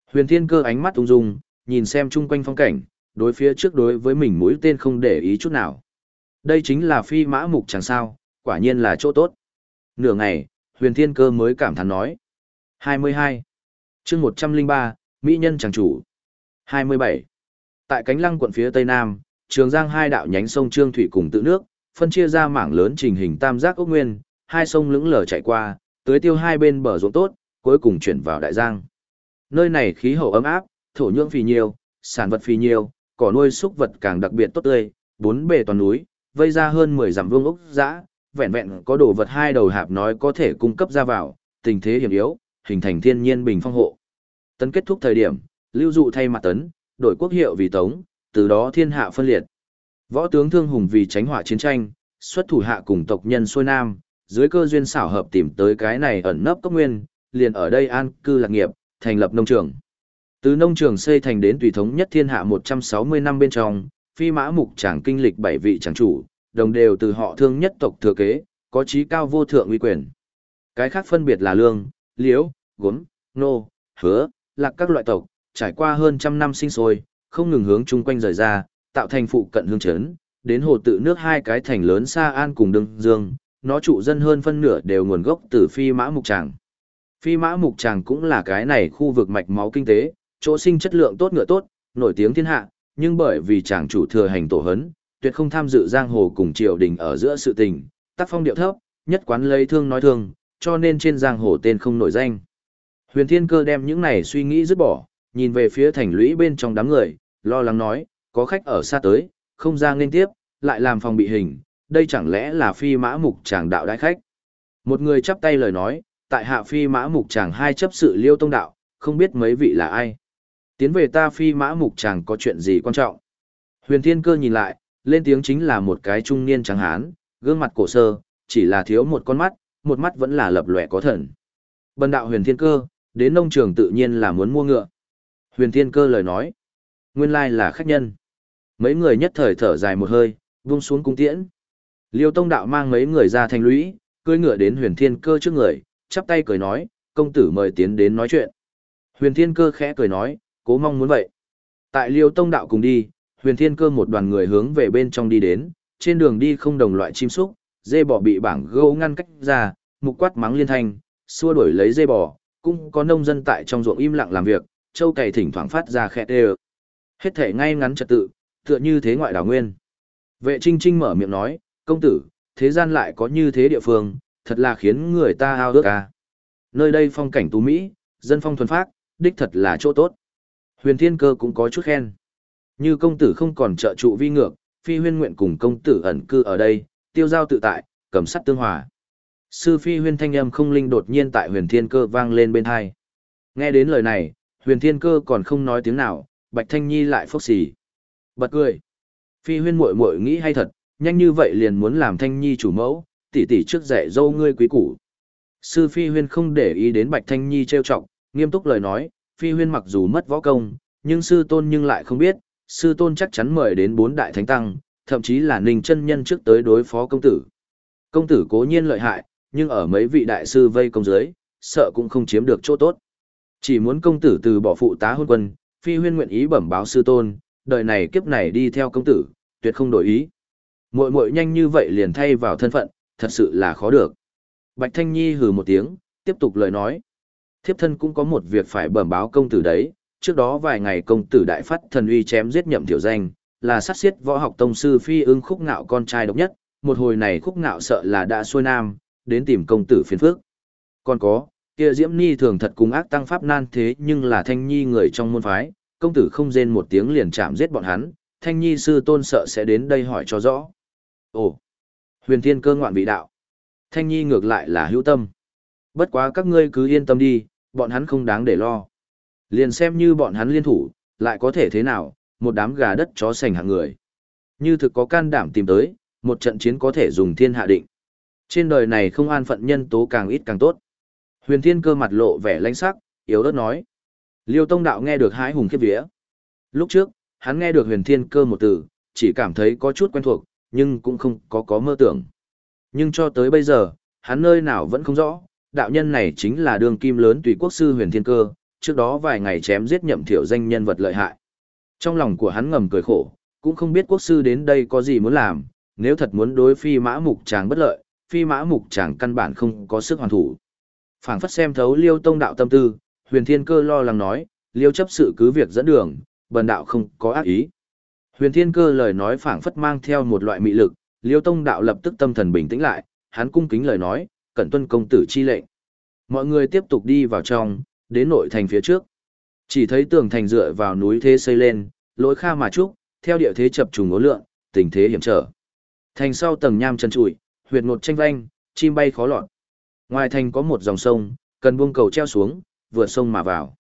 A: Huyền thiên cơ ánh mắt ung dung, nhìn xem chung quanh phong cảnh, đối phía trước đối với mình mũi tên không để ý chút nào. Đây chính là phi mã mục chẳng sao, quả nhiên là chỗ tốt. Nửa ngày, huyền thiên cơ mới cảm thán nói. 22 chương 103, Mỹ nhân tràng chủ. 27. Tại cánh lăng quận phía tây nam, trường giang hai đạo nhánh sông Trương Thủy cùng tự nước, phân chia ra mảng lớn trình hình tam giác ốc nguyên, hai sông lững lờ chạy qua, tưới tiêu hai bên bờ ruộng tốt, cuối cùng chuyển vào đại giang. Nơi này khí hậu ấm áp, thổ nhưỡng phì nhiều, sản vật phì nhiều, cỏ nuôi súc vật càng đặc biệt tốt tươi, bốn bề toàn núi, vây ra hơn 10 dặm vương ốc dã, vẹn vẹn có đồ vật hai đầu hạp nói có thể cung cấp ra vào, tình thế hiểm yếu, hình thành thiên nhiên bình phong hộ. Tấn kết thúc thời điểm, lưu dụ thay mặt tấn, đổi quốc hiệu vì tống, từ đó thiên hạ phân liệt. Võ tướng thương hùng vì tránh hỏa chiến tranh, xuất thủ hạ cùng tộc nhân xuôi nam, dưới cơ duyên xảo hợp tìm tới cái này ẩn nấp cốc nguyên, liền ở đây an cư lạc nghiệp, thành lập nông trường. Từ nông trường xây thành đến tùy thống nhất thiên hạ 160 năm bên trong, phi mã mục tràng kinh lịch bảy vị tràng chủ, đồng đều từ họ thương nhất tộc thừa kế, có trí cao vô thượng uy quyền. Cái khác phân biệt là lương, liễu, gốm, nô, hứa, lạc các loại tộc, trải qua hơn trăm năm sinh sôi, không ngừng hướng chung quanh rời ra, tạo thành phụ cận hương chấn, đến hồ tự nước hai cái thành lớn xa an cùng đương dương, nó trụ dân hơn phân nửa đều nguồn gốc từ phi mã mục tràng. Phi mã mục tràng cũng là cái này khu vực mạch máu kinh tế, chỗ sinh chất lượng tốt ngựa tốt, nổi tiếng thiên hạ, nhưng bởi vì chàng chủ thừa hành tổ hấn, tuyệt không tham dự giang hồ cùng triều đình ở giữa sự tình, tác phong điệu thấp, nhất quán lấy thương nói thương, cho nên trên giang hồ tên không nổi danh. Huyền Thiên Cơ đem những này suy nghĩ dứt bỏ, nhìn về phía thành lũy bên trong đám người, lo lắng nói, có khách ở xa tới, không ra nên tiếp, lại làm phòng bị hình, đây chẳng lẽ là phi mã mục chàng đạo đại khách. Một người chắp tay lời nói, tại hạ phi mã mục chàng hai chấp sự liêu tông đạo, không biết mấy vị là ai. Tiến về ta phi mã mục chàng có chuyện gì quan trọng. Huyền Thiên Cơ nhìn lại, lên tiếng chính là một cái trung niên trắng hán, gương mặt cổ sơ, chỉ là thiếu một con mắt, một mắt vẫn là lập lòe có thần. Bần đạo huyền thiên cơ, đến nông trường tự nhiên là muốn mua ngựa. Huyền thiên cơ lời nói, nguyên lai là khách nhân. Mấy người nhất thời thở dài một hơi, vung xuống cung tiễn. Liêu tông đạo mang mấy người ra thành lũy, cưỡi ngựa đến huyền thiên cơ trước người, chắp tay cười nói, công tử mời tiến đến nói chuyện. Huyền thiên cơ khẽ cười nói, cố mong muốn vậy. Tại liêu tông đạo cùng đi, huyền thiên cơ một đoàn người hướng về bên trong đi đến, trên đường đi không đồng loại chim súc, dê bò bị bảng gâu ngăn cách ra, mục quát mắng liên thanh, xua đuổi lấy dê bò, cũng có nông dân tại trong ruộng im lặng làm việc, châu cày thỉnh thoảng phát ra khẽ đê Hết thể ngay ngắn trật tự, tựa như thế ngoại đảo nguyên. Vệ Trinh Trinh mở miệng nói, công tử, thế gian lại có như thế địa phương, thật là khiến người ta ao ước ca. Nơi đây phong cảnh tú Mỹ, dân phong thuần phác, đích thật là chỗ tốt. Huyền Thiên Cơ cũng có chút khen. Như công tử không còn trợ trụ vi ngược, phi huyên nguyện cùng công tử ẩn cư ở đây, tiêu giao tự tại, cầm sắt tương hòa. Sư phi huyên thanh âm không linh đột nhiên tại huyền thiên cơ vang lên bên hai. Nghe đến lời này, huyền thiên cơ còn không nói tiếng nào, bạch thanh nhi lại phốc xì. Bật cười. Phi huyên muội muội nghĩ hay thật, nhanh như vậy liền muốn làm thanh nhi chủ mẫu, tỷ tỷ trước dạy dâu ngươi quý củ. Sư phi huyên không để ý đến bạch thanh nhi trêu chọc, nghiêm túc lời nói, phi huyên mặc dù mất võ công, nhưng sư tôn nhưng lại không biết, sư tôn chắc chắn mời đến bốn đại thánh tăng, thậm chí là ninh chân nhân trước tới đối phó công tử. Công tử cố nhiên lợi hại, nhưng ở mấy vị đại sư vây công dưới, sợ cũng không chiếm được chỗ tốt. Chỉ muốn công tử từ bỏ phụ tá hôn quân, phi huyên nguyện ý bẩm báo sư tôn, đời này kiếp này đi theo công tử, tuyệt không đổi ý. Muội muội nhanh như vậy liền thay vào thân phận, thật sự là khó được. Bạch Thanh Nhi hừ một tiếng, tiếp tục lời nói. Thiếp thân cũng có một việc phải bẩm báo công tử đấy, trước đó vài ngày công tử đại phát thần uy chém giết nhậm tiểu danh, là sát xiết võ học tông sư phi ưng khúc ngạo con trai độc nhất, một hồi này khúc ngạo sợ là đã xuôi nam, đến tìm công tử phiền phước. Còn có, kia Diễm Ni thường thật cùng ác tăng pháp nan thế nhưng là thanh nhi người trong môn phái, công tử không rên một tiếng liền chạm giết bọn hắn, thanh nhi sư tôn sợ sẽ đến đây hỏi cho rõ. Ồ, huyền thiên cơ ngoạn vị đạo. Thanh nhi ngược lại là hữu tâm. Bất quá các ngươi cứ yên tâm đi, bọn hắn không đáng để lo. Liền xem như bọn hắn liên thủ, lại có thể thế nào, một đám gà đất chó sành hạng người. Như thực có can đảm tìm tới, một trận chiến có thể dùng thiên hạ định. Trên đời này không an phận nhân tố càng ít càng tốt. Huyền thiên cơ mặt lộ vẻ lãnh sắc, yếu ớt nói. Liêu tông đạo nghe được hái hùng khiếp vía. Lúc trước, hắn nghe được huyền thiên cơ một từ, chỉ cảm thấy có chút quen thuộc, nhưng cũng không có có mơ tưởng. Nhưng cho tới bây giờ, hắn nơi nào vẫn không rõ, đạo nhân này chính là đường kim lớn tùy quốc sư huyền thiên cơ, trước đó vài ngày chém giết nhậm thiểu danh nhân vật lợi hại. Trong lòng của hắn ngầm cười khổ, cũng không biết quốc sư đến đây có gì muốn làm, nếu thật muốn đối phi mã mục chàng bất lợi, phi mã mục chàng căn bản không có sức hoàn thủ. phảng phất xem thấu liêu tông đạo tâm tư, huyền thiên cơ lo lắng nói, liêu chấp sự cứ việc dẫn đường, bần đạo không có ác ý. Huyền thiên cơ lời nói phảng phất mang theo một loại mị lực, liêu tông đạo lập tức tâm thần bình tĩnh lại, hắn cung kính lời nói, cẩn tuân công tử chi lệnh. Mọi người tiếp tục đi vào trong, đến nội thành phía trước. Chỉ thấy tường thành dựa vào núi thế xây lên, lối kha mà trúc, theo địa thế chập trùng ngố lượng, tình thế hiểm trở. Thành sau tầng nham chân trụi, huyệt ngột tranh vanh, chim bay khó lọt. Ngoài thành có một dòng sông, cần buông cầu treo xuống, vượt sông mà vào.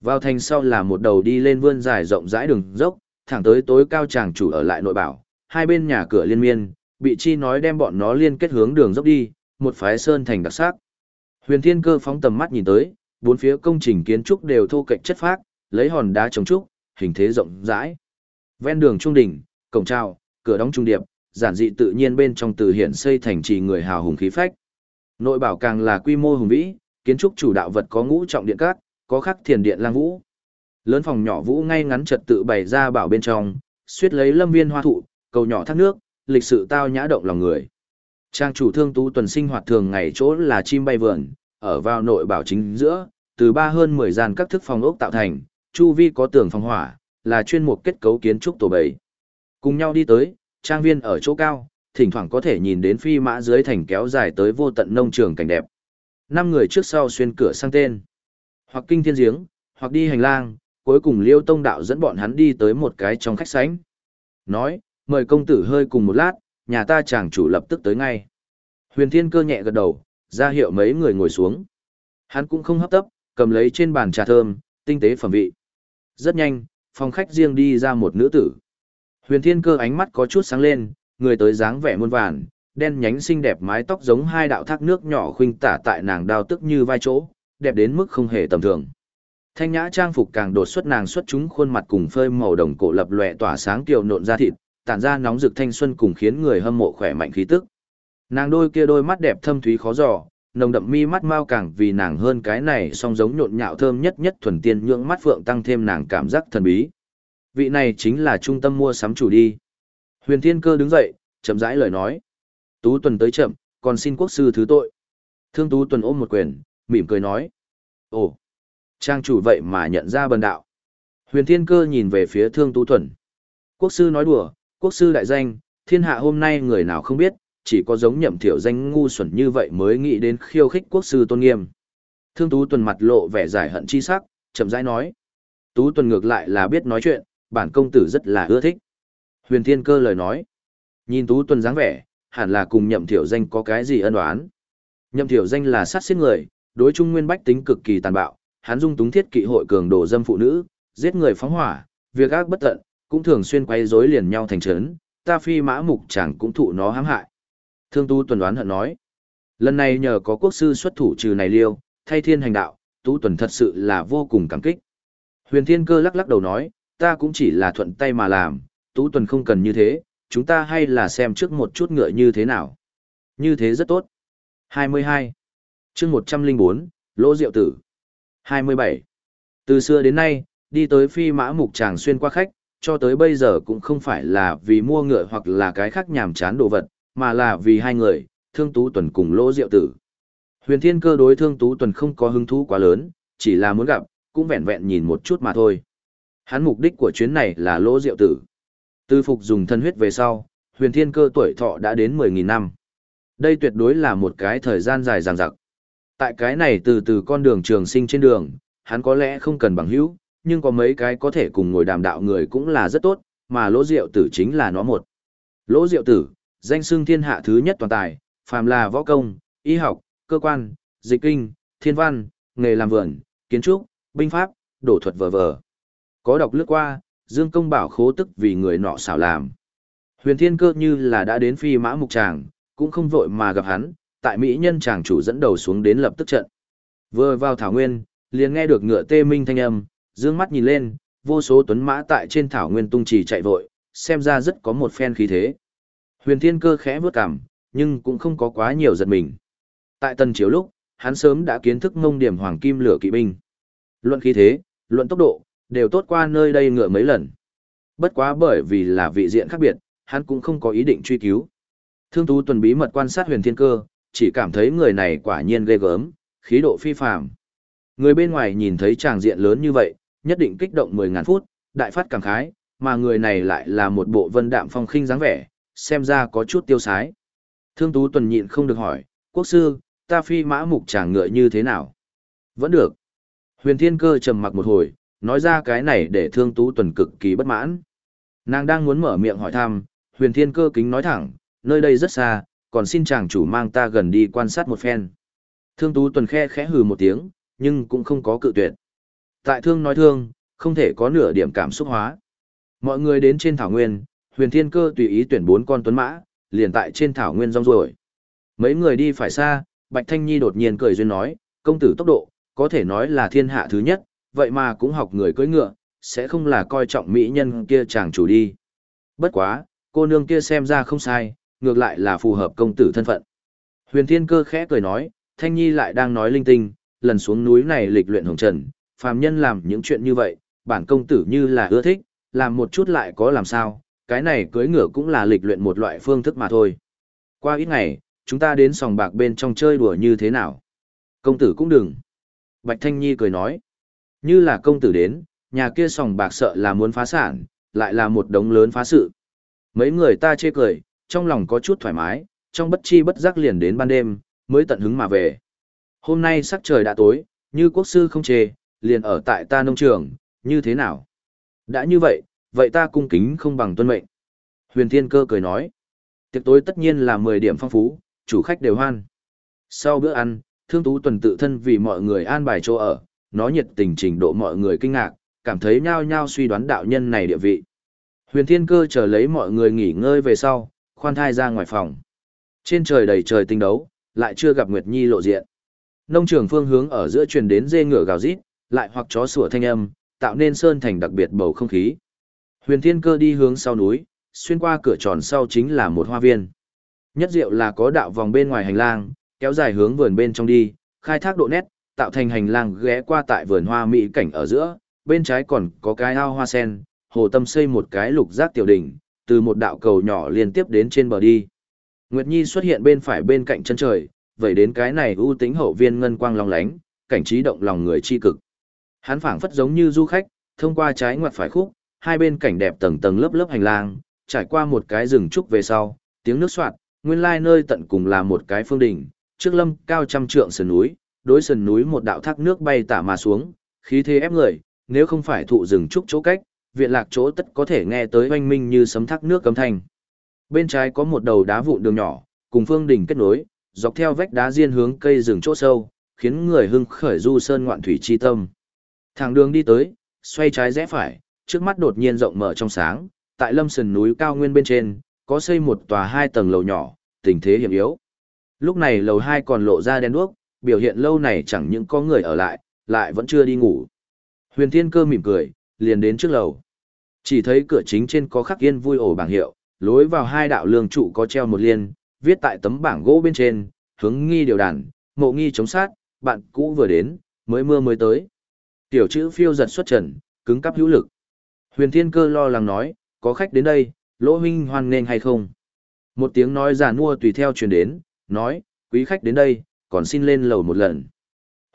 A: Vào thành sau là một đầu đi lên vươn dài rộng rãi đường dốc, thẳng tới tối cao tràng chủ ở lại nội bảo, hai bên nhà cửa liên miên, bị chi nói đem bọn nó liên kết hướng đường dốc đi, một phái sơn thành đặc sắc. Huyền Thiên Cơ phóng tầm mắt nhìn tới, bốn phía công trình kiến trúc đều thô kệch chất phác, lấy hòn đá trồng trúc, hình thế rộng rãi. Ven đường trung đỉnh, cổng trào, cửa đóng trung điệp, giản dị tự nhiên bên trong từ hiện xây thành trì người hào hùng khí phách. Nội bảo càng là quy mô hùng vĩ, kiến trúc chủ đạo vật có ngũ trọng điện cát, có khắc thiền điện lang vũ. Lớn phòng nhỏ vũ ngay ngắn trật tự bày ra bảo bên trong, suýt lấy lâm viên hoa thụ, cầu nhỏ thác nước, lịch sự tao nhã động lòng người. Trang chủ thương tú tuần sinh hoạt thường ngày chỗ là chim bay vườn, ở vào nội bảo chính giữa, từ ba hơn 10 gian các thức phòng ốc tạo thành, chu vi có tường phòng hỏa, là chuyên mục kết cấu kiến trúc tổ bầy. Cùng nhau đi tới, trang viên ở chỗ cao, thỉnh thoảng có thể nhìn đến phi mã dưới thành kéo dài tới vô tận nông trường cảnh đẹp. Năm người trước sau xuyên cửa sang tên. Hoặc kinh thiên giếng, hoặc đi hành lang, cuối cùng Liêu Tông Đạo dẫn bọn hắn đi tới một cái trong khách sánh. Nói, mời công tử hơi cùng một lát, nhà ta chàng chủ lập tức tới ngay. Huyền Thiên Cơ nhẹ gật đầu, ra hiệu mấy người ngồi xuống. Hắn cũng không hấp tấp, cầm lấy trên bàn trà thơm, tinh tế phẩm vị. Rất nhanh, phòng khách riêng đi ra một nữ tử. Huyền Thiên Cơ ánh mắt có chút sáng lên, người tới dáng vẻ muôn vàn, đen nhánh xinh đẹp mái tóc giống hai đạo thác nước nhỏ khuynh tả tại nàng đao tức như vai chỗ, đẹp đến mức không hề tầm thường. Thanh nhã trang phục càng đột xuất nàng xuất chúng khuôn mặt cùng phơi màu đồng cổ lập lòe tỏa sáng kiều nộn da thịt, tản ra nóng rực thanh xuân cùng khiến người hâm mộ khỏe mạnh khí tức. Nàng đôi kia đôi mắt đẹp thâm thúy khó dò, nồng đậm mi mắt mau càng vì nàng hơn cái này song giống nhộn nhạo thơm nhất nhất thuần tiên nhượng mắt phượng tăng thêm nàng cảm giác thần bí. Vị này chính là trung tâm mua sắm chủ đi. Huyền Thiên Cơ đứng dậy, chậm rãi lời nói. Tú Tuần tới chậm, còn xin quốc sư thứ tội. Thương Tú Tuần ôm một quyền, mỉm cười nói. Ồ, trang chủ vậy mà nhận ra bần đạo. Huyền Thiên Cơ nhìn về phía Thương Tú Tuần. Quốc sư nói đùa, quốc sư đại danh, thiên hạ hôm nay người nào không biết, chỉ có giống nhậm thiểu danh ngu xuẩn như vậy mới nghĩ đến khiêu khích quốc sư tôn nghiêm. Thương Tú Tuần mặt lộ vẻ giải hận chi sắc, chậm rãi nói. Tú Tuần ngược lại là biết nói chuyện, bản công tử rất là ưa thích. Huyền Thiên Cơ lời nói. Nhìn Tú Tuần dáng vẻ, hẳn là cùng nhậm thiểu danh có cái gì ân oán. Nhậm thiểu danh là sát sinh người, đối trung nguyên bách tính cực kỳ tàn bạo, hắn dung túng thiết kỵ hội cường đồ dâm phụ nữ, giết người phóng hỏa, việc ác bất tận, cũng thường xuyên quay rối liền nhau thành trấn, ta phi mã mục chẳng cũng thụ nó hãm hại. Thương Tu Tuần đoán hận nói, lần này nhờ có quốc sư xuất thủ trừ này liêu, thay thiên hành đạo, Tu Tuần thật sự là vô cùng cảm kích. Huyền Thiên Cơ lắc lắc đầu nói, ta cũng chỉ là thuận tay mà làm, tu Tuần không cần như thế, chúng ta hay là xem trước một chút ngựa như thế nào. Như thế rất tốt. 22. chương 104, Lỗ Diệu Tử. 27. Từ xưa đến nay, đi tới phi mã mục tràng xuyên qua khách, cho tới bây giờ cũng không phải là vì mua ngựa hoặc là cái khác nhàm chán đồ vật, mà là vì hai người, Thương Tú Tuần cùng Lỗ Diệu Tử. Huyền Thiên Cơ đối Thương Tú Tuần không có hứng thú quá lớn, chỉ là muốn gặp, cũng vẹn vẹn nhìn một chút mà thôi. Hắn mục đích của chuyến này là Lỗ Diệu Tử. Từ phục dùng thân huyết về sau, Huyền Thiên Cơ tuổi thọ đã đến 10.000 năm. Đây tuyệt đối là một cái thời gian dài dằng dặc. Tại cái này từ từ con đường trường sinh trên đường, hắn có lẽ không cần bằng hữu, nhưng có mấy cái có thể cùng ngồi đàm đạo người cũng là rất tốt, mà lỗ diệu tử chính là nó một. Lỗ diệu tử, danh xưng thiên hạ thứ nhất toàn tài, phàm là võ công, y học, cơ quan, dịch kinh, thiên văn, nghề làm vườn, kiến trúc, binh pháp, đổ thuật vờ vờ. Có đọc lướt qua, Dương Công bảo khố tức vì người nọ xảo làm. Huyền Thiên Cơ như là đã đến phi mã mục tràng, cũng không vội mà gặp hắn, tại mỹ nhân chàng chủ dẫn đầu xuống đến lập tức trận. Vừa vào thảo nguyên, liền nghe được ngựa tê minh thanh âm, dương mắt nhìn lên, vô số tuấn mã tại trên thảo nguyên tung trì chạy vội, xem ra rất có một phen khí thế. Huyền Thiên Cơ khẽ vớt cảm, nhưng cũng không có quá nhiều giật mình. Tại tần chiếu lúc, hắn sớm đã kiến thức mông điểm hoàng kim lửa kỵ binh. Luận khí thế, luận tốc độ, đều tốt qua nơi đây ngựa mấy lần. Bất quá bởi vì là vị diện khác biệt, hắn cũng không có ý định truy cứu. Thương Tú tuần bí mật quan sát huyền thiên cơ, chỉ cảm thấy người này quả nhiên ghê gớm, khí độ phi phàm. Người bên ngoài nhìn thấy tràng diện lớn như vậy, nhất định kích động 10 ngàn phút, đại phát cảm khái, mà người này lại là một bộ vân đạm phong khinh dáng vẻ, xem ra có chút tiêu sái. Thương Tú tuần nhịn không được hỏi, quốc sư, ta phi mã mục tràng ngựa như thế nào? Vẫn được. Huyền Thiên Cơ trầm mặc một hồi, nói ra cái này để Thương Tú tuần cực kỳ bất mãn. Nàng đang muốn mở miệng hỏi thăm, Huyền Thiên Cơ kính nói thẳng, nơi đây rất xa, còn xin chàng chủ mang ta gần đi quan sát một phen. Thương Tú tuần khe khẽ hừ một tiếng, nhưng cũng không có cự tuyệt. Tại thương nói thương, không thể có nửa điểm cảm xúc hóa. Mọi người đến trên thảo nguyên, huyền thiên cơ tùy ý tuyển bốn con tuấn mã, liền tại trên thảo nguyên rong ruổi. Mấy người đi phải xa, Bạch Thanh Nhi đột nhiên cười duyên nói, công tử tốc độ, có thể nói là thiên hạ thứ nhất, vậy mà cũng học người cưỡi ngựa, sẽ không là coi trọng mỹ nhân kia chàng chủ đi. Bất quá, cô nương kia xem ra không sai, ngược lại là phù hợp công tử thân phận. Huyền Thiên Cơ khẽ cười nói, Thanh Nhi lại đang nói linh tinh, lần xuống núi này lịch luyện hồng trần, phàm nhân làm những chuyện như vậy, bản công tử như là ưa thích, làm một chút lại có làm sao, cái này cưới ngựa cũng là lịch luyện một loại phương thức mà thôi. Qua ít ngày, chúng ta đến sòng bạc bên trong chơi đùa như thế nào? Công tử cũng đừng. Bạch Thanh Nhi cười nói, như là công tử đến, nhà kia sòng bạc sợ là muốn phá sản, lại là một đống lớn phá sự. Mấy người ta chê cười, trong lòng có chút thoải mái, trong bất chi bất giác liền đến ban đêm, mới tận hứng mà về. Hôm nay sắc trời đã tối, như quốc sư không chê, liền ở tại ta nông trường, như thế nào? Đã như vậy, vậy ta cung kính không bằng tuân mệnh. Huyền Thiên Cơ cười nói, tiệc tối tất nhiên là 10 điểm phong phú, chủ khách đều hoan. Sau bữa ăn, Thương Tú tuần tự thân vì mọi người an bài chỗ ở, nó nhiệt tình trình độ mọi người kinh ngạc, cảm thấy nhao nhao suy đoán đạo nhân này địa vị. Huyền Thiên Cơ chờ lấy mọi người nghỉ ngơi về sau, khoan thai ra ngoài phòng. Trên trời đầy trời tinh đấu, lại chưa gặp Nguyệt Nhi lộ diện. Nông trường phương hướng ở giữa truyền đến dê ngựa gào rít, lại hoặc chó sủa thanh âm, tạo nên sơn thành đặc biệt bầu không khí. Huyền Thiên Cơ đi hướng sau núi, xuyên qua cửa tròn sau chính là một hoa viên. Nhất diệu là có đạo vòng bên ngoài hành lang, kéo dài hướng vườn bên trong đi, khai thác độ nét, tạo thành hành lang ghé qua tại vườn hoa mỹ cảnh ở giữa, bên trái còn có cái ao hoa sen, hồ tâm xây một cái lục giác tiểu đỉnh, từ một đạo cầu nhỏ liên tiếp đến trên bờ đi. Nguyệt Nhi xuất hiện bên phải bên cạnh chân trời, vậy đến cái này ưu tính hậu viên ngân quang long lánh, cảnh trí động lòng người chi cực. Hắn phảng phất giống như du khách, thông qua trái ngoặt phải khúc, hai bên cảnh đẹp tầng tầng lớp lớp hành lang, trải qua một cái rừng trúc về sau, tiếng nước soạt, nguyên lai nơi tận cùng là một cái phương đỉnh, trước lâm cao trăm trượng sườn núi, đối sườn núi một đạo thác nước bay tả mà xuống, khí thế ép người, nếu không phải thụ rừng trúc chỗ cách, viện lạc chỗ tất có thể nghe tới oanh minh như sấm thác nước cấm thành Bên trái có một đầu đá vụn đường nhỏ, cùng phương đỉnh kết nối, dọc theo vách đá diên hướng cây rừng chỗ sâu, khiến người hưng khởi du sơn ngoạn thủy chi tâm. Thẳng đường đi tới, xoay trái rẽ phải, trước mắt đột nhiên rộng mở trong sáng, tại lâm sườn núi cao nguyên bên trên, có xây một tòa hai tầng lầu nhỏ, tình thế hiểm yếu. Lúc này lầu hai còn lộ ra đen đuốc, biểu hiện lâu này chẳng những có người ở lại, lại vẫn chưa đi ngủ. Huyền Thiên Cơ mỉm cười, liền đến trước lầu. Chỉ thấy cửa chính trên có khắc yên vui ổ bảng hiệu, lối vào hai đạo lương trụ có treo một liên, viết tại tấm bảng gỗ bên trên, hướng nghi điều đàn, mộ nghi chống sát, bạn cũ vừa đến, mới mưa mới tới. Tiểu chữ phiêu giật xuất trần, cứng cắp hữu lực. Huyền Thiên Cơ lo lắng nói, có khách đến đây, lỗ huynh hoan nghênh hay không? Một tiếng nói giả mua tùy theo truyền đến, nói, quý khách đến đây, còn xin lên lầu một lần.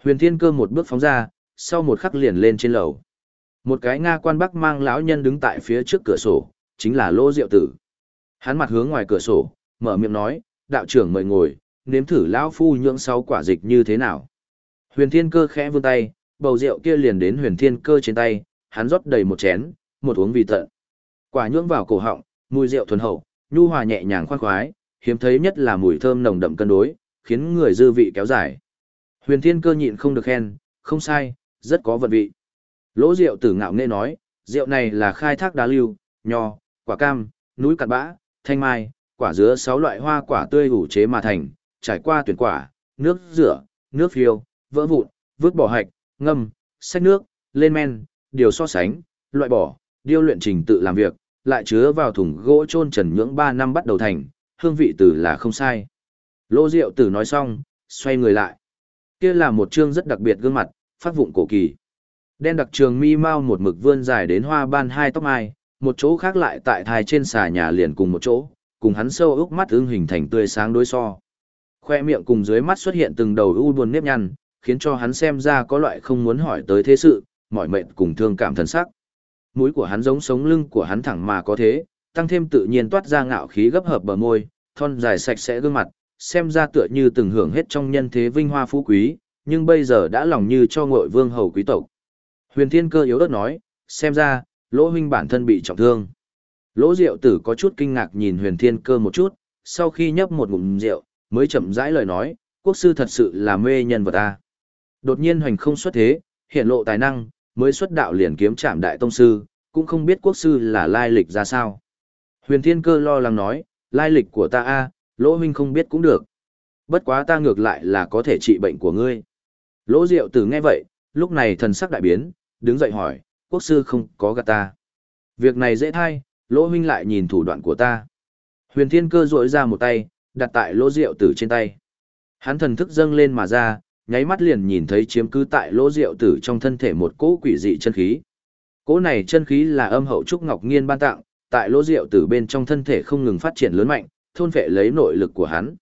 A: Huyền Thiên Cơ một bước phóng ra, sau một khắc liền lên trên lầu. Một cái Nga quan bắc mang lão nhân đứng tại phía trước cửa sổ, chính là Lỗ Diệu Tử. Hắn mặt hướng ngoài cửa sổ, mở miệng nói, đạo trưởng mời ngồi, nếm thử lão phu nhượng sáu quả dịch như thế nào. Huyền Thiên Cơ khẽ vươn tay, bầu rượu kia liền đến Huyền Thiên Cơ trên tay, hắn rót đầy một chén, một uống vì tận. Quả nhưỡng vào cổ họng, mùi rượu thuần hậu, nhu hòa nhẹ nhàng khoan khoái, hiếm thấy nhất là mùi thơm nồng đậm cân đối, khiến người dư vị kéo dài. Huyền Thiên Cơ nhịn không được khen, không sai, rất có vận vị. Lỗ rượu tử ngạo nghe nói, rượu này là khai thác đá lưu, nho, quả cam, núi cặn bã, thanh mai, quả dứa sáu loại hoa quả tươi ủ chế mà thành, trải qua tuyển quả, nước rửa, nước phiêu, vỡ vụn, vứt bỏ hạch, ngâm, xách nước, lên men, điều so sánh, loại bỏ, điêu luyện trình tự làm việc, lại chứa vào thùng gỗ trôn trần nhưỡng 3 năm bắt đầu thành, hương vị từ là không sai. Lô Diệu Tử nói xong, xoay người lại. Kia là một chương rất đặc biệt gương mặt, phát vụng cổ kỳ. Đen đặc trường mi mau một mực vươn dài đến hoa ban hai tóc mai, một chỗ khác lại tại thai trên xà nhà liền cùng một chỗ, cùng hắn sâu ước mắt ưng hình thành tươi sáng đối so. Khoe miệng cùng dưới mắt xuất hiện từng đầu u buồn nếp nhăn, khiến cho hắn xem ra có loại không muốn hỏi tới thế sự, mỏi mệt cùng thương cảm thần sắc. Mũi của hắn giống sống lưng của hắn thẳng mà có thế, tăng thêm tự nhiên toát ra ngạo khí gấp hợp bờ môi, thon dài sạch sẽ gương mặt, xem ra tựa như từng hưởng hết trong nhân thế vinh hoa phú quý, nhưng bây giờ đã lòng như cho ngội vương hầu quý tộc. Huyền Thiên Cơ yếu ớt nói, xem ra, Lỗ huynh bản thân bị trọng thương. Lỗ Diệu Tử có chút kinh ngạc nhìn Huyền Thiên Cơ một chút, sau khi nhấp một ngụm rượu, mới chậm rãi lời nói, quốc sư thật sự là mê nhân vật ta. Đột nhiên hoành không xuất thế, hiện lộ tài năng, mới xuất đạo liền kiếm trạm đại tông sư, cũng không biết quốc sư là lai lịch ra sao. Huyền Thiên Cơ lo lắng nói, lai lịch của ta a, Lỗ huynh không biết cũng được. Bất quá ta ngược lại là có thể trị bệnh của ngươi. Lỗ Diệu Tử nghe vậy, lúc này thần sắc đại biến, đứng dậy hỏi, quốc sư không có gạt ta. Việc này dễ thay, Lỗ huynh lại nhìn thủ đoạn của ta. Huyền Thiên Cơ duỗi ra một tay, đặt tại Lỗ Diệu Tử trên tay. Hắn thần thức dâng lên mà ra, nháy mắt liền nhìn thấy chiếm cứ tại Lỗ Diệu Tử trong thân thể một cỗ quỷ dị chân khí. Cỗ này chân khí là âm hậu trúc ngọc nghiên ban tặng, tại Lỗ Diệu Tử bên trong thân thể không ngừng phát triển lớn mạnh, thôn vệ lấy nội lực của hắn.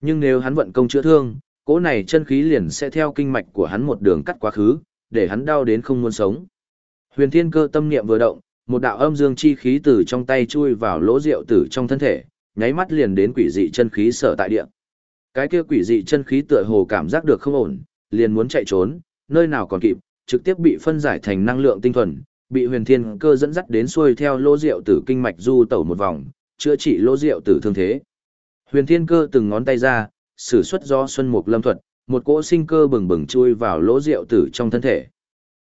A: Nhưng nếu hắn vận công chữa thương, cỗ này chân khí liền sẽ theo kinh mạch của hắn một đường cắt quá khứ, để hắn đau đến không muốn sống. Huyền Thiên Cơ tâm niệm vừa động, một đạo âm dương chi khí từ trong tay chui vào lỗ rượu tử trong thân thể, nháy mắt liền đến quỷ dị chân khí sở tại địa. Cái kia quỷ dị chân khí tựa hồ cảm giác được không ổn, liền muốn chạy trốn, nơi nào còn kịp, trực tiếp bị phân giải thành năng lượng tinh thuần, bị Huyền Thiên Cơ dẫn dắt đến xuôi theo lỗ rượu tử kinh mạch du tẩu một vòng, chữa trị lỗ rượu tử thương thế. Huyền Thiên Cơ từng ngón tay ra, sử xuất do xuân mục lâm thuật, một cỗ sinh cơ bừng bừng chui vào lỗ rượu tử trong thân thể.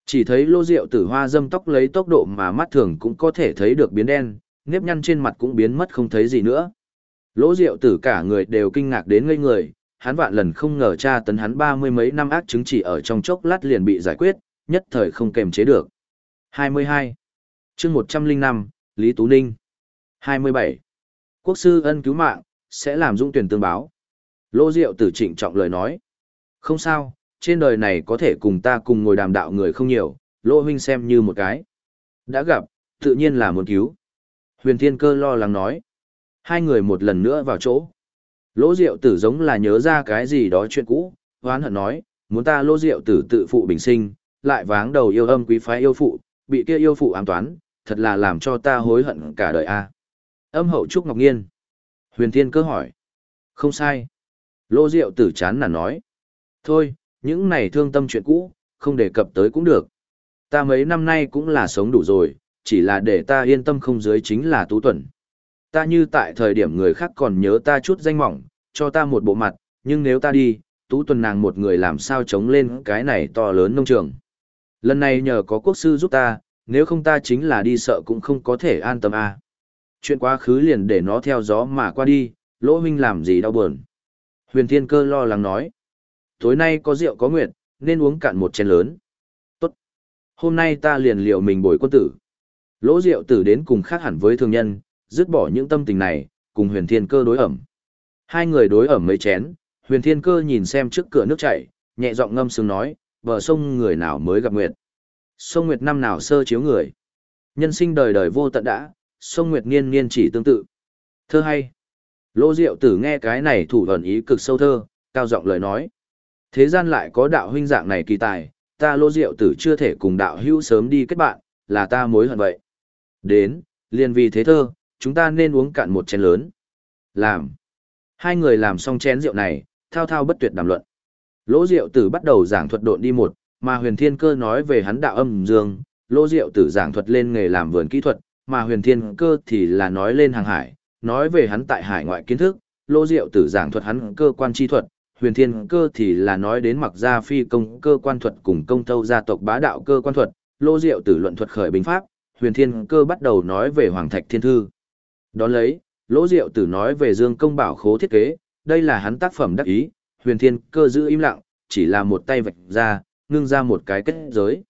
A: Chỉ thấy lỗ rượu tử hoa dâm tóc lấy tốc độ mà mắt thường cũng có thể thấy được biến đen, nếp nhăn trên mặt cũng biến mất không thấy gì nữa. Lỗ rượu tử cả người đều kinh ngạc đến ngây người, hắn vạn lần không ngờ cha tấn hắn ba mươi mấy năm ác chứng chỉ ở trong chốc lát liền bị giải quyết, nhất thời không kềm chế được. 22. chương 105, Lý Tú Ninh. 27. Quốc sư ân cứu mạng, sẽ làm dũng tuyển tương báo. Lô Diệu tử trịnh trọng lời nói. Không sao, trên đời này có thể cùng ta cùng ngồi đàm đạo người không nhiều, Lô huynh xem như một cái. Đã gặp, tự nhiên là muốn cứu. Huyền Thiên Cơ lo lắng nói. Hai người một lần nữa vào chỗ. Lỗ Diệu tử giống là nhớ ra cái gì đó chuyện cũ, hoán hận nói, muốn ta Lỗ Diệu tử tự phụ bình sinh, lại váng đầu yêu âm quý phái yêu phụ, bị kia yêu phụ ám toán, thật là làm cho ta hối hận cả đời a. Âm hậu Trúc Ngọc Nghiên. Huyền Thiên Cơ hỏi. Không sai. Lô Diệu tử chán nản nói. Thôi, những này thương tâm chuyện cũ, không đề cập tới cũng được. Ta mấy năm nay cũng là sống đủ rồi, chỉ là để ta yên tâm không dưới chính là Tú Tuần. Ta như tại thời điểm người khác còn nhớ ta chút danh mỏng, cho ta một bộ mặt, nhưng nếu ta đi, Tú Tuần nàng một người làm sao chống lên cái này to lớn nông trường. Lần này nhờ có quốc sư giúp ta, nếu không ta chính là đi sợ cũng không có thể an tâm à. Chuyện quá khứ liền để nó theo gió mà qua đi, lỗ huynh làm gì đau buồn. Huyền Thiên Cơ lo lắng nói. Tối nay có rượu có nguyệt, nên uống cạn một chén lớn. Tốt. Hôm nay ta liền liệu mình bồi quân tử. Lỗ rượu tử đến cùng khác hẳn với thường nhân, dứt bỏ những tâm tình này, cùng huyền thiên cơ đối ẩm. Hai người đối ẩm mấy chén, huyền thiên cơ nhìn xem trước cửa nước chảy, nhẹ giọng ngâm sướng nói, bờ sông người nào mới gặp nguyệt. Sông nguyệt năm nào sơ chiếu người. Nhân sinh đời đời vô tận đã, sông nguyệt niên niên chỉ tương tự. Thơ hay. Lô Diệu Tử nghe cái này thủ ẩn ý cực sâu thơ, cao giọng lời nói. Thế gian lại có đạo huynh dạng này kỳ tài, ta Lô Diệu Tử chưa thể cùng đạo hữu sớm đi kết bạn, là ta mối hận vậy. Đến, liền vì thế thơ, chúng ta nên uống cạn một chén lớn. Làm. Hai người làm xong chén rượu này, thao thao bất tuyệt đàm luận. Lỗ Diệu Tử bắt đầu giảng thuật độn đi một, mà Huyền Thiên Cơ nói về hắn đạo âm dương, Lỗ Diệu Tử giảng thuật lên nghề làm vườn kỹ thuật, mà Huyền Thiên Cơ thì là nói lên hàng hải, nói về hắn tại hải ngoại kiến thức, Lỗ Diệu Tử giảng thuật hắn cơ quan chi thuật, Huyền Thiên Cơ thì là nói đến mặc gia phi công cơ quan thuật cùng công thâu gia tộc bá đạo cơ quan thuật, Lỗ Diệu Tử luận thuật khởi binh pháp, Huyền Thiên Cơ bắt đầu nói về Hoàng Thạch Thiên Thư. Đón lấy, Lỗ Diệu Tử nói về Dương Công Bảo khố thiết kế, đây là hắn tác phẩm đắc ý, huyền thiên cơ giữ im lặng, chỉ là một tay vạch ra, ngưng ra một cái kết giới.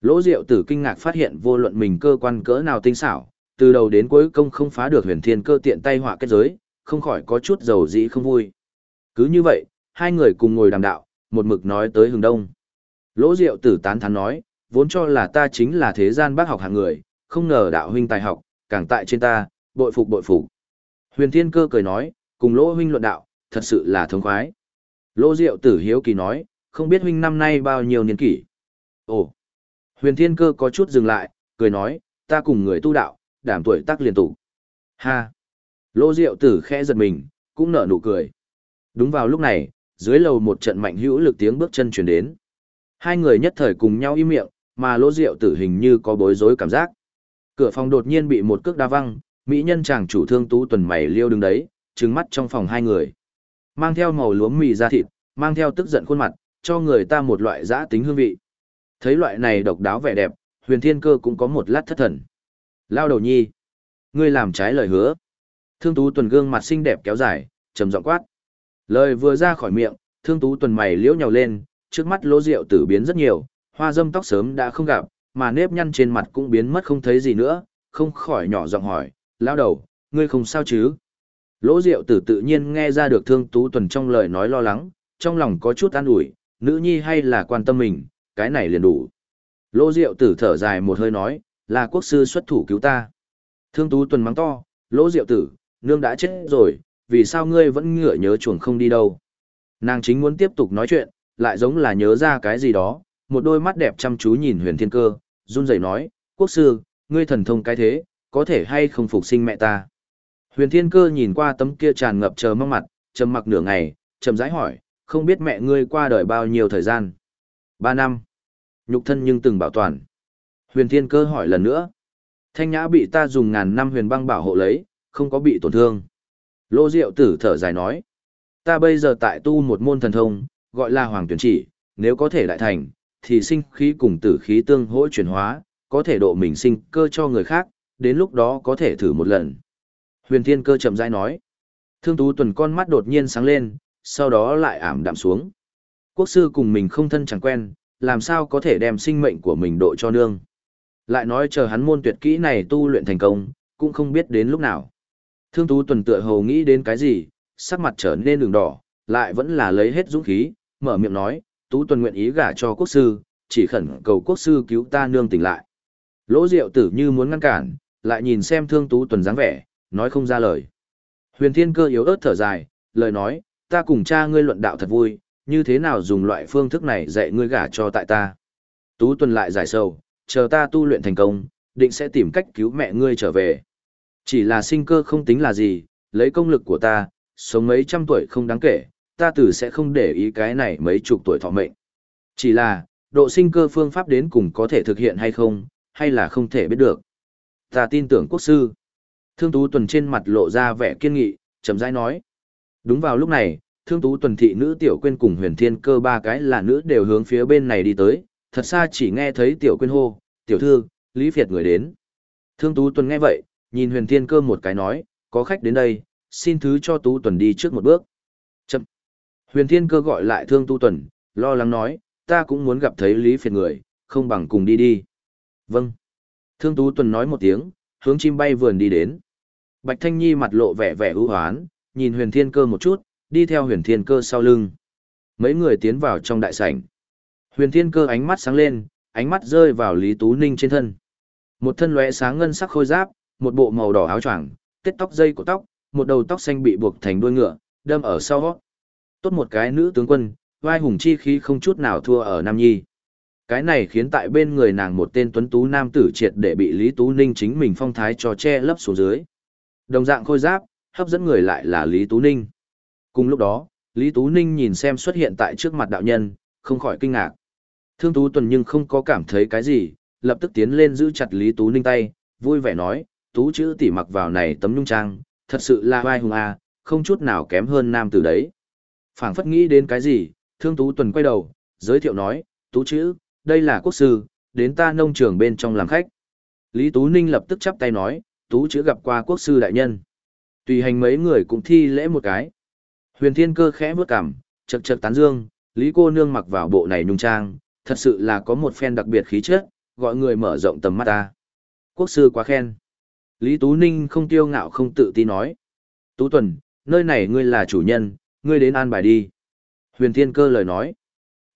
A: Lỗ Diệu Tử kinh ngạc phát hiện vô luận mình cơ quan cỡ nào tinh xảo, từ đầu đến cuối công không phá được huyền thiên cơ tiện tay họa kết giới, không khỏi có chút dầu dĩ không vui. Cứ như vậy, hai người cùng ngồi đàm đạo, một mực nói tới hừng đông. Lỗ Diệu Tử tán thán nói, vốn cho là ta chính là thế gian bác học hạng người, không ngờ đạo huynh tài học, càng tại trên ta, bội phục bội phục. Huyền Thiên Cơ cười nói, cùng Lỗ huynh luận đạo, thật sự là thống khoái. Lỗ Diệu Tử hiếu kỳ nói, không biết huynh năm nay bao nhiêu niên kỷ. Ồ. Huyền Thiên Cơ có chút dừng lại, cười nói, ta cùng người tu đạo, đảm tuổi tác liên tục. Ha. Lỗ Diệu Tử khẽ giật mình, cũng nở nụ cười. Đúng vào lúc này, dưới lầu một trận mạnh hữu lực tiếng bước chân truyền đến. Hai người nhất thời cùng nhau im miệng, mà Lỗ Diệu Tử hình như có bối rối cảm giác. Cửa phòng đột nhiên bị một cước đá văng, mỹ nhân chàng chủ thương tú tuần mày liêu đứng đấy, trừng mắt trong phòng hai người. Mang theo màu lúa mì da thịt, mang theo tức giận khuôn mặt, cho người ta một loại giã tính hương vị. Thấy loại này độc đáo vẻ đẹp, huyền thiên cơ cũng có một lát thất thần. Lao đầu nhi. Ngươi làm trái lời hứa. Thương tú tuần gương mặt xinh đẹp kéo dài, trầm giọng quát. Lời vừa ra khỏi miệng, thương tú tuần mày liễu nhào lên, trước mắt lỗ rượu tử biến rất nhiều, hoa dâm tóc sớm đã không gặp, mà nếp nhăn trên mặt cũng biến mất không thấy gì nữa, không khỏi nhỏ giọng hỏi, lao đầu, ngươi không sao chứ? Lỗ Diệu Tử tự nhiên nghe ra được Thương Tú Tuần trong lời nói lo lắng, trong lòng có chút an ủi, nữ nhi hay là quan tâm mình, cái này liền đủ. Lỗ Diệu Tử thở dài một hơi nói, là quốc sư xuất thủ cứu ta. Thương Tú Tuần mắng to, Lỗ Diệu Tử, nương đã chết rồi, vì sao ngươi vẫn ngựa nhớ chuồng không đi đâu? Nàng chính muốn tiếp tục nói chuyện, lại giống là nhớ ra cái gì đó, một đôi mắt đẹp chăm chú nhìn huyền thiên cơ, run rẩy nói, quốc sư, ngươi thần thông cái thế, có thể hay không phục sinh mẹ ta? Huyền Thiên Cơ nhìn qua tấm kia tràn ngập chờ mong mặt, trầm mặc nửa ngày, trầm rãi hỏi, không biết mẹ ngươi qua đời bao nhiêu thời gian? Ba năm. Nhục thân nhưng từng bảo toàn. Huyền Thiên Cơ hỏi lần nữa. Thanh Nhã bị ta dùng ngàn năm huyền băng bảo hộ lấy, không có bị tổn thương. Lô Diệu Tử thở dài nói. Ta bây giờ tại tu một môn thần thông, gọi là Hoàng Tuyển Chỉ, nếu có thể đại thành, thì sinh khí cùng tử khí tương hỗ chuyển hóa, có thể độ mình sinh cơ cho người khác, đến lúc đó có thể thử một lần. Huyền Thiên Cơ chậm rãi nói. Thương Tú Tuần con mắt đột nhiên sáng lên, sau đó lại ảm đạm xuống. Quốc sư cùng mình không thân chẳng quen, làm sao có thể đem sinh mệnh của mình độ cho nương. Lại nói chờ hắn môn tuyệt kỹ này tu luyện thành công, cũng không biết đến lúc nào. Thương Tú Tuần tựa hồ nghĩ đến cái gì, sắc mặt trở nên đường đỏ, lại vẫn là lấy hết dũng khí, mở miệng nói, Tú Tuần nguyện ý gả cho quốc sư, chỉ khẩn cầu quốc sư cứu ta nương tỉnh lại. Lỗ Diệu Tử như muốn ngăn cản, lại nhìn xem Thương Tú Tuần dáng vẻ, nói không ra lời. Huyền Thiên Cơ yếu ớt thở dài, lời nói, ta cùng cha ngươi luận đạo thật vui, như thế nào dùng loại phương thức này dạy ngươi gả cho tại ta. Tú Tuần lại giải sầu, chờ ta tu luyện thành công, định sẽ tìm cách cứu mẹ ngươi trở về. Chỉ là sinh cơ không tính là gì, lấy công lực của ta, sống mấy trăm tuổi không đáng kể, ta tử sẽ không để ý cái này mấy chục tuổi thọ mệnh. Chỉ là, độ sinh cơ phương pháp đến cùng có thể thực hiện hay không, hay là không thể biết được. Ta tin tưởng quốc sư. Thương Tú Tuần trên mặt lộ ra vẻ kiên nghị, chậm rãi nói. Đúng vào lúc này, Thương Tú Tuần thị nữ Tiểu Quyên cùng Huyền Thiên Cơ ba cái là nữ đều hướng phía bên này đi tới, thật xa chỉ nghe thấy Tiểu Quyên hô, "Tiểu thư, Lý Việt người đến." Thương Tú Tuần nghe vậy, nhìn Huyền Thiên Cơ một cái nói, "Có khách đến đây, xin thứ cho Tú Tuần đi trước một bước." Chậm. Huyền Thiên Cơ gọi lại Thương Tú Tuần, lo lắng nói, "Ta cũng muốn gặp thấy Lý Việt người, không bằng cùng đi đi." "Vâng." Thương Tú Tuần nói một tiếng, hướng chim bay vườn đi đến. Bạch Thanh Nhi mặt lộ vẻ vẻ ưu hoán, nhìn huyền thiên cơ một chút, đi theo huyền thiên cơ sau lưng. Mấy người tiến vào trong đại sảnh. Huyền thiên cơ ánh mắt sáng lên, ánh mắt rơi vào Lý Tú Ninh trên thân. Một thân lóe sáng ngân sắc khôi giáp, một bộ màu đỏ áo choàng, tết tóc dây của tóc, một đầu tóc xanh bị buộc thành đuôi ngựa, đâm ở sau gót. Tốt một cái nữ tướng quân, vai hùng chi khí không chút nào thua ở Nam Nhi. Cái này khiến tại bên người nàng một tên tuấn tú nam tử triệt để bị Lý Tú Ninh chính mình phong thái cho che lấp xuống dưới. Đồng dạng khôi giáp, hấp dẫn người lại là Lý Tú Ninh. Cùng lúc đó, Lý Tú Ninh nhìn xem xuất hiện tại trước mặt đạo nhân, không khỏi kinh ngạc. Thương Tú Tuần nhưng không có cảm thấy cái gì, lập tức tiến lên giữ chặt Lý Tú Ninh tay, vui vẻ nói, Tú chữ tỉ mặc vào này tấm nhung trang, thật sự là vai hùng a, không chút nào kém hơn nam tử đấy. phảng phất nghĩ đến cái gì, Thương Tú Tuần quay đầu, giới thiệu nói, Tú chữ, đây là quốc sư, đến ta nông trường bên trong làm khách. Lý Tú Ninh lập tức chắp tay nói, Tú chữ gặp qua quốc sư đại nhân. Tùy hành mấy người cũng thi lễ một cái. Huyền Thiên Cơ khẽ bước cằm, chật chật tán dương, Lý cô nương mặc vào bộ này nhung trang, thật sự là có một phen đặc biệt khí chất, gọi người mở rộng tầm mắt ta. Quốc sư quá khen. Lý Tú Ninh không tiêu ngạo không tự ti nói. Tú Tuần, nơi này ngươi là chủ nhân, ngươi đến an bài đi. Huyền Thiên Cơ lời nói.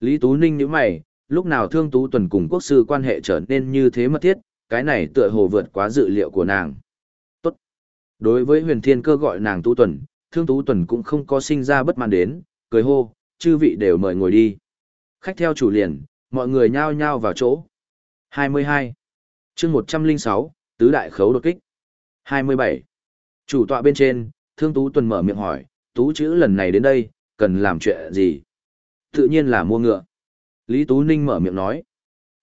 A: Lý Tú Ninh nhíu mày, lúc nào thương Tú Tuần cùng quốc sư quan hệ trở nên như thế mật thiết, cái này tựa hồ vượt quá dự liệu của nàng. Tốt. Đối với Huyền Thiên Cơ gọi nàng Tú Tuần, thương Tú Tuần cũng không có sinh ra bất mãn đến, cười hô, chư vị đều mời ngồi đi. Khách theo chủ liền, mọi người nhao nhao vào chỗ. 22. chương 106, Tứ Đại Khấu đột kích. 27. Chủ tọa bên trên, Thương Tú Tuần mở miệng hỏi, Tú chữ lần này đến đây, cần làm chuyện gì? Tự nhiên là mua ngựa. Lý Tú Ninh mở miệng nói.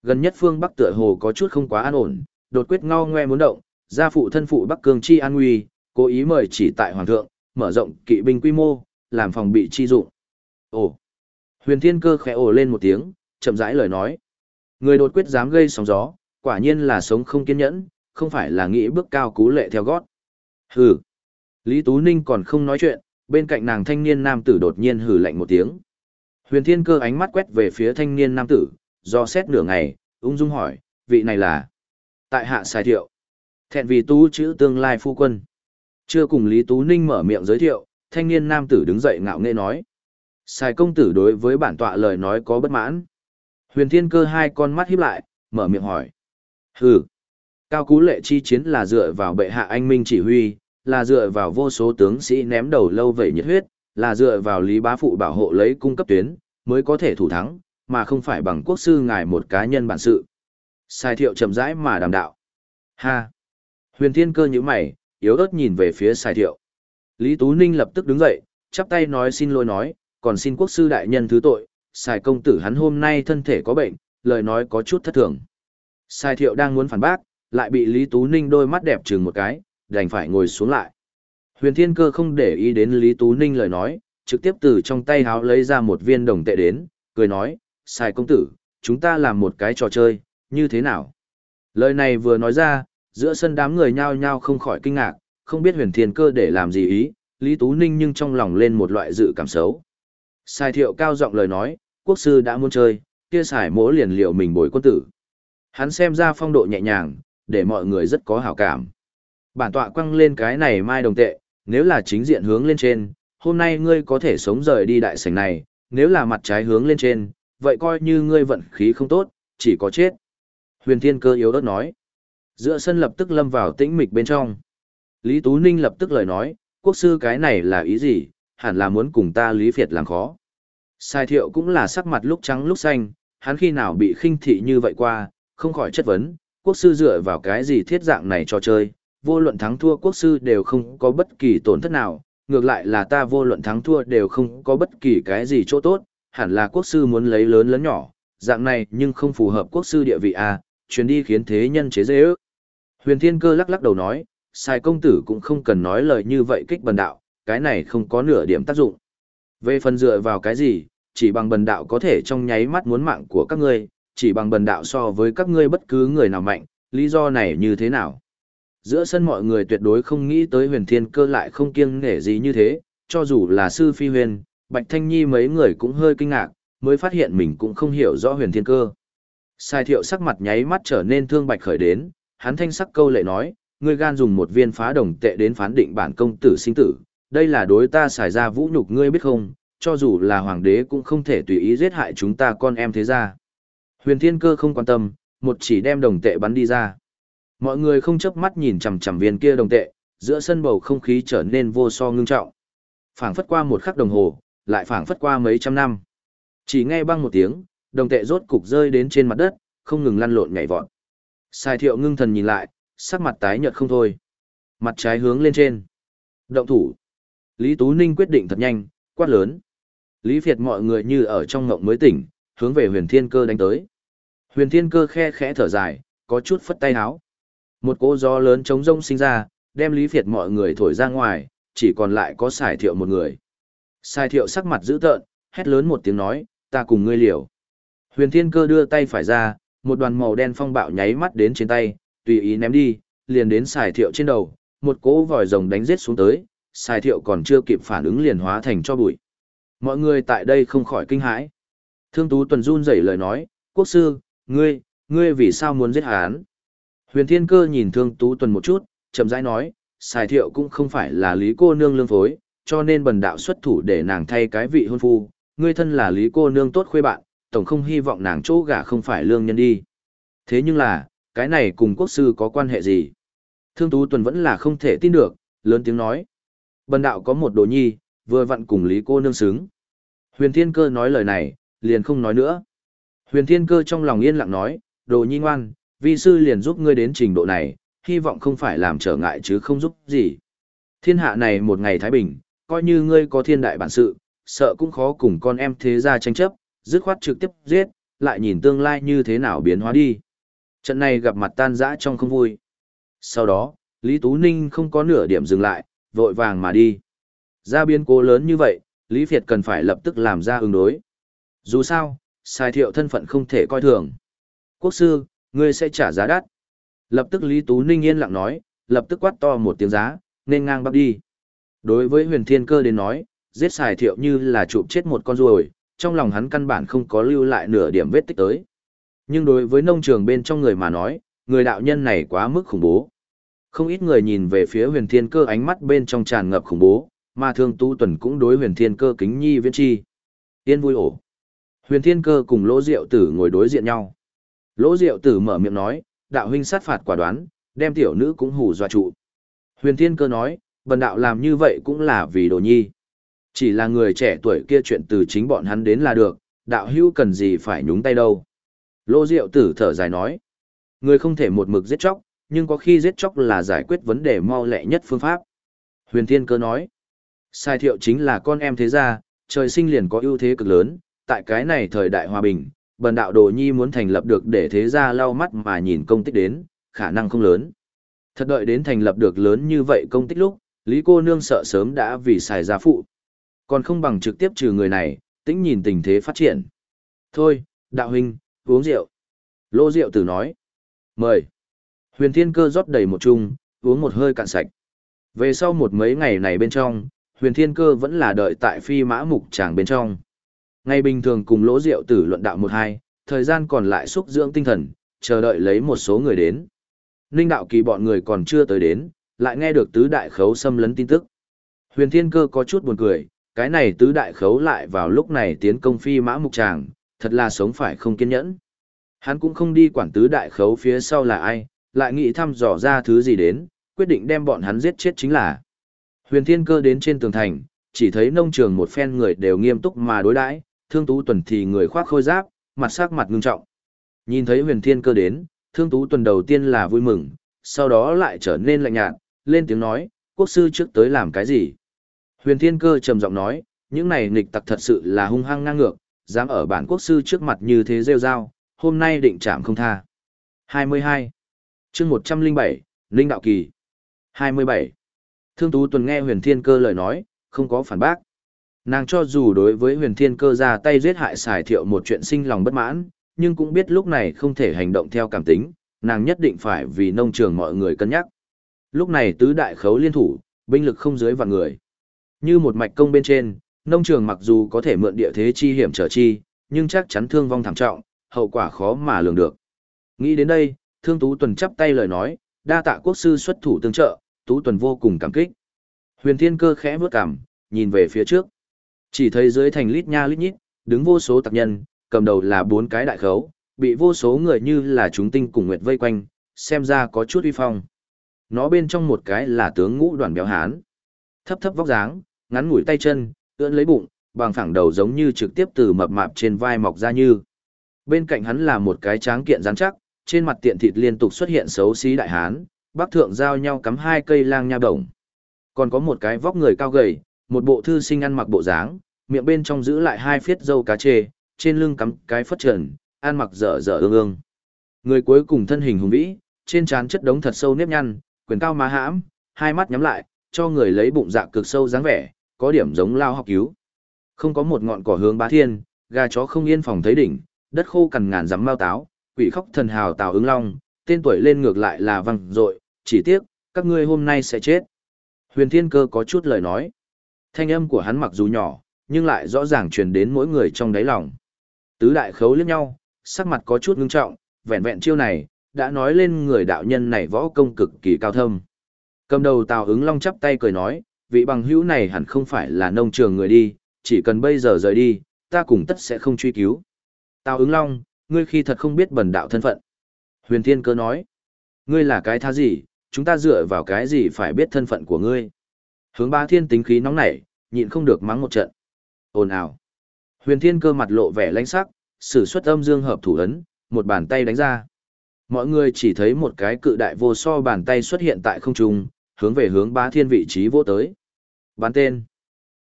A: Gần nhất phương Bắc tựa hồ có chút không quá an ổn, đột quyết ngao ngoe muốn động, gia phụ thân phụ Bắc Cương chi an nguy, cố ý mời chỉ tại Hoàng thượng, mở rộng kỵ binh quy mô, làm phòng bị chi dụng. Ồ! Huyền Thiên Cơ khẽ ồ lên một tiếng, chậm rãi lời nói. Người đột quyết dám gây sóng gió, quả nhiên là sống không kiên nhẫn, không phải là nghĩ bước cao cú lệ theo gót. Hừ. Lý Tú Ninh còn không nói chuyện, bên cạnh nàng thanh niên nam tử đột nhiên hừ lạnh một tiếng. Huyền Thiên Cơ ánh mắt quét về phía thanh niên nam tử, do xét nửa ngày, ung dung hỏi, vị này là? Tại hạ sai thiệu. Thẹn vì tú chữ tương lai phu quân. Chưa cùng Lý Tú Ninh mở miệng giới thiệu, thanh niên nam tử đứng dậy ngạo nghễ nói. Sai công tử đối với bản tọa lời nói có bất mãn. Huyền Thiên Cơ hai con mắt híp lại, mở miệng hỏi. Hừ. Cao Cú Lệ chi chiến là dựa vào bệ hạ anh minh chỉ huy, là dựa vào vô số tướng sĩ ném đầu lâu vẩy nhiệt huyết, là dựa vào Lý Bá Phụ bảo hộ lấy cung cấp tuyến, mới có thể thủ thắng, mà không phải bằng quốc sư ngài một cá nhân bản sự. Sai thiệu chậm rãi mà đàm đạo. Ha! Huyền Thiên Cơ như mày, yếu ớt nhìn về phía sai thiệu. Lý Tú Ninh lập tức đứng dậy, chắp tay nói xin lỗi nói, còn xin quốc sư đại nhân thứ tội, sai công tử hắn hôm nay thân thể có bệnh, lời nói có chút thất thường. Sai thiệu đang muốn phản bác, lại bị Lý Tú Ninh đôi mắt đẹp chừng một cái, đành phải ngồi xuống lại. Huyền Thiên Cơ không để ý đến Lý Tú Ninh lời nói, trực tiếp từ trong tay háo lấy ra một viên đồng tệ đến, cười nói, xài công tử, chúng ta làm một cái trò chơi, như thế nào? Lời này vừa nói ra, giữa sân đám người nhao nhao không khỏi kinh ngạc, không biết huyền thiên cơ để làm gì ý, Lý Tú Ninh nhưng trong lòng lên một loại dự cảm xấu. Sai thiệu cao giọng lời nói, quốc sư đã muốn chơi, kia xài mỗ liền liệu mình bồi quân tử. Hắn xem ra phong độ nhẹ nhàng, để mọi người rất có hảo cảm. Bản tọa quăng lên cái này mai đồng tệ, nếu là chính diện hướng lên trên, hôm nay ngươi có thể sống rời đi đại sảnh này, nếu là mặt trái hướng lên trên, vậy coi như ngươi vận khí không tốt, chỉ có chết. Huyền Thiên Cơ yếu ớt nói. Giữa sân lập tức lâm vào tĩnh mịch bên trong. Lý Tú Ninh lập tức lời nói, quốc sư cái này là ý gì, hẳn là muốn cùng ta Lý Việt làm khó. Sai thiệu cũng là sắc mặt lúc trắng lúc xanh, hắn khi nào bị khinh thị như vậy qua, không khỏi chất vấn, quốc sư dựa vào cái gì thiết dạng này cho chơi, vô luận thắng thua quốc sư đều không có bất kỳ tổn thất nào, ngược lại là ta vô luận thắng thua đều không có bất kỳ cái gì chỗ tốt, hẳn là quốc sư muốn lấy lớn lớn nhỏ, dạng này nhưng không phù hợp quốc sư địa vị a, à, chuyến đi khiến thế nhân chế dễ ước. Huyền Thiên Cơ lắc lắc đầu nói, sai công tử cũng không cần nói lời như vậy kích bần đạo, cái này không có nửa điểm tác dụng. Về phần dựa vào cái gì, chỉ bằng bần đạo có thể trong nháy mắt muốn mạng của các ngươi, chỉ bằng bần đạo so với các ngươi bất cứ người nào mạnh, lý do này như thế nào? Giữa sân mọi người tuyệt đối không nghĩ tới huyền thiên cơ lại không kiêng nể gì như thế, cho dù là sư phi huyền, Bạch Thanh Nhi mấy người cũng hơi kinh ngạc, mới phát hiện mình cũng không hiểu rõ huyền thiên cơ. Sai thiệu sắc mặt nháy mắt trở nên thương bạch khởi đến, hắn thanh sắc câu lệ nói, ngươi gan dùng một viên phá đồng tệ đến phán định bản công tử sinh tử, đây là đối ta xài ra vũ nhục ngươi biết không, cho dù là hoàng đế cũng không thể tùy ý giết hại chúng ta con em thế ra. Huyền thiên cơ không quan tâm, một chỉ đem đồng tệ bắn đi ra. Mọi người không chớp mắt nhìn chằm chằm viên kia đồng tệ, giữa sân bầu không khí trở nên vô so ngưng trọng. Phảng phất qua một khắc đồng hồ, lại phảng phất qua mấy trăm năm. Chỉ nghe băng một tiếng, đồng tệ rốt cục rơi đến trên mặt đất, không ngừng lăn lộn nhảy vọt. Sai thiệu ngưng thần nhìn lại, sắc mặt tái nhợt không thôi. Mặt trái hướng lên trên. Động thủ. Lý Tú Ninh quyết định thật nhanh, quát lớn. Lý Việt mọi người như ở trong ngộng mới tỉnh, hướng về huyền thiên cơ đánh tới. Huyền thiên cơ khe khẽ thở dài, có chút phất tay háo. Một cỗ gió lớn chống rông sinh ra, đem Lý Việt mọi người thổi ra ngoài, chỉ còn lại có xài thiệu một người. Xài thiệu sắc mặt dữ tợn, hét lớn một tiếng nói, ta cùng ngươi liều. Huyền thiên cơ đưa tay phải ra, một đoàn màu đen phong bạo nháy mắt đến trên tay, tùy ý ném đi, liền đến xài thiệu trên đầu, một cỗ vòi rồng đánh giết xuống tới, xài thiệu còn chưa kịp phản ứng liền hóa thành cho bụi. Mọi người tại đây không khỏi kinh hãi. Thương Tú Tuần run rẩy lời nói, quốc sư, ngươi, ngươi vì sao muốn giết hắn? Huyền Thiên Cơ nhìn Thương Tú Tuần một chút, chậm rãi nói, xài thiệu cũng không phải là lý cô nương lương phối, cho nên bần đạo xuất thủ để nàng thay cái vị hôn phu, ngươi thân là lý cô nương tốt khuê bạn, tổng không hy vọng nàng chỗ gả không phải lương nhân đi. Thế nhưng là, cái này cùng quốc sư có quan hệ gì? Thương Tú Tuần vẫn là không thể tin được, lớn tiếng nói. Bần đạo có một đồ nhi, vừa vặn cùng Lý cô nương xứng. Huyền Thiên Cơ nói lời này, liền không nói nữa. Huyền Thiên Cơ trong lòng yên lặng nói, đồ nhi ngoan, vi sư liền giúp ngươi đến trình độ này, hy vọng không phải làm trở ngại chứ không giúp gì. Thiên hạ này một ngày thái bình, coi như ngươi có thiên đại bản sự, sợ cũng khó cùng con em thế gia tranh chấp, dứt khoát trực tiếp giết, lại nhìn tương lai như thế nào biến hóa đi. Trận này gặp mặt tan rã trong không vui. Sau đó, Lý Tú Ninh không có nửa điểm dừng lại, vội vàng mà đi. Ra biến cố lớn như vậy, Lý Việt cần phải lập tức làm ra ứng đối. Dù sao, sai thiệu thân phận không thể coi thường. Quốc sư, ngươi sẽ trả giá đắt. Lập tức Lý Tú Ninh yên lặng nói, lập tức quát to một tiếng giá, nên ngang bắp đi. Đối với huyền thiên cơ đến nói, giết xài thiệu như là chụp chết một con ruồi, trong lòng hắn căn bản không có lưu lại nửa điểm vết tích tới. Nhưng đối với nông trường bên trong người mà nói, người đạo nhân này quá mức khủng bố. Không ít người nhìn về phía huyền thiên cơ ánh mắt bên trong tràn ngập khủng bố, mà thương tu tuần cũng đối huyền thiên cơ kính nhi viễn chi. Yên vui ổ. Huyền thiên cơ cùng lỗ diệu tử ngồi đối diện nhau. Lỗ diệu tử mở miệng nói, đạo huynh sát phạt quả đoán, đem tiểu nữ cũng hù dọa trụ. Huyền thiên cơ nói, bần đạo làm như vậy cũng là vì đồ nhi. Chỉ là người trẻ tuổi kia chuyện từ chính bọn hắn đến là được, đạo hữu cần gì phải nhúng tay đâu. Lô Diệu tử thở dài nói, người không thể một mực giết chóc, nhưng có khi giết chóc là giải quyết vấn đề mau lẹ nhất phương pháp. Huyền Thiên Cơ nói, sai thiệu chính là con em thế gia, trời sinh liền có ưu thế cực lớn, tại cái này thời đại hòa bình, bần đạo đồ nhi muốn thành lập được để thế gia lau mắt mà nhìn công tích đến, khả năng không lớn. Thật đợi đến thành lập được lớn như vậy công tích lúc, Lý cô nương sợ sớm đã vì xài gia phụ. Còn không bằng trực tiếp trừ người này, tĩnh nhìn tình thế phát triển. Thôi, đạo huynh, uống rượu. Lô rượu tử nói. Mời. Huyền thiên cơ rót đầy một chung, uống một hơi cạn sạch. Về sau một mấy ngày này bên trong, huyền thiên cơ vẫn là đợi tại phi mã mục tràng bên trong. Ngày bình thường cùng lỗ rượu tử luận đạo một hai, thời gian còn lại xúc dưỡng tinh thần, chờ đợi lấy một số người đến. Ninh đạo kỳ bọn người còn chưa tới đến, lại nghe được tứ đại khấu xâm lấn tin tức. Huyền thiên cơ có chút buồn cười, cái này tứ đại khấu lại vào lúc này tiến công phi mã mục tràng, thật là sống phải không kiên nhẫn. Hắn cũng không đi quản tứ đại khấu phía sau là ai, lại nghĩ thăm dò ra thứ gì đến, quyết định đem bọn hắn giết chết chính là. Huyền thiên cơ đến trên tường thành, chỉ thấy nông trường một phen người đều nghiêm túc mà đối đãi, thương tú tuần thì người khoác khôi giáp, mặt sắc mặt ngưng trọng. Nhìn thấy huyền thiên cơ đến, thương tú tuần đầu tiên là vui mừng, sau đó lại trở nên lạnh nhạt, lên tiếng nói, quốc sư trước tới làm cái gì? Huyền Thiên Cơ trầm giọng nói, những này nghịch tặc thật sự là hung hăng ngang ngược, dám ở bản quốc sư trước mặt như thế rêu rao, hôm nay định trảm không tha. 22. chương 107, Linh Đạo Kỳ. 27. Thương Tú Tuần nghe Huyền Thiên Cơ lời nói, không có phản bác. Nàng cho dù đối với Huyền Thiên Cơ ra tay giết hại xài thiệu một chuyện sinh lòng bất mãn, nhưng cũng biết lúc này không thể hành động theo cảm tính, nàng nhất định phải vì nông trường mọi người cân nhắc. Lúc này tứ đại khấu liên thủ, binh lực không dưới vạn người. Như một mạch công bên trên, nông trường mặc dù có thể mượn địa thế chi hiểm trở chi, nhưng chắc chắn thương vong thảm trọng, hậu quả khó mà lường được. Nghĩ đến đây, Thương Tú Tuần chắp tay lời nói, đa tạ quốc sư xuất thủ tương trợ, Tú Tuần vô cùng cảm kích. Huyền Thiên Cơ khẽ bước cằm, nhìn về phía trước. Chỉ thấy dưới thành lít nha lít nhít, đứng vô số tặc nhân, cầm đầu là bốn cái đại khấu, bị vô số người như là chúng tinh cùng nguyệt vây quanh, xem ra có chút uy phong. Nó bên trong một cái là tướng ngũ đoàn béo hán. Thấp thấp vóc dáng, ngắn ngủi tay chân, ưỡn lấy bụng, bằng phẳng đầu giống như trực tiếp từ mập mạp trên vai mọc ra như. Bên cạnh hắn là một cái tráng kiện rắn chắc, trên mặt tiện thịt liên tục xuất hiện xấu xí đại hán, bắc thượng giao nhau cắm hai cây lang nha đồng. Còn có một cái vóc người cao gầy, một bộ thư sinh ăn mặc bộ dáng, miệng bên trong giữ lại hai phiết dâu cá chê, trên lưng cắm cái phất trần, ăn mặc dở dở ương ương. Người cuối cùng thân hình hùng vĩ, trên trán chất đống thật sâu nếp nhăn, quyền cao má hãm, hai mắt nhắm lại, cho người lấy bụng dạ cực sâu dáng vẻ, có điểm giống lao học cứu. Không có một ngọn cỏ hướng bá thiên, gà chó không yên phòng thấy đỉnh, đất khô cằn ngàn dắm mao táo, quỷ khóc thần hào tào ứng long, tên tuổi lên ngược lại là văng dội chỉ tiếc, các ngươi hôm nay sẽ chết. Huyền Thiên Cơ có chút lời nói. Thanh âm của hắn mặc dù nhỏ, nhưng lại rõ ràng truyền đến mỗi người trong đáy lòng. Tứ đại khấu liếc nhau, sắc mặt có chút ngưng trọng, vẹn vẹn chiêu này, đã nói lên người đạo nhân này võ công cực kỳ cao thâm. Cầm đầu Tào ứng long chắp tay cười nói, vị bằng hữu này hẳn không phải là nông trường người đi, chỉ cần bây giờ rời đi, ta cùng tất sẽ không truy cứu. Tào ứng long, ngươi khi thật không biết bần đạo thân phận. Huyền Thiên Cơ nói, ngươi là cái tha gì, chúng ta dựa vào cái gì phải biết thân phận của ngươi. Hướng ba thiên tính khí nóng nảy, nhịn không được mắng một trận. Ồn ào. Huyền Thiên Cơ mặt lộ vẻ lãnh sắc, sử xuất âm dương hợp thủ ấn, một bàn tay đánh ra. Mọi người chỉ thấy một cái cự đại vô so bàn tay xuất hiện tại không trung, hướng về hướng Ba thiên vị trí vô tới. Bán tên.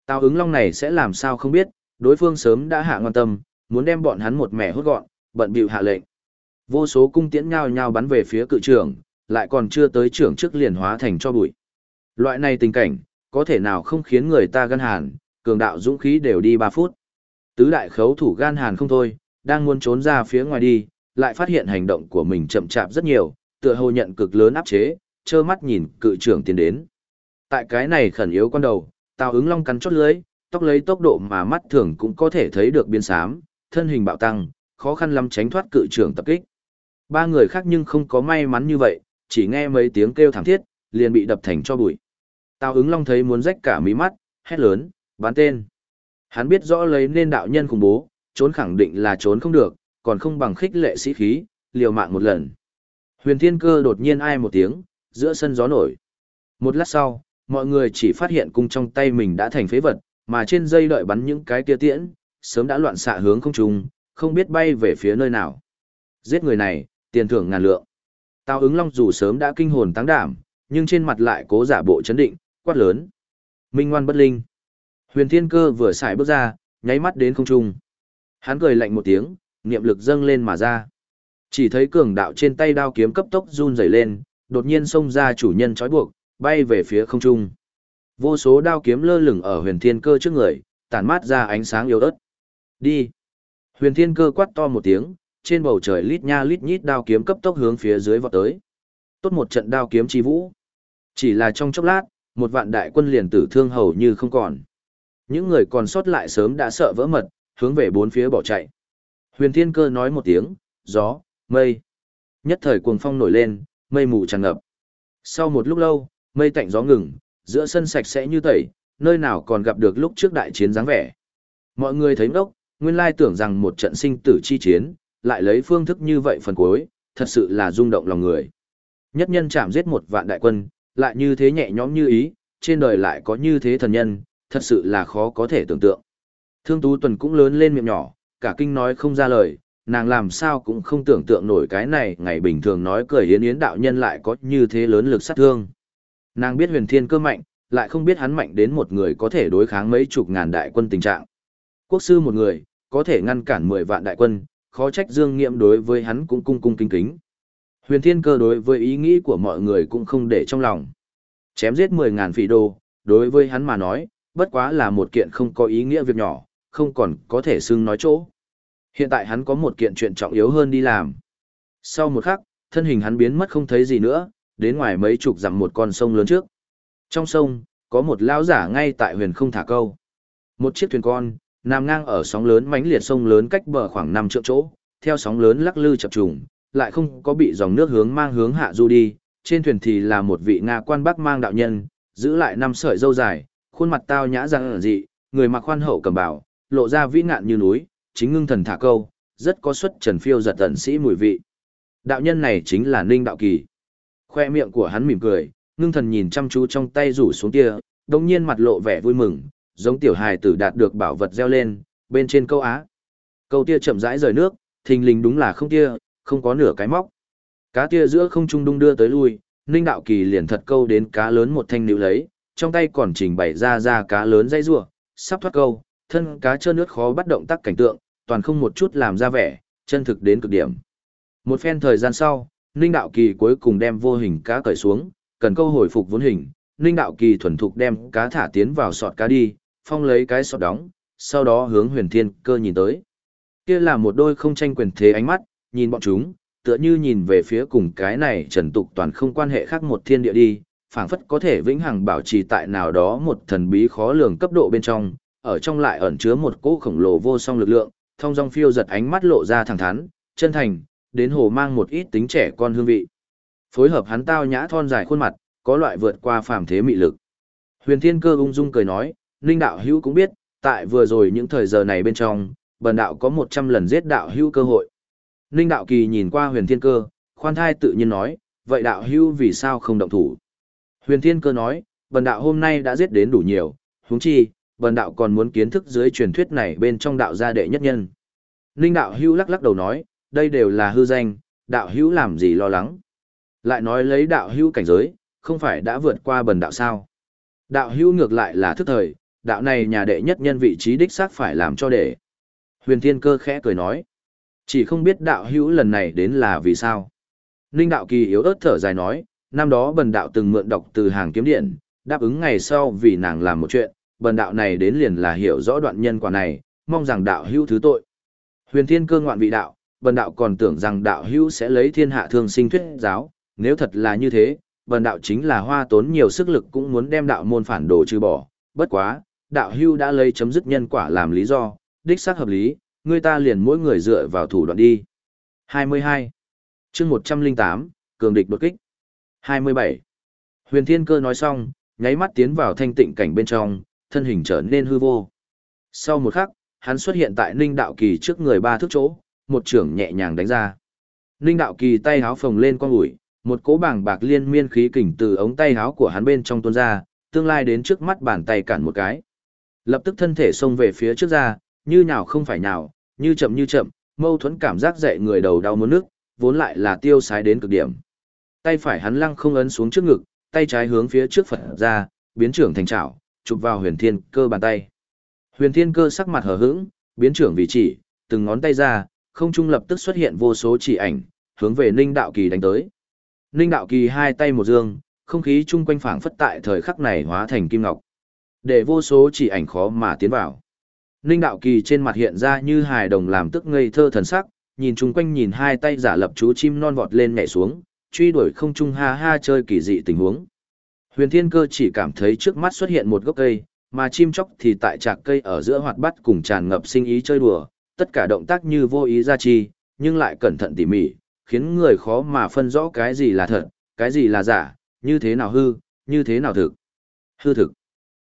A: Tào ứng long này sẽ làm sao không biết, đối phương sớm đã hạ ngoan tâm, muốn đem bọn hắn một mẻ hốt gọn, bận bịu hạ lệnh. Vô số cung tiễn nhao nhao bắn về phía cự trưởng, lại còn chưa tới trưởng trước liền hóa thành cho bụi. Loại này tình cảnh, có thể nào không khiến người ta gan hàn, cường đạo dũng khí đều đi 3 phút. Tứ đại khấu thủ gan hàn không thôi, đang muốn trốn ra phía ngoài đi, lại phát hiện hành động của mình chậm chạp rất nhiều, tựa hồ nhận cực lớn áp chế, trơ mắt nhìn cự trưởng tiến đến. Tại cái này khẩn yếu con đầu, Tào ứng long cắn chót lưới, tóc lấy tốc độ mà mắt thường cũng có thể thấy được biến xám, thân hình bạo tăng, khó khăn lắm tránh thoát cự trưởng tập kích. Ba người khác nhưng không có may mắn như vậy, chỉ nghe mấy tiếng kêu thảm thiết, liền bị đập thành cho bụi. Tào ứng long thấy muốn rách cả mí mắt, hét lớn, bán tên. Hắn biết rõ lấy nên đạo nhân khủng bố, trốn khẳng định là trốn không được, còn không bằng khích lệ sĩ khí, liều mạng một lần. Huyền thiên cơ đột nhiên ai một tiếng, giữa sân gió nổi. Một lát sau, mọi người chỉ phát hiện cung trong tay mình đã thành phế vật, mà trên dây đợi bắn những cái kia tiễn, sớm đã loạn xạ hướng không trung, không biết bay về phía nơi nào. Giết người này, tiền thưởng ngàn lượng. Tào ứng long dù sớm đã kinh hồn tăng đảm, nhưng trên mặt lại cố giả bộ chấn định, quát lớn. Minh ngoan bất linh. Huyền thiên cơ vừa xài bước ra, nháy mắt đến không trung. Hắn cười lạnh một tiếng, niệm lực dâng lên mà ra. Chỉ thấy cường đạo trên tay đao kiếm cấp tốc run rẩy lên, đột nhiên xông ra chủ nhân trói buộc, bay về phía không trung. Vô số đao kiếm lơ lửng ở huyền thiên cơ trước người, tản mát ra ánh sáng yếu ớt. Đi! Huyền thiên cơ quát to một tiếng, trên bầu trời lít nha lít nhít đao kiếm cấp tốc hướng phía dưới vọt tới. Tốt một trận đao kiếm chi vũ. Chỉ là trong chốc lát, một vạn đại quân liền tử thương hầu như không còn. Những người còn sót lại sớm đã sợ vỡ mật, hướng về bốn phía bỏ chạy. Huyền Thiên Cơ nói một tiếng, gió, mây. Nhất thời cuồng phong nổi lên, mây mù tràn ngập. Sau một lúc lâu, mây tạnh gió ngừng, giữa sân sạch sẽ như tẩy, nơi nào còn gặp được lúc trước đại chiến dáng vẻ. Mọi người thấy ngốc, nguyên lai tưởng rằng một trận sinh tử chi chiến, lại lấy phương thức như vậy phần cuối, thật sự là rung động lòng người. Nhất nhân chạm giết một vạn đại quân, lại như thế nhẹ nhõm như ý, trên đời lại có như thế thần nhân, thật sự là khó có thể tưởng tượng. Thương Tú Tuần cũng lớn lên miệng nhỏ, cả kinh nói không ra lời, nàng làm sao cũng không tưởng tượng nổi cái này ngày bình thường nói cười yến yến đạo nhân lại có như thế lớn lực sát thương. Nàng biết huyền thiên cơ mạnh, lại không biết hắn mạnh đến một người có thể đối kháng mấy chục ngàn đại quân tình trạng. Quốc sư một người, có thể ngăn cản 10 vạn đại quân, khó trách dương nghiệm đối với hắn cũng cung cung kính kính. Huyền thiên cơ đối với ý nghĩ của mọi người cũng không để trong lòng. Chém giết 10.000 phỉ đô, đối với hắn mà nói, bất quá là một kiện không có ý nghĩa việc nhỏ, không còn có thể xưng nói chỗ. Hiện tại hắn có một kiện chuyện trọng yếu hơn đi làm. Sau một khắc, thân hình hắn biến mất không thấy gì nữa, đến ngoài mấy chục dặm một con sông lớn trước. Trong sông, có một lão giả ngay tại huyền không thả câu. Một chiếc thuyền con, nằm ngang ở sóng lớn mãnh liệt sông lớn cách bờ khoảng 5 trượng chỗ, theo sóng lớn lắc lư chập trùng, lại không có bị dòng nước hướng mang hướng hạ du đi. Trên thuyền thì là một vị Nga quan bắc mang đạo nhân, giữ lại năm sợi dâu dài, khuôn mặt tao nhã răng dị, người mặc khoan hậu cầm bảo, lộ ra vĩ ngạn như núi, chính ngưng thần thả câu, rất có xuất trần phiêu giật tận sĩ mùi vị. Đạo nhân này chính là Ninh Đạo Kỳ. Khoe miệng của hắn mỉm cười, ngưng thần nhìn chăm chú trong tay rủ xuống tia, đồng nhiên mặt lộ vẻ vui mừng, giống tiểu hài tử đạt được bảo vật reo lên, bên trên câu á. Câu tia chậm rãi rời nước, thình lình đúng là không tia, không có nửa cái móc. Cá tia giữa không trung đung đưa tới lui, Ninh Đạo Kỳ liền thật câu đến cá lớn một thanh níu lấy, trong tay còn trình bày ra ra cá lớn dây rùa, sắp thoát câu, thân cá trơn nước khó bắt động tác cảnh tượng, toàn không một chút làm ra vẻ, chân thực đến cực điểm. Một phen thời gian sau, Ninh Đạo Kỳ cuối cùng đem vô hình cá cởi xuống, cần câu hồi phục vốn hình, Ninh Đạo Kỳ thuần thục đem cá thả tiến vào sọt cá đi, phong lấy cái sọt đóng, sau đó hướng huyền thiên cơ nhìn tới. Kia là một đôi không tranh quyền thế ánh mắt, nhìn bọn chúng, tựa như nhìn về phía cùng cái này trần tục toàn không quan hệ khác một thiên địa đi, phảng phất có thể vĩnh hằng bảo trì tại nào đó một thần bí khó lường cấp độ bên trong, ở trong lại ẩn chứa một cỗ khổng lồ vô song lực lượng, thông dong phiêu giật ánh mắt lộ ra thẳng thắn, chân thành, đến hồ mang một ít tính trẻ con hương vị. Phối hợp hắn tao nhã thon dài khuôn mặt, có loại vượt qua phàm thế mị lực. Huyền Thiên Cơ ung dung cười nói, Ninh đạo hữu cũng biết, tại vừa rồi những thời giờ này bên trong, bần đạo có 100 lần giết đạo hữu cơ hội. Ninh đạo kỳ nhìn qua huyền thiên cơ, khoan thai tự nhiên nói, vậy đạo Hưu vì sao không động thủ? Huyền thiên cơ nói, bần đạo hôm nay đã giết đến đủ nhiều, huống chi, bần đạo còn muốn kiến thức dưới truyền thuyết này bên trong đạo gia đệ nhất nhân. Ninh đạo Hưu lắc lắc đầu nói, đây đều là hư danh, đạo Hưu làm gì lo lắng. Lại nói lấy đạo Hưu cảnh giới, không phải đã vượt qua bần đạo sao. Đạo Hưu ngược lại là thức thời, đạo này nhà đệ nhất nhân vị trí đích xác phải làm cho để. Huyền thiên cơ khẽ cười nói, chỉ không biết đạo hữu lần này đến là vì sao. Ninh đạo kỳ yếu ớt thở dài nói, năm đó bần đạo từng mượn đọc từ hàng kiếm điện, đáp ứng ngày sau vì nàng làm một chuyện, bần đạo này đến liền là hiểu rõ đoạn nhân quả này, mong rằng đạo hữu thứ tội. Huyền thiên cơ ngoạn vị đạo, bần đạo còn tưởng rằng đạo hữu sẽ lấy thiên hạ thương sinh thuyết giáo, nếu thật là như thế, bần đạo chính là hoa tốn nhiều sức lực cũng muốn đem đạo môn phản đồ trừ bỏ, bất quá, đạo hữu đã lấy chấm dứt nhân quả làm lý do, đích xác hợp lý, người ta liền mỗi người dựa vào thủ đoạn đi. 22. chương 108, cường địch đột kích. 27. Huyền Thiên Cơ nói xong, nháy mắt tiến vào thanh tịnh cảnh bên trong, thân hình trở nên hư vô. Sau một khắc, hắn xuất hiện tại Ninh Đạo Kỳ trước người ba thước chỗ, một trưởng nhẹ nhàng đánh ra. Ninh Đạo Kỳ tay háo phồng lên con ủi, một cỗ bảng bạc liên miên khí kình từ ống tay háo của hắn bên trong tuôn ra, tương lai đến trước mắt bàn tay cản một cái. Lập tức thân thể xông về phía trước ra, như nào không phải nào, như chậm như chậm, mâu thuẫn cảm giác dậy người đầu đau muốn nước, vốn lại là tiêu sái đến cực điểm. Tay phải hắn lăng không ấn xuống trước ngực, tay trái hướng phía trước phật ra, biến trưởng thành trảo, chụp vào huyền thiên cơ bàn tay. Huyền thiên cơ sắc mặt hờ hững, biến trưởng vị chỉ, từng ngón tay ra, không trung lập tức xuất hiện vô số chỉ ảnh, hướng về Ninh Đạo Kỳ đánh tới. Ninh Đạo Kỳ hai tay một dương, không khí chung quanh phảng phất tại thời khắc này hóa thành kim ngọc. Để vô số chỉ ảnh khó mà tiến vào. Ninh đạo kỳ trên mặt hiện ra như hài đồng làm tức ngây thơ thần sắc, nhìn chung quanh nhìn hai tay giả lập chú chim non vọt lên nhảy xuống, truy đuổi không trung ha ha chơi kỳ dị tình huống. Huyền thiên cơ chỉ cảm thấy trước mắt xuất hiện một gốc cây, mà chim chóc thì tại trạc cây ở giữa hoạt bát cùng tràn ngập sinh ý chơi đùa, tất cả động tác như vô ý ra chi, nhưng lại cẩn thận tỉ mỉ, khiến người khó mà phân rõ cái gì là thật, cái gì là giả, như thế nào hư, như thế nào thực. Hư thực.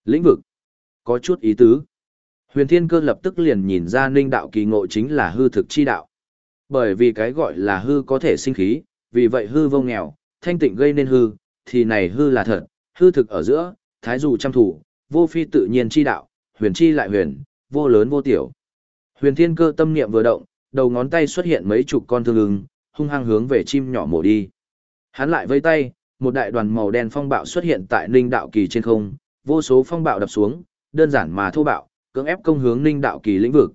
A: Lĩnh vực. Có chút ý tứ. Huyền Thiên Cơ lập tức liền nhìn ra Ninh đạo kỳ ngộ chính là hư thực chi đạo. Bởi vì cái gọi là hư có thể sinh khí, vì vậy hư vô nghèo, thanh tịnh gây nên hư, thì này hư là thật, hư thực ở giữa, thái dù trăm thủ, vô phi tự nhiên chi đạo, huyền chi lại huyền, vô lớn vô tiểu. Huyền Thiên Cơ tâm niệm vừa động, đầu ngón tay xuất hiện mấy chục con thương ưng, hung hăng hướng về chim nhỏ mổ đi. Hắn lại vây tay, một đại đoàn màu đen phong bạo xuất hiện tại Ninh đạo kỳ trên không, vô số phong bạo đập xuống, đơn giản mà thô bạo, cưỡng ép công hướng Ninh Đạo Kỳ lĩnh vực.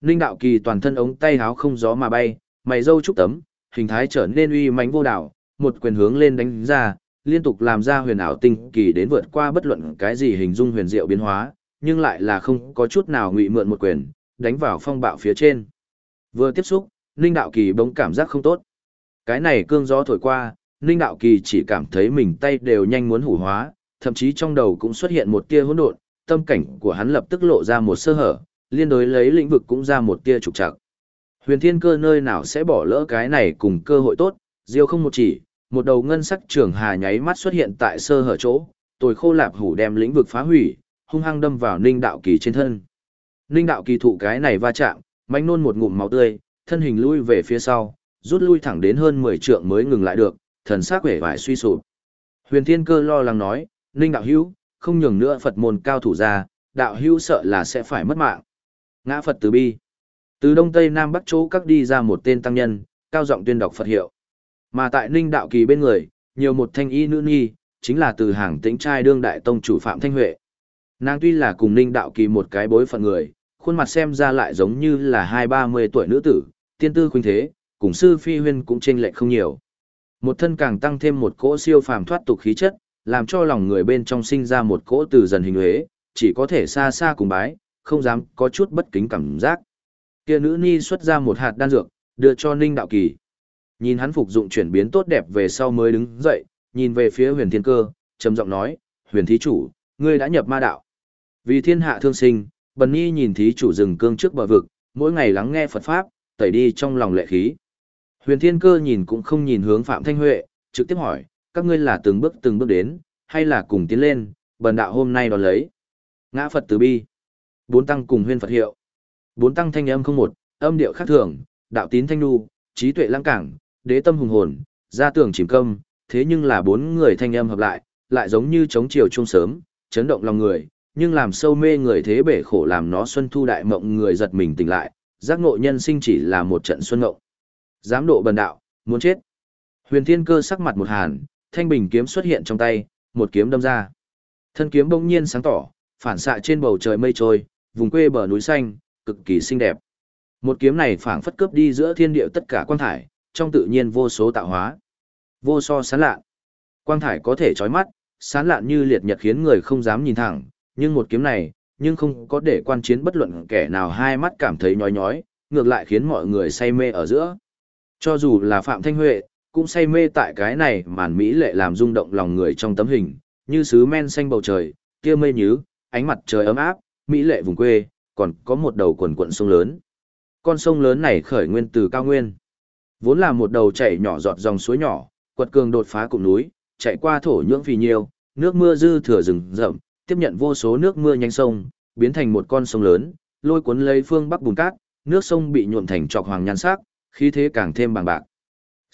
A: Ninh Đạo Kỳ toàn thân ống tay háo không gió mà bay, mày râu trúc tấm, hình thái trở nên uy mãnh vô đảo, một quyền hướng lên đánh ra, liên tục làm ra huyền ảo tinh kỳ đến vượt qua bất luận cái gì hình dung huyền diệu biến hóa, nhưng lại là không có chút nào ngụy mượn một quyền, đánh vào phong bạo phía trên. Vừa tiếp xúc, Ninh Đạo Kỳ bỗng cảm giác không tốt. Cái này cương gió thổi qua, Ninh Đạo Kỳ chỉ cảm thấy mình tay đều nhanh muốn hủ hóa, thậm chí trong đầu cũng xuất hiện một tia hỗn độn, tâm cảnh của hắn lập tức lộ ra một sơ hở, liên đối lấy lĩnh vực cũng ra một tia trục trặc. Huyền Thiên Cơ nơi nào sẽ bỏ lỡ cái này cùng cơ hội tốt, diêu không một chỉ, một đầu ngân sắc trường hà nháy mắt xuất hiện tại sơ hở chỗ, tồi khô lạp hủ đem lĩnh vực phá hủy, hung hăng đâm vào Ninh Đạo Kỳ trên thân. Ninh Đạo Kỳ thụ cái này va chạm, manh nôn một ngụm máu tươi, thân hình lui về phía sau, rút lui thẳng đến hơn 10 trượng mới ngừng lại được, thần sắc vẻ vải suy sụp. Huyền Thiên Cơ lo lắng nói, Ninh đạo hữu, không nhường nữa Phật môn cao thủ ra, đạo hữu sợ là sẽ phải mất mạng. Ngã Phật từ bi. Từ đông tây nam bắc chỗ các đi ra một tên tăng nhân, cao giọng tuyên đọc Phật hiệu. Mà tại Ninh đạo kỳ bên người, nhiều một thanh y nữ nhi, chính là từ hàng tĩnh trai đương đại tông chủ Phạm Thanh Huệ. Nàng tuy là cùng Ninh Đạo Kỳ một cái bối phận người, khuôn mặt xem ra lại giống như là hai ba mươi tuổi nữ tử, tiên tư khuynh thế, cùng sư phi huyên cũng chênh lệch không nhiều. Một thân càng tăng thêm một cỗ siêu phàm thoát tục khí chất, làm cho lòng người bên trong sinh ra một cỗ từ dần hình huế, chỉ có thể xa xa cùng bái, không dám có chút bất kính cảm giác. Kia nữ ni xuất ra một hạt đan dược, đưa cho Ninh Đạo Kỳ. Nhìn hắn phục dụng chuyển biến tốt đẹp về sau mới đứng dậy, nhìn về phía huyền thiên cơ, trầm giọng nói, huyền thí chủ, ngươi đã nhập ma đạo. Vì thiên hạ thương sinh, bần nhi nhìn thí chủ rừng cương trước bờ vực, mỗi ngày lắng nghe Phật Pháp, tẩy đi trong lòng lệ khí. Huyền thiên cơ nhìn cũng không nhìn hướng Phạm Thanh Huệ, trực tiếp hỏi, các ngươi là từng bước từng bước đến, hay là cùng tiến lên, bần đạo hôm nay đón lấy. Ngã Phật từ bi. Bốn tăng cùng huyên Phật hiệu. Bốn tăng thanh âm không một, âm điệu khác thường, đạo tín thanh nu, trí tuệ lãng cảng, đế tâm hùng hồn, gia tưởng chìm công, thế nhưng là bốn người thanh âm hợp lại, lại giống như chống chiều trung sớm, chấn động lòng người, nhưng làm sâu mê người thế bể khổ làm nó xuân thu đại mộng người giật mình tỉnh lại, giác ngộ nhân sinh chỉ là một trận xuân ngộng. Giám độ bần đạo, muốn chết. Huyền Thiên Cơ sắc mặt một hàn, thanh bình kiếm xuất hiện trong tay, một kiếm đâm ra. Thân kiếm bỗng nhiên sáng tỏ, phản xạ trên bầu trời mây trôi, vùng quê bờ núi xanh, cực kỳ xinh đẹp. Một kiếm này phảng phất cướp đi giữa thiên địa tất cả quang thải, trong tự nhiên vô số tạo hóa. Vô so sáng lạ. Quang thải có thể chói mắt, sáng lạn như liệt nhật khiến người không dám nhìn thẳng, nhưng một kiếm này, nhưng không có để quan chiến bất luận kẻ nào hai mắt cảm thấy nhói nhói, ngược lại khiến mọi người say mê ở giữa. Cho dù là Phạm Thanh Huệ, cũng say mê tại cái này màn mỹ lệ làm rung động lòng người trong tấm hình, như sứ men xanh bầu trời, kia mây nhứ, ánh mặt trời ấm áp, mỹ lệ vùng quê, còn có một đầu quần quận sông lớn. Con sông lớn này khởi nguyên từ cao nguyên. Vốn là một đầu chảy nhỏ giọt dòng suối nhỏ, quật cường đột phá cụm núi, chạy qua thổ nhưỡng phì nhiêu, nước mưa dư thừa rừng rậm, tiếp nhận vô số nước mưa nhanh sông, biến thành một con sông lớn, lôi cuốn lấy phương bắc bùn cát, nước sông bị nhuộm thành trọc hoàng nhan sắc, khí thế càng thêm bằng bạc.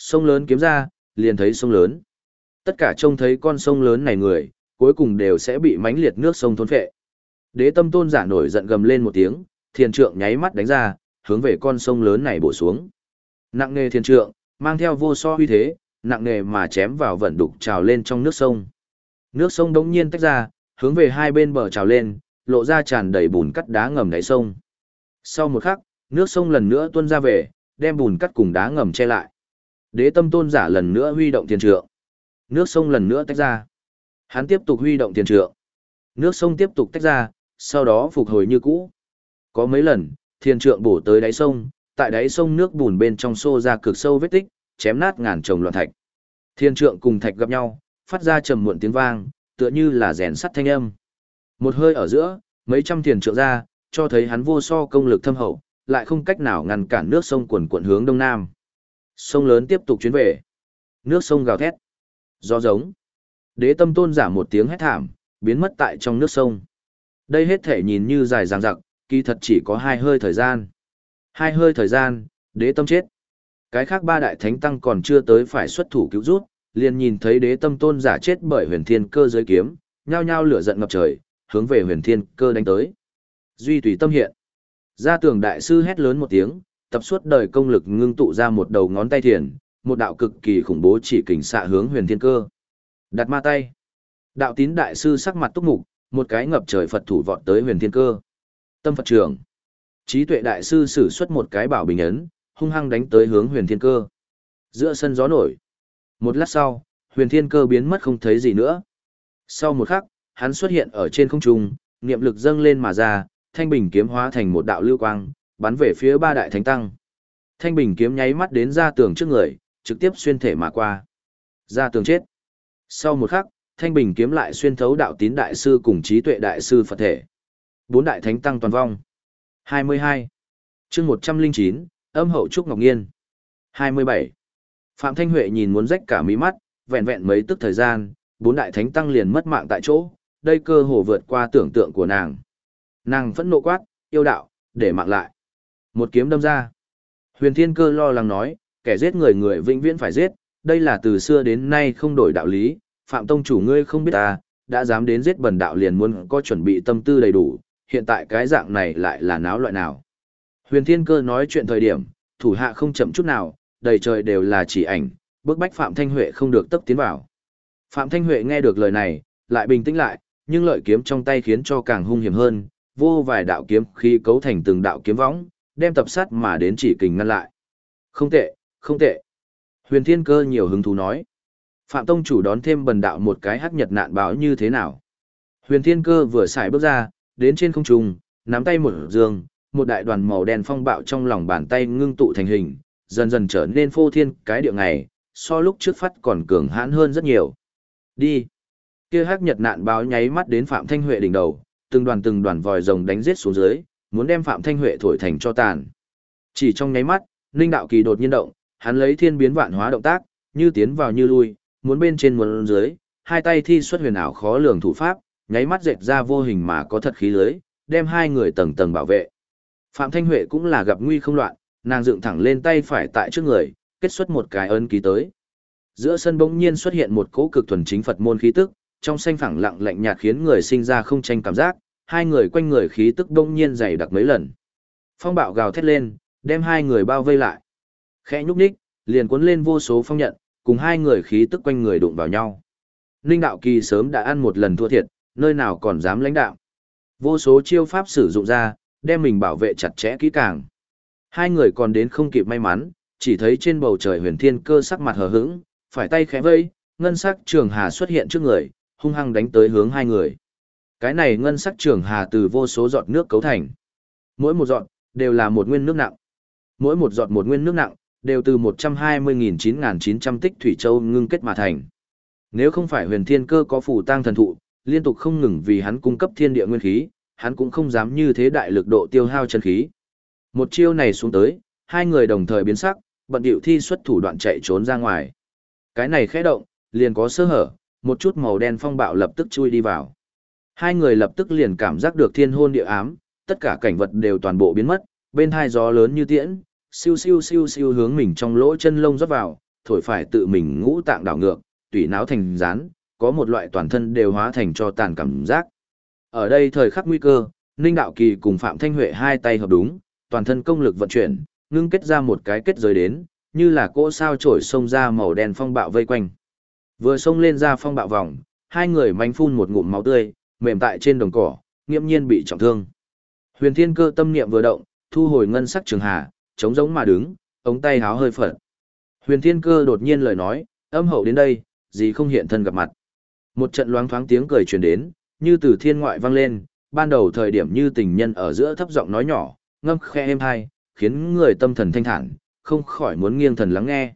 A: Sông lớn kiếm ra, liền thấy sông lớn. Tất cả trông thấy con sông lớn này người, cuối cùng đều sẽ bị mãnh liệt nước sông thôn phệ. Đế tâm tôn giả nổi giận gầm lên một tiếng, thiền trượng nháy mắt đánh ra, hướng về con sông lớn này bổ xuống. Nặng nề thiền trượng, mang theo vô so uy thế, nặng nề mà chém vào vận đục trào lên trong nước sông. Nước sông đống nhiên tách ra, hướng về hai bên bờ trào lên, lộ ra tràn đầy bùn cắt đá ngầm đáy sông. Sau một khắc, nước sông lần nữa tuôn ra về, đem bùn cắt cùng đá ngầm che lại. Đế tâm tôn giả lần nữa huy động tiền trượng. Nước sông lần nữa tách ra. Hắn tiếp tục huy động tiền trượng. Nước sông tiếp tục tách ra, sau đó phục hồi như cũ. Có mấy lần, thiên trượng bổ tới đáy sông, tại đáy sông nước bùn bên trong xô ra cực sâu vết tích, chém nát ngàn trồng loạn thạch. Thiên trượng cùng thạch gặp nhau, phát ra trầm muộn tiếng vang, tựa như là rèn sắt thanh âm. Một hơi ở giữa, mấy trăm thiên trượng ra, cho thấy hắn vô so công lực thâm hậu, lại không cách nào ngăn cản nước sông quần quận hướng đông nam. Sông lớn tiếp tục chuyến về. Nước sông gào thét. Gió giống. Đế tâm tôn giả một tiếng hét thảm, biến mất tại trong nước sông. Đây hết thể nhìn như dài dằng dặc, kỳ thật chỉ có hai hơi thời gian. Hai hơi thời gian, đế tâm chết. Cái khác ba đại thánh tăng còn chưa tới phải xuất thủ cứu rút, liền nhìn thấy đế tâm tôn giả chết bởi huyền thiên cơ giới kiếm, nhao nhao lửa giận ngập trời, hướng về huyền thiên cơ đánh tới. Duy tùy tâm hiện. Gia tưởng đại sư hét lớn một tiếng, tập suốt đời công lực ngưng tụ ra một đầu ngón tay thiền, một đạo cực kỳ khủng bố chỉ kình xạ hướng huyền thiên cơ. Đặt ma tay. Đạo tín đại sư sắc mặt túc mục, một cái ngập trời Phật thủ vọt tới huyền thiên cơ. Tâm Phật trưởng. Trí tuệ đại sư sử xuất một cái bảo bình ấn, hung hăng đánh tới hướng huyền thiên cơ. Giữa sân gió nổi. Một lát sau, huyền thiên cơ biến mất không thấy gì nữa. Sau một khắc, hắn xuất hiện ở trên không trung, niệm lực dâng lên mà ra, thanh bình kiếm hóa thành một đạo lưu quang, bắn về phía ba đại thánh tăng. Thanh bình kiếm nháy mắt đến ra tường trước người, trực tiếp xuyên thể mà qua. Ra tường chết. Sau một khắc, thanh bình kiếm lại xuyên thấu đạo tín đại sư cùng trí tuệ đại sư Phật thể. Bốn đại thánh tăng toàn vong. 22. chương 109, âm hậu Trúc Ngọc Nghiên. 27. Phạm Thanh Huệ nhìn muốn rách cả mí mắt, vẹn vẹn mấy tức thời gian, bốn đại thánh tăng liền mất mạng tại chỗ, đây cơ hồ vượt qua tưởng tượng của nàng. Nàng phẫn nộ quát, yêu đạo, để mạng lại. Một kiếm đâm ra. Huyền Thiên Cơ lo lắng nói, kẻ giết người người vĩnh viễn phải giết, đây là từ xưa đến nay không đổi đạo lý, Phạm Tông chủ ngươi không biết ta, đã dám đến giết bần đạo liền muốn có chuẩn bị tâm tư đầy đủ, hiện tại cái dạng này lại là náo loại nào. Huyền Thiên Cơ nói chuyện thời điểm, thủ hạ không chậm chút nào, đầy trời đều là chỉ ảnh, bức bách Phạm Thanh Huệ không được tấp tiến vào. Phạm Thanh Huệ nghe được lời này, lại bình tĩnh lại, nhưng lợi kiếm trong tay khiến cho càng hung hiểm hơn, vô vài đạo kiếm khi cấu thành từng đạo kiếm võng, đem tập sát mà đến chỉ kình ngăn lại. Không tệ, không tệ. Huyền Thiên Cơ nhiều hứng thú nói. Phạm Tông chủ đón thêm bần đạo một cái hắc nhật nạn báo như thế nào? Huyền Thiên Cơ vừa xài bước ra, đến trên không trung, nắm tay một dương, một đại đoàn màu đen phong bạo trong lòng bàn tay ngưng tụ thành hình, dần dần trở nên phô thiên cái địa ngày, so lúc trước phát còn cường hãn hơn rất nhiều. Đi. Kia hắc nhật nạn báo nháy mắt đến Phạm Thanh Huệ đỉnh đầu, từng đoàn từng đoàn vòi rồng đánh giết xuống dưới, muốn đem Phạm Thanh Huệ thổi thành cho tàn. Chỉ trong nháy mắt, Ninh Đạo Kỳ đột nhiên động, hắn lấy thiên biến vạn hóa động tác, như tiến vào như lui, muốn bên trên muốn dưới, hai tay thi xuất huyền ảo khó lường thủ pháp, nháy mắt dệt ra vô hình mà có thật khí lưới, đem hai người tầng tầng bảo vệ. Phạm Thanh Huệ cũng là gặp nguy không loạn, nàng dựng thẳng lên tay phải tại trước người, kết xuất một cái ấn ký tới. Giữa sân bỗng nhiên xuất hiện một cỗ cực thuần chính Phật môn khí tức, trong xanh phẳng lặng lạnh nhạt khiến người sinh ra không tranh cảm giác, hai người quanh người khí tức đông nhiên dày đặc mấy lần. Phong bạo gào thét lên, đem hai người bao vây lại. Khẽ nhúc nhích, liền cuốn lên vô số phong nhận, cùng hai người khí tức quanh người đụng vào nhau. Ninh đạo kỳ sớm đã ăn một lần thua thiệt, nơi nào còn dám lãnh đạo. Vô số chiêu pháp sử dụng ra, đem mình bảo vệ chặt chẽ kỹ càng. Hai người còn đến không kịp may mắn, chỉ thấy trên bầu trời huyền thiên cơ sắc mặt hờ hững, phải tay khẽ vây, ngân sắc trường hà xuất hiện trước người, hung hăng đánh tới hướng hai người. Cái này ngân sắc trường hà từ vô số giọt nước cấu thành. Mỗi một giọt, đều là một nguyên nước nặng. Mỗi một giọt một nguyên nước nặng, đều từ 120.9900 tích thủy châu ngưng kết mà thành. Nếu không phải huyền thiên cơ có phù tang thần thụ, liên tục không ngừng vì hắn cung cấp thiên địa nguyên khí, hắn cũng không dám như thế đại lực độ tiêu hao chân khí. Một chiêu này xuống tới, hai người đồng thời biến sắc, bận điệu thi xuất thủ đoạn chạy trốn ra ngoài. Cái này khẽ động, liền có sơ hở, một chút màu đen phong bạo lập tức chui đi vào. Hai người lập tức liền cảm giác được thiên hôn địa ám, tất cả cảnh vật đều toàn bộ biến mất, bên hai gió lớn như tiễn, siêu siêu siêu siêu hướng mình trong lỗ chân lông rót vào, thổi phải tự mình ngũ tạng đảo ngược, tủy não thành rán, có một loại toàn thân đều hóa thành cho tàn cảm giác. Ở đây thời khắc nguy cơ, Ninh Đạo Kỳ cùng Phạm Thanh Huệ hai tay hợp đúng, toàn thân công lực vận chuyển, ngưng kết ra một cái kết giới đến, như là cỗ sao trổi xông ra màu đen phong bạo vây quanh. Vừa xông lên ra phong bạo vòng, hai người manh phun một ngụm máu tươi, mềm tại trên đồng cỏ, nghiêm nhiên bị trọng thương. Huyền Thiên Cơ tâm niệm vừa động, thu hồi ngân sắc trường hà, chống giống mà đứng, ống tay háo hơi phật. Huyền Thiên Cơ đột nhiên lời nói, âm hậu đến đây, gì không hiện thân gặp mặt. Một trận loáng thoáng tiếng cười truyền đến, như từ thiên ngoại vang lên, ban đầu thời điểm như tình nhân ở giữa thấp giọng nói nhỏ, ngâm khe êm hai, khiến người tâm thần thanh thản, không khỏi muốn nghiêng thần lắng nghe.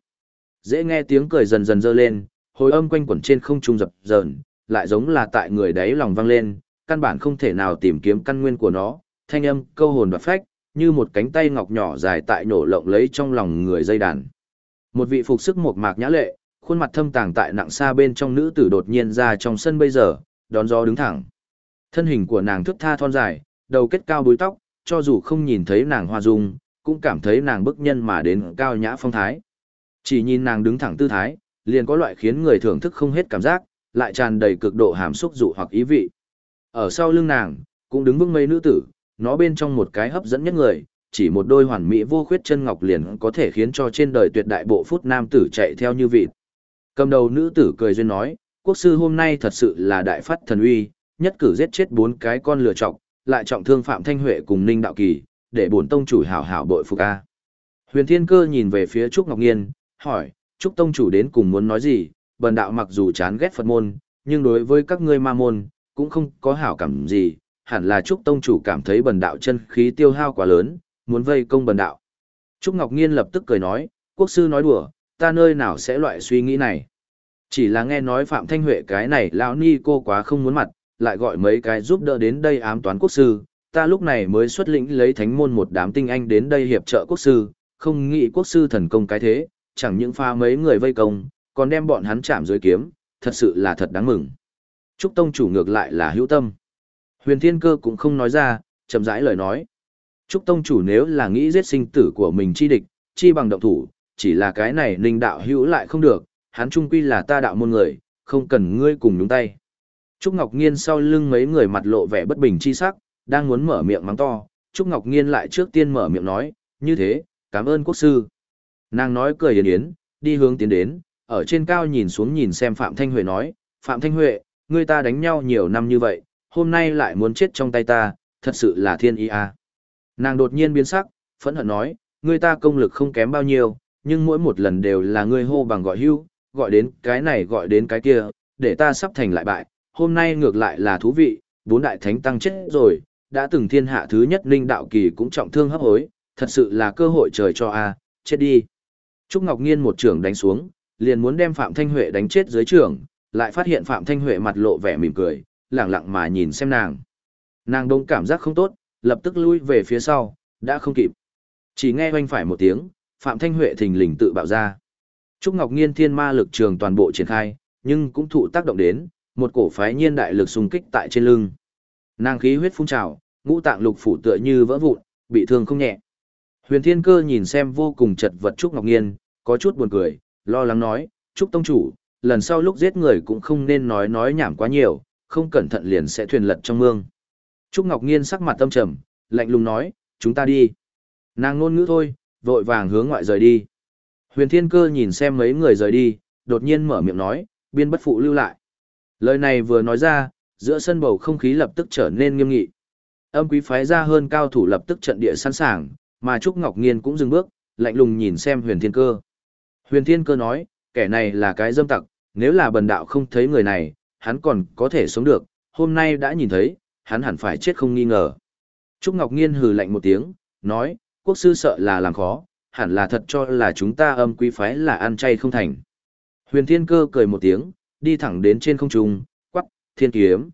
A: Dễ nghe tiếng cười dần dần dơ lên, hồi âm quanh quẩn trên không trung dập dờn, lại giống là tại người đáy lòng vang lên, căn bản không thể nào tìm kiếm căn nguyên của nó, thanh âm câu hồn đoạt phách, như một cánh tay ngọc nhỏ dài tại nổ lộng lấy trong lòng người dây đàn. Một vị phục sức một mạc nhã lệ, khuôn mặt thâm tàng tại nặng xa bên trong nữ tử đột nhiên ra trong sân bây giờ, đón gió đứng thẳng. Thân hình của nàng thước tha thon dài, đầu kết cao búi tóc, cho dù không nhìn thấy nàng hoa dung, cũng cảm thấy nàng bức nhân mà đến cao nhã phong thái. Chỉ nhìn nàng đứng thẳng tư thái, liền có loại khiến người thưởng thức không hết cảm giác, lại tràn đầy cực độ hàm xúc dụ hoặc ý vị. Ở sau lưng nàng, cũng đứng vững mấy nữ tử, nó bên trong một cái hấp dẫn nhất người, chỉ một đôi hoàn mỹ vô khuyết chân ngọc liền có thể khiến cho trên đời tuyệt đại bộ phút nam tử chạy theo như vịt. Cầm đầu nữ tử cười duyên nói, quốc sư hôm nay thật sự là đại phát thần uy, nhất cử giết chết bốn cái con lừa trọc, lại trọng thương Phạm Thanh Huệ cùng Ninh Đạo Kỳ, để bổn tông chủ hảo hảo bội phục a. Huyền Thiên Cơ nhìn về phía Trúc Ngọc Nghiên, hỏi, Trúc tông chủ đến cùng muốn nói gì? Bần đạo mặc dù chán ghét Phật môn, nhưng đối với các ngươi ma môn, cũng không có hảo cảm gì, hẳn là Trúc tông chủ cảm thấy bần đạo chân khí tiêu hao quá lớn, muốn vây công bần đạo. Trúc Ngọc Nghiên lập tức cười nói, quốc sư nói đùa, ta nơi nào sẽ loại suy nghĩ này. Chỉ là nghe nói Phạm Thanh Huệ cái này lão ni cô quá không muốn mặt, lại gọi mấy cái giúp đỡ đến đây ám toán quốc sư, ta lúc này mới xuất lĩnh lấy thánh môn một đám tinh anh đến đây hiệp trợ quốc sư, không nghĩ quốc sư thần công cái thế, chẳng những pha mấy người vây công, còn đem bọn hắn chạm dưới kiếm, thật sự là thật đáng mừng. Trúc Tông chủ ngược lại là hữu tâm. Huyền Thiên Cơ cũng không nói ra, chậm rãi lời nói. Trúc Tông chủ nếu là nghĩ giết sinh tử của mình chi địch, chi bằng động thủ, chỉ là cái này ninh đạo hữu lại không được, hắn trung quy là ta đạo môn người, không cần ngươi cùng nhúng tay. Trúc Ngọc Nghiên sau lưng mấy người mặt lộ vẻ bất bình chi sắc, đang muốn mở miệng mắng to, Trúc Ngọc Nghiên lại trước tiên mở miệng nói, như thế, cảm ơn quốc sư. Nàng nói cười yến yến, đi hướng tiến đến, ở trên cao nhìn xuống nhìn xem Phạm Thanh Huệ nói, Phạm Thanh Huệ, ngươi ta đánh nhau nhiều năm như vậy, hôm nay lại muốn chết trong tay ta, thật sự là thiên ý à. Nàng đột nhiên biến sắc, phẫn hận nói, ngươi ta công lực không kém bao nhiêu, nhưng mỗi một lần đều là ngươi hô bằng gọi hưu, gọi đến cái này gọi đến cái kia, để ta sắp thành lại bại, hôm nay ngược lại là thú vị, bốn đại thánh tăng chết rồi, đã từng thiên hạ thứ nhất linh đạo kỳ cũng trọng thương hấp hối, thật sự là cơ hội trời cho a, chết đi. Trúc Ngọc Nghiên một trưởng đánh xuống, liền muốn đem Phạm Thanh Huệ đánh chết dưới trưởng, lại phát hiện Phạm Thanh Huệ mặt lộ vẻ mỉm cười, lẳng lặng mà nhìn xem nàng. Nàng đông cảm giác không tốt, lập tức lui về phía sau, đã không kịp. Chỉ nghe oanh phải một tiếng, Phạm Thanh Huệ thình lình tự bạo ra. Trúc Ngọc Nghiên thiên ma lực trường toàn bộ triển khai, nhưng cũng thụ tác động đến, một cổ phái nhiên đại lực xung kích tại trên lưng. Nàng khí huyết phun trào, ngũ tạng lục phủ tựa như vỡ vụn, bị thương không nhẹ. Huyền Thiên Cơ nhìn xem vô cùng chật vật Trúc Ngọc Nghiên, có chút buồn cười, lo lắng nói, Trúc Tông Chủ, lần sau lúc giết người cũng không nên nói nói nhảm quá nhiều, không cẩn thận liền sẽ thuyền lật trong mương. Trúc Ngọc Nghiên sắc mặt tâm trầm, lạnh lùng nói, chúng ta đi. Nàng ngôn ngữ thôi, vội vàng hướng ngoại rời đi. Huyền Thiên Cơ nhìn xem mấy người rời đi, đột nhiên mở miệng nói, biên bất phụ lưu lại. Lời này vừa nói ra, giữa sân bầu không khí lập tức trở nên nghiêm nghị. Âm quý phái ra hơn cao thủ lập tức trận địa sẵn sàng, mà Trúc Ngọc Nghiên cũng dừng bước, lạnh lùng nhìn xem huyền thiên cơ. Huyền thiên cơ nói, kẻ này là cái dâm tặc, nếu là bần đạo không thấy người này, hắn còn có thể sống được, hôm nay đã nhìn thấy, hắn hẳn phải chết không nghi ngờ. Trúc Ngọc Nghiên hừ lạnh một tiếng, nói, quốc sư sợ là làm khó, hẳn là thật cho là chúng ta âm quý phái là ăn chay không thành. Huyền thiên cơ cười một tiếng, đi thẳng đến trên không trung, quắc, thiên kiếm.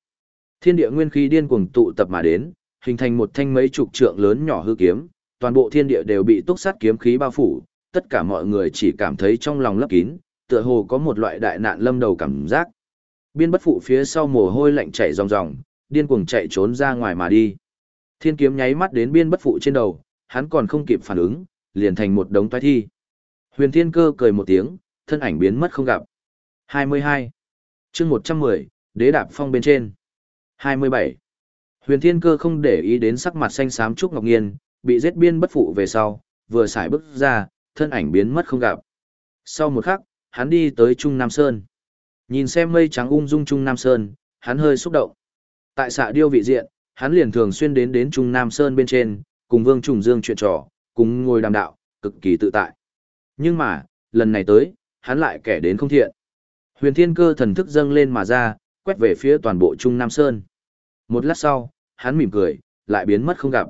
A: Thiên địa nguyên khí điên cuồng tụ tập mà đến, hình thành một thanh mấy chục trượng lớn nhỏ hư kiếm, toàn bộ thiên địa đều bị túc sát kiếm khí bao phủ, tất cả mọi người chỉ cảm thấy trong lòng lấp kín, tựa hồ có một loại đại nạn lâm đầu cảm giác. Biên bất phụ phía sau mồ hôi lạnh chảy ròng ròng, điên cuồng chạy trốn ra ngoài mà đi. Thiên kiếm nháy mắt đến biên bất phụ trên đầu, hắn còn không kịp phản ứng, liền thành một đống toái thi. Huyền Thiên Cơ cười một tiếng, thân ảnh biến mất không gặp. 22. Chương 110, Đế đạp phong bên trên. 27. Huyền Thiên Cơ không để ý đến sắc mặt xanh xám Trúc Ngọc Nghiên, bị giết biên bất phụ về sau, vừa xài bước ra, thân ảnh biến mất không gặp. Sau một khắc, hắn đi tới Trung Nam Sơn. Nhìn xem mây trắng ung dung Trung Nam Sơn, hắn hơi xúc động. Tại xạ điêu vị diện, hắn liền thường xuyên đến đến Trung Nam Sơn bên trên, cùng Vương Trùng Dương chuyện trò, cùng ngồi đàm đạo, cực kỳ tự tại. Nhưng mà, lần này tới, hắn lại kẻ đến không thiện. Huyền Thiên Cơ thần thức dâng lên mà ra, quét về phía toàn bộ Trung Nam Sơn. Một lát sau, hắn mỉm cười, lại biến mất không gặp.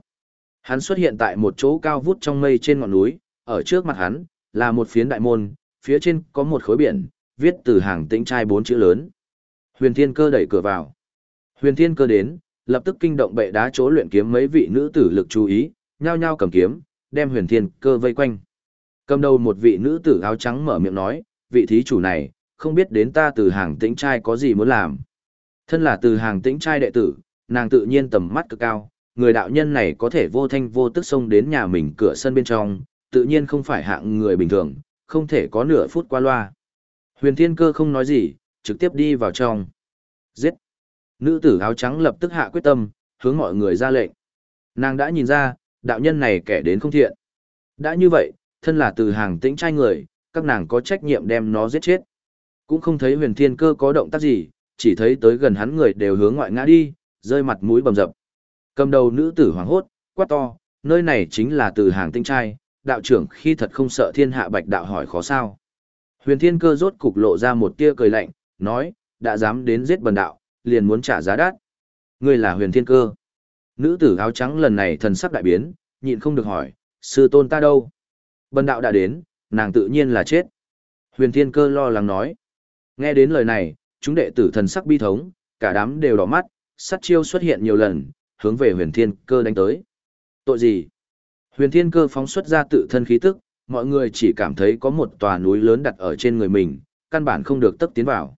A: Hắn xuất hiện tại một chỗ cao vút trong mây trên ngọn núi, ở trước mặt hắn, là một phiến đại môn, phía trên có một khối biển, viết từ hàng tĩnh trai bốn chữ lớn. Huyền Thiên Cơ đẩy cửa vào. Huyền Thiên Cơ đến, lập tức kinh động bệ đá chỗ luyện kiếm mấy vị nữ tử lực chú ý, nhao nhao cầm kiếm, đem Huyền Thiên Cơ vây quanh. Cầm đầu một vị nữ tử áo trắng mở miệng nói, vị thí chủ này, không biết đến ta từ hàng tĩnh trai có gì muốn làm. Thân là từ hàng tĩnh trai đệ tử, nàng tự nhiên tầm mắt cực cao, người đạo nhân này có thể vô thanh vô tức xông đến nhà mình cửa sân bên trong, tự nhiên không phải hạng người bình thường, không thể có nửa phút qua loa. Huyền Thiên Cơ không nói gì, trực tiếp đi vào trong. Giết! Nữ tử áo trắng lập tức hạ quyết tâm, hướng mọi người ra lệnh. Nàng đã nhìn ra, đạo nhân này kẻ đến không thiện. Đã như vậy, thân là từ hàng tĩnh trai người, các nàng có trách nhiệm đem nó giết chết. Cũng không thấy huyền thiên cơ có động tác gì, chỉ thấy tới gần hắn người đều hướng ngoại ngã đi, rơi mặt mũi bầm dập. Cầm đầu nữ tử hoàng hốt, quát to, nơi này chính là từ hàng tinh trai, đạo trưởng khi thật không sợ thiên hạ bạch đạo hỏi khó sao. Huyền thiên cơ rốt cục lộ ra một tia cười lạnh, nói, đã dám đến giết bần đạo, liền muốn trả giá đắt. Ngươi là huyền thiên cơ. Nữ tử áo trắng lần này thần sắc đại biến, nhịn không được hỏi, sư tôn ta đâu? Bần đạo đã đến, nàng tự nhiên là chết. Huyền thiên cơ lo lắng nói. Nghe đến lời này, chúng đệ tử thần sắc bi thống, cả đám đều đỏ mắt, sát chiêu xuất hiện nhiều lần, hướng về huyền thiên cơ đánh tới. Tội gì? Huyền thiên cơ phóng xuất ra tự thân khí tức, mọi người chỉ cảm thấy có một tòa núi lớn đặt ở trên người mình, căn bản không được tấp tiến vào.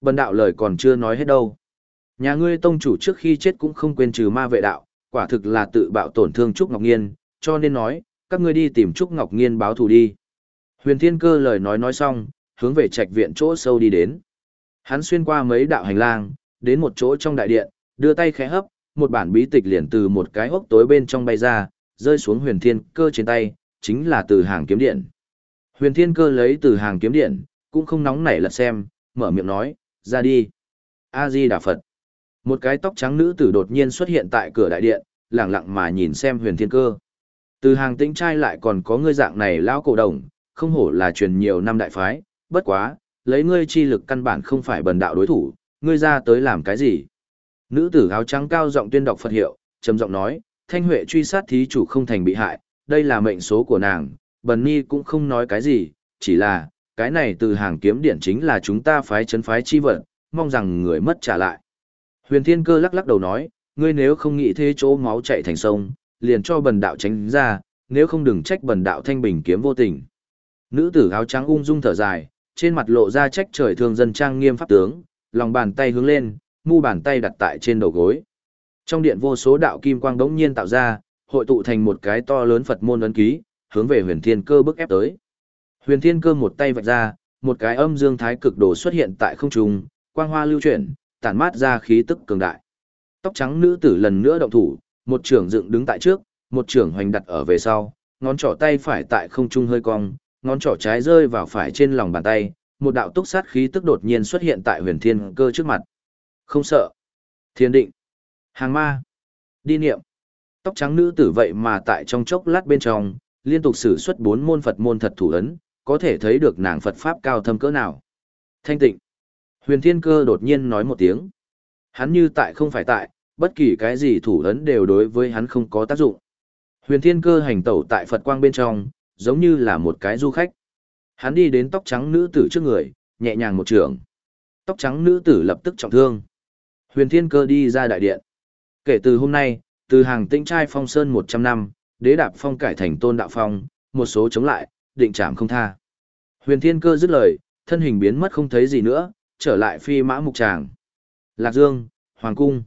A: Bần đạo lời còn chưa nói hết đâu. Nhà ngươi tông chủ trước khi chết cũng không quên trừ ma vệ đạo, quả thực là tự bạo tổn thương Trúc Ngọc Nghiên, cho nên nói, các ngươi đi tìm Trúc Ngọc Nghiên báo thù đi. Huyền Thiên Cơ lời nói nói xong, hướng về trạch viện chỗ sâu đi đến. Hắn xuyên qua mấy đạo hành lang, đến một chỗ trong đại điện, đưa tay khẽ hấp, một bản bí tịch liền từ một cái hốc tối bên trong bay ra, rơi xuống huyền thiên cơ trên tay, chính là từ hàng kiếm điện. Huyền thiên cơ lấy từ hàng kiếm điện, cũng không nóng nảy lật xem, mở miệng nói, ra đi. A-di Đà Phật. Một cái tóc trắng nữ tử đột nhiên xuất hiện tại cửa đại điện, lặng lặng mà nhìn xem huyền thiên cơ. Từ hàng tĩnh trai lại còn có ngươi dạng này lão cổ đồng, không hổ là truyền nhiều năm đại phái, bất quá, lấy ngươi chi lực căn bản không phải bần đạo đối thủ, ngươi ra tới làm cái gì? Nữ tử áo trắng cao giọng tuyên đọc Phật hiệu, trầm giọng nói, Thanh Huệ truy sát thí chủ không thành bị hại, đây là mệnh số của nàng, Bần Ni cũng không nói cái gì, chỉ là, cái này từ hàng kiếm điển chính là chúng ta phái chấn phái chi vận, mong rằng người mất trả lại. Huyền Thiên Cơ lắc lắc đầu nói, ngươi nếu không nghĩ thế chỗ máu chạy thành sông, liền cho bần đạo tránh ra, nếu không đừng trách bần đạo thanh bình kiếm vô tình. Nữ tử áo trắng ung dung thở dài, trên mặt lộ ra trách trời thương dân trang nghiêm pháp tướng, lòng bàn tay hướng lên, mu bàn tay đặt tại trên đầu gối. Trong điện vô số đạo kim quang đống nhiên tạo ra, hội tụ thành một cái to lớn Phật môn ấn ký, hướng về huyền thiên cơ bức ép tới. Huyền thiên cơ một tay vạch ra, một cái âm dương thái cực đồ xuất hiện tại không trung, quang hoa lưu chuyển, tản mát ra khí tức cường đại. Tóc trắng nữ tử lần nữa động thủ, một trưởng dựng đứng tại trước, một trưởng hoành đặt ở về sau, ngón trỏ tay phải tại không trung hơi cong, ngón trỏ trái rơi vào phải trên lòng bàn tay, một đạo túc sát khí tức đột nhiên xuất hiện tại huyền thiên cơ trước mặt. Không sợ. Thiên định. Hàng ma. Đi niệm. Tóc trắng nữ tử vậy mà tại trong chốc lát bên trong, liên tục sử xuất bốn môn Phật môn thật thủ ấn, có thể thấy được nàng Phật Pháp cao thâm cỡ nào. Thanh tịnh. Huyền thiên cơ đột nhiên nói một tiếng. Hắn như tại không phải tại, bất kỳ cái gì thủ ấn đều đối với hắn không có tác dụng. Huyền thiên cơ hành tẩu tại Phật quang bên trong, giống như là một cái du khách. Hắn đi đến tóc trắng nữ tử trước người, nhẹ nhàng một trường. Tóc trắng nữ tử lập tức trọng thương. Huyền thiên cơ đi ra đại điện. Kể từ hôm nay, từ hàng tĩnh trai phong sơn 100 năm, đế đạp phong cải thành tôn đạo phong, một số chống lại, định trảm không tha. Huyền thiên cơ dứt lời, thân hình biến mất không thấy gì nữa, trở lại phi mã mục tràng. Lạc Dương, Hoàng Cung.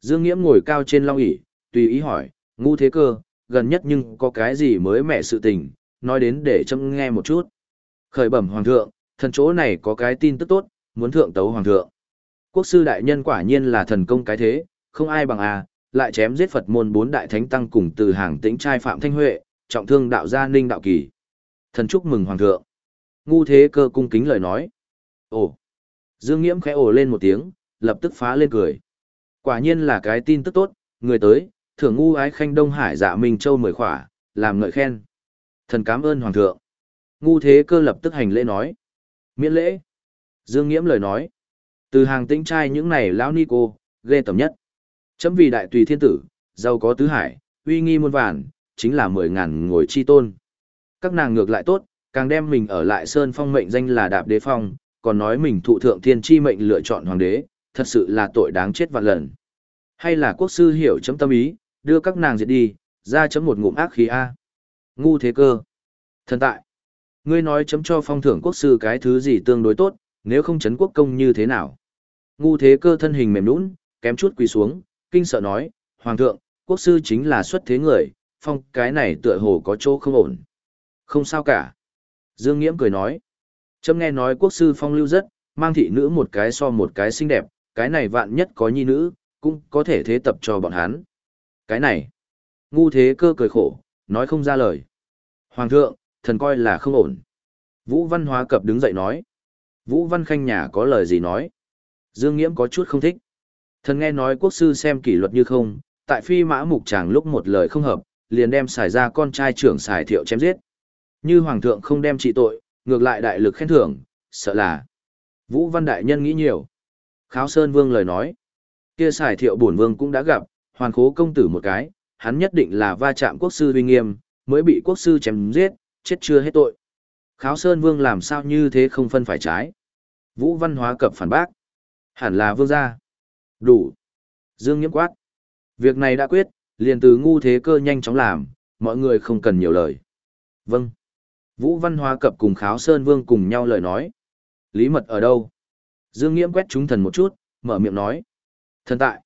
A: Dương Nghiễm ngồi cao trên long ỷ tùy ý hỏi, ngu thế cơ, gần nhất nhưng có cái gì mới mẻ sự tình, nói đến để châm nghe một chút. Khởi bẩm Hoàng thượng, thần chỗ này có cái tin tức tốt, muốn thượng tấu Hoàng thượng. Quốc sư đại nhân quả nhiên là thần công cái thế, không ai bằng a lại chém giết Phật môn bốn đại thánh tăng cùng từ hàng tĩnh trai Phạm Thanh Huệ, trọng thương đạo gia ninh đạo kỳ. Thần chúc mừng Hoàng thượng. Ngu thế cơ cung kính lời nói. Ồ! Dương Nghiễm khẽ ồ lên một tiếng, lập tức phá lên cười. Quả nhiên là cái tin tức tốt, người tới, thưởng ngu ái khanh Đông Hải dạ Minh Châu mười khỏa, làm ngợi khen. Thần cảm ơn Hoàng thượng. Ngu thế cơ lập tức hành lễ nói. Miễn lễ. Dương Nghiễm lời nói. Từ hàng tĩnh trai những này lão ni cô, ghê tầm nhất. Chấm vì đại tùy thiên tử, giàu có tứ hải, uy nghi muôn vàn, chính là mười ngàn ngồi chi tôn. Các nàng ngược lại tốt, càng đem mình ở lại sơn phong mệnh danh là đạp đế phong, còn nói mình thụ thượng thiên chi mệnh lựa chọn hoàng đế, thật sự là tội đáng chết vạn lần. Hay là quốc sư hiểu chấm tâm ý, đưa các nàng diệt đi, ra chấm một ngụm ác khí A. Ngu thế cơ. Thần tại. Ngươi nói chấm cho phong thưởng quốc sư cái thứ gì tương đối tốt, nếu không chấn quốc công như thế nào. Ngu thế cơ thân hình mềm nũng, kém chút quỳ xuống, kinh sợ nói, Hoàng thượng, quốc sư chính là xuất thế người, phong cái này tựa hồ có chỗ không ổn. Không sao cả. Dương Nghiễm cười nói, chấm nghe nói quốc sư phong lưu rất, mang thị nữ một cái so một cái xinh đẹp, cái này vạn nhất có nhi nữ, cũng có thể thế tập cho bọn hắn. Cái này, ngu thế cơ cười khổ, nói không ra lời. Hoàng thượng, thần coi là không ổn. Vũ Văn Hóa Cập đứng dậy nói. Vũ Văn Khanh nhà có lời gì nói. Dương Nghiễm có chút không thích. Thần nghe nói quốc sư xem kỷ luật như không, tại phi mã mục chàng lúc một lời không hợp, liền đem xài ra con trai trưởng xài thiệu chém giết. Như hoàng thượng không đem trị tội, ngược lại đại lực khen thưởng, sợ là. Vũ Văn Đại Nhân nghĩ nhiều. Kháo Sơn Vương lời nói. Kia xài thiệu bổn vương cũng đã gặp, hoàn khố công tử một cái, hắn nhất định là va chạm quốc sư uy nghiêm, mới bị quốc sư chém giết, chết chưa hết tội. Kháo Sơn Vương làm sao như thế không phân phải trái. Vũ Văn Hóa cập phản bác. Hẳn là vương gia. Đủ. Dương Nhiễm quát. Việc này đã quyết, liền từ ngu thế cơ nhanh chóng làm, mọi người không cần nhiều lời. Vâng. Vũ Văn Hoa cập cùng Kháo Sơn Vương cùng nhau lời nói. Lý mật ở đâu? Dương Nghiễm quét chúng thần một chút, mở miệng nói. Thần tại.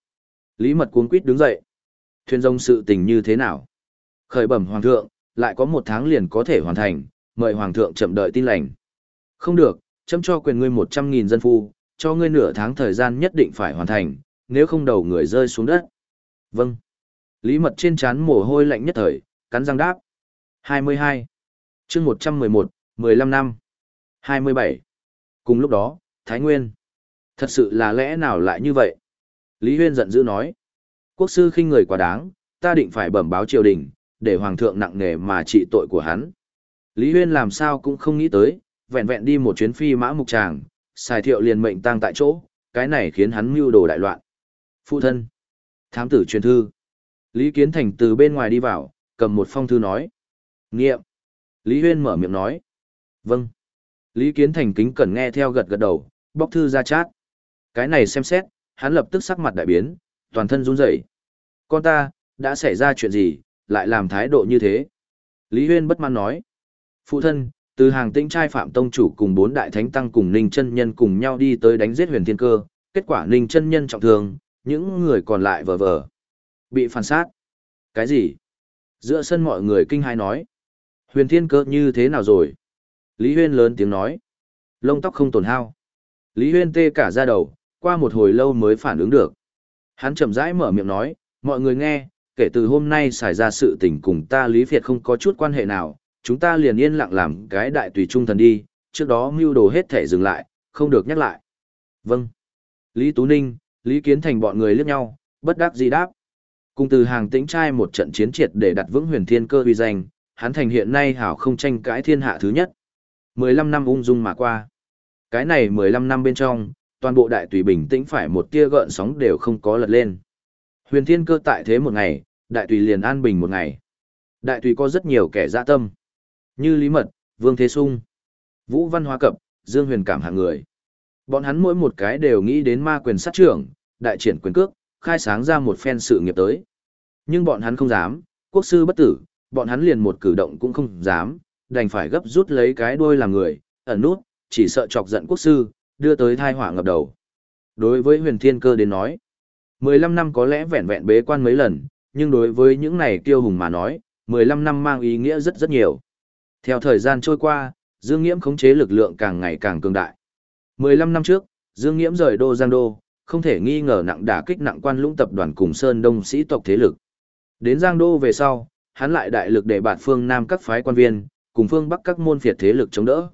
A: Lý mật cuống quýt đứng dậy. Thuyền rông sự tình như thế nào? Khởi bẩm Hoàng thượng, lại có một tháng liền có thể hoàn thành, mời Hoàng thượng chậm đợi tin lành. Không được, chấm cho quyền ngươi một trăm nghìn dân phu, cho ngươi nửa tháng thời gian nhất định phải hoàn thành, nếu không đầu người rơi xuống đất. Vâng. Lý mật trên trán mồ hôi lạnh nhất thời, cắn răng đáp. 22. chương 111, 15 năm. 27. Cùng lúc đó, Thái Nguyên. Thật sự là lẽ nào lại như vậy? Lý Huyên giận dữ nói. Quốc sư khinh người quá đáng, ta định phải bẩm báo triều đình, để hoàng thượng nặng nề mà trị tội của hắn. Lý Huyên làm sao cũng không nghĩ tới, vẹn vẹn đi một chuyến phi mã mục tràng, xài thiệu liền mệnh tăng tại chỗ, cái này khiến hắn mưu đồ đại loạn. Phụ thân. Thám tử truyền thư. Lý Kiến Thành từ bên ngoài đi vào, cầm một phong thư nói. Nghiệm. Lý Huyên mở miệng nói. Vâng. Lý Kiến Thành kính cẩn nghe theo gật gật đầu, bóc thư ra chát. Cái này xem xét, hắn lập tức sắc mặt đại biến, toàn thân run rẩy. Con ta, đã xảy ra chuyện gì, lại làm thái độ như thế? Lý Huyên bất mãn nói. Phụ thân, từ hàng tĩnh trai phạm tông chủ cùng bốn đại thánh tăng cùng ninh chân nhân cùng nhau đi tới đánh giết huyền thiên cơ, kết quả ninh chân nhân trọng thương, những người còn lại vờ vờ. Bị phản sát. Cái gì? Giữa sân mọi người kinh hai nói. Huyền thiên cơ như thế nào rồi? Lý Huyên lớn tiếng nói. Lông tóc không tổn hao. Lý Huyên tê cả ra đầu, qua một hồi lâu mới phản ứng được. Hắn chậm rãi mở miệng nói, mọi người nghe, kể từ hôm nay xảy ra sự tình cùng ta Lý Việt không có chút quan hệ nào, chúng ta liền yên lặng làm cái đại tùy trung thần đi, trước đó mưu đồ hết thể dừng lại, không được nhắc lại. Vâng. Lý Tú Ninh, Lý Kiến Thành bọn người liếc nhau, bất đắc dĩ đáp. Cùng từ hàng tĩnh trai một trận chiến triệt để đặt vững huyền thiên cơ uy danh, hắn thành hiện nay hảo không tranh cãi thiên hạ thứ nhất. 15 năm ung dung mà qua. Cái này 15 năm bên trong, toàn bộ đại tùy bình tĩnh phải một tia gợn sóng đều không có lật lên. Huyền thiên cơ tại thế một ngày, đại tùy liền an bình một ngày. Đại tùy có rất nhiều kẻ dạ tâm. Như Lý Mật, Vương Thế Sung, Vũ Văn Hoa Cập, Dương Huyền Cảm hạng người. Bọn hắn mỗi một cái đều nghĩ đến ma quyền sát trưởng, đại triển quyền cước, khai sáng ra một phen sự nghiệp tới. Nhưng bọn hắn không dám, quốc sư bất tử, bọn hắn liền một cử động cũng không dám, đành phải gấp rút lấy cái đuôi làm người, ẩn nút, chỉ sợ chọc giận quốc sư, đưa tới thai họa ngập đầu. Đối với huyền thiên cơ đến nói, 15 năm có lẽ vẹn vẹn bế quan mấy lần, nhưng đối với những này kiêu hùng mà nói, 15 năm mang ý nghĩa rất rất nhiều. Theo thời gian trôi qua, Dương Nghiễm khống chế lực lượng càng ngày càng cường đại. 15 năm trước, Dương Nghiễm rời đô Giang Đô, không thể nghi ngờ nặng đả kích nặng quan lũng tập đoàn cùng Sơn Đông sĩ tộc thế lực. Đến Giang Đô về sau, hắn lại đại lực để bạt phương Nam các phái quan viên, cùng phương Bắc các môn phiệt thế lực chống đỡ.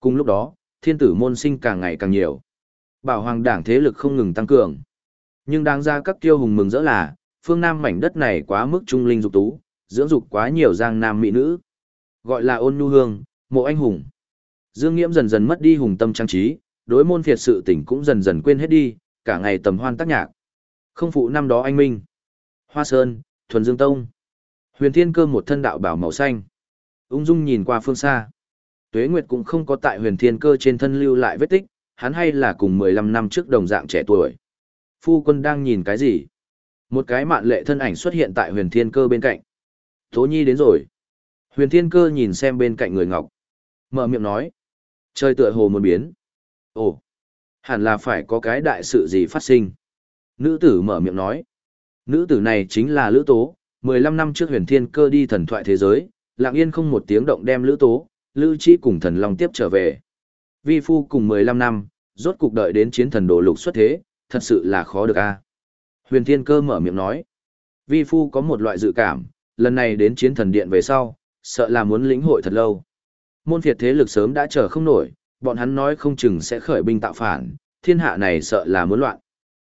A: Cùng lúc đó, thiên tử môn sinh càng ngày càng nhiều. Bảo hoàng đảng thế lực không ngừng tăng cường. Nhưng đáng ra các kiêu hùng mừng rỡ là, phương Nam mảnh đất này quá mức trung linh dục tú, dưỡng dục quá nhiều giang nam mỹ nữ. Gọi là ôn nhu hương, mộ anh hùng. Dương Nghiễm dần dần mất đi hùng tâm trang trí, đối môn phiệt sự tỉnh cũng dần dần quên hết đi, cả ngày tầm hoan tác nhạc. Không phụ năm đó anh Minh. Hoa Sơn, Thuần Dương Tông. Huyền Thiên Cơ một thân đạo bảo màu xanh. Ung dung nhìn qua phương xa. Tuế Nguyệt cũng không có tại Huyền Thiên Cơ trên thân lưu lại vết tích, hắn hay là cùng 15 năm trước đồng dạng trẻ tuổi. Phu quân đang nhìn cái gì? Một cái mạn lệ thân ảnh xuất hiện tại Huyền Thiên Cơ bên cạnh. Tố Nhi đến rồi. Huyền Thiên Cơ nhìn xem bên cạnh người ngọc. Mở miệng nói. Trời tựa hồ muốn biến. Ồ, hẳn là phải có cái đại sự gì phát sinh. Nữ tử mở miệng nói. Nữ tử này chính là Lữ Tố, 15 năm trước huyền thiên cơ đi thần thoại thế giới, lặng yên không một tiếng động đem Lữ Tố, Lữ Chi cùng thần long tiếp trở về. Vi phu cùng 15 năm, rốt cục đợi đến chiến thần đồ lục xuất thế, thật sự là khó được a. Huyền thiên cơ mở miệng nói. Vi phu có một loại dự cảm, lần này đến chiến thần điện về sau, sợ là muốn lĩnh hội thật lâu. Môn phiệt thế lực sớm đã chờ không nổi, bọn hắn nói không chừng sẽ khởi binh tạo phản, thiên hạ này sợ là muốn loạn.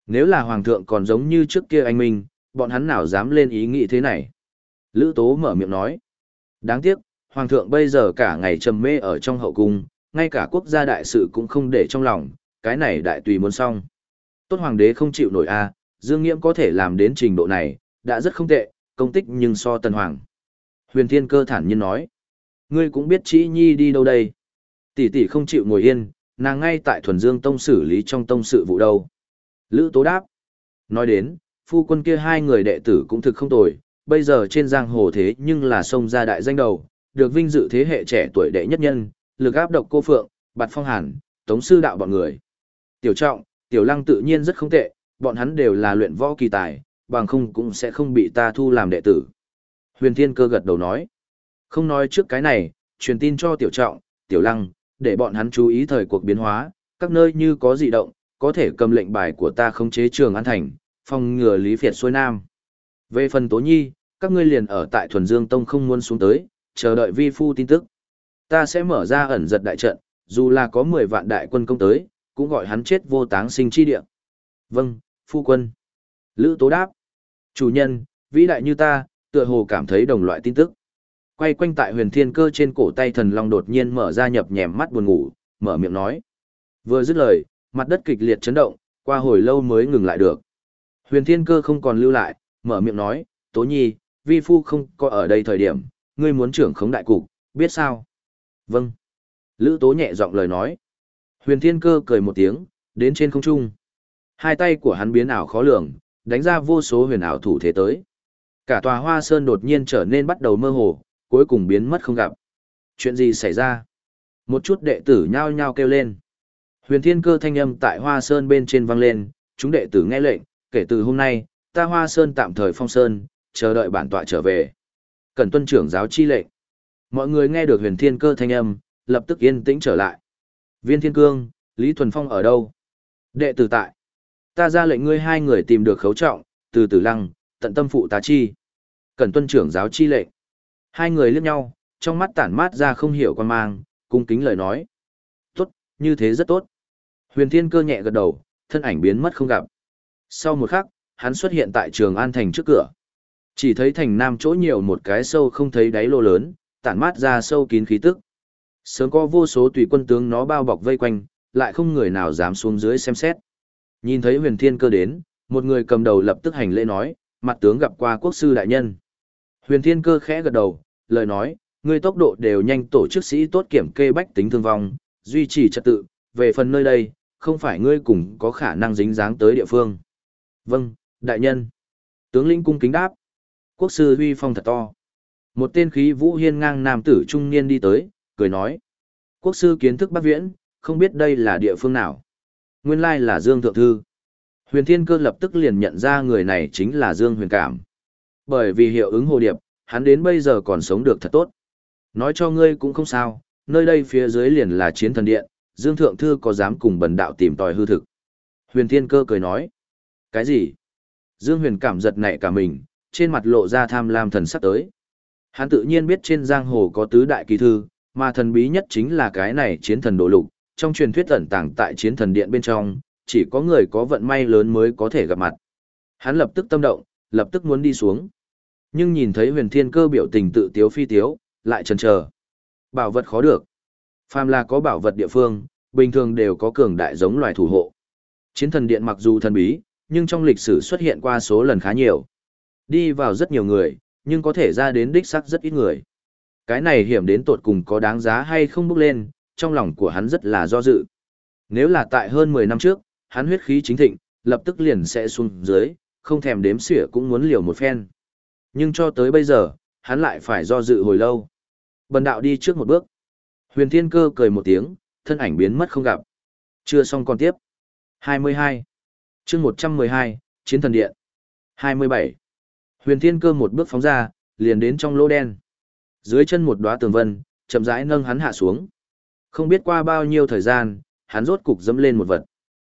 A: Nếu là hoàng thượng còn giống như trước kia anh Minh, bọn hắn nào dám lên ý nghĩ thế này. Lữ Tố mở miệng nói. Đáng tiếc, hoàng thượng bây giờ cả ngày trầm mê ở trong hậu cung, ngay cả quốc gia đại sự cũng không để trong lòng, cái này đại tùy muốn xong. Tốt hoàng đế không chịu nổi a, Dương Nghiễm có thể làm đến trình độ này, đã rất không tệ, công tích nhưng so tần hoàng. Huyền Thiên Cơ thản nhiên nói. Ngươi cũng biết trĩ Nhi đi đâu đây. Tỷ tỷ không chịu ngồi yên, nàng ngay tại thuần dương tông xử lý trong tông sự vụ đâu. Lữ Tố đáp. Nói đến, phu quân kia hai người đệ tử cũng thực không tồi, bây giờ trên giang hồ thế nhưng là sông gia đại danh đầu, được vinh dự thế hệ trẻ tuổi đệ nhất nhân, lực áp độc cô phượng, bạt phong hàn, tống sư đạo bọn người. Tiểu trọng, tiểu lăng tự nhiên rất không tệ, bọn hắn đều là luyện võ kỳ tài, bằng không cũng sẽ không bị ta thu làm đệ tử. Huyền Thiên Cơ gật đầu nói. Không nói trước cái này, truyền tin cho tiểu trọng, tiểu lăng, để bọn hắn chú ý thời cuộc biến hóa, các nơi như có dị động, có thể cầm lệnh bài của ta khống chế trường an thành, phòng ngừa lý Việt xuôi nam. Về phần tố nhi, các ngươi liền ở tại thuần dương tông không muốn xuống tới, chờ đợi vi phu tin tức. Ta sẽ mở ra ẩn giật đại trận, dù là có 10 vạn đại quân công tới, cũng gọi hắn chết vô táng sinh chi địa. Vâng, phu quân. Lữ tố đáp. Chủ nhân, vĩ đại như ta, tựa hồ cảm thấy đồng loại tin tức. Quay quanh tại huyền thiên cơ trên cổ tay thần long đột nhiên mở ra nhập nhèm mắt buồn ngủ, mở miệng nói. Vừa dứt lời, mặt đất kịch liệt chấn động, qua hồi lâu mới ngừng lại được. Huyền thiên cơ không còn lưu lại, mở miệng nói, tố nhi, vi phu không có ở đây thời điểm, ngươi muốn trưởng khống đại cục, biết sao? Vâng. Lữ tố nhẹ giọng lời nói. Huyền thiên cơ cười một tiếng, đến trên không trung. Hai tay của hắn biến ảo khó lường, đánh ra vô số huyền ảo thủ thế tới. Cả tòa hoa sơn đột nhiên trở nên bắt đầu mơ hồ, cuối cùng biến mất không gặp. Chuyện gì xảy ra? Một chút đệ tử nhao nhao kêu lên. Huyền thiên cơ thanh âm tại hoa sơn bên trên vang lên, chúng đệ tử nghe lệnh, kể từ hôm nay, ta hoa sơn tạm thời phong sơn, chờ đợi bản tọa trở về. Cần tuân trưởng giáo chi lệnh. Mọi người nghe được huyền thiên cơ thanh âm, lập tức yên tĩnh trở lại. Viên thiên cương, Lý Thuần Phong ở đâu? Đệ tử tại. Ta ra lệnh ngươi hai người tìm được khấu trọng, từ tử lăng, tận tâm phụ tá chi. Cần tuân trưởng giáo chi lệnh. Hai người liếc nhau, trong mắt tản mát ra không hiểu quan mang, cung kính lời nói. Tốt, như thế rất tốt. Huyền thiên cơ nhẹ gật đầu, thân ảnh biến mất không gặp. Sau một khắc, hắn xuất hiện tại trường An Thành trước cửa. Chỉ thấy thành nam chỗ nhiều một cái sâu không thấy đáy lô lớn, tản mát ra sâu kín khí tức. Sớm có vô số tùy quân tướng nó bao bọc vây quanh, lại không người nào dám xuống dưới xem xét. Nhìn thấy huyền thiên cơ đến, một người cầm đầu lập tức hành lễ nói, mặt tướng gặp qua quốc sư đại nhân. Huyền thiên cơ khẽ gật đầu, lời nói, ngươi tốc độ đều nhanh tổ chức sĩ tốt kiểm kê bách tính thương vong, duy trì trật tự, về phần nơi đây, không phải ngươi cùng có khả năng dính dáng tới địa phương. Vâng, đại nhân. Tướng lĩnh cung kính đáp. Quốc sư huy phong thật to. Một tên khí vũ hiên ngang nam tử trung niên đi tới, cười nói. Quốc sư kiến thức bắc viễn, không biết đây là địa phương nào. Nguyên lai là Dương Thượng Thư. Huyền Thiên Cơ lập tức liền nhận ra người này chính là Dương Huyền Cảm. Bởi vì hiệu ứng hồ điệp, hắn đến bây giờ còn sống được thật tốt. Nói cho ngươi cũng không sao, nơi đây phía dưới liền là chiến thần điện, Dương Thượng Thư có dám cùng bần đạo tìm tòi hư thực. Huyền Thiên Cơ cười nói. Cái gì? Dương Huyền cảm giật nảy cả mình, trên mặt lộ ra tham lam thần sắc tới. Hắn tự nhiên biết trên giang hồ có tứ đại kỳ thư, mà thần bí nhất chính là cái này chiến thần đồ lục, trong truyền thuyết ẩn tàng tại chiến thần điện bên trong, chỉ có người có vận may lớn mới có thể gặp mặt. Hắn lập tức tâm động, lập tức muốn đi xuống. Nhưng nhìn thấy huyền thiên cơ biểu tình tự tiếu phi tiếu, lại chần chờ. Bảo vật khó được. Phàm là có bảo vật địa phương, bình thường đều có cường đại giống loài thủ hộ. Chiến thần điện mặc dù thần bí, nhưng trong lịch sử xuất hiện qua số lần khá nhiều. Đi vào rất nhiều người, nhưng có thể ra đến đích sắc rất ít người. Cái này hiểm đến tột cùng có đáng giá hay không bước lên, trong lòng của hắn rất là do dự. Nếu là tại hơn 10 năm trước, hắn huyết khí chính thịnh, lập tức liền sẽ xuống dưới, không thèm đếm xỉa cũng muốn liều một phen. Nhưng cho tới bây giờ, hắn lại phải do dự hồi lâu. Bần đạo đi trước một bước. Huyền Thiên Cơ cười một tiếng, thân ảnh biến mất không gặp. Chưa xong còn tiếp. 22. chương 112, Chiến thần điện. 27. Huyền Thiên Cơ một bước phóng ra, liền đến trong lỗ đen. Dưới chân một đóa tường vân, chậm rãi nâng hắn hạ xuống. Không biết qua bao nhiêu thời gian, hắn rốt cục dẫm lên một vật.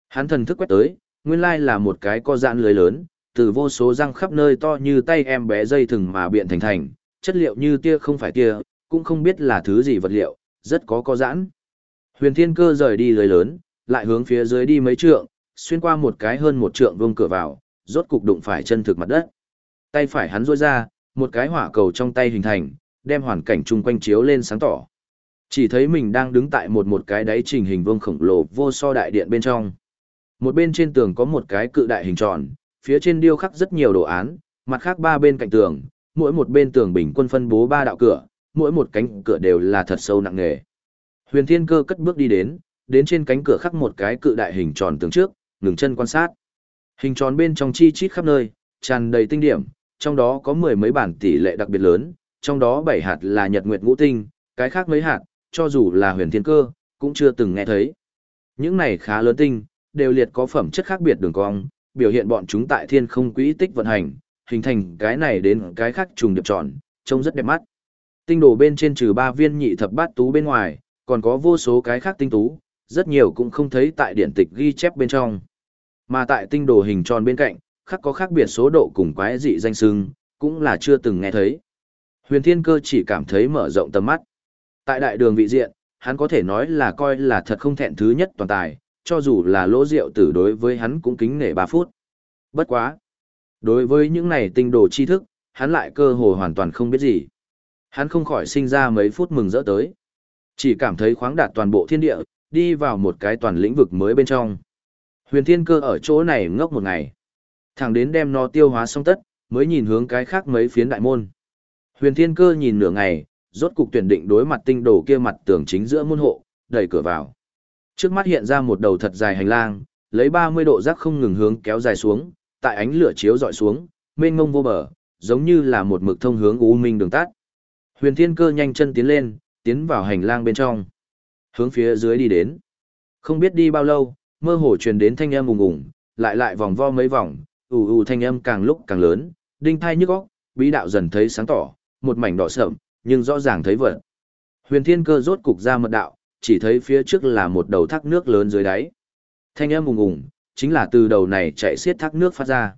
A: Hắn thần thức quét tới, nguyên lai là một cái co giãn lưới lớn, từ vô số răng khắp nơi to như tay em bé dây thừng mà biện thành thành, chất liệu như tia không phải tia, cũng không biết là thứ gì vật liệu, rất có co giãn. Huyền Thiên Cơ rời đi lưới lớn, lại hướng phía dưới đi mấy trượng, xuyên qua một cái hơn một trượng vuông cửa vào, rốt cục đụng phải chân thực mặt đất. Tay phải hắn duỗi ra, một cái hỏa cầu trong tay hình thành, đem hoàn cảnh chung quanh chiếu lên sáng tỏ. Chỉ thấy mình đang đứng tại một một cái đáy trình hình vuông khổng lồ vô so đại điện bên trong. Một bên trên tường có một cái cự đại hình tròn, phía trên điêu khắc rất nhiều đồ án, mặt khác ba bên cạnh tường, mỗi một bên tường bình quân phân bố ba đạo cửa, mỗi một cánh cửa đều là thật sâu nặng nề. Huyền Thiên Cơ cất bước đi đến, đến trên cánh cửa khắc một cái cự đại hình tròn tường trước, ngừng chân quan sát. Hình tròn bên trong chi chít khắp nơi, tràn đầy tinh điểm, trong đó có mười mấy bản tỷ lệ đặc biệt lớn, trong đó bảy hạt là nhật nguyệt ngũ tinh, cái khác mấy hạt, cho dù là huyền thiên cơ, cũng chưa từng nghe thấy. Những này khá lớn tinh, đều liệt có phẩm chất khác biệt đường cong, biểu hiện bọn chúng tại thiên không quỹ tích vận hành, hình thành cái này đến cái khác trùng điệp tròn, trông rất đẹp mắt. Tinh đồ bên trên trừ ba viên nhị thập bát tú bên ngoài, còn có vô số cái khác tinh tú, rất nhiều cũng không thấy tại điển tịch ghi chép bên trong. Mà tại tinh đồ hình tròn bên cạnh, khác có khác biệt số độ cùng quái dị danh sưng, cũng là chưa từng nghe thấy. Huyền Thiên Cơ chỉ cảm thấy mở rộng tầm mắt. Tại đại đường vị diện, hắn có thể nói là coi là thật không thẹn thứ nhất toàn tài, cho dù là lỗ rượu tử đối với hắn cũng kính nể ba phút. Bất quá. Đối với những này tinh đồ tri thức, hắn lại cơ hồ hoàn toàn không biết gì. Hắn không khỏi sinh ra mấy phút mừng rỡ tới. Chỉ cảm thấy khoáng đạt toàn bộ thiên địa, đi vào một cái toàn lĩnh vực mới bên trong. Huyền thiên cơ ở chỗ này ngốc một ngày. Thẳng đến đem nó tiêu hóa xong tất, mới nhìn hướng cái khác mấy phiến đại môn. Huyền thiên cơ nhìn nửa ngày, rốt cục tuyển định đối mặt tinh đồ kia mặt tường chính giữa môn hộ, đẩy cửa vào. Trước mắt hiện ra một đầu thật dài hành lang, lấy 30 độ rác không ngừng hướng kéo dài xuống, tại ánh lửa chiếu dọi xuống, mênh ngông vô bờ, giống như là một mực thông hướng u minh đường tắt. Huyền Thiên Cơ nhanh chân tiến lên, tiến vào hành lang bên trong. Hướng phía dưới đi đến. Không biết đi bao lâu, mơ hồ truyền đến thanh âm ùng ùng, lại lại vòng vo mấy vòng, ù ù thanh âm càng lúc càng lớn, đinh thai nhức óc, bí đạo dần thấy sáng tỏ, một mảnh đỏ sợm, nhưng rõ ràng thấy vật. Huyền Thiên Cơ rốt cục ra mật đạo, chỉ thấy phía trước là một đầu thác nước lớn dưới đáy. Thanh âm ùng ùng, chính là từ đầu này chạy xiết thác nước phát ra.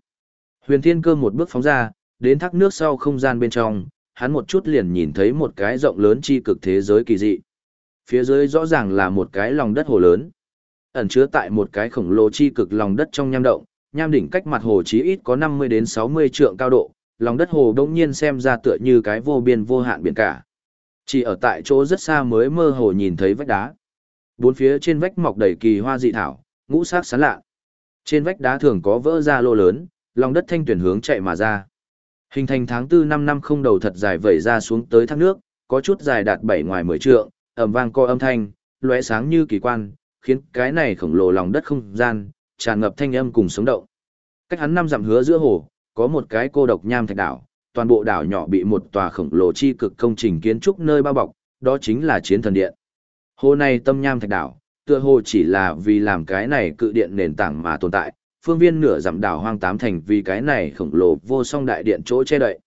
A: Huyền Thiên Cơ một bước phóng ra, đến thác nước sau không gian bên trong, hắn một chút liền nhìn thấy một cái rộng lớn chi cực thế giới kỳ dị. Phía dưới rõ ràng là một cái lòng đất hồ lớn. Ẩn chứa tại một cái khổng lồ chi cực lòng đất trong nham động, nham đỉnh cách mặt hồ chí ít có 50 đến 60 trượng cao độ, lòng đất hồ đông nhiên xem ra tựa như cái vô biên vô hạn biển cả. Chỉ ở tại chỗ rất xa mới mơ hồ nhìn thấy vách đá. Bốn phía trên vách mọc đầy kỳ hoa dị thảo, ngũ sắc sán lạ. Trên vách đá thường có vỡ ra lô lớn, lòng đất thanh tuyển hướng chạy mà ra. Hình thành tháng 4 năm năm không đầu thật dài vẩy ra xuống tới thác nước, có chút dài đạt 7 ngoài 10 trượng, ầm vang co âm thanh, lóe sáng như kỳ quan, khiến cái này khổng lồ lòng đất không gian, tràn ngập thanh âm cùng sống động. Cách hắn năm dặm hứa giữa hồ, có một cái cô độc nham thạch đảo, toàn bộ đảo nhỏ bị một tòa khổng lồ chi cực công trình kiến trúc nơi bao bọc, đó chính là chiến thần điện. Hồ này tâm nham thạch đảo, tựa hồ chỉ là vì làm cái này cự điện nền tảng mà tồn tại, phương viên nửa dặm đảo hoang tám thành vì cái này khổng lồ vô song đại điện chỗ che đậy.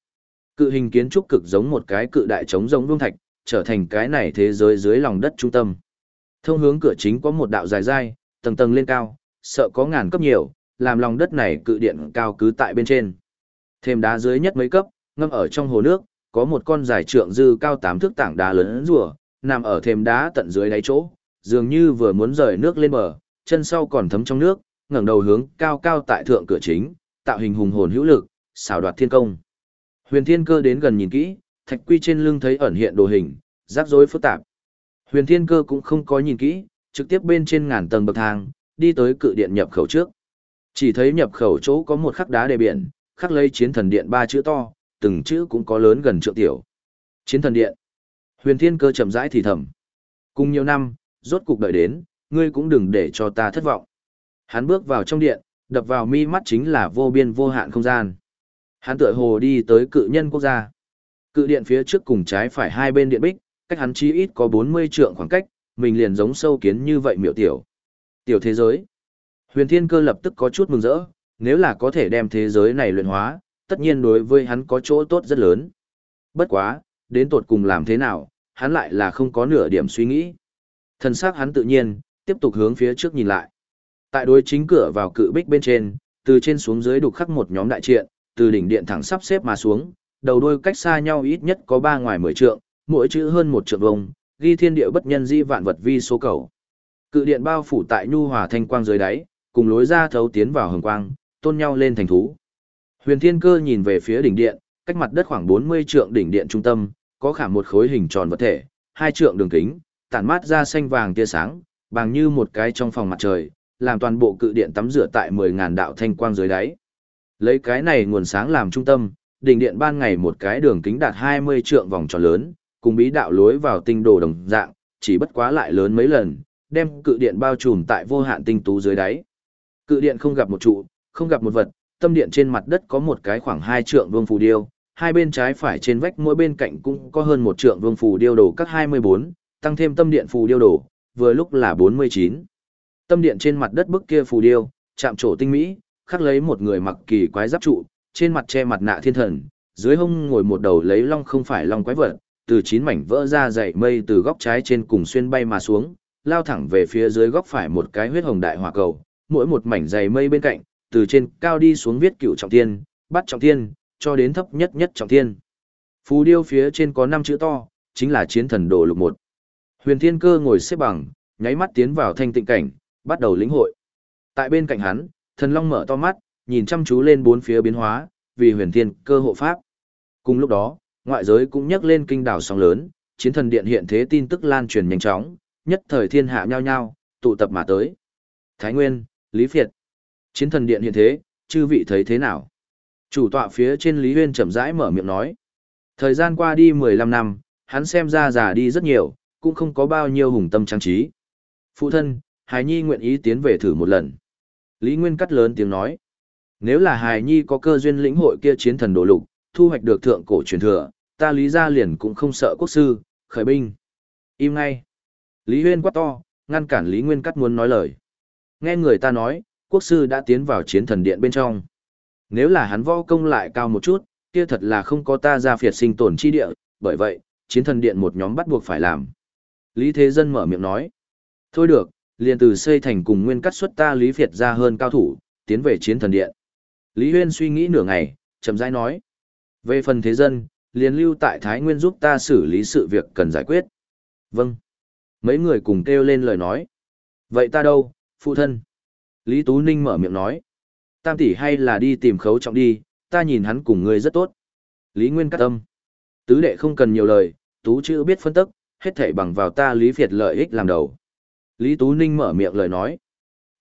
A: Cự hình kiến trúc cực giống một cái cự đại trống giống vương thạch, trở thành cái này thế giới dưới lòng đất trung tâm. Thông hướng cửa chính có một đạo dài dai, tầng tầng lên cao, sợ có ngàn cấp nhiều, làm lòng đất này cự điện cao cứ tại bên trên. Thêm đá dưới nhất mấy cấp, ngâm ở trong hồ nước, có một con dài trượng dư cao tám thước tảng đá lớn rùa, nằm ở thêm đá tận dưới đáy chỗ, dường như vừa muốn rời nước lên bờ, chân sau còn thấm trong nước, ngẩng đầu hướng cao cao tại thượng cửa chính, tạo hình hùng hồn hữu lực, xảo đoạt thiên công. Huyền Thiên Cơ đến gần nhìn kỹ, thạch quy trên lưng thấy ẩn hiện đồ hình, rắc rối phức tạp. Huyền Thiên Cơ cũng không có nhìn kỹ, trực tiếp bên trên ngàn tầng bậc thang, đi tới cự điện nhập khẩu trước. Chỉ thấy nhập khẩu chỗ có một khắc đá đề biển, khắc lấy chiến thần điện ba chữ to, từng chữ cũng có lớn gần trượng tiểu. Chiến thần điện. Huyền Thiên Cơ chậm rãi thì thầm. Cùng nhiều năm, rốt cục đợi đến, ngươi cũng đừng để cho ta thất vọng. Hắn bước vào trong điện, đập vào mi mắt chính là vô biên vô hạn không gian. Hắn tựa hồ đi tới cự nhân quốc gia. Cự điện phía trước cùng trái phải hai bên điện bích, cách hắn chí ít có 40 trượng khoảng cách, mình liền giống sâu kiến như vậy miểu tiểu. Tiểu thế giới. Huyền Thiên Cơ lập tức có chút mừng rỡ, nếu là có thể đem thế giới này luyện hóa, tất nhiên đối với hắn có chỗ tốt rất lớn. Bất quá, đến tột cùng làm thế nào, hắn lại là không có nửa điểm suy nghĩ. Thần sắc hắn tự nhiên, tiếp tục hướng phía trước nhìn lại. Tại đối chính cửa vào cự bích bên trên, từ trên xuống dưới đục khắc một nhóm đại triện, từ đỉnh điện thẳng sắp xếp mà xuống, đầu đuôi cách xa nhau ít nhất có ba ngoài mười trượng, mỗi chữ hơn một trượng vông, ghi thiên địa bất nhân di vạn vật vi số cầu. Cự điện bao phủ tại nhu hòa thanh quang dưới đáy, cùng lối ra thấu tiến vào hồng quang, tôn nhau lên thành thú. Huyền Thiên Cơ nhìn về phía đỉnh điện, cách mặt đất khoảng 40 trượng đỉnh điện trung tâm, có khả một khối hình tròn vật thể, hai trượng đường kính, tản mát ra xanh vàng tia sáng, bằng như một cái trong phòng mặt trời, làm toàn bộ cự điện tắm rửa tại 10.000 đạo thanh quang dưới đáy. Lấy cái này nguồn sáng làm trung tâm, đỉnh điện ban ngày một cái đường kính đạt 20 trượng vòng tròn lớn, cùng bí đạo lối vào tinh đồ đồng dạng, chỉ bất quá lại lớn mấy lần, đem cự điện bao trùm tại vô hạn tinh tú dưới đáy. Cự điện không gặp một trụ, không gặp một vật, tâm điện trên mặt đất có một cái khoảng 2 trượng vương phù điêu, hai bên trái phải trên vách mỗi bên cạnh cũng có hơn một trượng vương phù điêu đồ các 24, tăng thêm tâm điện phù điêu đồ, vừa lúc là 49. Tâm điện trên mặt đất bức kia phù điêu, chạm trổ tinh mỹ, khắc lấy một người mặc kỳ quái giáp trụ, trên mặt che mặt nạ thiên thần, dưới hông ngồi một đầu lấy long không phải long quái vật, từ chín mảnh vỡ ra dậy mây từ góc trái trên cùng xuyên bay mà xuống, lao thẳng về phía dưới góc phải một cái huyết hồng đại hỏa cầu, mỗi một mảnh dày mây bên cạnh, từ trên cao đi xuống viết cựu trọng thiên, bắt trọng thiên, cho đến thấp nhất nhất trọng thiên. Phù điêu phía trên có năm chữ to, chính là chiến thần đồ lục một. Huyền Thiên Cơ ngồi xếp bằng, nháy mắt tiến vào thanh tịnh cảnh, bắt đầu lĩnh hội. Tại bên cạnh hắn, thần long mở to mắt, nhìn chăm chú lên bốn phía biến hóa, vì huyền thiên cơ hộ pháp. Cùng lúc đó, ngoại giới cũng nhắc lên kinh đảo sóng lớn, chiến thần điện hiện thế tin tức lan truyền nhanh chóng, nhất thời thiên hạ nhao nhao, tụ tập mà tới. Thái Nguyên, Lý Việt. Chiến thần điện hiện thế, chư vị thấy thế nào? Chủ tọa phía trên Lý Huyên chậm rãi mở miệng nói. Thời gian qua đi 15 năm, hắn xem ra già đi rất nhiều, cũng không có bao nhiêu hùng tâm trang trí. Phụ thân, Hải Nhi nguyện ý tiến về thử một lần. Lý Nguyên cắt lớn tiếng nói. Nếu là Hải Nhi có cơ duyên lĩnh hội kia chiến thần đồ lục, thu hoạch được thượng cổ truyền thừa, ta Lý gia liền cũng không sợ quốc sư, khởi binh. Im ngay. Lý Huyên quát to, ngăn cản Lý Nguyên cắt muốn nói lời. Nghe người ta nói, quốc sư đã tiến vào chiến thần điện bên trong. Nếu là hắn võ công lại cao một chút, kia thật là không có ta ra phiệt sinh tồn chi địa, bởi vậy, chiến thần điện một nhóm bắt buộc phải làm. Lý Thế Dân mở miệng nói. Thôi được, liền từ xây thành cùng nguyên cắt xuất ta Lý Việt ra hơn cao thủ, tiến về chiến thần điện. Lý Huyên suy nghĩ nửa ngày, chậm rãi nói. Về phần thế dân, liền lưu tại Thái Nguyên giúp ta xử lý sự việc cần giải quyết. Vâng. Mấy người cùng kêu lên lời nói. Vậy ta đâu, phụ thân? Lý Tú Ninh mở miệng nói. Tam tỷ hay là đi tìm khấu trọng đi, ta nhìn hắn cùng ngươi rất tốt. Lý Nguyên cắt tâm. Tứ đệ không cần nhiều lời, Tú chữ biết phân tức, hết thảy bằng vào ta Lý Việt lợi ích làm đầu. Lý Tú Ninh mở miệng lời nói.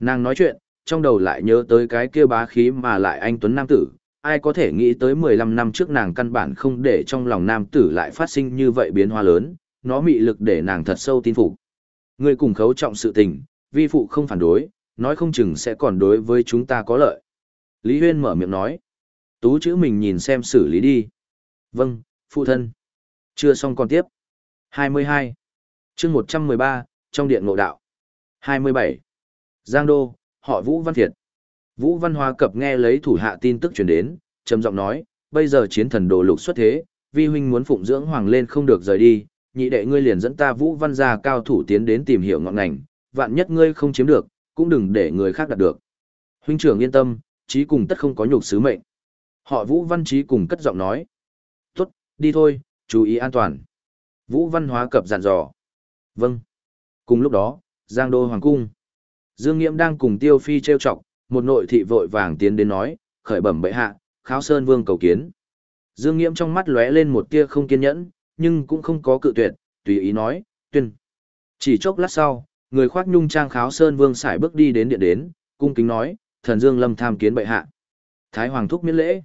A: Nàng nói chuyện, trong đầu lại nhớ tới cái kia bá khí mà lại anh Tuấn Nam Tử. Ai có thể nghĩ tới 15 năm trước nàng căn bản không để trong lòng Nam Tử lại phát sinh như vậy biến hóa lớn, nó mị lực để nàng thật sâu tin phục. Người cùng khấu trọng sự tình, vi phụ không phản đối, nói không chừng sẽ còn đối với chúng ta có lợi. Lý Huyên mở miệng nói. Tú chữ mình nhìn xem xử lý đi. Vâng, phụ thân. Chưa xong còn tiếp. 22. chương 113, trong điện ngộ đạo. 27. Giang Đô, họ Vũ Văn Thiệt. Vũ Văn Hoa cập nghe lấy thủ hạ tin tức truyền đến, trầm giọng nói, bây giờ chiến thần đồ lục xuất thế, vi huynh muốn phụng dưỡng hoàng lên không được rời đi, nhị đệ ngươi liền dẫn ta Vũ Văn gia cao thủ tiến đến tìm hiểu ngọn ngành, vạn nhất ngươi không chiếm được, cũng đừng để người khác đạt được. Huynh trưởng yên tâm, trí cùng tất không có nhục sứ mệnh. Họ Vũ Văn Trí cùng cất giọng nói. Tốt, đi thôi, chú ý an toàn. Vũ Văn Hóa cập dặn dò. Vâng. Cùng lúc đó, Giang Đô Hoàng Cung. Dương Nghiễm đang cùng Tiêu Phi trêu chọc, một nội thị vội vàng tiến đến nói, khởi bẩm bệ hạ, kháo sơn vương cầu kiến. Dương Nghiễm trong mắt lóe lên một tia không kiên nhẫn, nhưng cũng không có cự tuyệt, tùy ý nói, tuyên. Chỉ chốc lát sau, người khoác nhung trang kháo sơn vương sải bước đi đến điện đến, cung kính nói, thần Dương lâm tham kiến bệ hạ. Thái Hoàng thúc miễn lễ.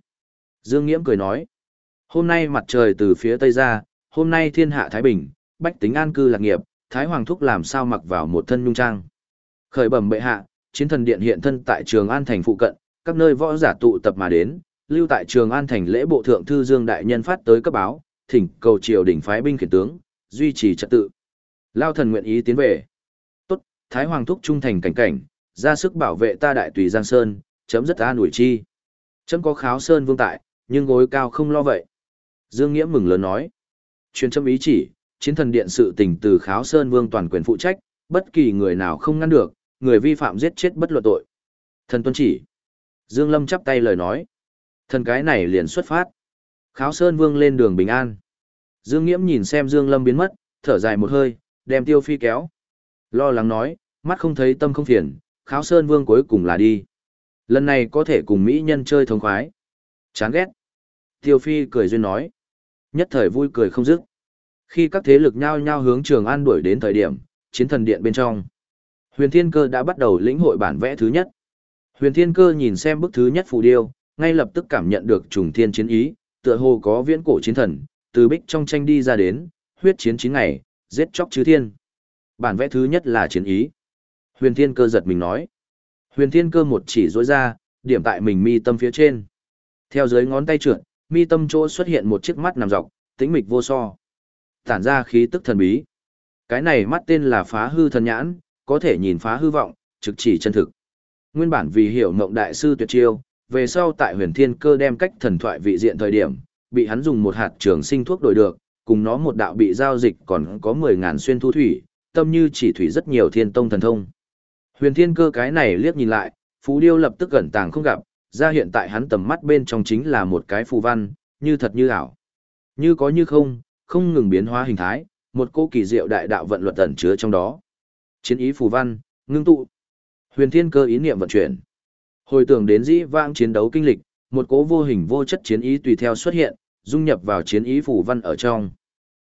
A: Dương Nghiễm cười nói, hôm nay mặt trời từ phía tây ra, hôm nay thiên hạ Thái Bình, bách tính an cư lạc nghiệp, Thái Hoàng thúc làm sao mặc vào một thân nhung trang. Khởi bẩm bệ hạ, chiến thần điện hiện thân tại Trường An thành phụ cận, các nơi võ giả tụ tập mà đến, lưu tại Trường An thành lễ bộ thượng thư Dương đại nhân phát tới cấp báo, thỉnh cầu triều đình phái binh khiển tướng, duy trì trật tự. Lao thần nguyện ý tiến về. Thái Hoàng thúc trung thành cảnh cảnh, ra sức bảo vệ ta đại tùy Giang Sơn, chấm dứt an ủi chi. Chấm có kháo Sơn vương tại, nhưng gối cao không lo vậy. Dương Nghĩa mừng lớn nói. Truyền chấm ý chỉ, chiến thần điện sự tình từ kháo Sơn vương toàn quyền phụ trách, bất kỳ người nào không ngăn được, người vi phạm giết chết bất luận tội. Thần tuân chỉ. Dương Lâm chắp tay lời nói. Thần cái này liền xuất phát. Kháo Sơn Vương lên đường bình an. Dương Nghiễm nhìn xem Dương Lâm biến mất, thở dài một hơi, đem Tiêu Phi kéo. Lo lắng nói, mắt không thấy tâm không phiền, Kháo Sơn Vương cuối cùng là đi. Lần này có thể cùng Mỹ nhân chơi thống khoái. Chán ghét. Tiêu Phi cười duyên nói. Nhất thời vui cười không dứt. Khi các thế lực nhao nhao hướng Trường An đuổi đến thời điểm, chiến thần điện bên trong. Huyền Thiên Cơ đã bắt đầu lĩnh hội bản vẽ thứ nhất. Huyền Thiên Cơ nhìn xem bức thứ nhất phù điêu, ngay lập tức cảm nhận được trùng thiên chiến ý, tựa hồ có viễn cổ chiến thần, từ bích trong tranh đi ra đến, huyết chiến chín ngày, giết chóc chư thiên. Bản vẽ thứ nhất là chiến ý. Huyền Thiên Cơ giật mình nói. Huyền Thiên Cơ một chỉ rối ra, điểm tại mình mi tâm phía trên. Theo dưới ngón tay trượt, mi tâm chỗ xuất hiện một chiếc mắt nằm dọc, tĩnh mịch vô so. Tản ra khí tức thần bí. Cái này mắt tên là phá hư thần nhãn, có thể nhìn phá hư vọng, trực chỉ chân thực. Nguyên bản vì hiểu mộng đại sư tuyệt chiêu, về sau tại huyền thiên cơ đem cách thần thoại vị diện thời điểm, bị hắn dùng một hạt trường sinh thuốc đổi được, cùng nó một đạo bị giao dịch còn có 10.000 xuyên thu thủy, tâm như chỉ thủy rất nhiều thiên tông thần thông. Huyền thiên cơ cái này liếc nhìn lại, phú điêu lập tức gần tàng không gặp, ra hiện tại hắn tầm mắt bên trong chính là một cái phù văn, như thật như ảo. Như có như không, không ngừng biến hóa hình thái, một cô kỳ diệu đại đạo vận luật ẩn chứa trong đó. Chiến ý phù văn, ngưng tụ. Huyền Thiên Cơ ý niệm vận chuyển. Hồi tưởng đến dĩ vãng chiến đấu kinh lịch, một cỗ vô hình vô chất chiến ý tùy theo xuất hiện, dung nhập vào chiến ý phù văn ở trong.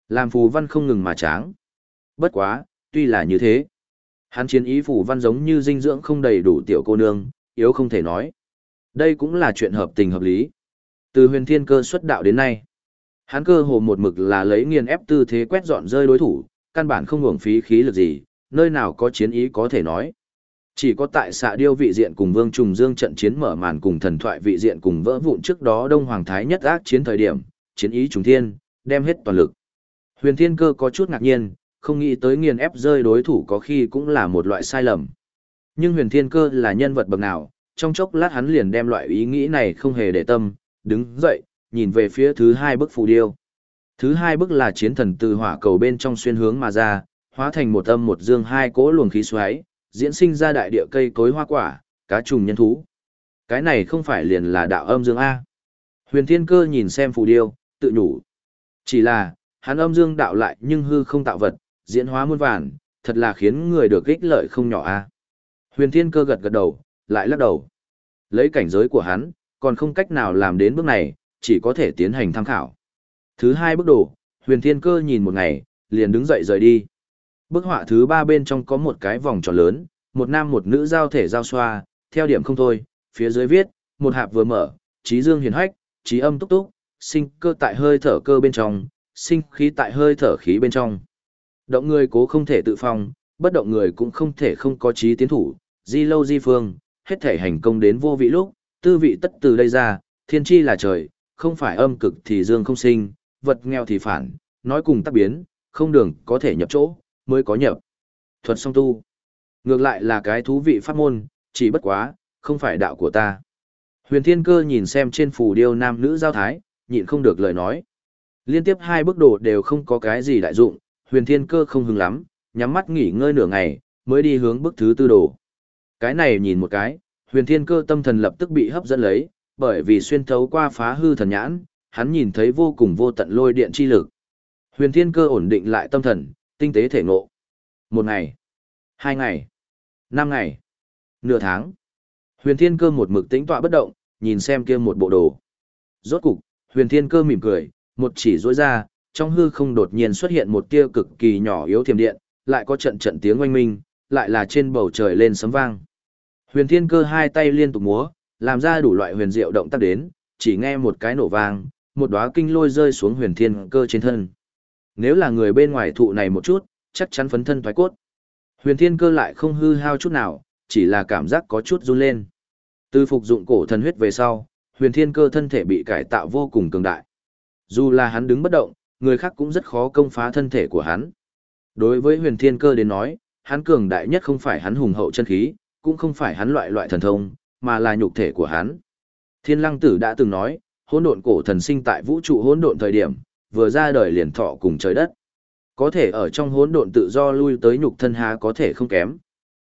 A: Làm phù văn không ngừng mà tráng. Bất quá, tuy là như thế, hắn chiến ý phủ văn giống như dinh dưỡng không đầy đủ tiểu cô nương, yếu không thể nói. Đây cũng là chuyện hợp tình hợp lý. Từ huyền thiên cơ xuất đạo đến nay, hắn cơ hồ một mực là lấy nghiền ép tư thế quét dọn rơi đối thủ, căn bản không hưởng phí khí lực gì, nơi nào có chiến ý có thể nói. Chỉ có tại xạ điêu vị diện cùng Vương Trùng Dương trận chiến mở màn cùng thần thoại vị diện cùng vỡ vụn trước đó Đông Hoàng Thái nhất ác chiến thời điểm, chiến ý trùng thiên, đem hết toàn lực. Huyền Thiên Cơ có chút ngạc nhiên, không nghĩ tới nghiền ép rơi đối thủ có khi cũng là một loại sai lầm. Nhưng Huyền Thiên Cơ là nhân vật bậc nào, trong chốc lát hắn liền đem loại ý nghĩ này không hề để tâm, đứng dậy, nhìn về phía thứ hai bức phù điêu. Thứ hai bức là chiến thần từ hỏa cầu bên trong xuyên hướng mà ra, hóa thành một âm một dương hai cỗ luồng khí xoáy, diễn sinh ra đại địa cây cối hoa quả, cá trùng nhân thú. Cái này không phải liền là đạo âm dương A. Huyền Thiên Cơ nhìn xem phù điêu, tự nhủ. Chỉ là, hắn âm dương đạo lại nhưng hư không tạo vật, diễn hóa muôn vàn, thật là khiến người được ích lợi không nhỏ A. Huyền Thiên Cơ gật gật đầu, lại lắc đầu. Lấy cảnh giới của hắn, còn không cách nào làm đến bước này, chỉ có thể tiến hành tham khảo. Thứ hai bước đồ, Huyền Thiên Cơ nhìn một ngày, liền đứng dậy rời đi. Bức họa thứ ba bên trong có một cái vòng tròn lớn, một nam một nữ giao thể giao xoa, theo điểm không thôi, phía dưới viết, một hạp vừa mở, trí dương hiền hách, trí âm túc túc, sinh cơ tại hơi thở cơ bên trong, sinh khí tại hơi thở khí bên trong. Động người cố không thể tự phòng, bất động người cũng không thể không có trí tiến thủ, di lâu di phương, hết thể hành công đến vô vị lúc, tư vị tất từ đây ra, thiên chi là trời, không phải âm cực thì dương không sinh, vật nghèo thì phản, nói cùng tác biến, không đường có thể nhập chỗ, mới có nhập. Thuật song tu. Ngược lại là cái thú vị pháp môn, chỉ bất quá, không phải đạo của ta. Huyền Thiên Cơ nhìn xem trên phù điêu nam nữ giao thái, nhịn không được lời nói. Liên tiếp hai bước đồ đều không có cái gì đại dụng, Huyền Thiên Cơ không hứng lắm, nhắm mắt nghỉ ngơi nửa ngày, mới đi hướng bước thứ tư đồ. Cái này nhìn một cái, Huyền Thiên Cơ tâm thần lập tức bị hấp dẫn lấy, bởi vì xuyên thấu qua phá hư thần nhãn, hắn nhìn thấy vô cùng vô tận lôi điện chi lực. Huyền Thiên Cơ ổn định lại tâm thần, tinh tế thể ngộ. Một ngày, hai ngày, năm ngày, nửa tháng. Huyền Thiên Cơ một mực tĩnh tọa bất động, nhìn xem kia một bộ đồ. Rốt cục, Huyền Thiên Cơ mỉm cười, một chỉ rối ra, trong hư không đột nhiên xuất hiện một tia cực kỳ nhỏ yếu thiểm điện, lại có trận trận tiếng oanh minh, lại là trên bầu trời lên sấm vang. Huyền Thiên Cơ hai tay liên tục múa, làm ra đủ loại huyền diệu động tác đến, chỉ nghe một cái nổ vang, một đóa kinh lôi rơi xuống Huyền Thiên Cơ trên thân. Nếu là người bên ngoài thụ này một chút, chắc chắn phấn thân thoái cốt. Huyền Thiên Cơ lại không hư hao chút nào, chỉ là cảm giác có chút run lên. Từ phục dụng cổ thần huyết về sau, Huyền Thiên Cơ thân thể bị cải tạo vô cùng cường đại. Dù là hắn đứng bất động, người khác cũng rất khó công phá thân thể của hắn. Đối với Huyền Thiên Cơ đến nói, hắn cường đại nhất không phải hắn hùng hậu chân khí, cũng không phải hắn loại loại thần thông, mà là nhục thể của hắn. Thiên Lăng Tử đã từng nói, hỗn độn cổ thần sinh tại vũ trụ hỗn độn thời điểm, vừa ra đời liền thọ cùng trời đất. Có thể ở trong hỗn độn tự do lui tới nhục thân há có thể không kém.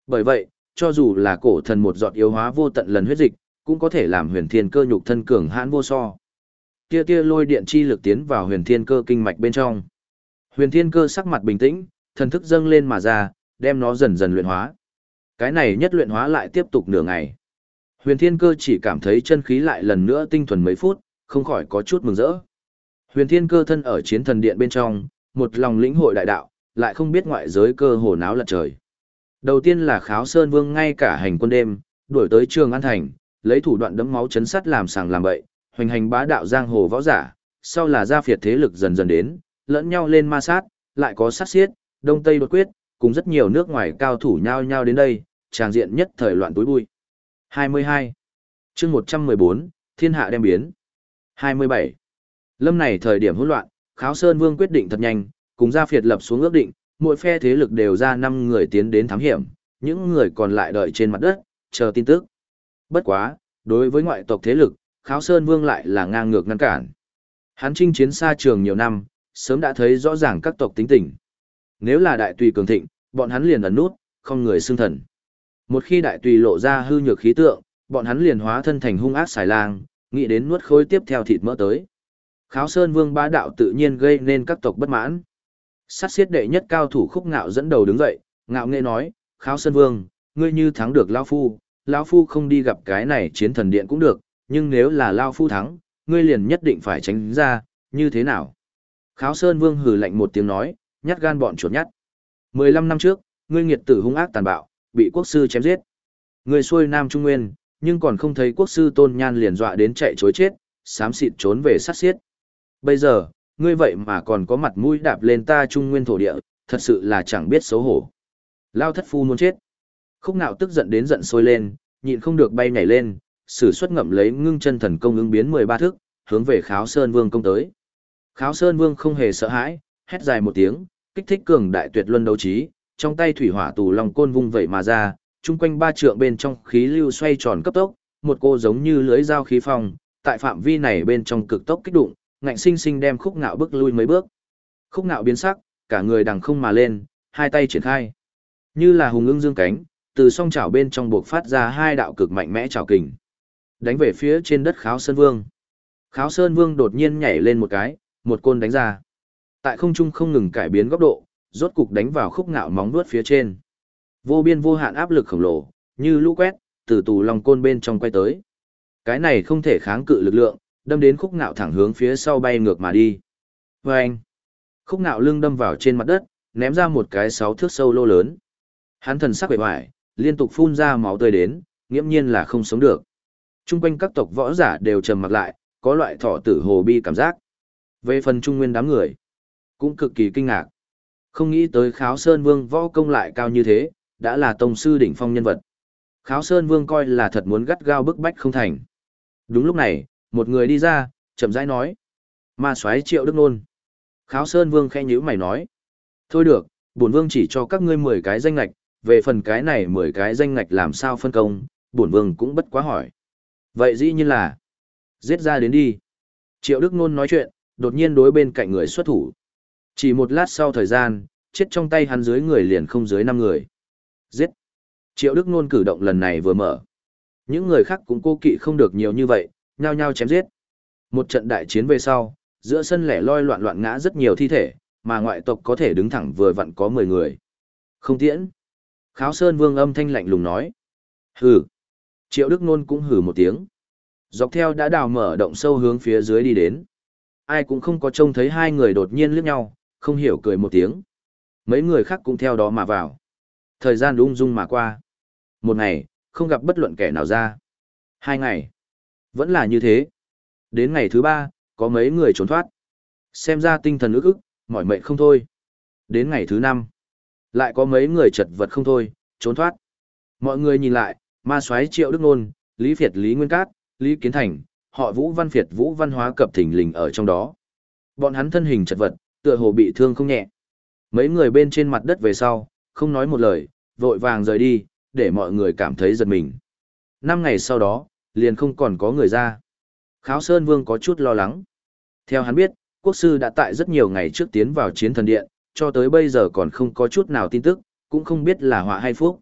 A: Bởi vậy, cho dù là cổ thần một giọt yếu hóa vô tận lần huyết dịch, cũng có thể làm huyền thiên cơ nhục thân cường hãn vô so. Tia tia lôi điện chi lực tiến vào huyền thiên cơ kinh mạch bên trong. Huyền thiên cơ sắc mặt bình tĩnh, thần thức dâng lên mà ra, đem nó dần dần luyện hóa. Cái này nhất luyện hóa lại tiếp tục nửa ngày. Huyền thiên cơ chỉ cảm thấy chân khí lại lần nữa tinh thuần mấy phút, không khỏi có chút mừng rỡ. Huyền thiên cơ thân ở chiến thần điện bên trong, một lòng lĩnh hội đại đạo, lại không biết ngoại giới cơ hồ náo lật trời. Đầu tiên là kháo sơn vương ngay cả hành quân đêm, đuổi tới trường an thành, lấy thủ đoạn đấm máu chấn sắt làm sàng làm bậy, hoành hành bá đạo giang hồ võ giả, sau là gia phiệt thế lực dần dần đến, lẫn nhau lên ma sát, lại có sát xiết, đông tây đột quyết, cùng rất nhiều nước ngoài cao thủ nhau nhau đến đây, tràng diện nhất thời loạn túi bụi. 22. chương 114, thiên hạ đem biến. 27. Lâm này thời điểm hỗn loạn, Kháo Sơn Vương quyết định thật nhanh, cùng gia phiệt lập xuống ước định, mỗi phe thế lực đều ra 5 người tiến đến thám hiểm, những người còn lại đợi trên mặt đất, chờ tin tức. Bất quá, đối với ngoại tộc thế lực, Kháo Sơn Vương lại là ngang ngược ngăn cản. Hắn chinh chiến xa trường nhiều năm, sớm đã thấy rõ ràng các tộc tính tình. Nếu là đại tùy cường thịnh, bọn hắn liền ẩn nút, không người xưng thần. Một khi đại tùy lộ ra hư nhược khí tượng, bọn hắn liền hóa thân thành hung ác xài lang, nghĩ đến nuốt khối tiếp theo thịt mỡ tới. Kháo Sơn Vương bá đạo tự nhiên gây nên các tộc bất mãn. Sát xiết đệ nhất cao thủ khúc ngạo dẫn đầu đứng dậy, ngạo nghệ nói, Kháo Sơn Vương, ngươi như thắng được Lao Phu, Lao Phu không đi gặp cái này chiến thần điện cũng được, nhưng nếu là Lao Phu thắng, ngươi liền nhất định phải tránh ra, như thế nào? Kháo Sơn Vương hừ lạnh một tiếng nói, nhát gan bọn chuột nhát. 15 năm trước, ngươi nghiệt tử hung ác tàn bạo, bị quốc sư chém giết. Ngươi xuôi Nam Trung Nguyên, nhưng còn không thấy quốc sư Tôn Nhan liền dọa đến chạy chối chết, xám xịt trốn về sát xiết. Bây giờ, ngươi vậy mà còn có mặt mũi đạp lên ta Trung Nguyên thổ địa, thật sự là chẳng biết xấu hổ. Lao thất phu muốn chết. Khúc nạo tức giận đến giận sôi lên, nhịn không được bay nhảy lên, sử xuất ngậm lấy ngưng chân thần công ứng biến 13 thước, hướng về Kháo Sơn Vương công tới. Kháo Sơn Vương không hề sợ hãi, hét dài một tiếng, kích thích cường đại tuyệt luân đấu trí, trong tay thủy hỏa tù long côn vung vẩy mà ra, chung quanh ba trượng bên trong khí lưu xoay tròn cấp tốc, một cô giống như lưới dao khí phong, tại phạm vi này bên trong cực tốc kích đụng, ngạnh sinh sinh đem khúc ngạo bước lui mấy bước. Khúc ngạo biến sắc, cả người đằng không mà lên, hai tay triển khai. Như là hùng ưng dương cánh, từ song chảo bên trong buộc phát ra hai đạo cực mạnh mẽ chảo kình. Đánh về phía trên đất Kháo Sơn Vương. Kháo Sơn Vương đột nhiên nhảy lên một cái, một côn đánh ra. Tại không trung không ngừng cải biến góc độ, rốt cục đánh vào khúc ngạo móng nuốt phía trên. Vô biên vô hạn áp lực khổng lồ, như lũ quét, từ tù lòng côn bên trong quay tới. Cái này không thể kháng cự lực lượng, đâm đến khúc ngạo thẳng hướng phía sau bay ngược mà đi. vê anh, khúc ngạo lưng đâm vào trên mặt đất, ném ra một cái sáu thước sâu lô lớn. Hắn thần sắc bề hoài, liên tục phun ra máu tươi đến, nghiễm nhiên là không sống được. Trung quanh các tộc võ giả đều trầm mặt lại, có loại thọ tử hồ bi cảm giác. Về phần trung nguyên đám người, cũng cực kỳ kinh ngạc. Không nghĩ tới Kháo Sơn Vương võ công lại cao như thế, đã là tông sư đỉnh phong nhân vật. Kháo Sơn Vương coi là thật muốn gắt gao bức bách không thành. Đúng lúc này, một người đi ra, chậm rãi nói. Ma xoáy triệu đức nôn. Kháo Sơn Vương khẽ nhíu mày nói. Thôi được, bổn Vương chỉ cho các ngươi 10 cái danh ngạch, về phần cái này 10 cái danh ngạch làm sao phân công, bổn Vương cũng bất quá hỏi. Vậy dĩ nhiên là, giết ra đến đi. Triệu Đức Nôn nói chuyện, đột nhiên đối bên cạnh người xuất thủ. Chỉ một lát sau thời gian, chết trong tay hắn dưới người liền không dưới 5 người. Giết. Triệu Đức Nôn cử động lần này vừa mở. Những người khác cũng cô kỵ không được nhiều như vậy, nhao nhao chém giết. Một trận đại chiến về sau, giữa sân lẻ loi loạn loạn ngã rất nhiều thi thể, mà ngoại tộc có thể đứng thẳng vừa vặn có 10 người. Không tiễn. Kháo Sơn Vương âm thanh lạnh lùng nói. Hừ. Triệu Đức Nôn cũng hừ một tiếng. Dọc theo đã đào mở động sâu hướng phía dưới đi đến. Ai cũng không có trông thấy hai người đột nhiên liếc nhau, không hiểu cười một tiếng. Mấy người khác cũng theo đó mà vào. Thời gian ung dung mà qua. Một ngày, không gặp bất luận kẻ nào ra. Hai ngày. Vẫn là như thế. Đến ngày thứ ba, có mấy người trốn thoát. Xem ra tinh thần ức ức, mỏi mệt không thôi. Đến ngày thứ năm, lại có mấy người chật vật không thôi, trốn thoát. Mọi người nhìn lại, ma soái triệu đức nôn, lý Việt lý nguyên cát, lý kiến thành, họ vũ văn Việt vũ văn hóa cập thỉnh lình ở trong đó. Bọn hắn thân hình chật vật, tựa hồ bị thương không nhẹ. Mấy người bên trên mặt đất về sau, không nói một lời, vội vàng rời đi, để mọi người cảm thấy giật mình. Năm ngày sau đó, liền không còn có người ra. Kháo Sơn Vương có chút lo lắng. Theo hắn biết, quốc sư đã tại rất nhiều ngày trước tiến vào chiến thần điện, cho tới bây giờ còn không có chút nào tin tức, cũng không biết là họa hay phúc.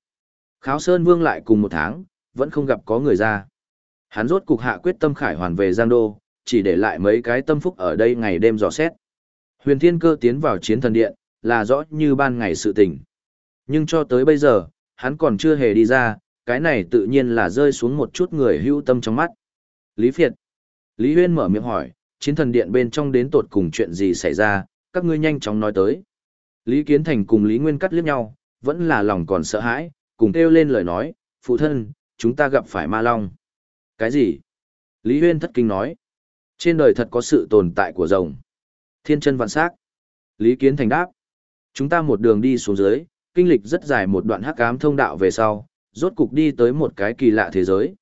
A: Kháo Sơn Vương lại cùng một tháng, vẫn không gặp có người ra. Hắn rốt cục hạ quyết tâm khải hoàn về Giang Đô, chỉ để lại mấy cái tâm phúc ở đây ngày đêm dò xét. Huyền Thiên Cơ tiến vào chiến thần điện, là rõ như ban ngày sự tình. Nhưng cho tới bây giờ, hắn còn chưa hề đi ra, cái này tự nhiên là rơi xuống một chút người hưu tâm trong mắt. Lý Phiệt. Lý Huyên mở miệng hỏi, chiến thần điện bên trong đến tột cùng chuyện gì xảy ra, các ngươi nhanh chóng nói tới. Lý Kiến Thành cùng Lý Nguyên cắt liếc nhau, vẫn là lòng còn sợ hãi, cùng kêu lên lời nói, phụ thân, chúng ta gặp phải ma long. Cái gì? Lý Huyên thất kinh nói. Trên đời thật có sự tồn tại của rồng. Thiên chân vạn sắc. Lý Kiến Thành đáp. Chúng ta một đường đi xuống dưới, kinh lịch rất dài một đoạn hắc ám thông đạo về sau, rốt cục đi tới một cái kỳ lạ thế giới.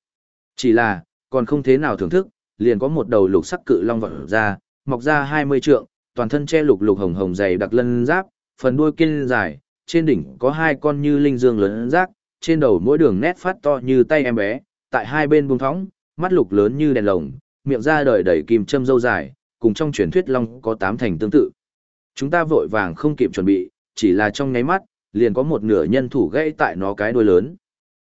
A: Chỉ là, còn không thế nào thưởng thức, liền có một đầu lục sắc cự long vọt ra, mọc ra 20 trượng, toàn thân che lục lục hồng hồng dày đặc lân giáp, phần đuôi kiên dài, trên đỉnh có hai con như linh dương lớn rác, trên đầu mỗi đường nét phát to như tay em bé, tại hai bên buông thõng, mắt lục lớn như đèn lồng, miệng ra đời đầy kim châm dâu dài, cùng trong truyền thuyết long có tám thành tương tự. Chúng ta vội vàng không kịp chuẩn bị, chỉ là trong nháy mắt, liền có một nửa nhân thủ gãy tại nó cái đuôi lớn.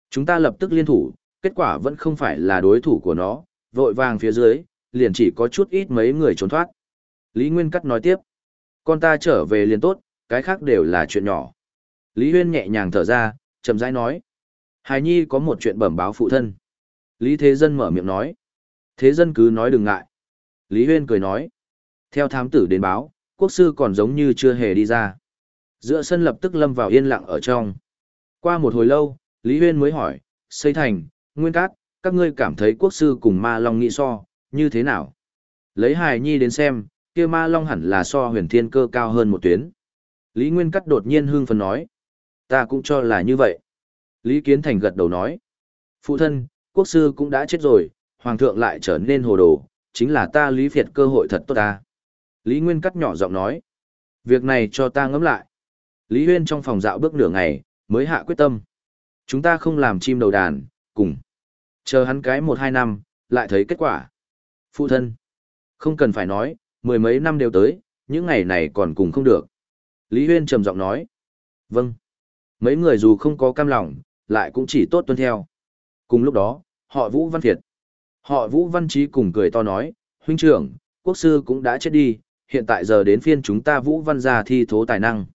A: Chúng ta lập tức liên thủ, kết quả vẫn không phải là đối thủ của nó, vội vàng phía dưới, liền chỉ có chút ít mấy người trốn thoát. Lý Nguyên Cắt nói tiếp, con ta trở về liền tốt, cái khác đều là chuyện nhỏ. Lý Huyên nhẹ nhàng thở ra, chậm rãi nói, Hài Nhi có một chuyện bẩm báo phụ thân. Lý Thế Dân mở miệng nói. Thế Dân cứ nói đừng ngại. Lý Huyên cười nói. Theo thám tử đến báo, quốc sư còn giống như chưa hề đi ra. Giữa sân lập tức lâm vào yên lặng ở trong. Qua một hồi lâu, Lý Huyên mới hỏi, xây thành, nguyên cát, các ngươi cảm thấy quốc sư cùng ma long nghĩ so, như thế nào? Lấy hài nhi đến xem, kia ma long hẳn là so huyền thiên cơ cao hơn một tuyến. Lý Nguyên Cát đột nhiên hương phấn nói. Ta cũng cho là như vậy. Lý Kiến Thành gật đầu nói. Phụ thân, quốc sư cũng đã chết rồi, hoàng thượng lại trở nên hồ đồ, chính là ta Lý Việt cơ hội thật tốt ta. Lý Nguyên cắt nhỏ giọng nói. Việc này cho ta ngẫm lại. Lý Huyên trong phòng dạo bước nửa ngày, mới hạ quyết tâm. Chúng ta không làm chim đầu đàn, cùng. Chờ hắn cái một hai năm, lại thấy kết quả. Phụ thân. Không cần phải nói, mười mấy năm đều tới, những ngày này còn cùng không được. Lý Huyên trầm giọng nói. Vâng. Mấy người dù không có cam lòng, lại cũng chỉ tốt tuân theo. Cùng lúc đó, họ Vũ Văn Việt. Họ Vũ Văn Trí cùng cười to nói, huynh trưởng, quốc sư cũng đã chết đi, hiện tại giờ đến phiên chúng ta Vũ Văn gia thi thố tài năng.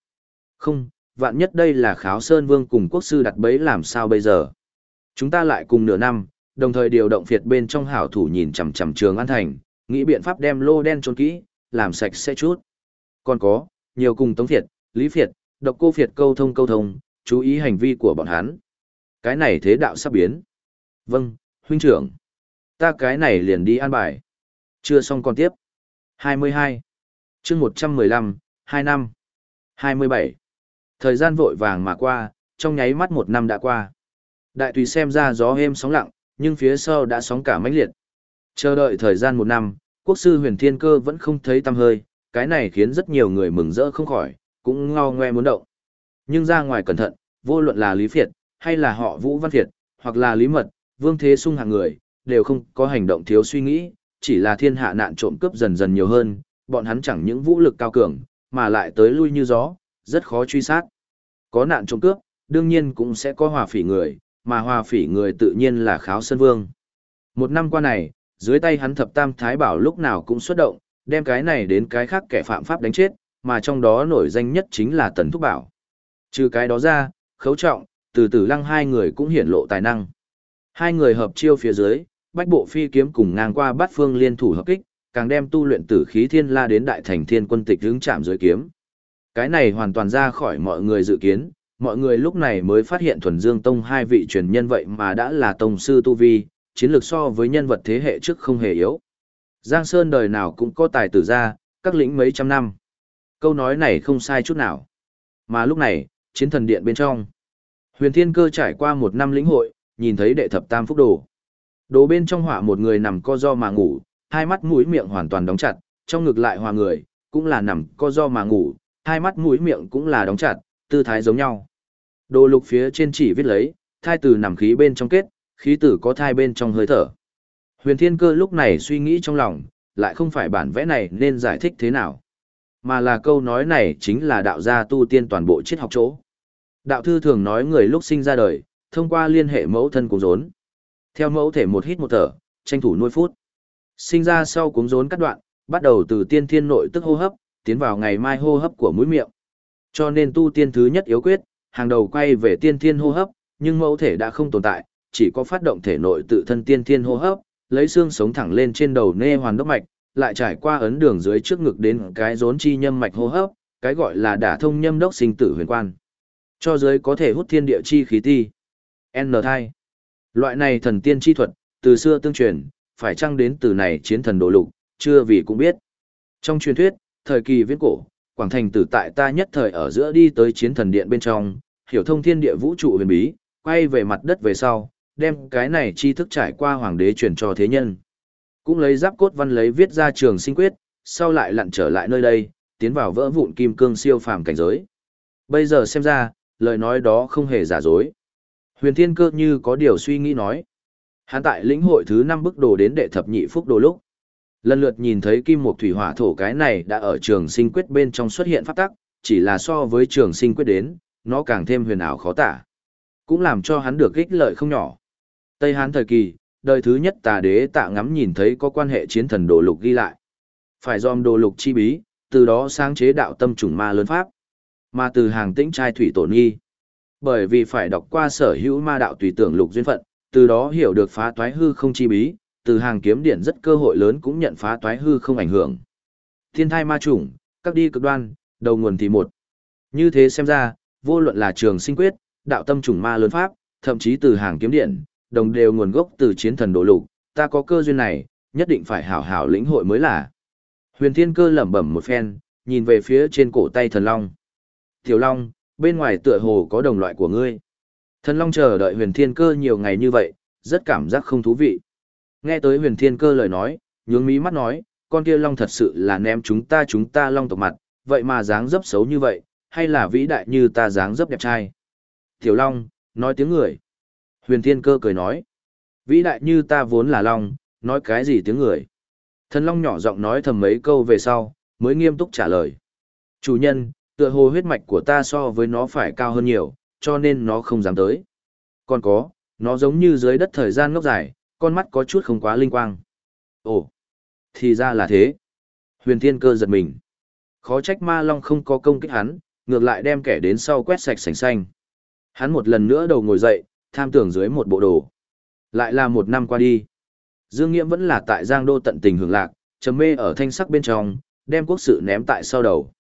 A: Không, vạn nhất đây là kháo sơn vương cùng quốc sư đặt bẫy làm sao bây giờ. Chúng ta lại cùng nửa năm, đồng thời điều động phiệt bên trong hảo thủ nhìn chằm chằm trường an thành, nghĩ biện pháp đem lô đen trốn kỹ, làm sạch sẽ chút. Còn có, nhiều cùng tống phiệt, lý phiệt, độc cô phiệt câu thông câu thông, chú ý hành vi của bọn hắn. Cái này thế đạo sắp biến. Vâng, huynh trưởng. Ta cái này liền đi an bài. Chưa xong còn tiếp. 22. chương 115, 2 năm. 27. Thời gian vội vàng mà qua, trong nháy mắt một năm đã qua. Đại tùy xem ra gió êm sóng lặng, nhưng phía sau đã sóng cả mãnh liệt. Chờ đợi thời gian một năm, quốc sư huyền thiên cơ vẫn không thấy tâm hơi, cái này khiến rất nhiều người mừng rỡ không khỏi, cũng ngao ngoe muốn động. Nhưng ra ngoài cẩn thận, vô luận là Lý Phiệt, hay là họ Vũ Văn Phiệt, hoặc là Lý Mật, Vương Thế Sung hàng người, đều không có hành động thiếu suy nghĩ, chỉ là thiên hạ nạn trộm cướp dần dần nhiều hơn, bọn hắn chẳng những vũ lực cao cường, mà lại tới lui như gió, rất khó truy sát. Có nạn trộm cướp, đương nhiên cũng sẽ có hòa phỉ người, mà hòa phỉ người tự nhiên là Kháo Sơn Vương. Một năm qua này, dưới tay hắn thập tam thái bảo lúc nào cũng xuất động, đem cái này đến cái khác kẻ phạm pháp đánh chết, mà trong đó nổi danh nhất chính là Tần Thúc Bảo. Trừ cái đó ra, khấu trọng, từ từ lăng hai người cũng hiển lộ tài năng. Hai người hợp chiêu phía dưới, bách bộ phi kiếm cùng ngang qua bát phương liên thủ hợp kích, càng đem tu luyện tử khí thiên la đến đại thành thiên quân tịch hướng chạm dưới kiếm. Cái này hoàn toàn ra khỏi mọi người dự kiến, mọi người lúc này mới phát hiện thuần dương tông hai vị truyền nhân vậy mà đã là tông sư tu vi, chiến lược so với nhân vật thế hệ trước không hề yếu. Giang Sơn đời nào cũng có tài tử ra, các lĩnh mấy trăm năm. Câu nói này không sai chút nào. Mà lúc này, chiến thần điện bên trong. Huyền Thiên Cơ trải qua một năm lĩnh hội, nhìn thấy đệ thập tam phúc đồ. Đồ bên trong họa một người nằm co do mà ngủ, hai mắt mũi miệng hoàn toàn đóng chặt, trong ngực lại hòa người, cũng là nằm co do mà ngủ, hai mắt mũi miệng cũng là đóng chặt, tư thái giống nhau. Đồ lục phía trên chỉ viết lấy, thai từ nằm khí bên trong kết, khí tử có thai bên trong hơi thở. Huyền Thiên Cơ lúc này suy nghĩ trong lòng, lại không phải bản vẽ này nên giải thích thế nào. Mà là câu nói này chính là đạo gia tu tiên toàn bộ triết học chỗ. Đạo thư thường nói người lúc sinh ra đời, thông qua liên hệ mẫu thân cuống rốn. Theo mẫu thể một hít một thở, tranh thủ nuôi phút. Sinh ra sau cuống rốn cắt đoạn, bắt đầu từ tiên thiên nội tức hô hấp, tiến vào ngày mai hô hấp của mũi miệng. Cho nên tu tiên thứ nhất yếu quyết, hàng đầu quay về tiên thiên hô hấp, nhưng mẫu thể đã không tồn tại, chỉ có phát động thể nội tự thân tiên thiên hô hấp, lấy xương sống thẳng lên trên đầu nê hoàn đốc mạch, lại trải qua ấn đường dưới trước ngực đến cái rốn chi nhâm mạch hô hấp, cái gọi là đả thông nhâm đốc sinh tử huyền quan. Cho giới có thể hút thiên địa chi khí ti. N thai. Loại này thần tiên chi thuật, từ xưa tương truyền, phải chăng đến từ này chiến thần đồ lục, chưa vì cũng biết. Trong truyền thuyết, thời kỳ viễn cổ, Quảng Thành tử tại ta nhất thời ở giữa đi tới chiến thần điện bên trong, hiểu thông thiên địa vũ trụ huyền bí, quay về mặt đất về sau, đem cái này chi thức trải qua hoàng đế truyền cho thế nhân. Cũng lấy giáp cốt văn lấy viết ra trường sinh quyết, sau lại lặn trở lại nơi đây, tiến vào vỡ vụn kim cương siêu phàm cảnh giới. Bây giờ xem ra, lời nói đó không hề giả dối. Huyền Thiên Cơ như có điều suy nghĩ nói. Hắn tại lĩnh hội thứ năm bức đồ đến đệ thập nhị phúc đồ lúc. Lần lượt nhìn thấy kim một thủy hỏa thổ cái này đã ở trường sinh quyết bên trong xuất hiện pháp tắc, chỉ là so với trường sinh quyết đến, nó càng thêm huyền ảo khó tả. Cũng làm cho hắn được ích lợi không nhỏ. Tây Hán thời kỳ, đời thứ nhất tà đế tạ ngắm nhìn thấy có quan hệ chiến thần đồ lục ghi lại. Phải dòm đồ lục chi bí, từ đó sáng chế đạo tâm trùng ma lớn pháp. Mà từ hàng tĩnh trai thủy tổ nghi. Bởi vì phải đọc qua sở hữu ma đạo tùy tưởng lục duyên phận, từ đó hiểu được phá toái hư không chi bí, từ hàng kiếm điển rất cơ hội lớn cũng nhận phá toái hư không ảnh hưởng. Thiên thai ma chủng, các đi cực đoan, đầu nguồn thì một. Như thế xem ra, vô luận là trường sinh quyết, đạo tâm chủng ma lớn pháp, thậm chí từ hàng kiếm điện, đồng đều nguồn gốc từ chiến thần đổ lục, ta có cơ duyên này, nhất định phải hảo hảo lĩnh hội mới là. Huyền Thiên Cơ lẩm bẩm một phen, nhìn về phía trên cổ tay thần long. Tiểu Long, bên ngoài tựa hồ có đồng loại của ngươi. Thần Long chờ đợi Huyền Thiên Cơ nhiều ngày như vậy, rất cảm giác không thú vị. Nghe tới Huyền Thiên Cơ lời nói, nhướng mí mắt nói, con kia Long thật sự là ném chúng ta chúng ta Long tộc mặt, vậy mà dáng dấp xấu như vậy, hay là vĩ đại như ta dáng dấp đẹp trai. Tiểu Long, nói tiếng người. Huyền Thiên Cơ cười nói, vĩ đại như ta vốn là Long, nói cái gì tiếng người. Thần Long nhỏ giọng nói thầm mấy câu về sau, mới nghiêm túc trả lời. Chủ nhân, tựa hồ huyết mạch của ta so với nó phải cao hơn nhiều, cho nên nó không dám tới. Còn có, nó giống như dưới đất thời gian ngốc dài, con mắt có chút không quá linh quang. Ồ, thì ra là thế. Huyền Thiên Cơ giật mình. Khó trách ma long không có công kích hắn, ngược lại đem kẻ đến sau quét sạch sành xanh. Hắn một lần nữa đầu ngồi dậy, tham tưởng dưới một bộ đồ. Lại là một năm qua đi. Dương Nghiễm vẫn là tại Giang Đô tận tình hưởng lạc, trầm mê ở thanh sắc bên trong, đem quốc sự ném tại sau đầu.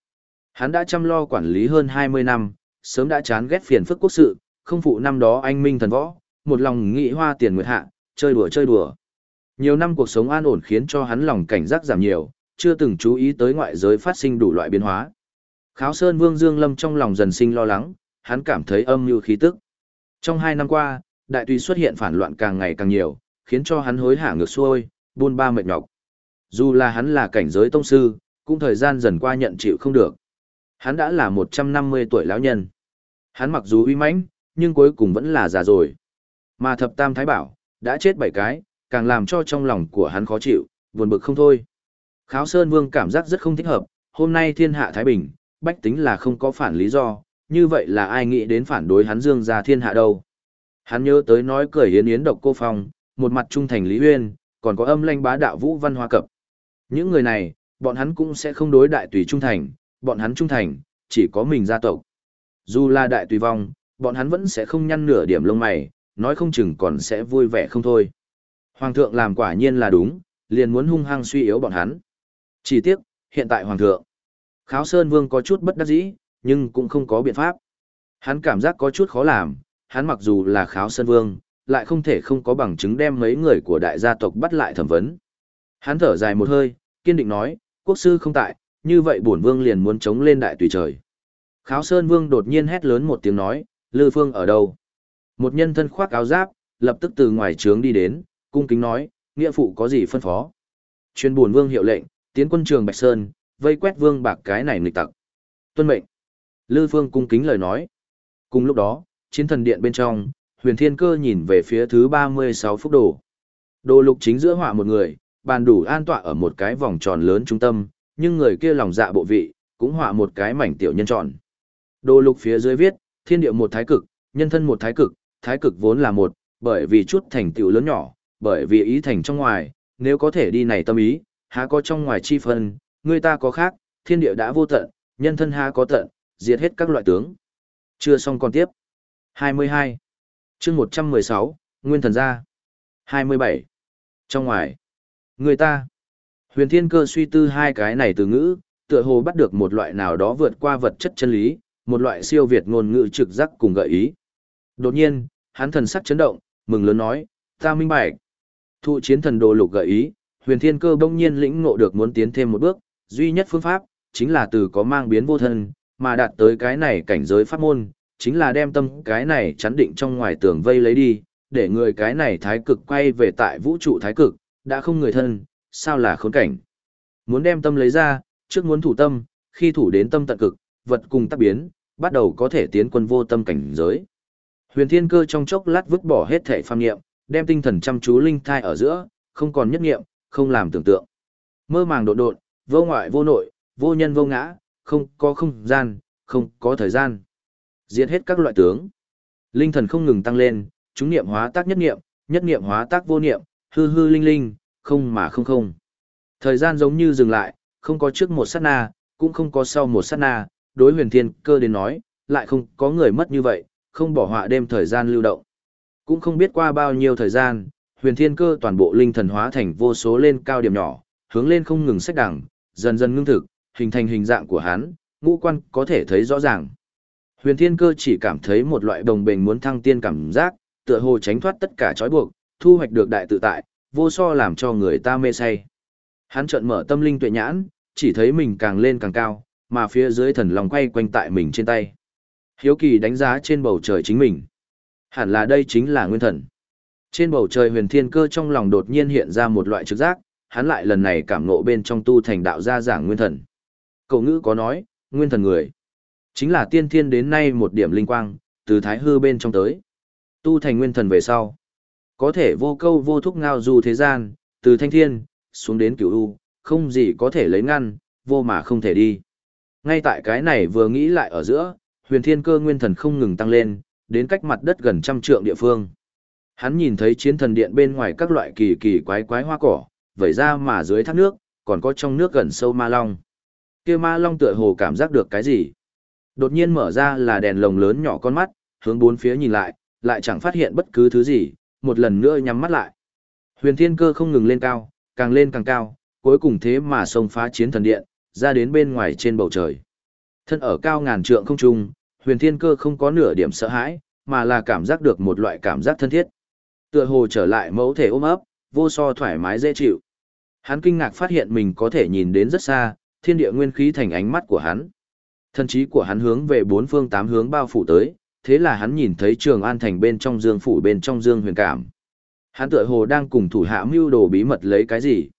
A: Hắn đã chăm lo quản lý hơn 20 năm, sớm đã chán ghét phiền phức quốc sự, không phụ năm đó anh minh thần võ, một lòng nghĩ hoa tiền nguyệt hạ, chơi đùa chơi đùa. Nhiều năm cuộc sống an ổn khiến cho hắn lòng cảnh giác giảm nhiều, chưa từng chú ý tới ngoại giới phát sinh đủ loại biến hóa. Kháo Sơn Vương Dương Lâm trong lòng dần sinh lo lắng, hắn cảm thấy âm như khí tức. Trong hai năm qua, đại tùy xuất hiện phản loạn càng ngày càng nhiều, khiến cho hắn hối hả ngược xuôi, buôn ba mệt nhọc. Dù là hắn là cảnh giới tông sư, cũng thời gian dần qua nhận chịu không được. Hắn đã là 150 tuổi lão nhân. Hắn mặc dù uy mãnh, nhưng cuối cùng vẫn là già rồi. Mà thập tam thái bảo, đã chết bảy cái, càng làm cho trong lòng của hắn khó chịu, buồn bực không thôi. Kháo Sơn Vương cảm giác rất không thích hợp, hôm nay thiên hạ Thái Bình, bách tính là không có phản lý do, như vậy là ai nghĩ đến phản đối hắn dương ra thiên hạ đâu. Hắn nhớ tới nói cười yến yến độc cô phong, một mặt trung thành Lý Huyên, còn có âm lanh bá đạo vũ văn hoa cập. Những người này, bọn hắn cũng sẽ không đối đại tùy trung thành, bọn hắn trung thành, chỉ có mình gia tộc. Dù là đại tùy vong, bọn hắn vẫn sẽ không nhăn nửa điểm lông mày, nói không chừng còn sẽ vui vẻ không thôi. Hoàng thượng làm quả nhiên là đúng, liền muốn hung hăng suy yếu bọn hắn. Chỉ tiếc, hiện tại Hoàng thượng, Kháo Sơn Vương có chút bất đắc dĩ, nhưng cũng không có biện pháp. Hắn cảm giác có chút khó làm, hắn mặc dù là Kháo Sơn Vương, lại không thể không có bằng chứng đem mấy người của đại gia tộc bắt lại thẩm vấn. Hắn thở dài một hơi, kiên định nói, quốc sư không tại, như vậy bổn vương liền muốn chống lên đại tùy trời. Kháo Sơn Vương đột nhiên hét lớn một tiếng nói, Lư Phương ở đâu? Một nhân thân khoác áo giáp, lập tức từ ngoài trướng đi đến, cung kính nói, nghĩa phụ có gì phân phó. Chuyên buồn vương hiệu lệnh, tiến quân trường Bạch Sơn, vây quét vương bạc cái này nghịch tặc. Tuân mệnh. Lư Phương cung kính lời nói. Cùng lúc đó, chiến thần điện bên trong, huyền thiên cơ nhìn về phía thứ 36 phúc đồ. Đồ lục chính giữa họa một người, bàn đủ an tọa ở một cái vòng tròn lớn trung tâm, nhưng người kia lòng dạ bộ vị, cũng họa một cái mảnh tiểu nhân tròn. Đồ lục phía dưới viết, thiên địa một thái cực, nhân thân một thái cực, thái cực vốn là một, bởi vì chút thành tựu lớn nhỏ, bởi vì ý thành trong ngoài, nếu có thể đi này tâm ý, há có trong ngoài chi phân, người ta có khác, thiên địa đã vô tận, nhân thân há có tận, diệt hết các loại tướng. Chưa xong còn tiếp. 22. chương 116, Nguyên thần gia. 27. Trong ngoài. Người ta. Huyền thiên cơ suy tư hai cái này từ ngữ, tựa hồ bắt được một loại nào đó vượt qua vật chất chân lý, một loại siêu việt ngôn ngữ trực giác cùng gợi ý. Đột nhiên, hắn thần sắc chấn động, mừng lớn nói, ta minh bạch. Thụ chiến thần đồ lục gợi ý, huyền thiên cơ bỗng nhiên lĩnh ngộ được muốn tiến thêm một bước, duy nhất phương pháp, chính là từ có mang biến vô thân, mà đạt tới cái này cảnh giới pháp môn, chính là đem tâm cái này chắn định trong ngoài tường vây lấy đi, để người cái này thái cực quay về tại vũ trụ thái cực, đã không người thân, sao là khốn cảnh. Muốn đem tâm lấy ra, trước muốn thủ tâm, khi thủ đến tâm tận cực, vật cùng tác biến, bắt đầu có thể tiến quân vô tâm cảnh giới. Huyền Thiên Cơ trong chốc lát vứt bỏ hết thể phàm nghiệm, đem tinh thần chăm chú linh thai ở giữa, không còn nhất nghiệm, không làm tưởng tượng. Mơ màng độn độn, vô ngoại vô nội, vô nhân vô ngã, không có không gian, không có thời gian. Diệt hết các loại tướng. Linh thần không ngừng tăng lên, chúng niệm hóa tác nhất niệm, nhất niệm hóa tác vô niệm, hư hư linh linh, không mà không không. Thời gian giống như dừng lại, không có trước một sát na, cũng không có sau một sát na, đối huyền thiên cơ đến nói, lại không có người mất như vậy, không bỏ họa đêm thời gian lưu động. Cũng không biết qua bao nhiêu thời gian, huyền thiên cơ toàn bộ linh thần hóa thành vô số lên cao điểm nhỏ, hướng lên không ngừng sách đẳng, dần dần ngưng thực, hình thành hình dạng của hắn, ngũ quan có thể thấy rõ ràng. Huyền thiên cơ chỉ cảm thấy một loại đồng bền muốn thăng tiên cảm giác, tựa hồ tránh thoát tất cả trói buộc, thu hoạch được đại tự tại, vô so làm cho người ta mê say. Hắn chợt mở tâm linh tuệ nhãn, chỉ thấy mình càng lên càng cao, mà phía dưới thần lòng quay quanh tại mình trên tay. Hiếu kỳ đánh giá trên bầu trời chính mình. Hẳn là đây chính là nguyên thần. Trên bầu trời huyền thiên cơ trong lòng đột nhiên hiện ra một loại trực giác, hắn lại lần này cảm ngộ bên trong tu thành đạo gia giảng nguyên thần. Cậu ngữ có nói, nguyên thần người. Chính là tiên thiên đến nay một điểm linh quang, từ thái hư bên trong tới. Tu thành nguyên thần về sau. Có thể vô câu vô thúc ngao du thế gian, từ thanh thiên, xuống đến cửu u, không gì có thể lấy ngăn, vô mà không thể đi. Ngay tại cái này vừa nghĩ lại ở giữa, huyền thiên cơ nguyên thần không ngừng tăng lên, đến cách mặt đất gần trăm trượng địa phương. Hắn nhìn thấy chiến thần điện bên ngoài các loại kỳ kỳ quái quái hoa cỏ, vẩy ra mà dưới thác nước, còn có trong nước gần sâu ma long. Kia ma long tựa hồ cảm giác được cái gì? Đột nhiên mở ra là đèn lồng lớn nhỏ con mắt, hướng bốn phía nhìn lại, lại chẳng phát hiện bất cứ thứ gì, một lần nữa nhắm mắt lại. Huyền thiên cơ không ngừng lên cao, càng lên càng cao, cuối cùng thế mà xông phá chiến thần điện, ra đến bên ngoài trên bầu trời. Thân ở cao ngàn trượng không trung, huyền thiên cơ không có nửa điểm sợ hãi, mà là cảm giác được một loại cảm giác thân thiết. Tựa hồ trở lại mẫu thể ôm ấp, vô so thoải mái dễ chịu. Hắn kinh ngạc phát hiện mình có thể nhìn đến rất xa, thiên địa nguyên khí thành ánh mắt của hắn. Thân trí của hắn hướng về bốn phương tám hướng bao phủ tới, thế là hắn nhìn thấy Trường An thành bên trong Dương phủ bên trong Dương Huyền Cảm. Hắn tựa hồ đang cùng thủ hạ mưu đồ bí mật lấy cái gì.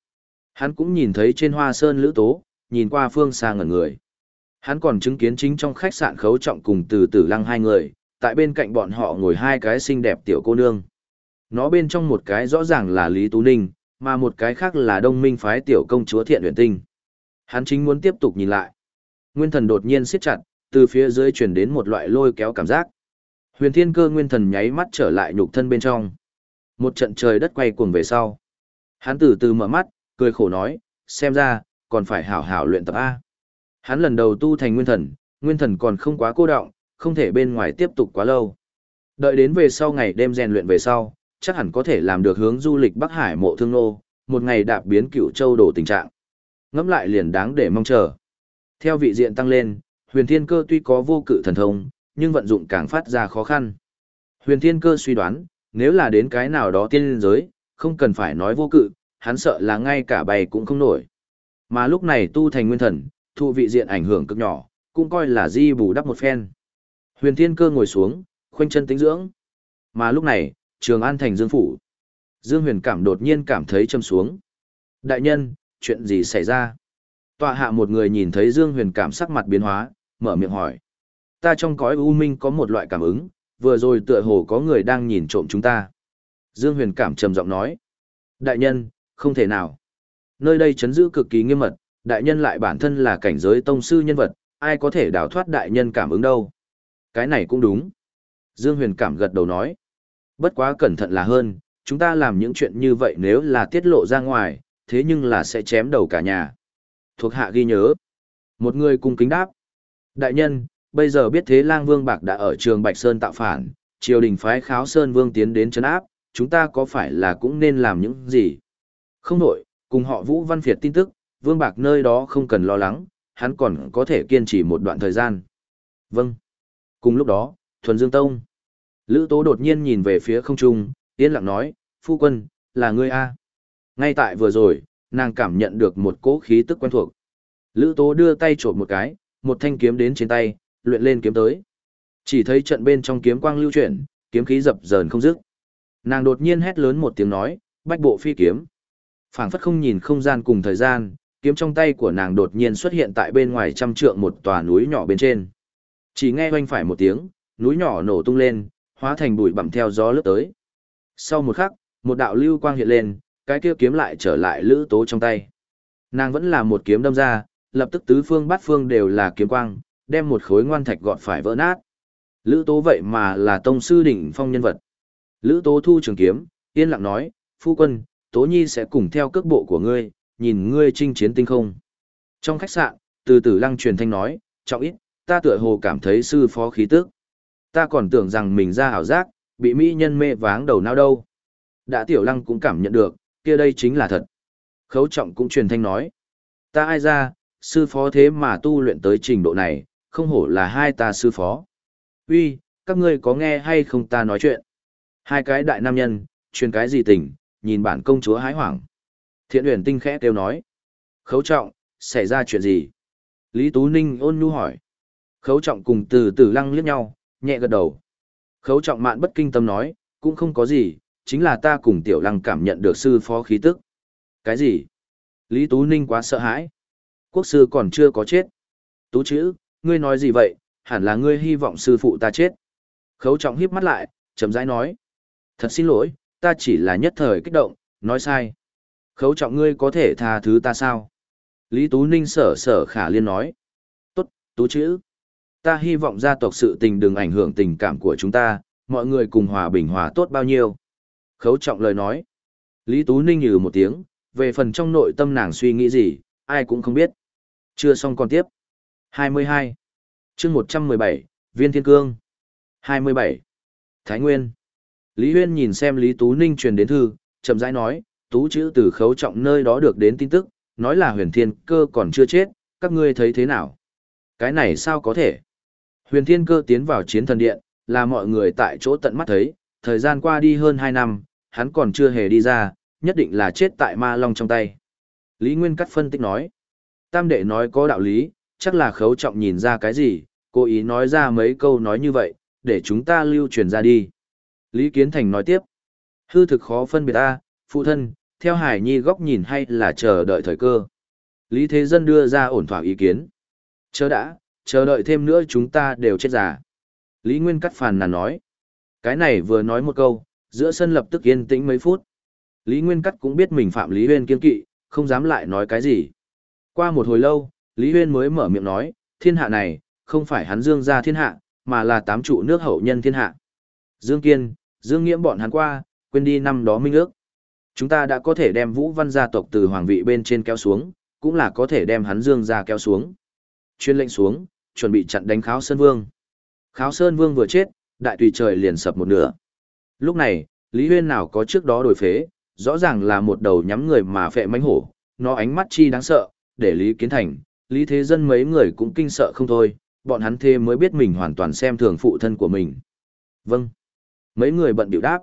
A: Hắn cũng nhìn thấy trên hoa sơn lữ tố, nhìn qua phương xa ngẩn người. Hắn còn chứng kiến chính trong khách sạn khấu trọng cùng từ tử lăng hai người, tại bên cạnh bọn họ ngồi hai cái xinh đẹp tiểu cô nương. Nó bên trong một cái rõ ràng là Lý Tú Ninh, mà một cái khác là đông minh phái tiểu công chúa thiện huyền tinh. Hắn chính muốn tiếp tục nhìn lại. Nguyên thần đột nhiên siết chặt, từ phía dưới truyền đến một loại lôi kéo cảm giác. Huyền thiên cơ nguyên thần nháy mắt trở lại nhục thân bên trong. Một trận trời đất quay cuồng về sau. Hắn từ từ mở mắt, cười khổ nói, xem ra, còn phải hảo hảo luyện tập A. Hắn lần đầu tu thành nguyên thần, nguyên thần còn không quá cô động, không thể bên ngoài tiếp tục quá lâu. Đợi đến về sau ngày đêm rèn luyện về sau, chắc hẳn có thể làm được hướng du lịch Bắc Hải mộ thương nô, một ngày đạp biến cựu châu đổ tình trạng. Ngẫm lại liền đáng để mong chờ. Theo vị diện tăng lên, huyền thiên cơ tuy có vô cự thần thông, nhưng vận dụng càng phát ra khó khăn. Huyền thiên cơ suy đoán, nếu là đến cái nào đó tiên giới, không cần phải nói vô cự, hắn sợ là ngay cả bày cũng không nổi. Mà lúc này tu thành nguyên thần, thụ vị diện ảnh hưởng cực nhỏ, cũng coi là di bù đắp một phen. Huyền thiên cơ ngồi xuống, khoanh chân tĩnh dưỡng. Mà lúc này, trường an thành dương phủ. Dương huyền cảm đột nhiên cảm thấy châm xuống. Đại nhân, chuyện gì xảy ra? Tọa hạ một người nhìn thấy Dương huyền cảm sắc mặt biến hóa, mở miệng hỏi. Ta trong cõi u minh có một loại cảm ứng, vừa rồi tựa hồ có người đang nhìn trộm chúng ta. Dương huyền cảm trầm giọng nói. Đại nhân, không thể nào. Nơi đây chấn giữ cực kỳ nghiêm mật, đại nhân lại bản thân là cảnh giới tông sư nhân vật, ai có thể đào thoát đại nhân cảm ứng đâu. Cái này cũng đúng. Dương huyền cảm gật đầu nói. Bất quá cẩn thận là hơn, chúng ta làm những chuyện như vậy nếu là tiết lộ ra ngoài, thế nhưng là sẽ chém đầu cả nhà. Thuộc hạ ghi nhớ. Một người cung kính đáp. Đại nhân, bây giờ biết thế lang vương bạc đã ở trường Bạch Sơn tạo phản, triều đình phái kháo Sơn vương tiến đến chấn áp, chúng ta có phải là cũng nên làm những gì? Không đổi, cùng họ Vũ Văn Việt tin tức, vương bạc nơi đó không cần lo lắng, hắn còn có thể kiên trì một đoạn thời gian. Vâng. Cùng lúc đó, Thuần Dương Tông. Lữ Tố đột nhiên nhìn về phía không trung, yên lặng nói, phu quân, là ngươi A. Ngay tại vừa rồi, nàng cảm nhận được một cỗ khí tức quen thuộc. Lữ Tố đưa tay trộm một cái, một thanh kiếm đến trên tay, luyện lên kiếm tới. Chỉ thấy trận bên trong kiếm quang lưu chuyển, kiếm khí dập dờn không dứt. Nàng đột nhiên hét lớn một tiếng nói, bách bộ phi kiếm. phảng phất không nhìn không gian cùng thời gian, kiếm trong tay của nàng đột nhiên xuất hiện tại bên ngoài trăm trượng một tòa núi nhỏ bên trên. Chỉ nghe oanh phải một tiếng, núi nhỏ nổ tung lên, hóa thành bụi bặm theo gió lướt tới. Sau một khắc, một đạo lưu quang hiện lên, cái kia kiếm lại trở lại lữ tố trong tay. Nàng vẫn là một kiếm đâm ra, lập tức tứ phương bát phương đều là kiếm quang, đem một khối ngoan thạch gọt phải vỡ nát. Lữ tố vậy mà là tông sư đỉnh phong nhân vật. Lữ tố thu trường kiếm, yên lặng nói, phu quân, tố nhi sẽ cùng theo cước bộ của ngươi, nhìn ngươi chinh chiến tinh không. Trong khách sạn, từ từ lăng truyền thanh nói, trọng ít, ta tựa hồ cảm thấy sư phó khí tức. Ta còn tưởng rằng mình ra ảo giác, bị mỹ nhân mê váng đầu não đâu. Đã tiểu lăng cũng cảm nhận được, kia đây chính là thật. Khấu trọng cũng truyền thanh nói. Ta ai ra, sư phó thế mà tu luyện tới trình độ này, không hổ là hai ta sư phó. Uy, các ngươi có nghe hay không ta nói chuyện? Hai cái đại nam nhân, truyền cái gì tình, nhìn bản công chúa hái hoảng. Thiện huyền tinh khẽ kêu nói. Khấu trọng, xảy ra chuyện gì? Lý Tú Ninh ôn nhu hỏi. Khấu trọng cùng từ từ lăng liếc nhau, nhẹ gật đầu. Khấu trọng mạn bất kinh tâm nói, cũng không có gì, chính là ta cùng tiểu lăng cảm nhận được sư phó khí tức. Cái gì? Lý Tú Ninh quá sợ hãi. Quốc sư còn chưa có chết. Tú chữ, ngươi nói gì vậy, hẳn là ngươi hy vọng sư phụ ta chết. Khấu trọng híp mắt lại, chậm rãi nói. Thật xin lỗi, ta chỉ là nhất thời kích động, nói sai. Khấu trọng ngươi có thể tha thứ ta sao? Lý Tú Ninh sở sở khả liên nói. Tốt, Tú chữ. Ta hy vọng gia tộc sự tình đừng ảnh hưởng tình cảm của chúng ta, mọi người cùng hòa bình hòa tốt bao nhiêu. Khấu trọng lời nói. Lý Tú Ninh nhừ một tiếng, về phần trong nội tâm nàng suy nghĩ gì, ai cũng không biết. Chưa xong còn tiếp. 22. chương 117, Viên Thiên Cương. 27. Thái Nguyên. Lý Huyên nhìn xem Lý Tú Ninh truyền đến thư, chậm rãi nói, Tú chữ từ khấu trọng nơi đó được đến tin tức, nói là huyền thiên cơ còn chưa chết, các ngươi thấy thế nào? Cái này sao có thể? Huyền thiên cơ tiến vào chiến thần điện, là mọi người tại chỗ tận mắt thấy, thời gian qua đi hơn 2 năm, hắn còn chưa hề đi ra, nhất định là chết tại ma long trong tay. Lý Nguyên Cắt phân tích nói, tam đệ nói có đạo lý, chắc là khấu trọng nhìn ra cái gì, cố ý nói ra mấy câu nói như vậy, để chúng ta lưu truyền ra đi. Lý Kiến Thành nói tiếp, hư thực khó phân biệt ta, phụ thân, theo Hải Nhi góc nhìn hay là chờ đợi thời cơ. Lý Thế Dân đưa ra ổn thỏa ý kiến. Chờ đã, chờ đợi thêm nữa chúng ta đều chết già. Lý Nguyên cắt phàn nàn nói. Cái này vừa nói một câu, giữa sân lập tức yên tĩnh mấy phút. Lý Nguyên cắt cũng biết mình phạm Lý Huyên kiên kỵ, không dám lại nói cái gì. Qua một hồi lâu, Lý Huyên mới mở miệng nói, thiên hạ này, không phải hắn dương ra thiên hạ, mà là tám trụ nước hậu nhân thiên hạ. Dương Kiên, Dương Nghiễm bọn hắn qua, quên đi năm đó minh ước. Chúng ta đã có thể đem Vũ Văn gia tộc từ hoàng vị bên trên kéo xuống, cũng là có thể đem hắn Dương ra kéo xuống. Chuyên lệnh xuống, chuẩn bị chặn đánh Kháo Sơn Vương. Kháo Sơn Vương vừa chết, đại tùy trời liền sập một nửa. Lúc này, Lý Huyên nào có trước đó đổi phế, rõ ràng là một đầu nhắm người mà phệ mánh hổ, nó ánh mắt chi đáng sợ, để Lý Kiến Thành, Lý Thế Dân mấy người cũng kinh sợ không thôi, bọn hắn thế mới biết mình hoàn toàn xem thường phụ thân của mình. Vâng. Mấy người bận biểu đáp.